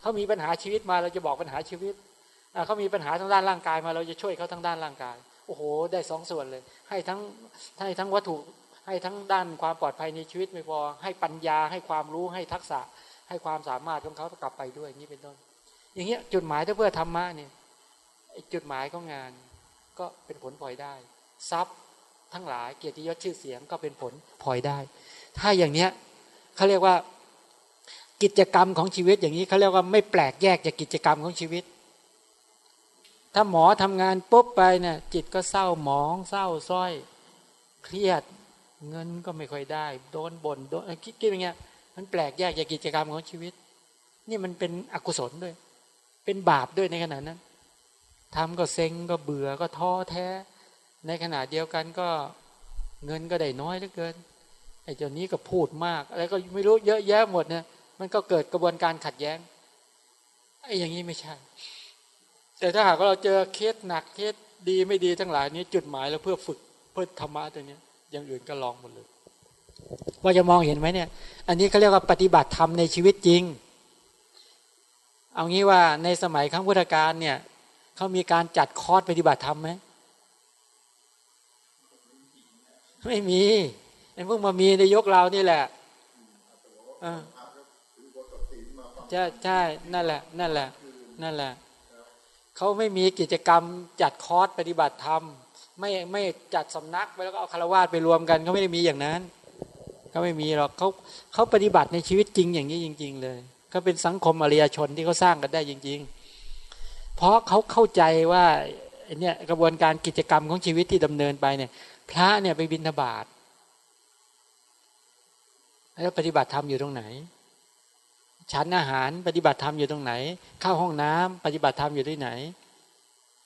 เขามีปัญหาชีวิตมาเราจะบอกปัญหาชีวิตเขามีปัญหาทางด้านร่างกายมาเราจะช่วยเขาทางด้านร่างกายโอ้โห ได้สองส่วนเลย ให้ทั้งให้ทั้งวัตถุให้ทั้งด้านความปลอดภัยในชีวิตไม่พอให้ปัญญาให้ความรู้ให้ทักษะให้ความสามารถของเขากลับไปด้วยนี่เป็นต้น อย่างเงี้ยจุดหมายถ้าเพื่อธรรมะเนี่ยจุดหมายของงาน ก็เป็นผลพลอยได้ ทรัพย์ทั้งหลายเกียรติยศชื่อเสียงก็เป็นผลพลอยได้ ถ้าอย่างเนี้ยเขาเรียกว่ากิจกรรมของชีวิตอย่างนี้เขาเรียกว่าไม่แปลกแยกจากกิจกรรมของชีวิต ถ้าหมอทำงานปุ๊บไปเนี่ยจิตก็เศร้าหมองเศร้าส้อย เครียดเงินก็ไม่ค่อยได้ โดนบน่นโดนคิดคิดอย่างเงี้ยมันแปลกแยกจากกิจกรรมของชีวิต นี่มันเป็นอกุศลด้วย เป็นบาปด้วยในขณะนั้นทำก็เซ็งก็เบื่อก็ท้อแท้ ในขณะเดียวกันก็เงินก็ได้น้อยเหลือเกินไอ้เจ้านี้ก็พูดมากอะไรก็ไม่รู้เยอะแยะหมดเนี่ยมันก็เกิดกระบวนการขัดแย้งไอ้อย่างนี้ไม่ใช่ แต่ถ้าหากเราเจอเคสหนักเคสดีไม่ดีทั้งหลายนี้จุดหมายแล้วเพื่อฝึกเพื่อธรรมะตัวนี้อย่างอื่นก็ลองหมดเลย ว่าจะมองเห็นไหมเนี่ย อันนี้เขาเรียกว่าปฏิบัติธรรมในชีวิตจริง เอางี้ว่าในสมัยครั้งพุทธกาลเนี่ยเขามีการจัดคอร์สปฏิบัติธรรมไหมไม่มีไอ้พวกมามีในยกเรานี่แหละใช่ใช่นั่นแหละ นั่นแหละ นั่นแหละเขาไม่มีกิจกรรมจัดคอร์สปฏิบัติธรรม ไม่ไม่จัดสำนักไปแล้วก็เอาคารวาสไปรวมกันเขาไม่ได้มีอย่างนั้นก็ไม่มีหรอกเขาเขาปฏิบัติในชีวิตจริงอย่างนี้จริง ๆ เลย ก็เป็นสังคมอริยชนที่เขาสร้างกันได้จริง ๆ เพราะเขาเข้าใจว่าเนี่ยกระบวนการกิจกรรมของชีวิตที่ดำเนินไปเนี่ย พระเนี่ยไปบิณฑบาตแล้วปฏิบัติธรรมอยู่ตรงไหนฉันอาหารปฏิบัติธรรมอยู่ตรงไหน เข้าห้องน้ำปฏิบัติธรรมอยู่ที่ไหน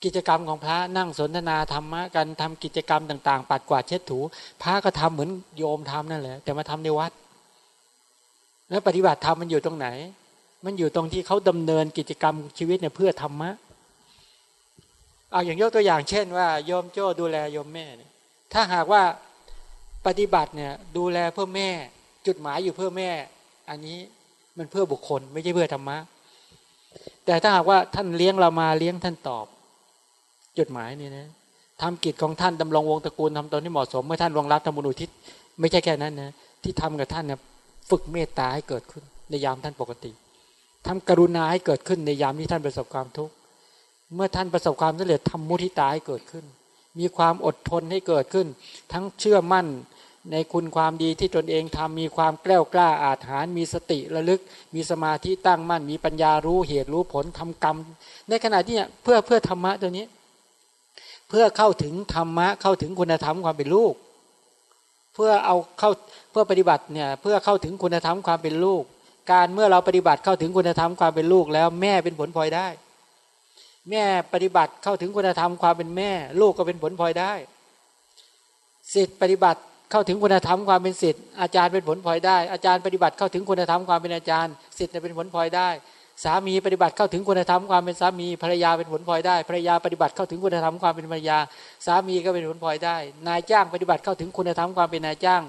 กิจกรรมของพระนั่งสนทนาธรรมะกันทำกิจกรรมต่าง ๆ ปัดกวาดเช็ดถู พระก็ทำเหมือนโยมทำนั่นแหละแต่มาทำในวัด แล้วปฏิบัติธรรมมันอยู่ตรงไหน มันอยู่ตรงที่เขาดำเนินกิจกรรมชีวิตเนี่ยเพื่อธรรมะเอาอย่างยกตัวอย่างเช่นว่าโยมโจ้ดูแลโยมแม่เนี่ยถ้าหากว่าปฏิบัติเนี่ยดูแลเพื่อแม่ จุดหมายอยู่เพื่อแม่ อันนี้มันเพื่อบุคคลไม่ใช่เพื่อธรรมะ แต่ถ้าหากว่าท่านเลี้ยงเรามาเลี้ยงท่านตอบ จุดหมายนี่นะทำกิจของท่านดำรงวงตระกูลทำตนที่เหมาะสมเมื่อท่านรองรับธรรมนุทิศไม่ใช่แค่นั้นนะที่ทำกับท่านเนี่ย ฝึกเมตตาให้เกิดขึ้น ในยามท่านปกติทำกรุณาให้เกิดขึ้นในยามที่ท่านประสบความทุกข์เมื่อท่านประสบความสำเร็จทำมุทิตาให้เกิดขึ้น มีความอดทนให้เกิดขึ้น ทั้งเชื่อมั่นในคุณความดีที่ตนเองทำมีความแกล้วกล้าอาถรรพ์มีสติระลึก มีสมาธิตั้งมั่น มีปัญญารู้เหตุรู้ผลทำกรรม ในขณะที่เนี่ยเพื่อเพื่อธรรมะตัวนี้ เพื่อเข้าถึงธรรมะเข้าถึงคุณธรรมความเป็นลูก เพื่อเอาเข้าเพื่อปฏิบัติเนี่ยเพื่อเข้าถึงคุณธรรมความเป็นลูก การเมื่อเราปฏิบัติเข้าถึงคุณธรรมความเป็นลูกแล้วแม่เป็นผลพลอยได้ แม่ปฏิบัติเข้าถึงคุณธรรมความเป็นแม่ ลูกก็เป็นผลพลอยได้สิทธิปฏิบัติเข้าถึงคุณธรรมความเป็นสิทธิ์อาจารย์เป็นผลพลอยได้ อาจารย์ปฏิบัติเข้าถึงคุณธรรมความเป็นอาจารย์สิทธิ์เป็นผลพลอยได้ สามีปฏิบัติเข้าถึงคุณธรรมความเป็นสามีภรรยาเป็นผลพลอยได้ภรรยาปฏิบัติเข้าถึงคุณธรรมความเป็นภรรยา สามีก็เป็นผลพลอยได้ นายจ้างปฏิบัติเข้าถึงคุณธรรมความเป็นนายจ้าง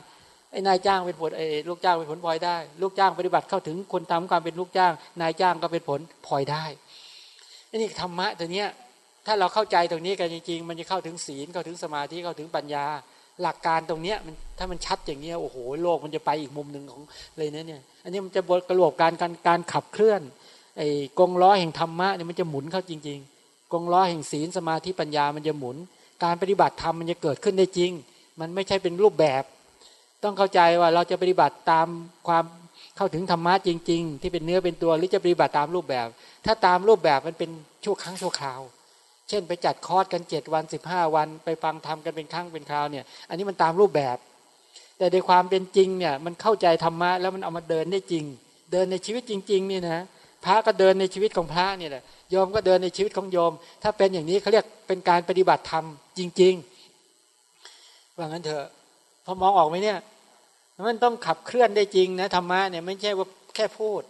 ไอ้นายจ้างเป็นผลไอ้ลูกจ้างเป็นผลพลอยได้ ลูกจ้างปฏิบัติเข้าถึงคุณธรรมความเป็นลูกจ้าง นายจ้างก็เป็นผลพลอยได้นี่ธรรมะตัวเนี้ยถ้าเราเข้าใจตรงนี้กันจริงๆ มันจะเข้าถึงศีลเข้าถึงสมาธิเข้าถึงปัญญา หลักการตรงเนี้ยมันถ้ามันชัดอย่างเงี้ยโอ้โหโลกมันจะไปอีกมุมหนึ่งของเลยนะเนี่ยอันนี้มันจะบทกระโหลกการการการขับเคลื่อน ไอ้กงล้อแห่งธรรมะเนี่ยมันจะหมุนเข้าจริง ๆ กงล้อแห่งศีลสมาธิปัญญามันจะหมุน การปฏิบัติธรรมมันจะเกิดขึ้นได้จริง มันไม่ใช่เป็นรูปแบบ ต้องเข้าใจว่าเราจะปฏิบัติตามความเข้าถึงธรรมะจริง ๆ ที่เป็นเนื้อเป็นตัวหรือจะปฏิบัติตามรูปแบบ ถ้าตามรูปแบบมันเป็นชั่วครั้งชั่วคราว เช่นไปจัดคอร์สกันเจ็ดวันสิบห้าวัน ไปฟังทำกันเป็นครั้งเป็นคราวเนี่ยอันนี้มันตามรูปแบบ แต่ในความเป็นจริงเนี่ยมันเข้าใจธรรมะแล้วมันเอามาเดินได้จริง เดินในชีวิตจริง ๆ นี่นะ พระก็เดินในชีวิตของพระเนี่ยแหละโยมก็เดินในชีวิตของโยม ถ้าเป็นอย่างนี้เขาเรียกเป็นการปฏิบัติธรรมจริง ๆ ว่างั้นเถอะพอมองออกไหมเนี่ยมันต้องขับเคลื่อนได้จริงนะธรรมะเนี่ยไม่ใช่ว่าแค่พูด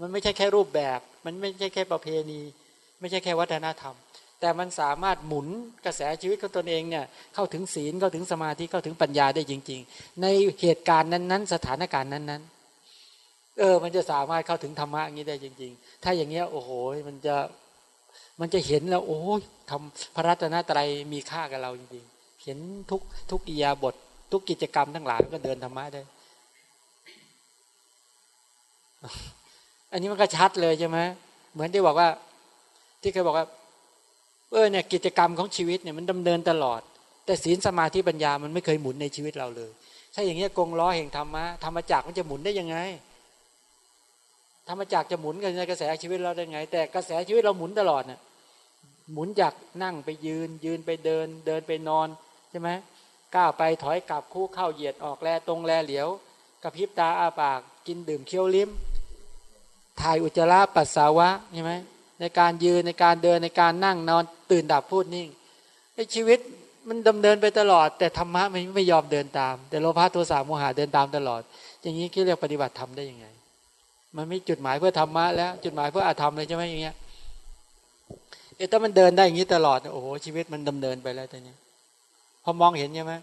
มันไม่ใช่แค่รูปแบบ มันไม่ใช่แค่ประเพณี ไม่ใช่แค่วัฒนธรรม แต่มันสามารถหมุนกระแสชีวิตของตนเองเนี่ยเข้าถึงศีลเข้าถึงสมาธิเข้าถึงปัญญาได้จริง ๆ ในเหตุการณ์นั้นๆ สถานการณ์นั้นๆ เออ มันจะสามารถเข้าถึงธรรมะอย่างนี้ได้จริง ๆ ถ้าอย่างเงี้ยโอ้โหมันจะมันจะเห็นแล้ว โอ้ทำพระรัตนตรัยมีค่ากับเราจริงๆ เห็นทุกทุกกิยาบท ทุกกิจกรรมทั้งหลายก็เดินธรรมะได้ อันนี้มันก็ชัดเลยใช่ไหมเหมือนที่บอกว่า ที่เคยบอกว่า เออเนี่ยกิจกรรมของชีวิตเนี่ยมันดำเนินตลอด แต่ศีลสมาธิปัญญามันไม่เคยหมุนในชีวิตเราเลย ถ้าอย่างเงี้ยกงล้อแห่งธรรมะธรรมจักมันจะหมุนได้ยังไง ธรรมจักจะหมุนกันในกระแสชีวิตเราได้ไง แต่กระแสชีวิตเราหมุนตลอดน่ะหมุนจากนั่งไปยืน ยืนไปเดิน เดินไปนอนใช่ไหมก้าวไปถอยกลับคู่เข้าเหยียดออกแลตรงแลเหลียวกระพริบตาอาปากกินดื่มเคี้ยวลิ้มถ่ายอุจจาระปัสสาวะใช่ไหมในการยืนในการเดินในการนั่งนอนตื่นดับพูดนิ่งไอ้ชีวิตมันดำเนินไปตลอด แต่ธรรมะมันไม่ยอมเดินตาม แต่โลภะตัวสามโมหะเดินตามตลอด อย่างนี้เรียกปฏิบัติธรรมได้ยังไง มันไม่จุดหมายเพื่อธรรมะแล้ว จุดหมายเพื่ออาธรรมเลยใช่ไหมอย่างเงี้ยเอถ้ามันเดินได้อย่างนี้ตลอดโอ้โหชีวิตมันดำเนินไปแล้วตอนนี้พอมองเห็นใช่ไหม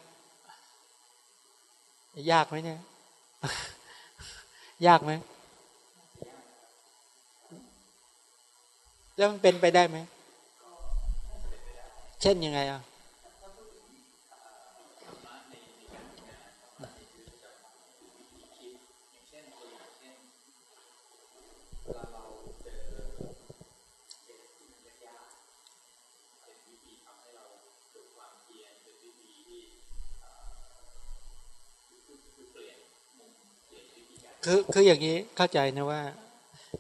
ยากไหมเนี่ย ยากไหมแล้วมันเป็นไปได้ไหม เช่นยังไงอะ คือคืออย่างนี้เข้าใจนะว่า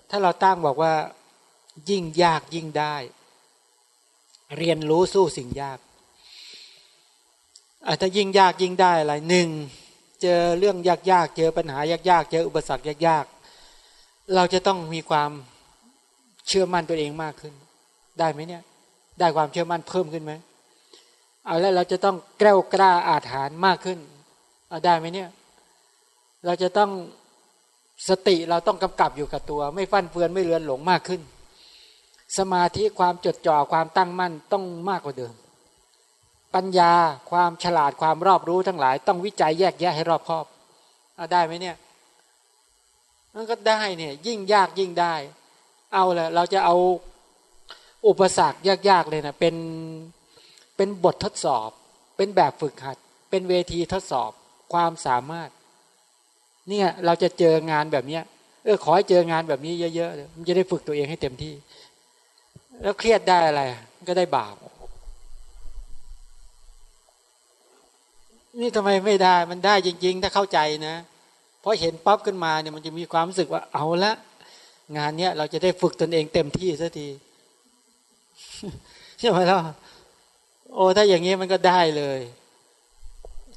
ถ้าเราตั้งบอกว่า ยิ่งยากยิ่งได้ เรียนรู้สู้สิ่งยากอาจจะยิ่งยากยิ่งได้อะไรหนึ่งเจอเรื่องยากๆเจอปัญหายากๆเจออุปสรรคยากๆเราจะต้องมีความเชื่อมั่นตัวเองมากขึ้น ได้ไหมเนี่ย ได้ความเชื่อมั่นเพิ่มขึ้นไหมเอาแล้วเราจะต้องแกล้วกล้าอาถรรพ์มากขึ้นเอาได้ไหมเนี่ย เราจะต้อง สติเราต้องกำกับอยู่กับตัว ไม่ฟั่นเฟือนไม่เลือนหลงมากขึ้น สมาธิความจดจ่อความตั้งมั่นต้องมากกว่าเดิม ปัญญาความฉลาดความรอบรู้ทั้งหลาย ต้องวิจัยแยกแยะให้รอบคอบเอาได้ไหมเนี่ยมันก็ได้เนี่ยยิ่งยากยิ่งได้ เอาละเราจะเอาอุปสรรคยากๆเลยนะเป็นเป็นบททดสอบ เป็นแบบฝึกหัด เป็นเวทีทดสอบความสามารถ เนี่ยเราจะเจองานแบบเนี้ยเออขอให้เจองานแบบนี้เยอะๆมันจะได้ฝึกตัวเองให้เต็มที่ แล้วเครียดได้อะไร ก็ได้บาปนี่ทำไมไม่ได้มันได้จริง ๆ ถ้าเข้าใจนะเพราะเห็นปั๊บขึ้นมาเนี่ยมันจะมีความรู้สึกว่าเอาละงานเนี้ยเราจะได้ฝึกตนเองเต็มที่สักทีใช่ไหมล่ะโอ้ถ้าอย่างนี้มันก็ได้เลย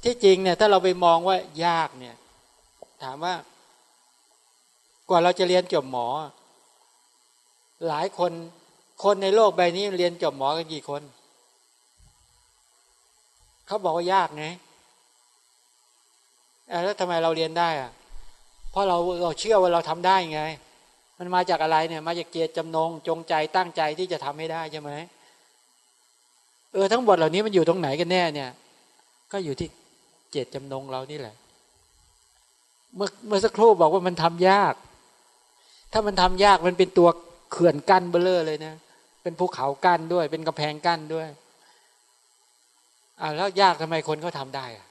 ที่จริงเนี่ย ถ้าเราไปมองว่ายากเนี่ย ถามว่า กว่าเราจะเรียนจบหมอ หลายคนคนในโลกใบนี้เรียนจบหมอกันกี่คน เขาบอกว่ายากไงแล้วทำไมเราเรียนได้อะเพราะเราเราเชื่อว่าเราทำได้ไง มันมาจากอะไรเนี่ย มาจากเกียรติจำนง จงใจตั้งใจที่จะทำให้ได้ใช่ไหมเออทั้งหมดเหล่านี้มันอยู่ตรงไหนกันแน่เนี่ย ก็อยู่ที่เจตจำนงเรานี่แหละ เมื่อเมื่อสักครู่บอกว่ามันทำยาก ถ้ามันทำยากมันเป็นตัวเขื่อนกั้นเบลเลอร์เลยนะ เป็นภูเขากั้นด้วย เป็นกำแพงกั้นด้วยอ่าแล้วยากทำไมคนเขาทาได้อะ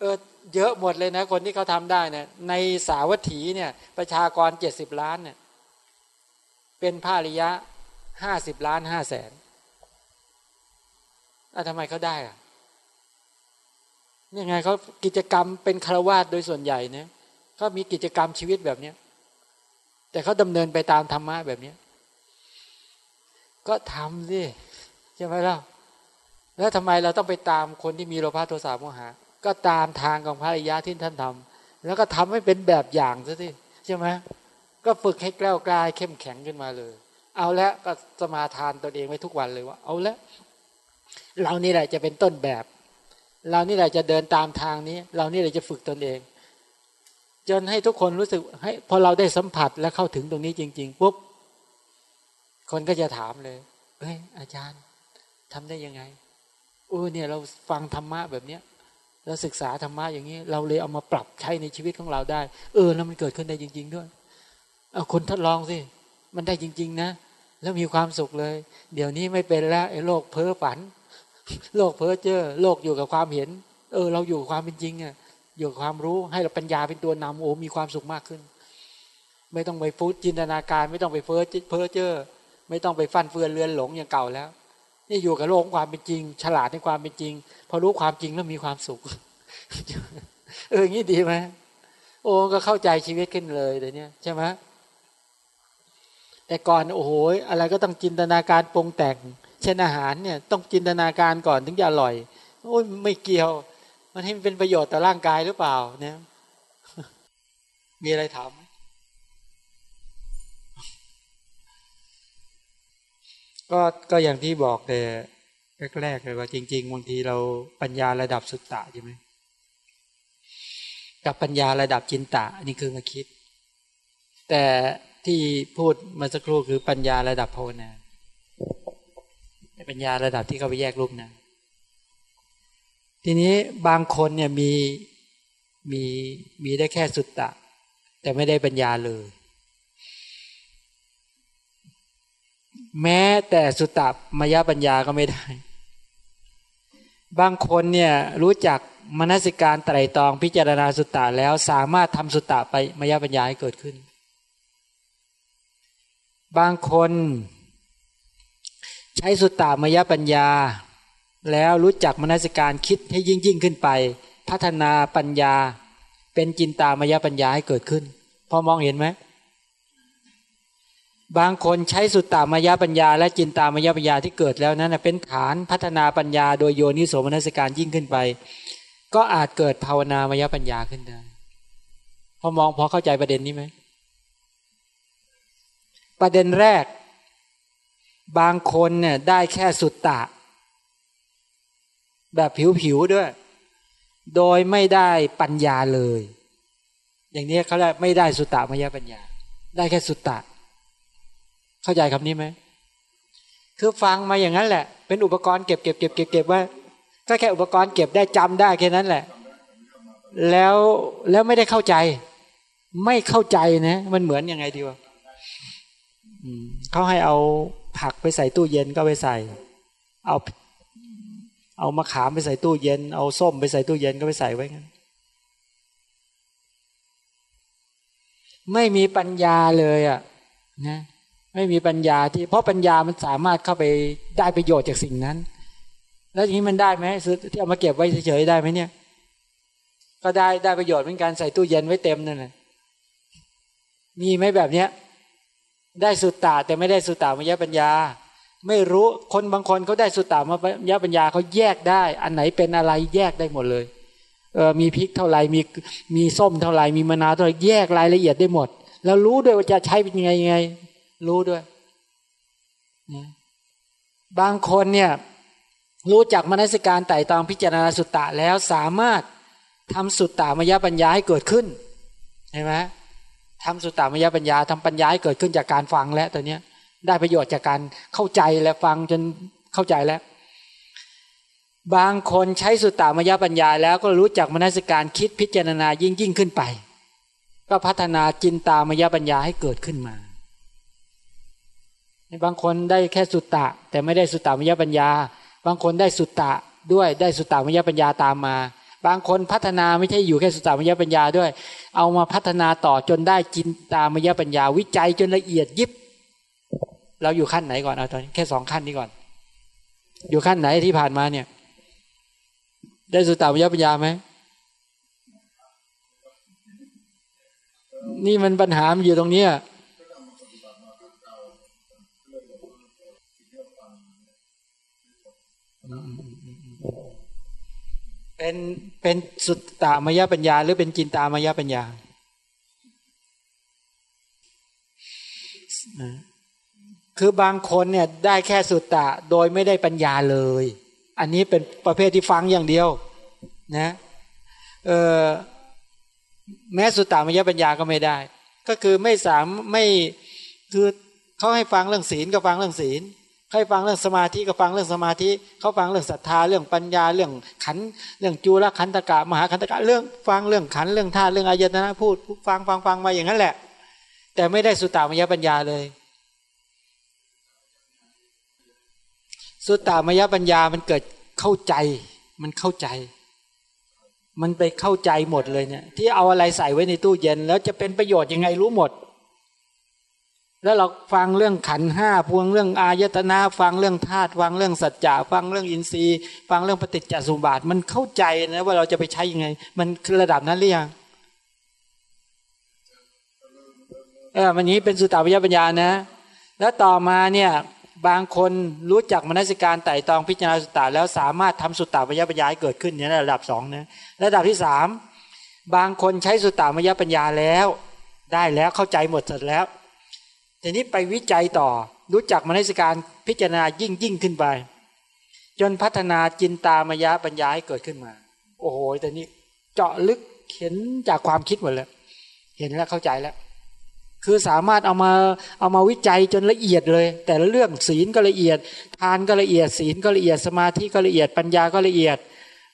เออเยอะหมดเลยนะ คนที่เขาทำได้เนี่ยในสาวัตถีเนี่ย ประชากรเจ็ดสิบล้านเนี่ย เป็นภาริยะห้าสิบล้านห้าแสนอะทำไมเขาได้อะ ยังไงเขากิจกรรมเป็นคารวาสโดยส่วนใหญ่เนี่ยเขามีกิจกรรมชีวิตแบบเนี้ยแต่เขาดำเนินไปตามธรรมะแบบเนี้ยก็ทำสิใช่ไหมล่ะแล้วทำไมเราต้องไปตามคนที่มีโลภะโทสะโมหะก็ตามทางของพระอริยะที่ท่านทำแล้วก็ทำให้เป็นแบบอย่างซะสิใช่ไหมก็ฝึกให้แกล้ากลายเข้มแข็งขึ้นมาเลย เอาแล้วก็สมาทานตนเองไว้ทุกวันเลยว่า เอาแล้วเรานี่แหละจะเป็นต้นแบบ เรานี่แหละจะเดินตามทางนี้ เรานี่แหละจะฝึกตนเอง จนให้ทุกคนรู้สึกให้พอเราได้สัมผัสและเข้าถึงตรงนี้จริงๆปุ๊บคนก็จะถามเลยเฮ้ยอาจารย์ทำได้ยังไงโอ้เนี่ยเราฟังธรรมะแบบเนี้ยเราศึกษาธรรมะอย่างนี้ เราเลยเอามาปรับใช้ในชีวิตของเราได้ เออแล้วมันเกิดขึ้นได้จริง ๆ ด้วยเอาคนทดลองสิมันได้จริง ๆ นะ แล้วมีความสุขเลย เดี๋ยวนี้ไม่เป็นแล้วไอ้โรคเพ้อฝัน โลกเพ้อเจ้อโลกอยู่กับความเห็น เออ เราอยู่กับความเป็นจริงอะอยู่กับความรู้ให้เราปัญญาเป็นตัวนำโอ้มีความสุขมากขึ้น ไม่ต้องไปฟูดจินตนาการ ไม่ต้องไปเพ้อเพ้อเจ้อไม่ต้องไปฟันเฟือนเรือนหลงอย่างเก่าแล้ว นี่อยู่กับโลกความเป็นจริง ฉลาดในความเป็นจริง พอรู้ความจริงแล้วมีความสุข เอออย่างนี้ดีไหมโอ้ก็เข้าใจชีวิตขึ้นเลยเดี๋ยวนี้ใช่ไหมแต่ก่อนโอ้โหอะไรก็ต้องจินตนาการปรุงแต่ง เช่นอาหารเนี่ยต้องจินตนาการก่อนถึงจะอร่อย โอ้ยไม่เกี่ยว มันให้มันเป็นประโยชน์ต่อร่างกายหรือเปล่าเนี่ยมีอะไรถามก็ก็อย่างที่บอกแต่แรกๆเลยว่าจริง ๆบางทีเราปัญญาระดับสุตตะใช่ไหมกับปัญญาระดับจินตะนี่คือมาคิด แต่ที่พูดมาสักครู่คือปัญญาระดับภาวนา ปัญญาระดับที่เขาไปแยกรูปนะทีนี้บางคนเนี่ยมีมีมีได้แค่สุตตะ แต่ไม่ได้ปัญญาเลย แม้แต่สุตตะมายาปัญญาก็ไม่ได้ บางคนเนี่ยรู้จักมนสิการไตรตองพิจารณาสุตตะแล้วสามารถทำสุตตะไปมายาปัญญาให้เกิดขึ้น บางคน ใช้สุตตามยปัญญา แล้วรู้จักมนสิการคิดให้ยิ่งยิ่งขึ้นไป พัฒนาปัญญา เป็นจินตามยปัญญาให้เกิดขึ้น พอมองเห็นไหมบางคนใช้สุตตามยปัญญา และจินตามยปัญญาที่เกิดแล้วนั้นเป็นฐานพัฒนาปัญญา โดยโยนิโสมนัสการยิ่งขึ้นไป ก็อาจเกิดภาวนามยปัญญาขึ้นได้พอมองพอเข้าใจประเด็นนี้ไหมประเด็นแรก บางคนเนี่ยได้แค่สุตตะ แบบผิวๆด้วย โดยไม่ได้ปัญญาเลย อย่างนี้เขาเรียกไม่ได้สุตตะมยปัญญา ได้แค่สุตตะ เข้าใจคำนี้ไหมคือฟังมาอย่างนั้นแหละ เป็นอุปกรณ์เก็บเก็บเก็บเก็บเก็บว่าก็แค่อุปกรณ์เก็บได้จำได้แค่นั้นแหละ แล้วแล้วไม่ได้เข้าใจ ไม่เข้าใจนะ มันเหมือนยังไงดีวะเขาให้เอา ผักไปใส่ตู้เย็นก็ไปใส่ เอาเอามะขามไปใส่ตู้เย็น เอาส้มไปใส่ตู้เย็นก็ไปใส่ไว้งั้นไม่มีปัญญาเลยอะนะไม่มีปัญญาที่เพราะปัญญามันสามารถเข้าไปได้ประโยชน์จากสิ่งนั้น แล้วอย่างนี้มันได้ไหมซื้อที่เอามาเก็บไว้เฉยๆได้ไหมเนี่ย ก็ได้ได้ประโยชน์เหมือนกันใส่ตู้เย็นไว้เต็มนั่นแหละมีไหมแบบเนี้ย ได้สุตตาแต่ไม่ได้สุตตามยปัญญา ไม่รู้คนบางคนเขาได้สุตตามยปัญญาเขาแยกได้ อันไหนเป็นอะไรแยกได้หมดเลยเออมีพริกเท่าไหร่มีมีส้มเท่าไหร่มีมะนาวเท่าไหร่แยกรายละเอียดได้หมด แล้วรู้ด้วยว่าจะใช้เป็นยังไงยังไง รู้ด้วยนะบางคนเนี่ยรู้จักมนสิการไต่ตองพิจารณาสุตตะแล้วสามารถทำสุตตามยปัญญาให้เกิดขึ้นเห็นไหม ทำสุตตามยปัญญาทำปัญญาให้เกิดขึ้นจากการฟังแล้วตัวนี้ได้ประโยชน์จากการเข้าใจและฟังจนเข้าใจแล้ว บางคนใช้สุตตามยปัญญา แล้วก็รู้จักมนสิการคิดพิจารณายิ่งยิ่งขึ้นไป ก็พัฒนาจินตามยปัญญาให้เกิดขึ้นมาบางคนได้แค่สุตตะ แต่ไม่ได้สุตตามยปัญญา บางคนได้สุตตะด้วยได้สุตตามยปัญญาตามมา บางคนพัฒนาไม่ใช่อยู่แค่สุตตามยปัญญาด้วย เอามาพัฒนาต่อจนได้จินตามยปัญญา วิจัยจนละเอียดยิบ เราอยู่ขั้นไหนก่อนเอาตอนนี้แค่สองขั้นนี้ก่อน อยู่ขั้นไหนที่ผ่านมาเนี่ย ได้สุตตามยปัญญาไหมนี่มันปัญหามันอยู่ตรงเนี้ย เป็นเป็นสุตตามยปัญญา หรือเป็นจินตามยปัญญาคือบางคนเนี่ยได้แค่สุตตะโดยไม่ได้ปัญญาเลย อันนี้เป็นประเภทที่ฟังอย่างเดียวนะเออแม้สุตตามยปัญญาก็ไม่ได้ ก็คือไม่สามไม่คือเขาให้ฟังเรื่องศีลก็ฟังเรื่องศีล ใครฟังเรื่องสมาธิก็ฟังเรื่องสมาธิเขาฟังเรื่องศรัทธาเรื่องปัญญาเรื่องขันเรื่องจูรขันตกะมหาขันตกะเรื่องฟังเรื่องขันเรื่องธาตุเรื่องอายตนะพูดฟังฟังฟังมาอย่างนั้นแหละ แต่ไม่ได้สุตตามยปัญญาเลย สุตตามยปัญญามันเกิดเข้าใจ มันเข้าใจ มันไปเข้าใจหมดเลยเนี่ยที่เอาอะไรใส่ไว้ในตู้เย็น แล้วจะเป็นประโยชน์ยังไงรู้หมด แล้วเราฟังเรื่องขันห้าพวงเรื่องอายตนะฟังเรื่องธาตุฟังเรื่องสัจจะฟังเรื่องอินทรีย์ ฟังเรื่องปฏิจจสมบัติมันเข้าใจนะว่าเราจะไปใช้ยังไง มันคือระดับนั้นหรือยังเออวันนี้เป็นสุตตาวิญญาปัญญานะ แล้วต่อมาเนี่ยบางคนรู้จักมนสิการไต่ตองพิจารณาสุตตาแล้วสามารถทำสุตตาวิญญาปัญญาให้เกิดขึ้นเนี่ยระดับสองนะระดับที่สามบางคนใช้สุตตาวิญญาปัญญาแล้ว ได้แล้วเข้าใจหมดเสร็จแล้ว ทีนี้ไปวิจัยต่อ รู้จักมนสิการพิจารณายิ่งยิ่งขึ้นไป จนพัฒนาจินตามยะปัญญาให้เกิดขึ้นมา โอ้โหแต่นี้เจาะลึกเห็นจากความคิดหมดเลยเห็นแล้วเข้าใจแล้ว คือสามารถเอามาเอามาวิจัยจนละเอียดเลย แต่ละเรื่องศีลก็ละเอียด ทานก็ละเอียด ศีลก็ละเอียดสมาธิก็ละเอียดปัญญาก็ละเอียด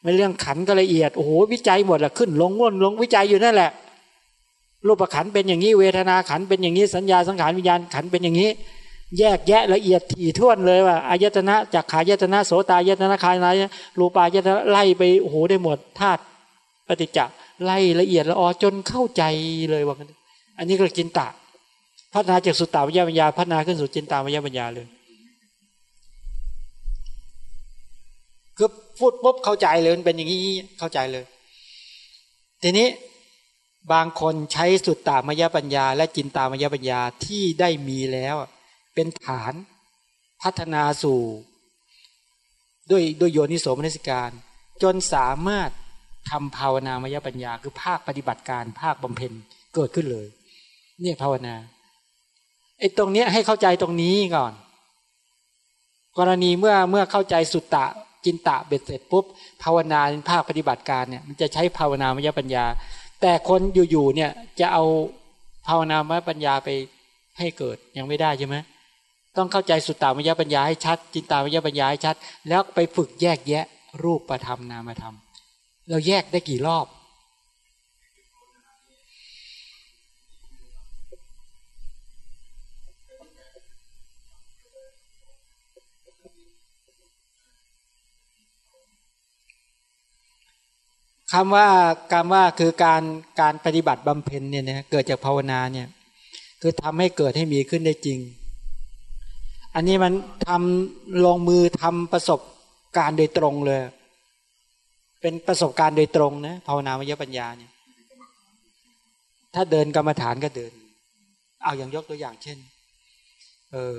ในเรื่องขันก็ละเอียดโอ้โหวิจัยหมดละขึ้น ลงวนลงวิจัยอยู่นั่นแหละ รูปขันเป็นอย่างนี้เวทนาขันเป็นอย่างนี้สัญญาสังขารวิญญาณขันเป็นอย่างนี้ แยกแยะละเอียดถี่ถ้วนเลยว่าอายตนะจากขายตนะโสตายตนะคายนายรูปายตนะไล่ไปโอ้โหได้หมดธาตุปฏิจจไล่ละเอียดละออจนเข้าใจเลยว่าอันนี้ก็จินตะพัฒนาจากสุตตาวิญญาปัญญาพัฒนาขึ้นสู่จินตาวิญญาปัญญาเลยคือพูดปุ๊บเข้าใจเลยมันเป็นอย่างนี้เข้าใจเลย ทีนี้ บางคนใช้สุดตามยปัญญา และจินตามยปัญญาที่ได้มีแล้ว เป็นฐานพัฒนาสู่ ด้วยด้วยโยนิโสมนสิการ จนสามารถทำภาวนามยปัญญา คือภาคปฏิบัติการภาคบำเพ็ญเกิดขึ้นเลย เนี่ยภาวนาไอ้ตรงเนี้ยให้เข้าใจตรงนี้ก่อน กรณีเมื่อเมื่อเข้าใจสุตตะจินตะเบ็ดเสร็จปุ๊บภาวนาในภาคปฏิบัติการเนี่ยมันจะใช้ภาวนามยปัญญา แต่คนอยู่ๆเนี่ยจะเอาภาวนามยปัญญาไปให้เกิดยังไม่ได้ใช่ไหมต้องเข้าใจสุตตามยปัญญาให้ชัด จินตามยปัญญาให้ชัด แล้วไปฝึกแยกแยะรูปประธรรมนามธรรม เราแยกได้กี่รอบ คำว่าการว่าคือการการปฏิบัติบำเพ็ญเนี่ยนะเกิดจากภาวนาเนี่ยคือทำให้เกิดให้มีขึ้นได้จริง อันนี้มันทำลงมือทำประสบการณ์โดยตรงเลย เป็นประสบการณ์โดยตรงนะภาวนามยปัญญาเนี่ย ถ้าเดินกรรมฐานก็เดิน เอาอย่างยกตัวอย่างเช่น เออ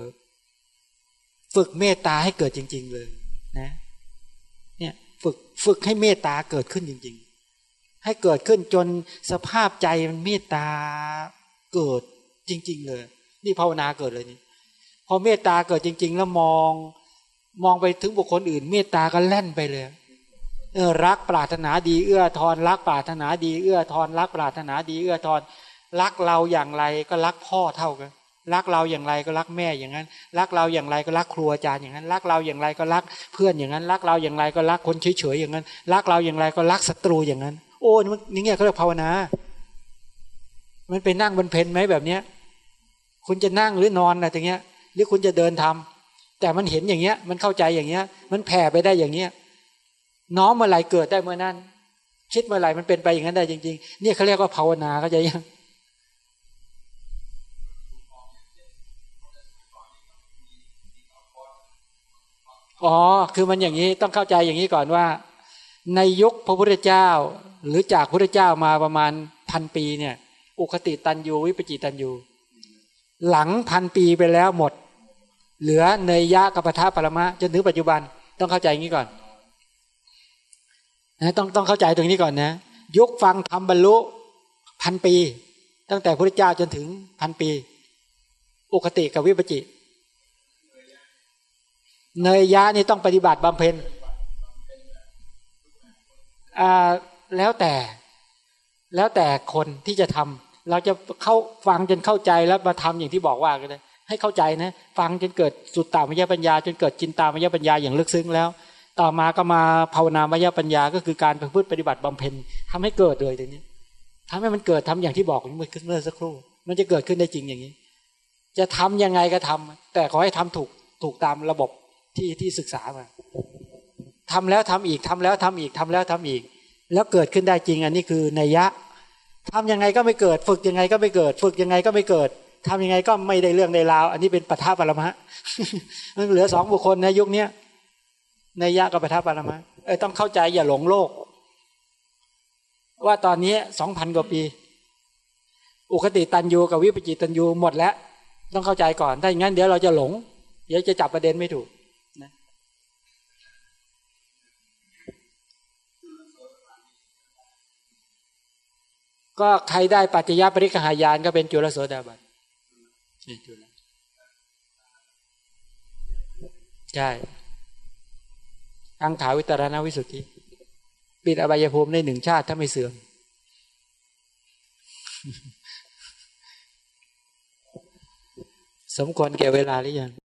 ฝึกเมตตาให้เกิดจริง ๆ เลย นะ เนี่ย ฝึกฝึกให้เมตตาเกิดขึ้นจริงๆ ให้เกิดขึ้นจนสภาพใจมันเมตตาเกิดจริง ๆ เลย นี่ภาวนาเกิดเลยนี่พอเมตตาเกิดจริง ๆ แล้วมองมองไปถึงบุคคลอื่น เมตตาก็แล่นไปเลยเออรักปรารถนาดีเอื้อทอนรักปรารถนาดีเอื้อทอนรักปรารถนาดีเอื้อทอนรักเราอย่างไรก็รักพ่อเท่ากันรักเราอย่างไรก็รักแม่อย่างนั้น รักเราอย่างไรก็รักครัวอาจารย์อย่างนั้น รักเราอย่างไรก็รักเพื่อนอย่างนั้น รักเราอย่างไรก็รักคนเฉยๆอย่างนั้น รักเราอย่างไรก็รักศัตรูอย่างนั้น โอ้นี่เงี้ยเขาเรียกภาวนา มันไปนั่งบนเพนไหมแบบเนี้ย คุณจะนั่งหรือนอนอะไรอย่างเงี้ย หรือคุณจะเดินทำแต่มันเห็นอย่างเงี้ย มันเข้าใจอย่างเงี้ย มันแผ่ไปได้อย่างเงี้ย น้อมเมื่อไหร่เกิดได้เมื่อนั้นคิดเมื่อไหร่มันเป็นไปอย่างนั้นได้จริงๆ เนี่ยเขาเรียกว่าภาวนาเข้าใจยังอ๋อ คือมันอย่างนี้ต้องเข้าใจอย่างนี้ก่อนว่า ในยุคพระพุทธเจ้า หรือจากพระเจ้ามาประมาณพันปีเนี่ย อุคติตันยูวิปจิตันยูหลังพันปีไปแล้วหมด เหลือเนยยะกัปทาปรมะจนถึงปัจจุบันต้องเข้าใจอย่างนี้ก่อนนะต้องต้องเข้าใจตรงนี้ก่อนนะยุคฟังทำบรรลุพันปี ตั้งแต่พระเจ้าจนถึงพันปี อุคติกับวิปจิ เนยยะนี่ต้องปฏิบัติบำเพ็ญอ่า แล้วแต่แล้วแต่คนที่จะทำเราจะเข้าฟังจนเข้าใจแล้วมาทำอย่างที่บอกว่าก็ได้ให้เข้าใจนะ ฟังจนเกิดสุดตามยปัญญา จนเกิดจินตามยปัญญาอย่างลึกซึ้งแล้ว ต่อมาก็มาภาวนามยปัญญาก็คือการประพฤติปฏิบัติบำเพ็ญทำให้เกิดเลยทีนี้ทำให้มันเกิดทำอย่างที่บอกเมื่อเมื่อสักครู่ มันจะเกิดขึ้นได้จริงอย่างนี้ จะทำยังไงก็ทำแต่ขอให้ทำถูกถูกตามระบบที่ที่ศึกษามาทำแล้วทำอีกทำแล้วทำอีกทำแล้วทำอีก แล้วเกิดขึ้นได้จริงอันนี้คือนัยยะทำยังไงก็ไม่เกิด ฝึกยังไงก็ไม่เกิด ฝึกยังไงก็ไม่เกิดทำยังไงก็ไม่ได้เรื่องในราว อันนี้เป็นปัทภปรมะมันเหลือสองบุคคลในยุคนี้นัยยะกับปัทภปรมะเออต้องเข้าใจอย่าหลงโลก ว่าตอนนี้สองพันกว่าปี อุคติตันยูกับวิปจิตันยูหมดแล้ว ต้องเข้าใจก่อนถ้าอย่างนั้นเดี๋ยวเราจะหลง เดี๋ยวจะจับประเด็นไม่ถูก ก็ใครได้ปัจจยปริกหายานก็เป็นจุลโสดาบันนี่จุลใช่อังขาวิตรณวิสุทธิปิดอบายภูมิในหนึ่งชาติถ้าไม่เสื่อมสมควรแก่เวลาหรือยัง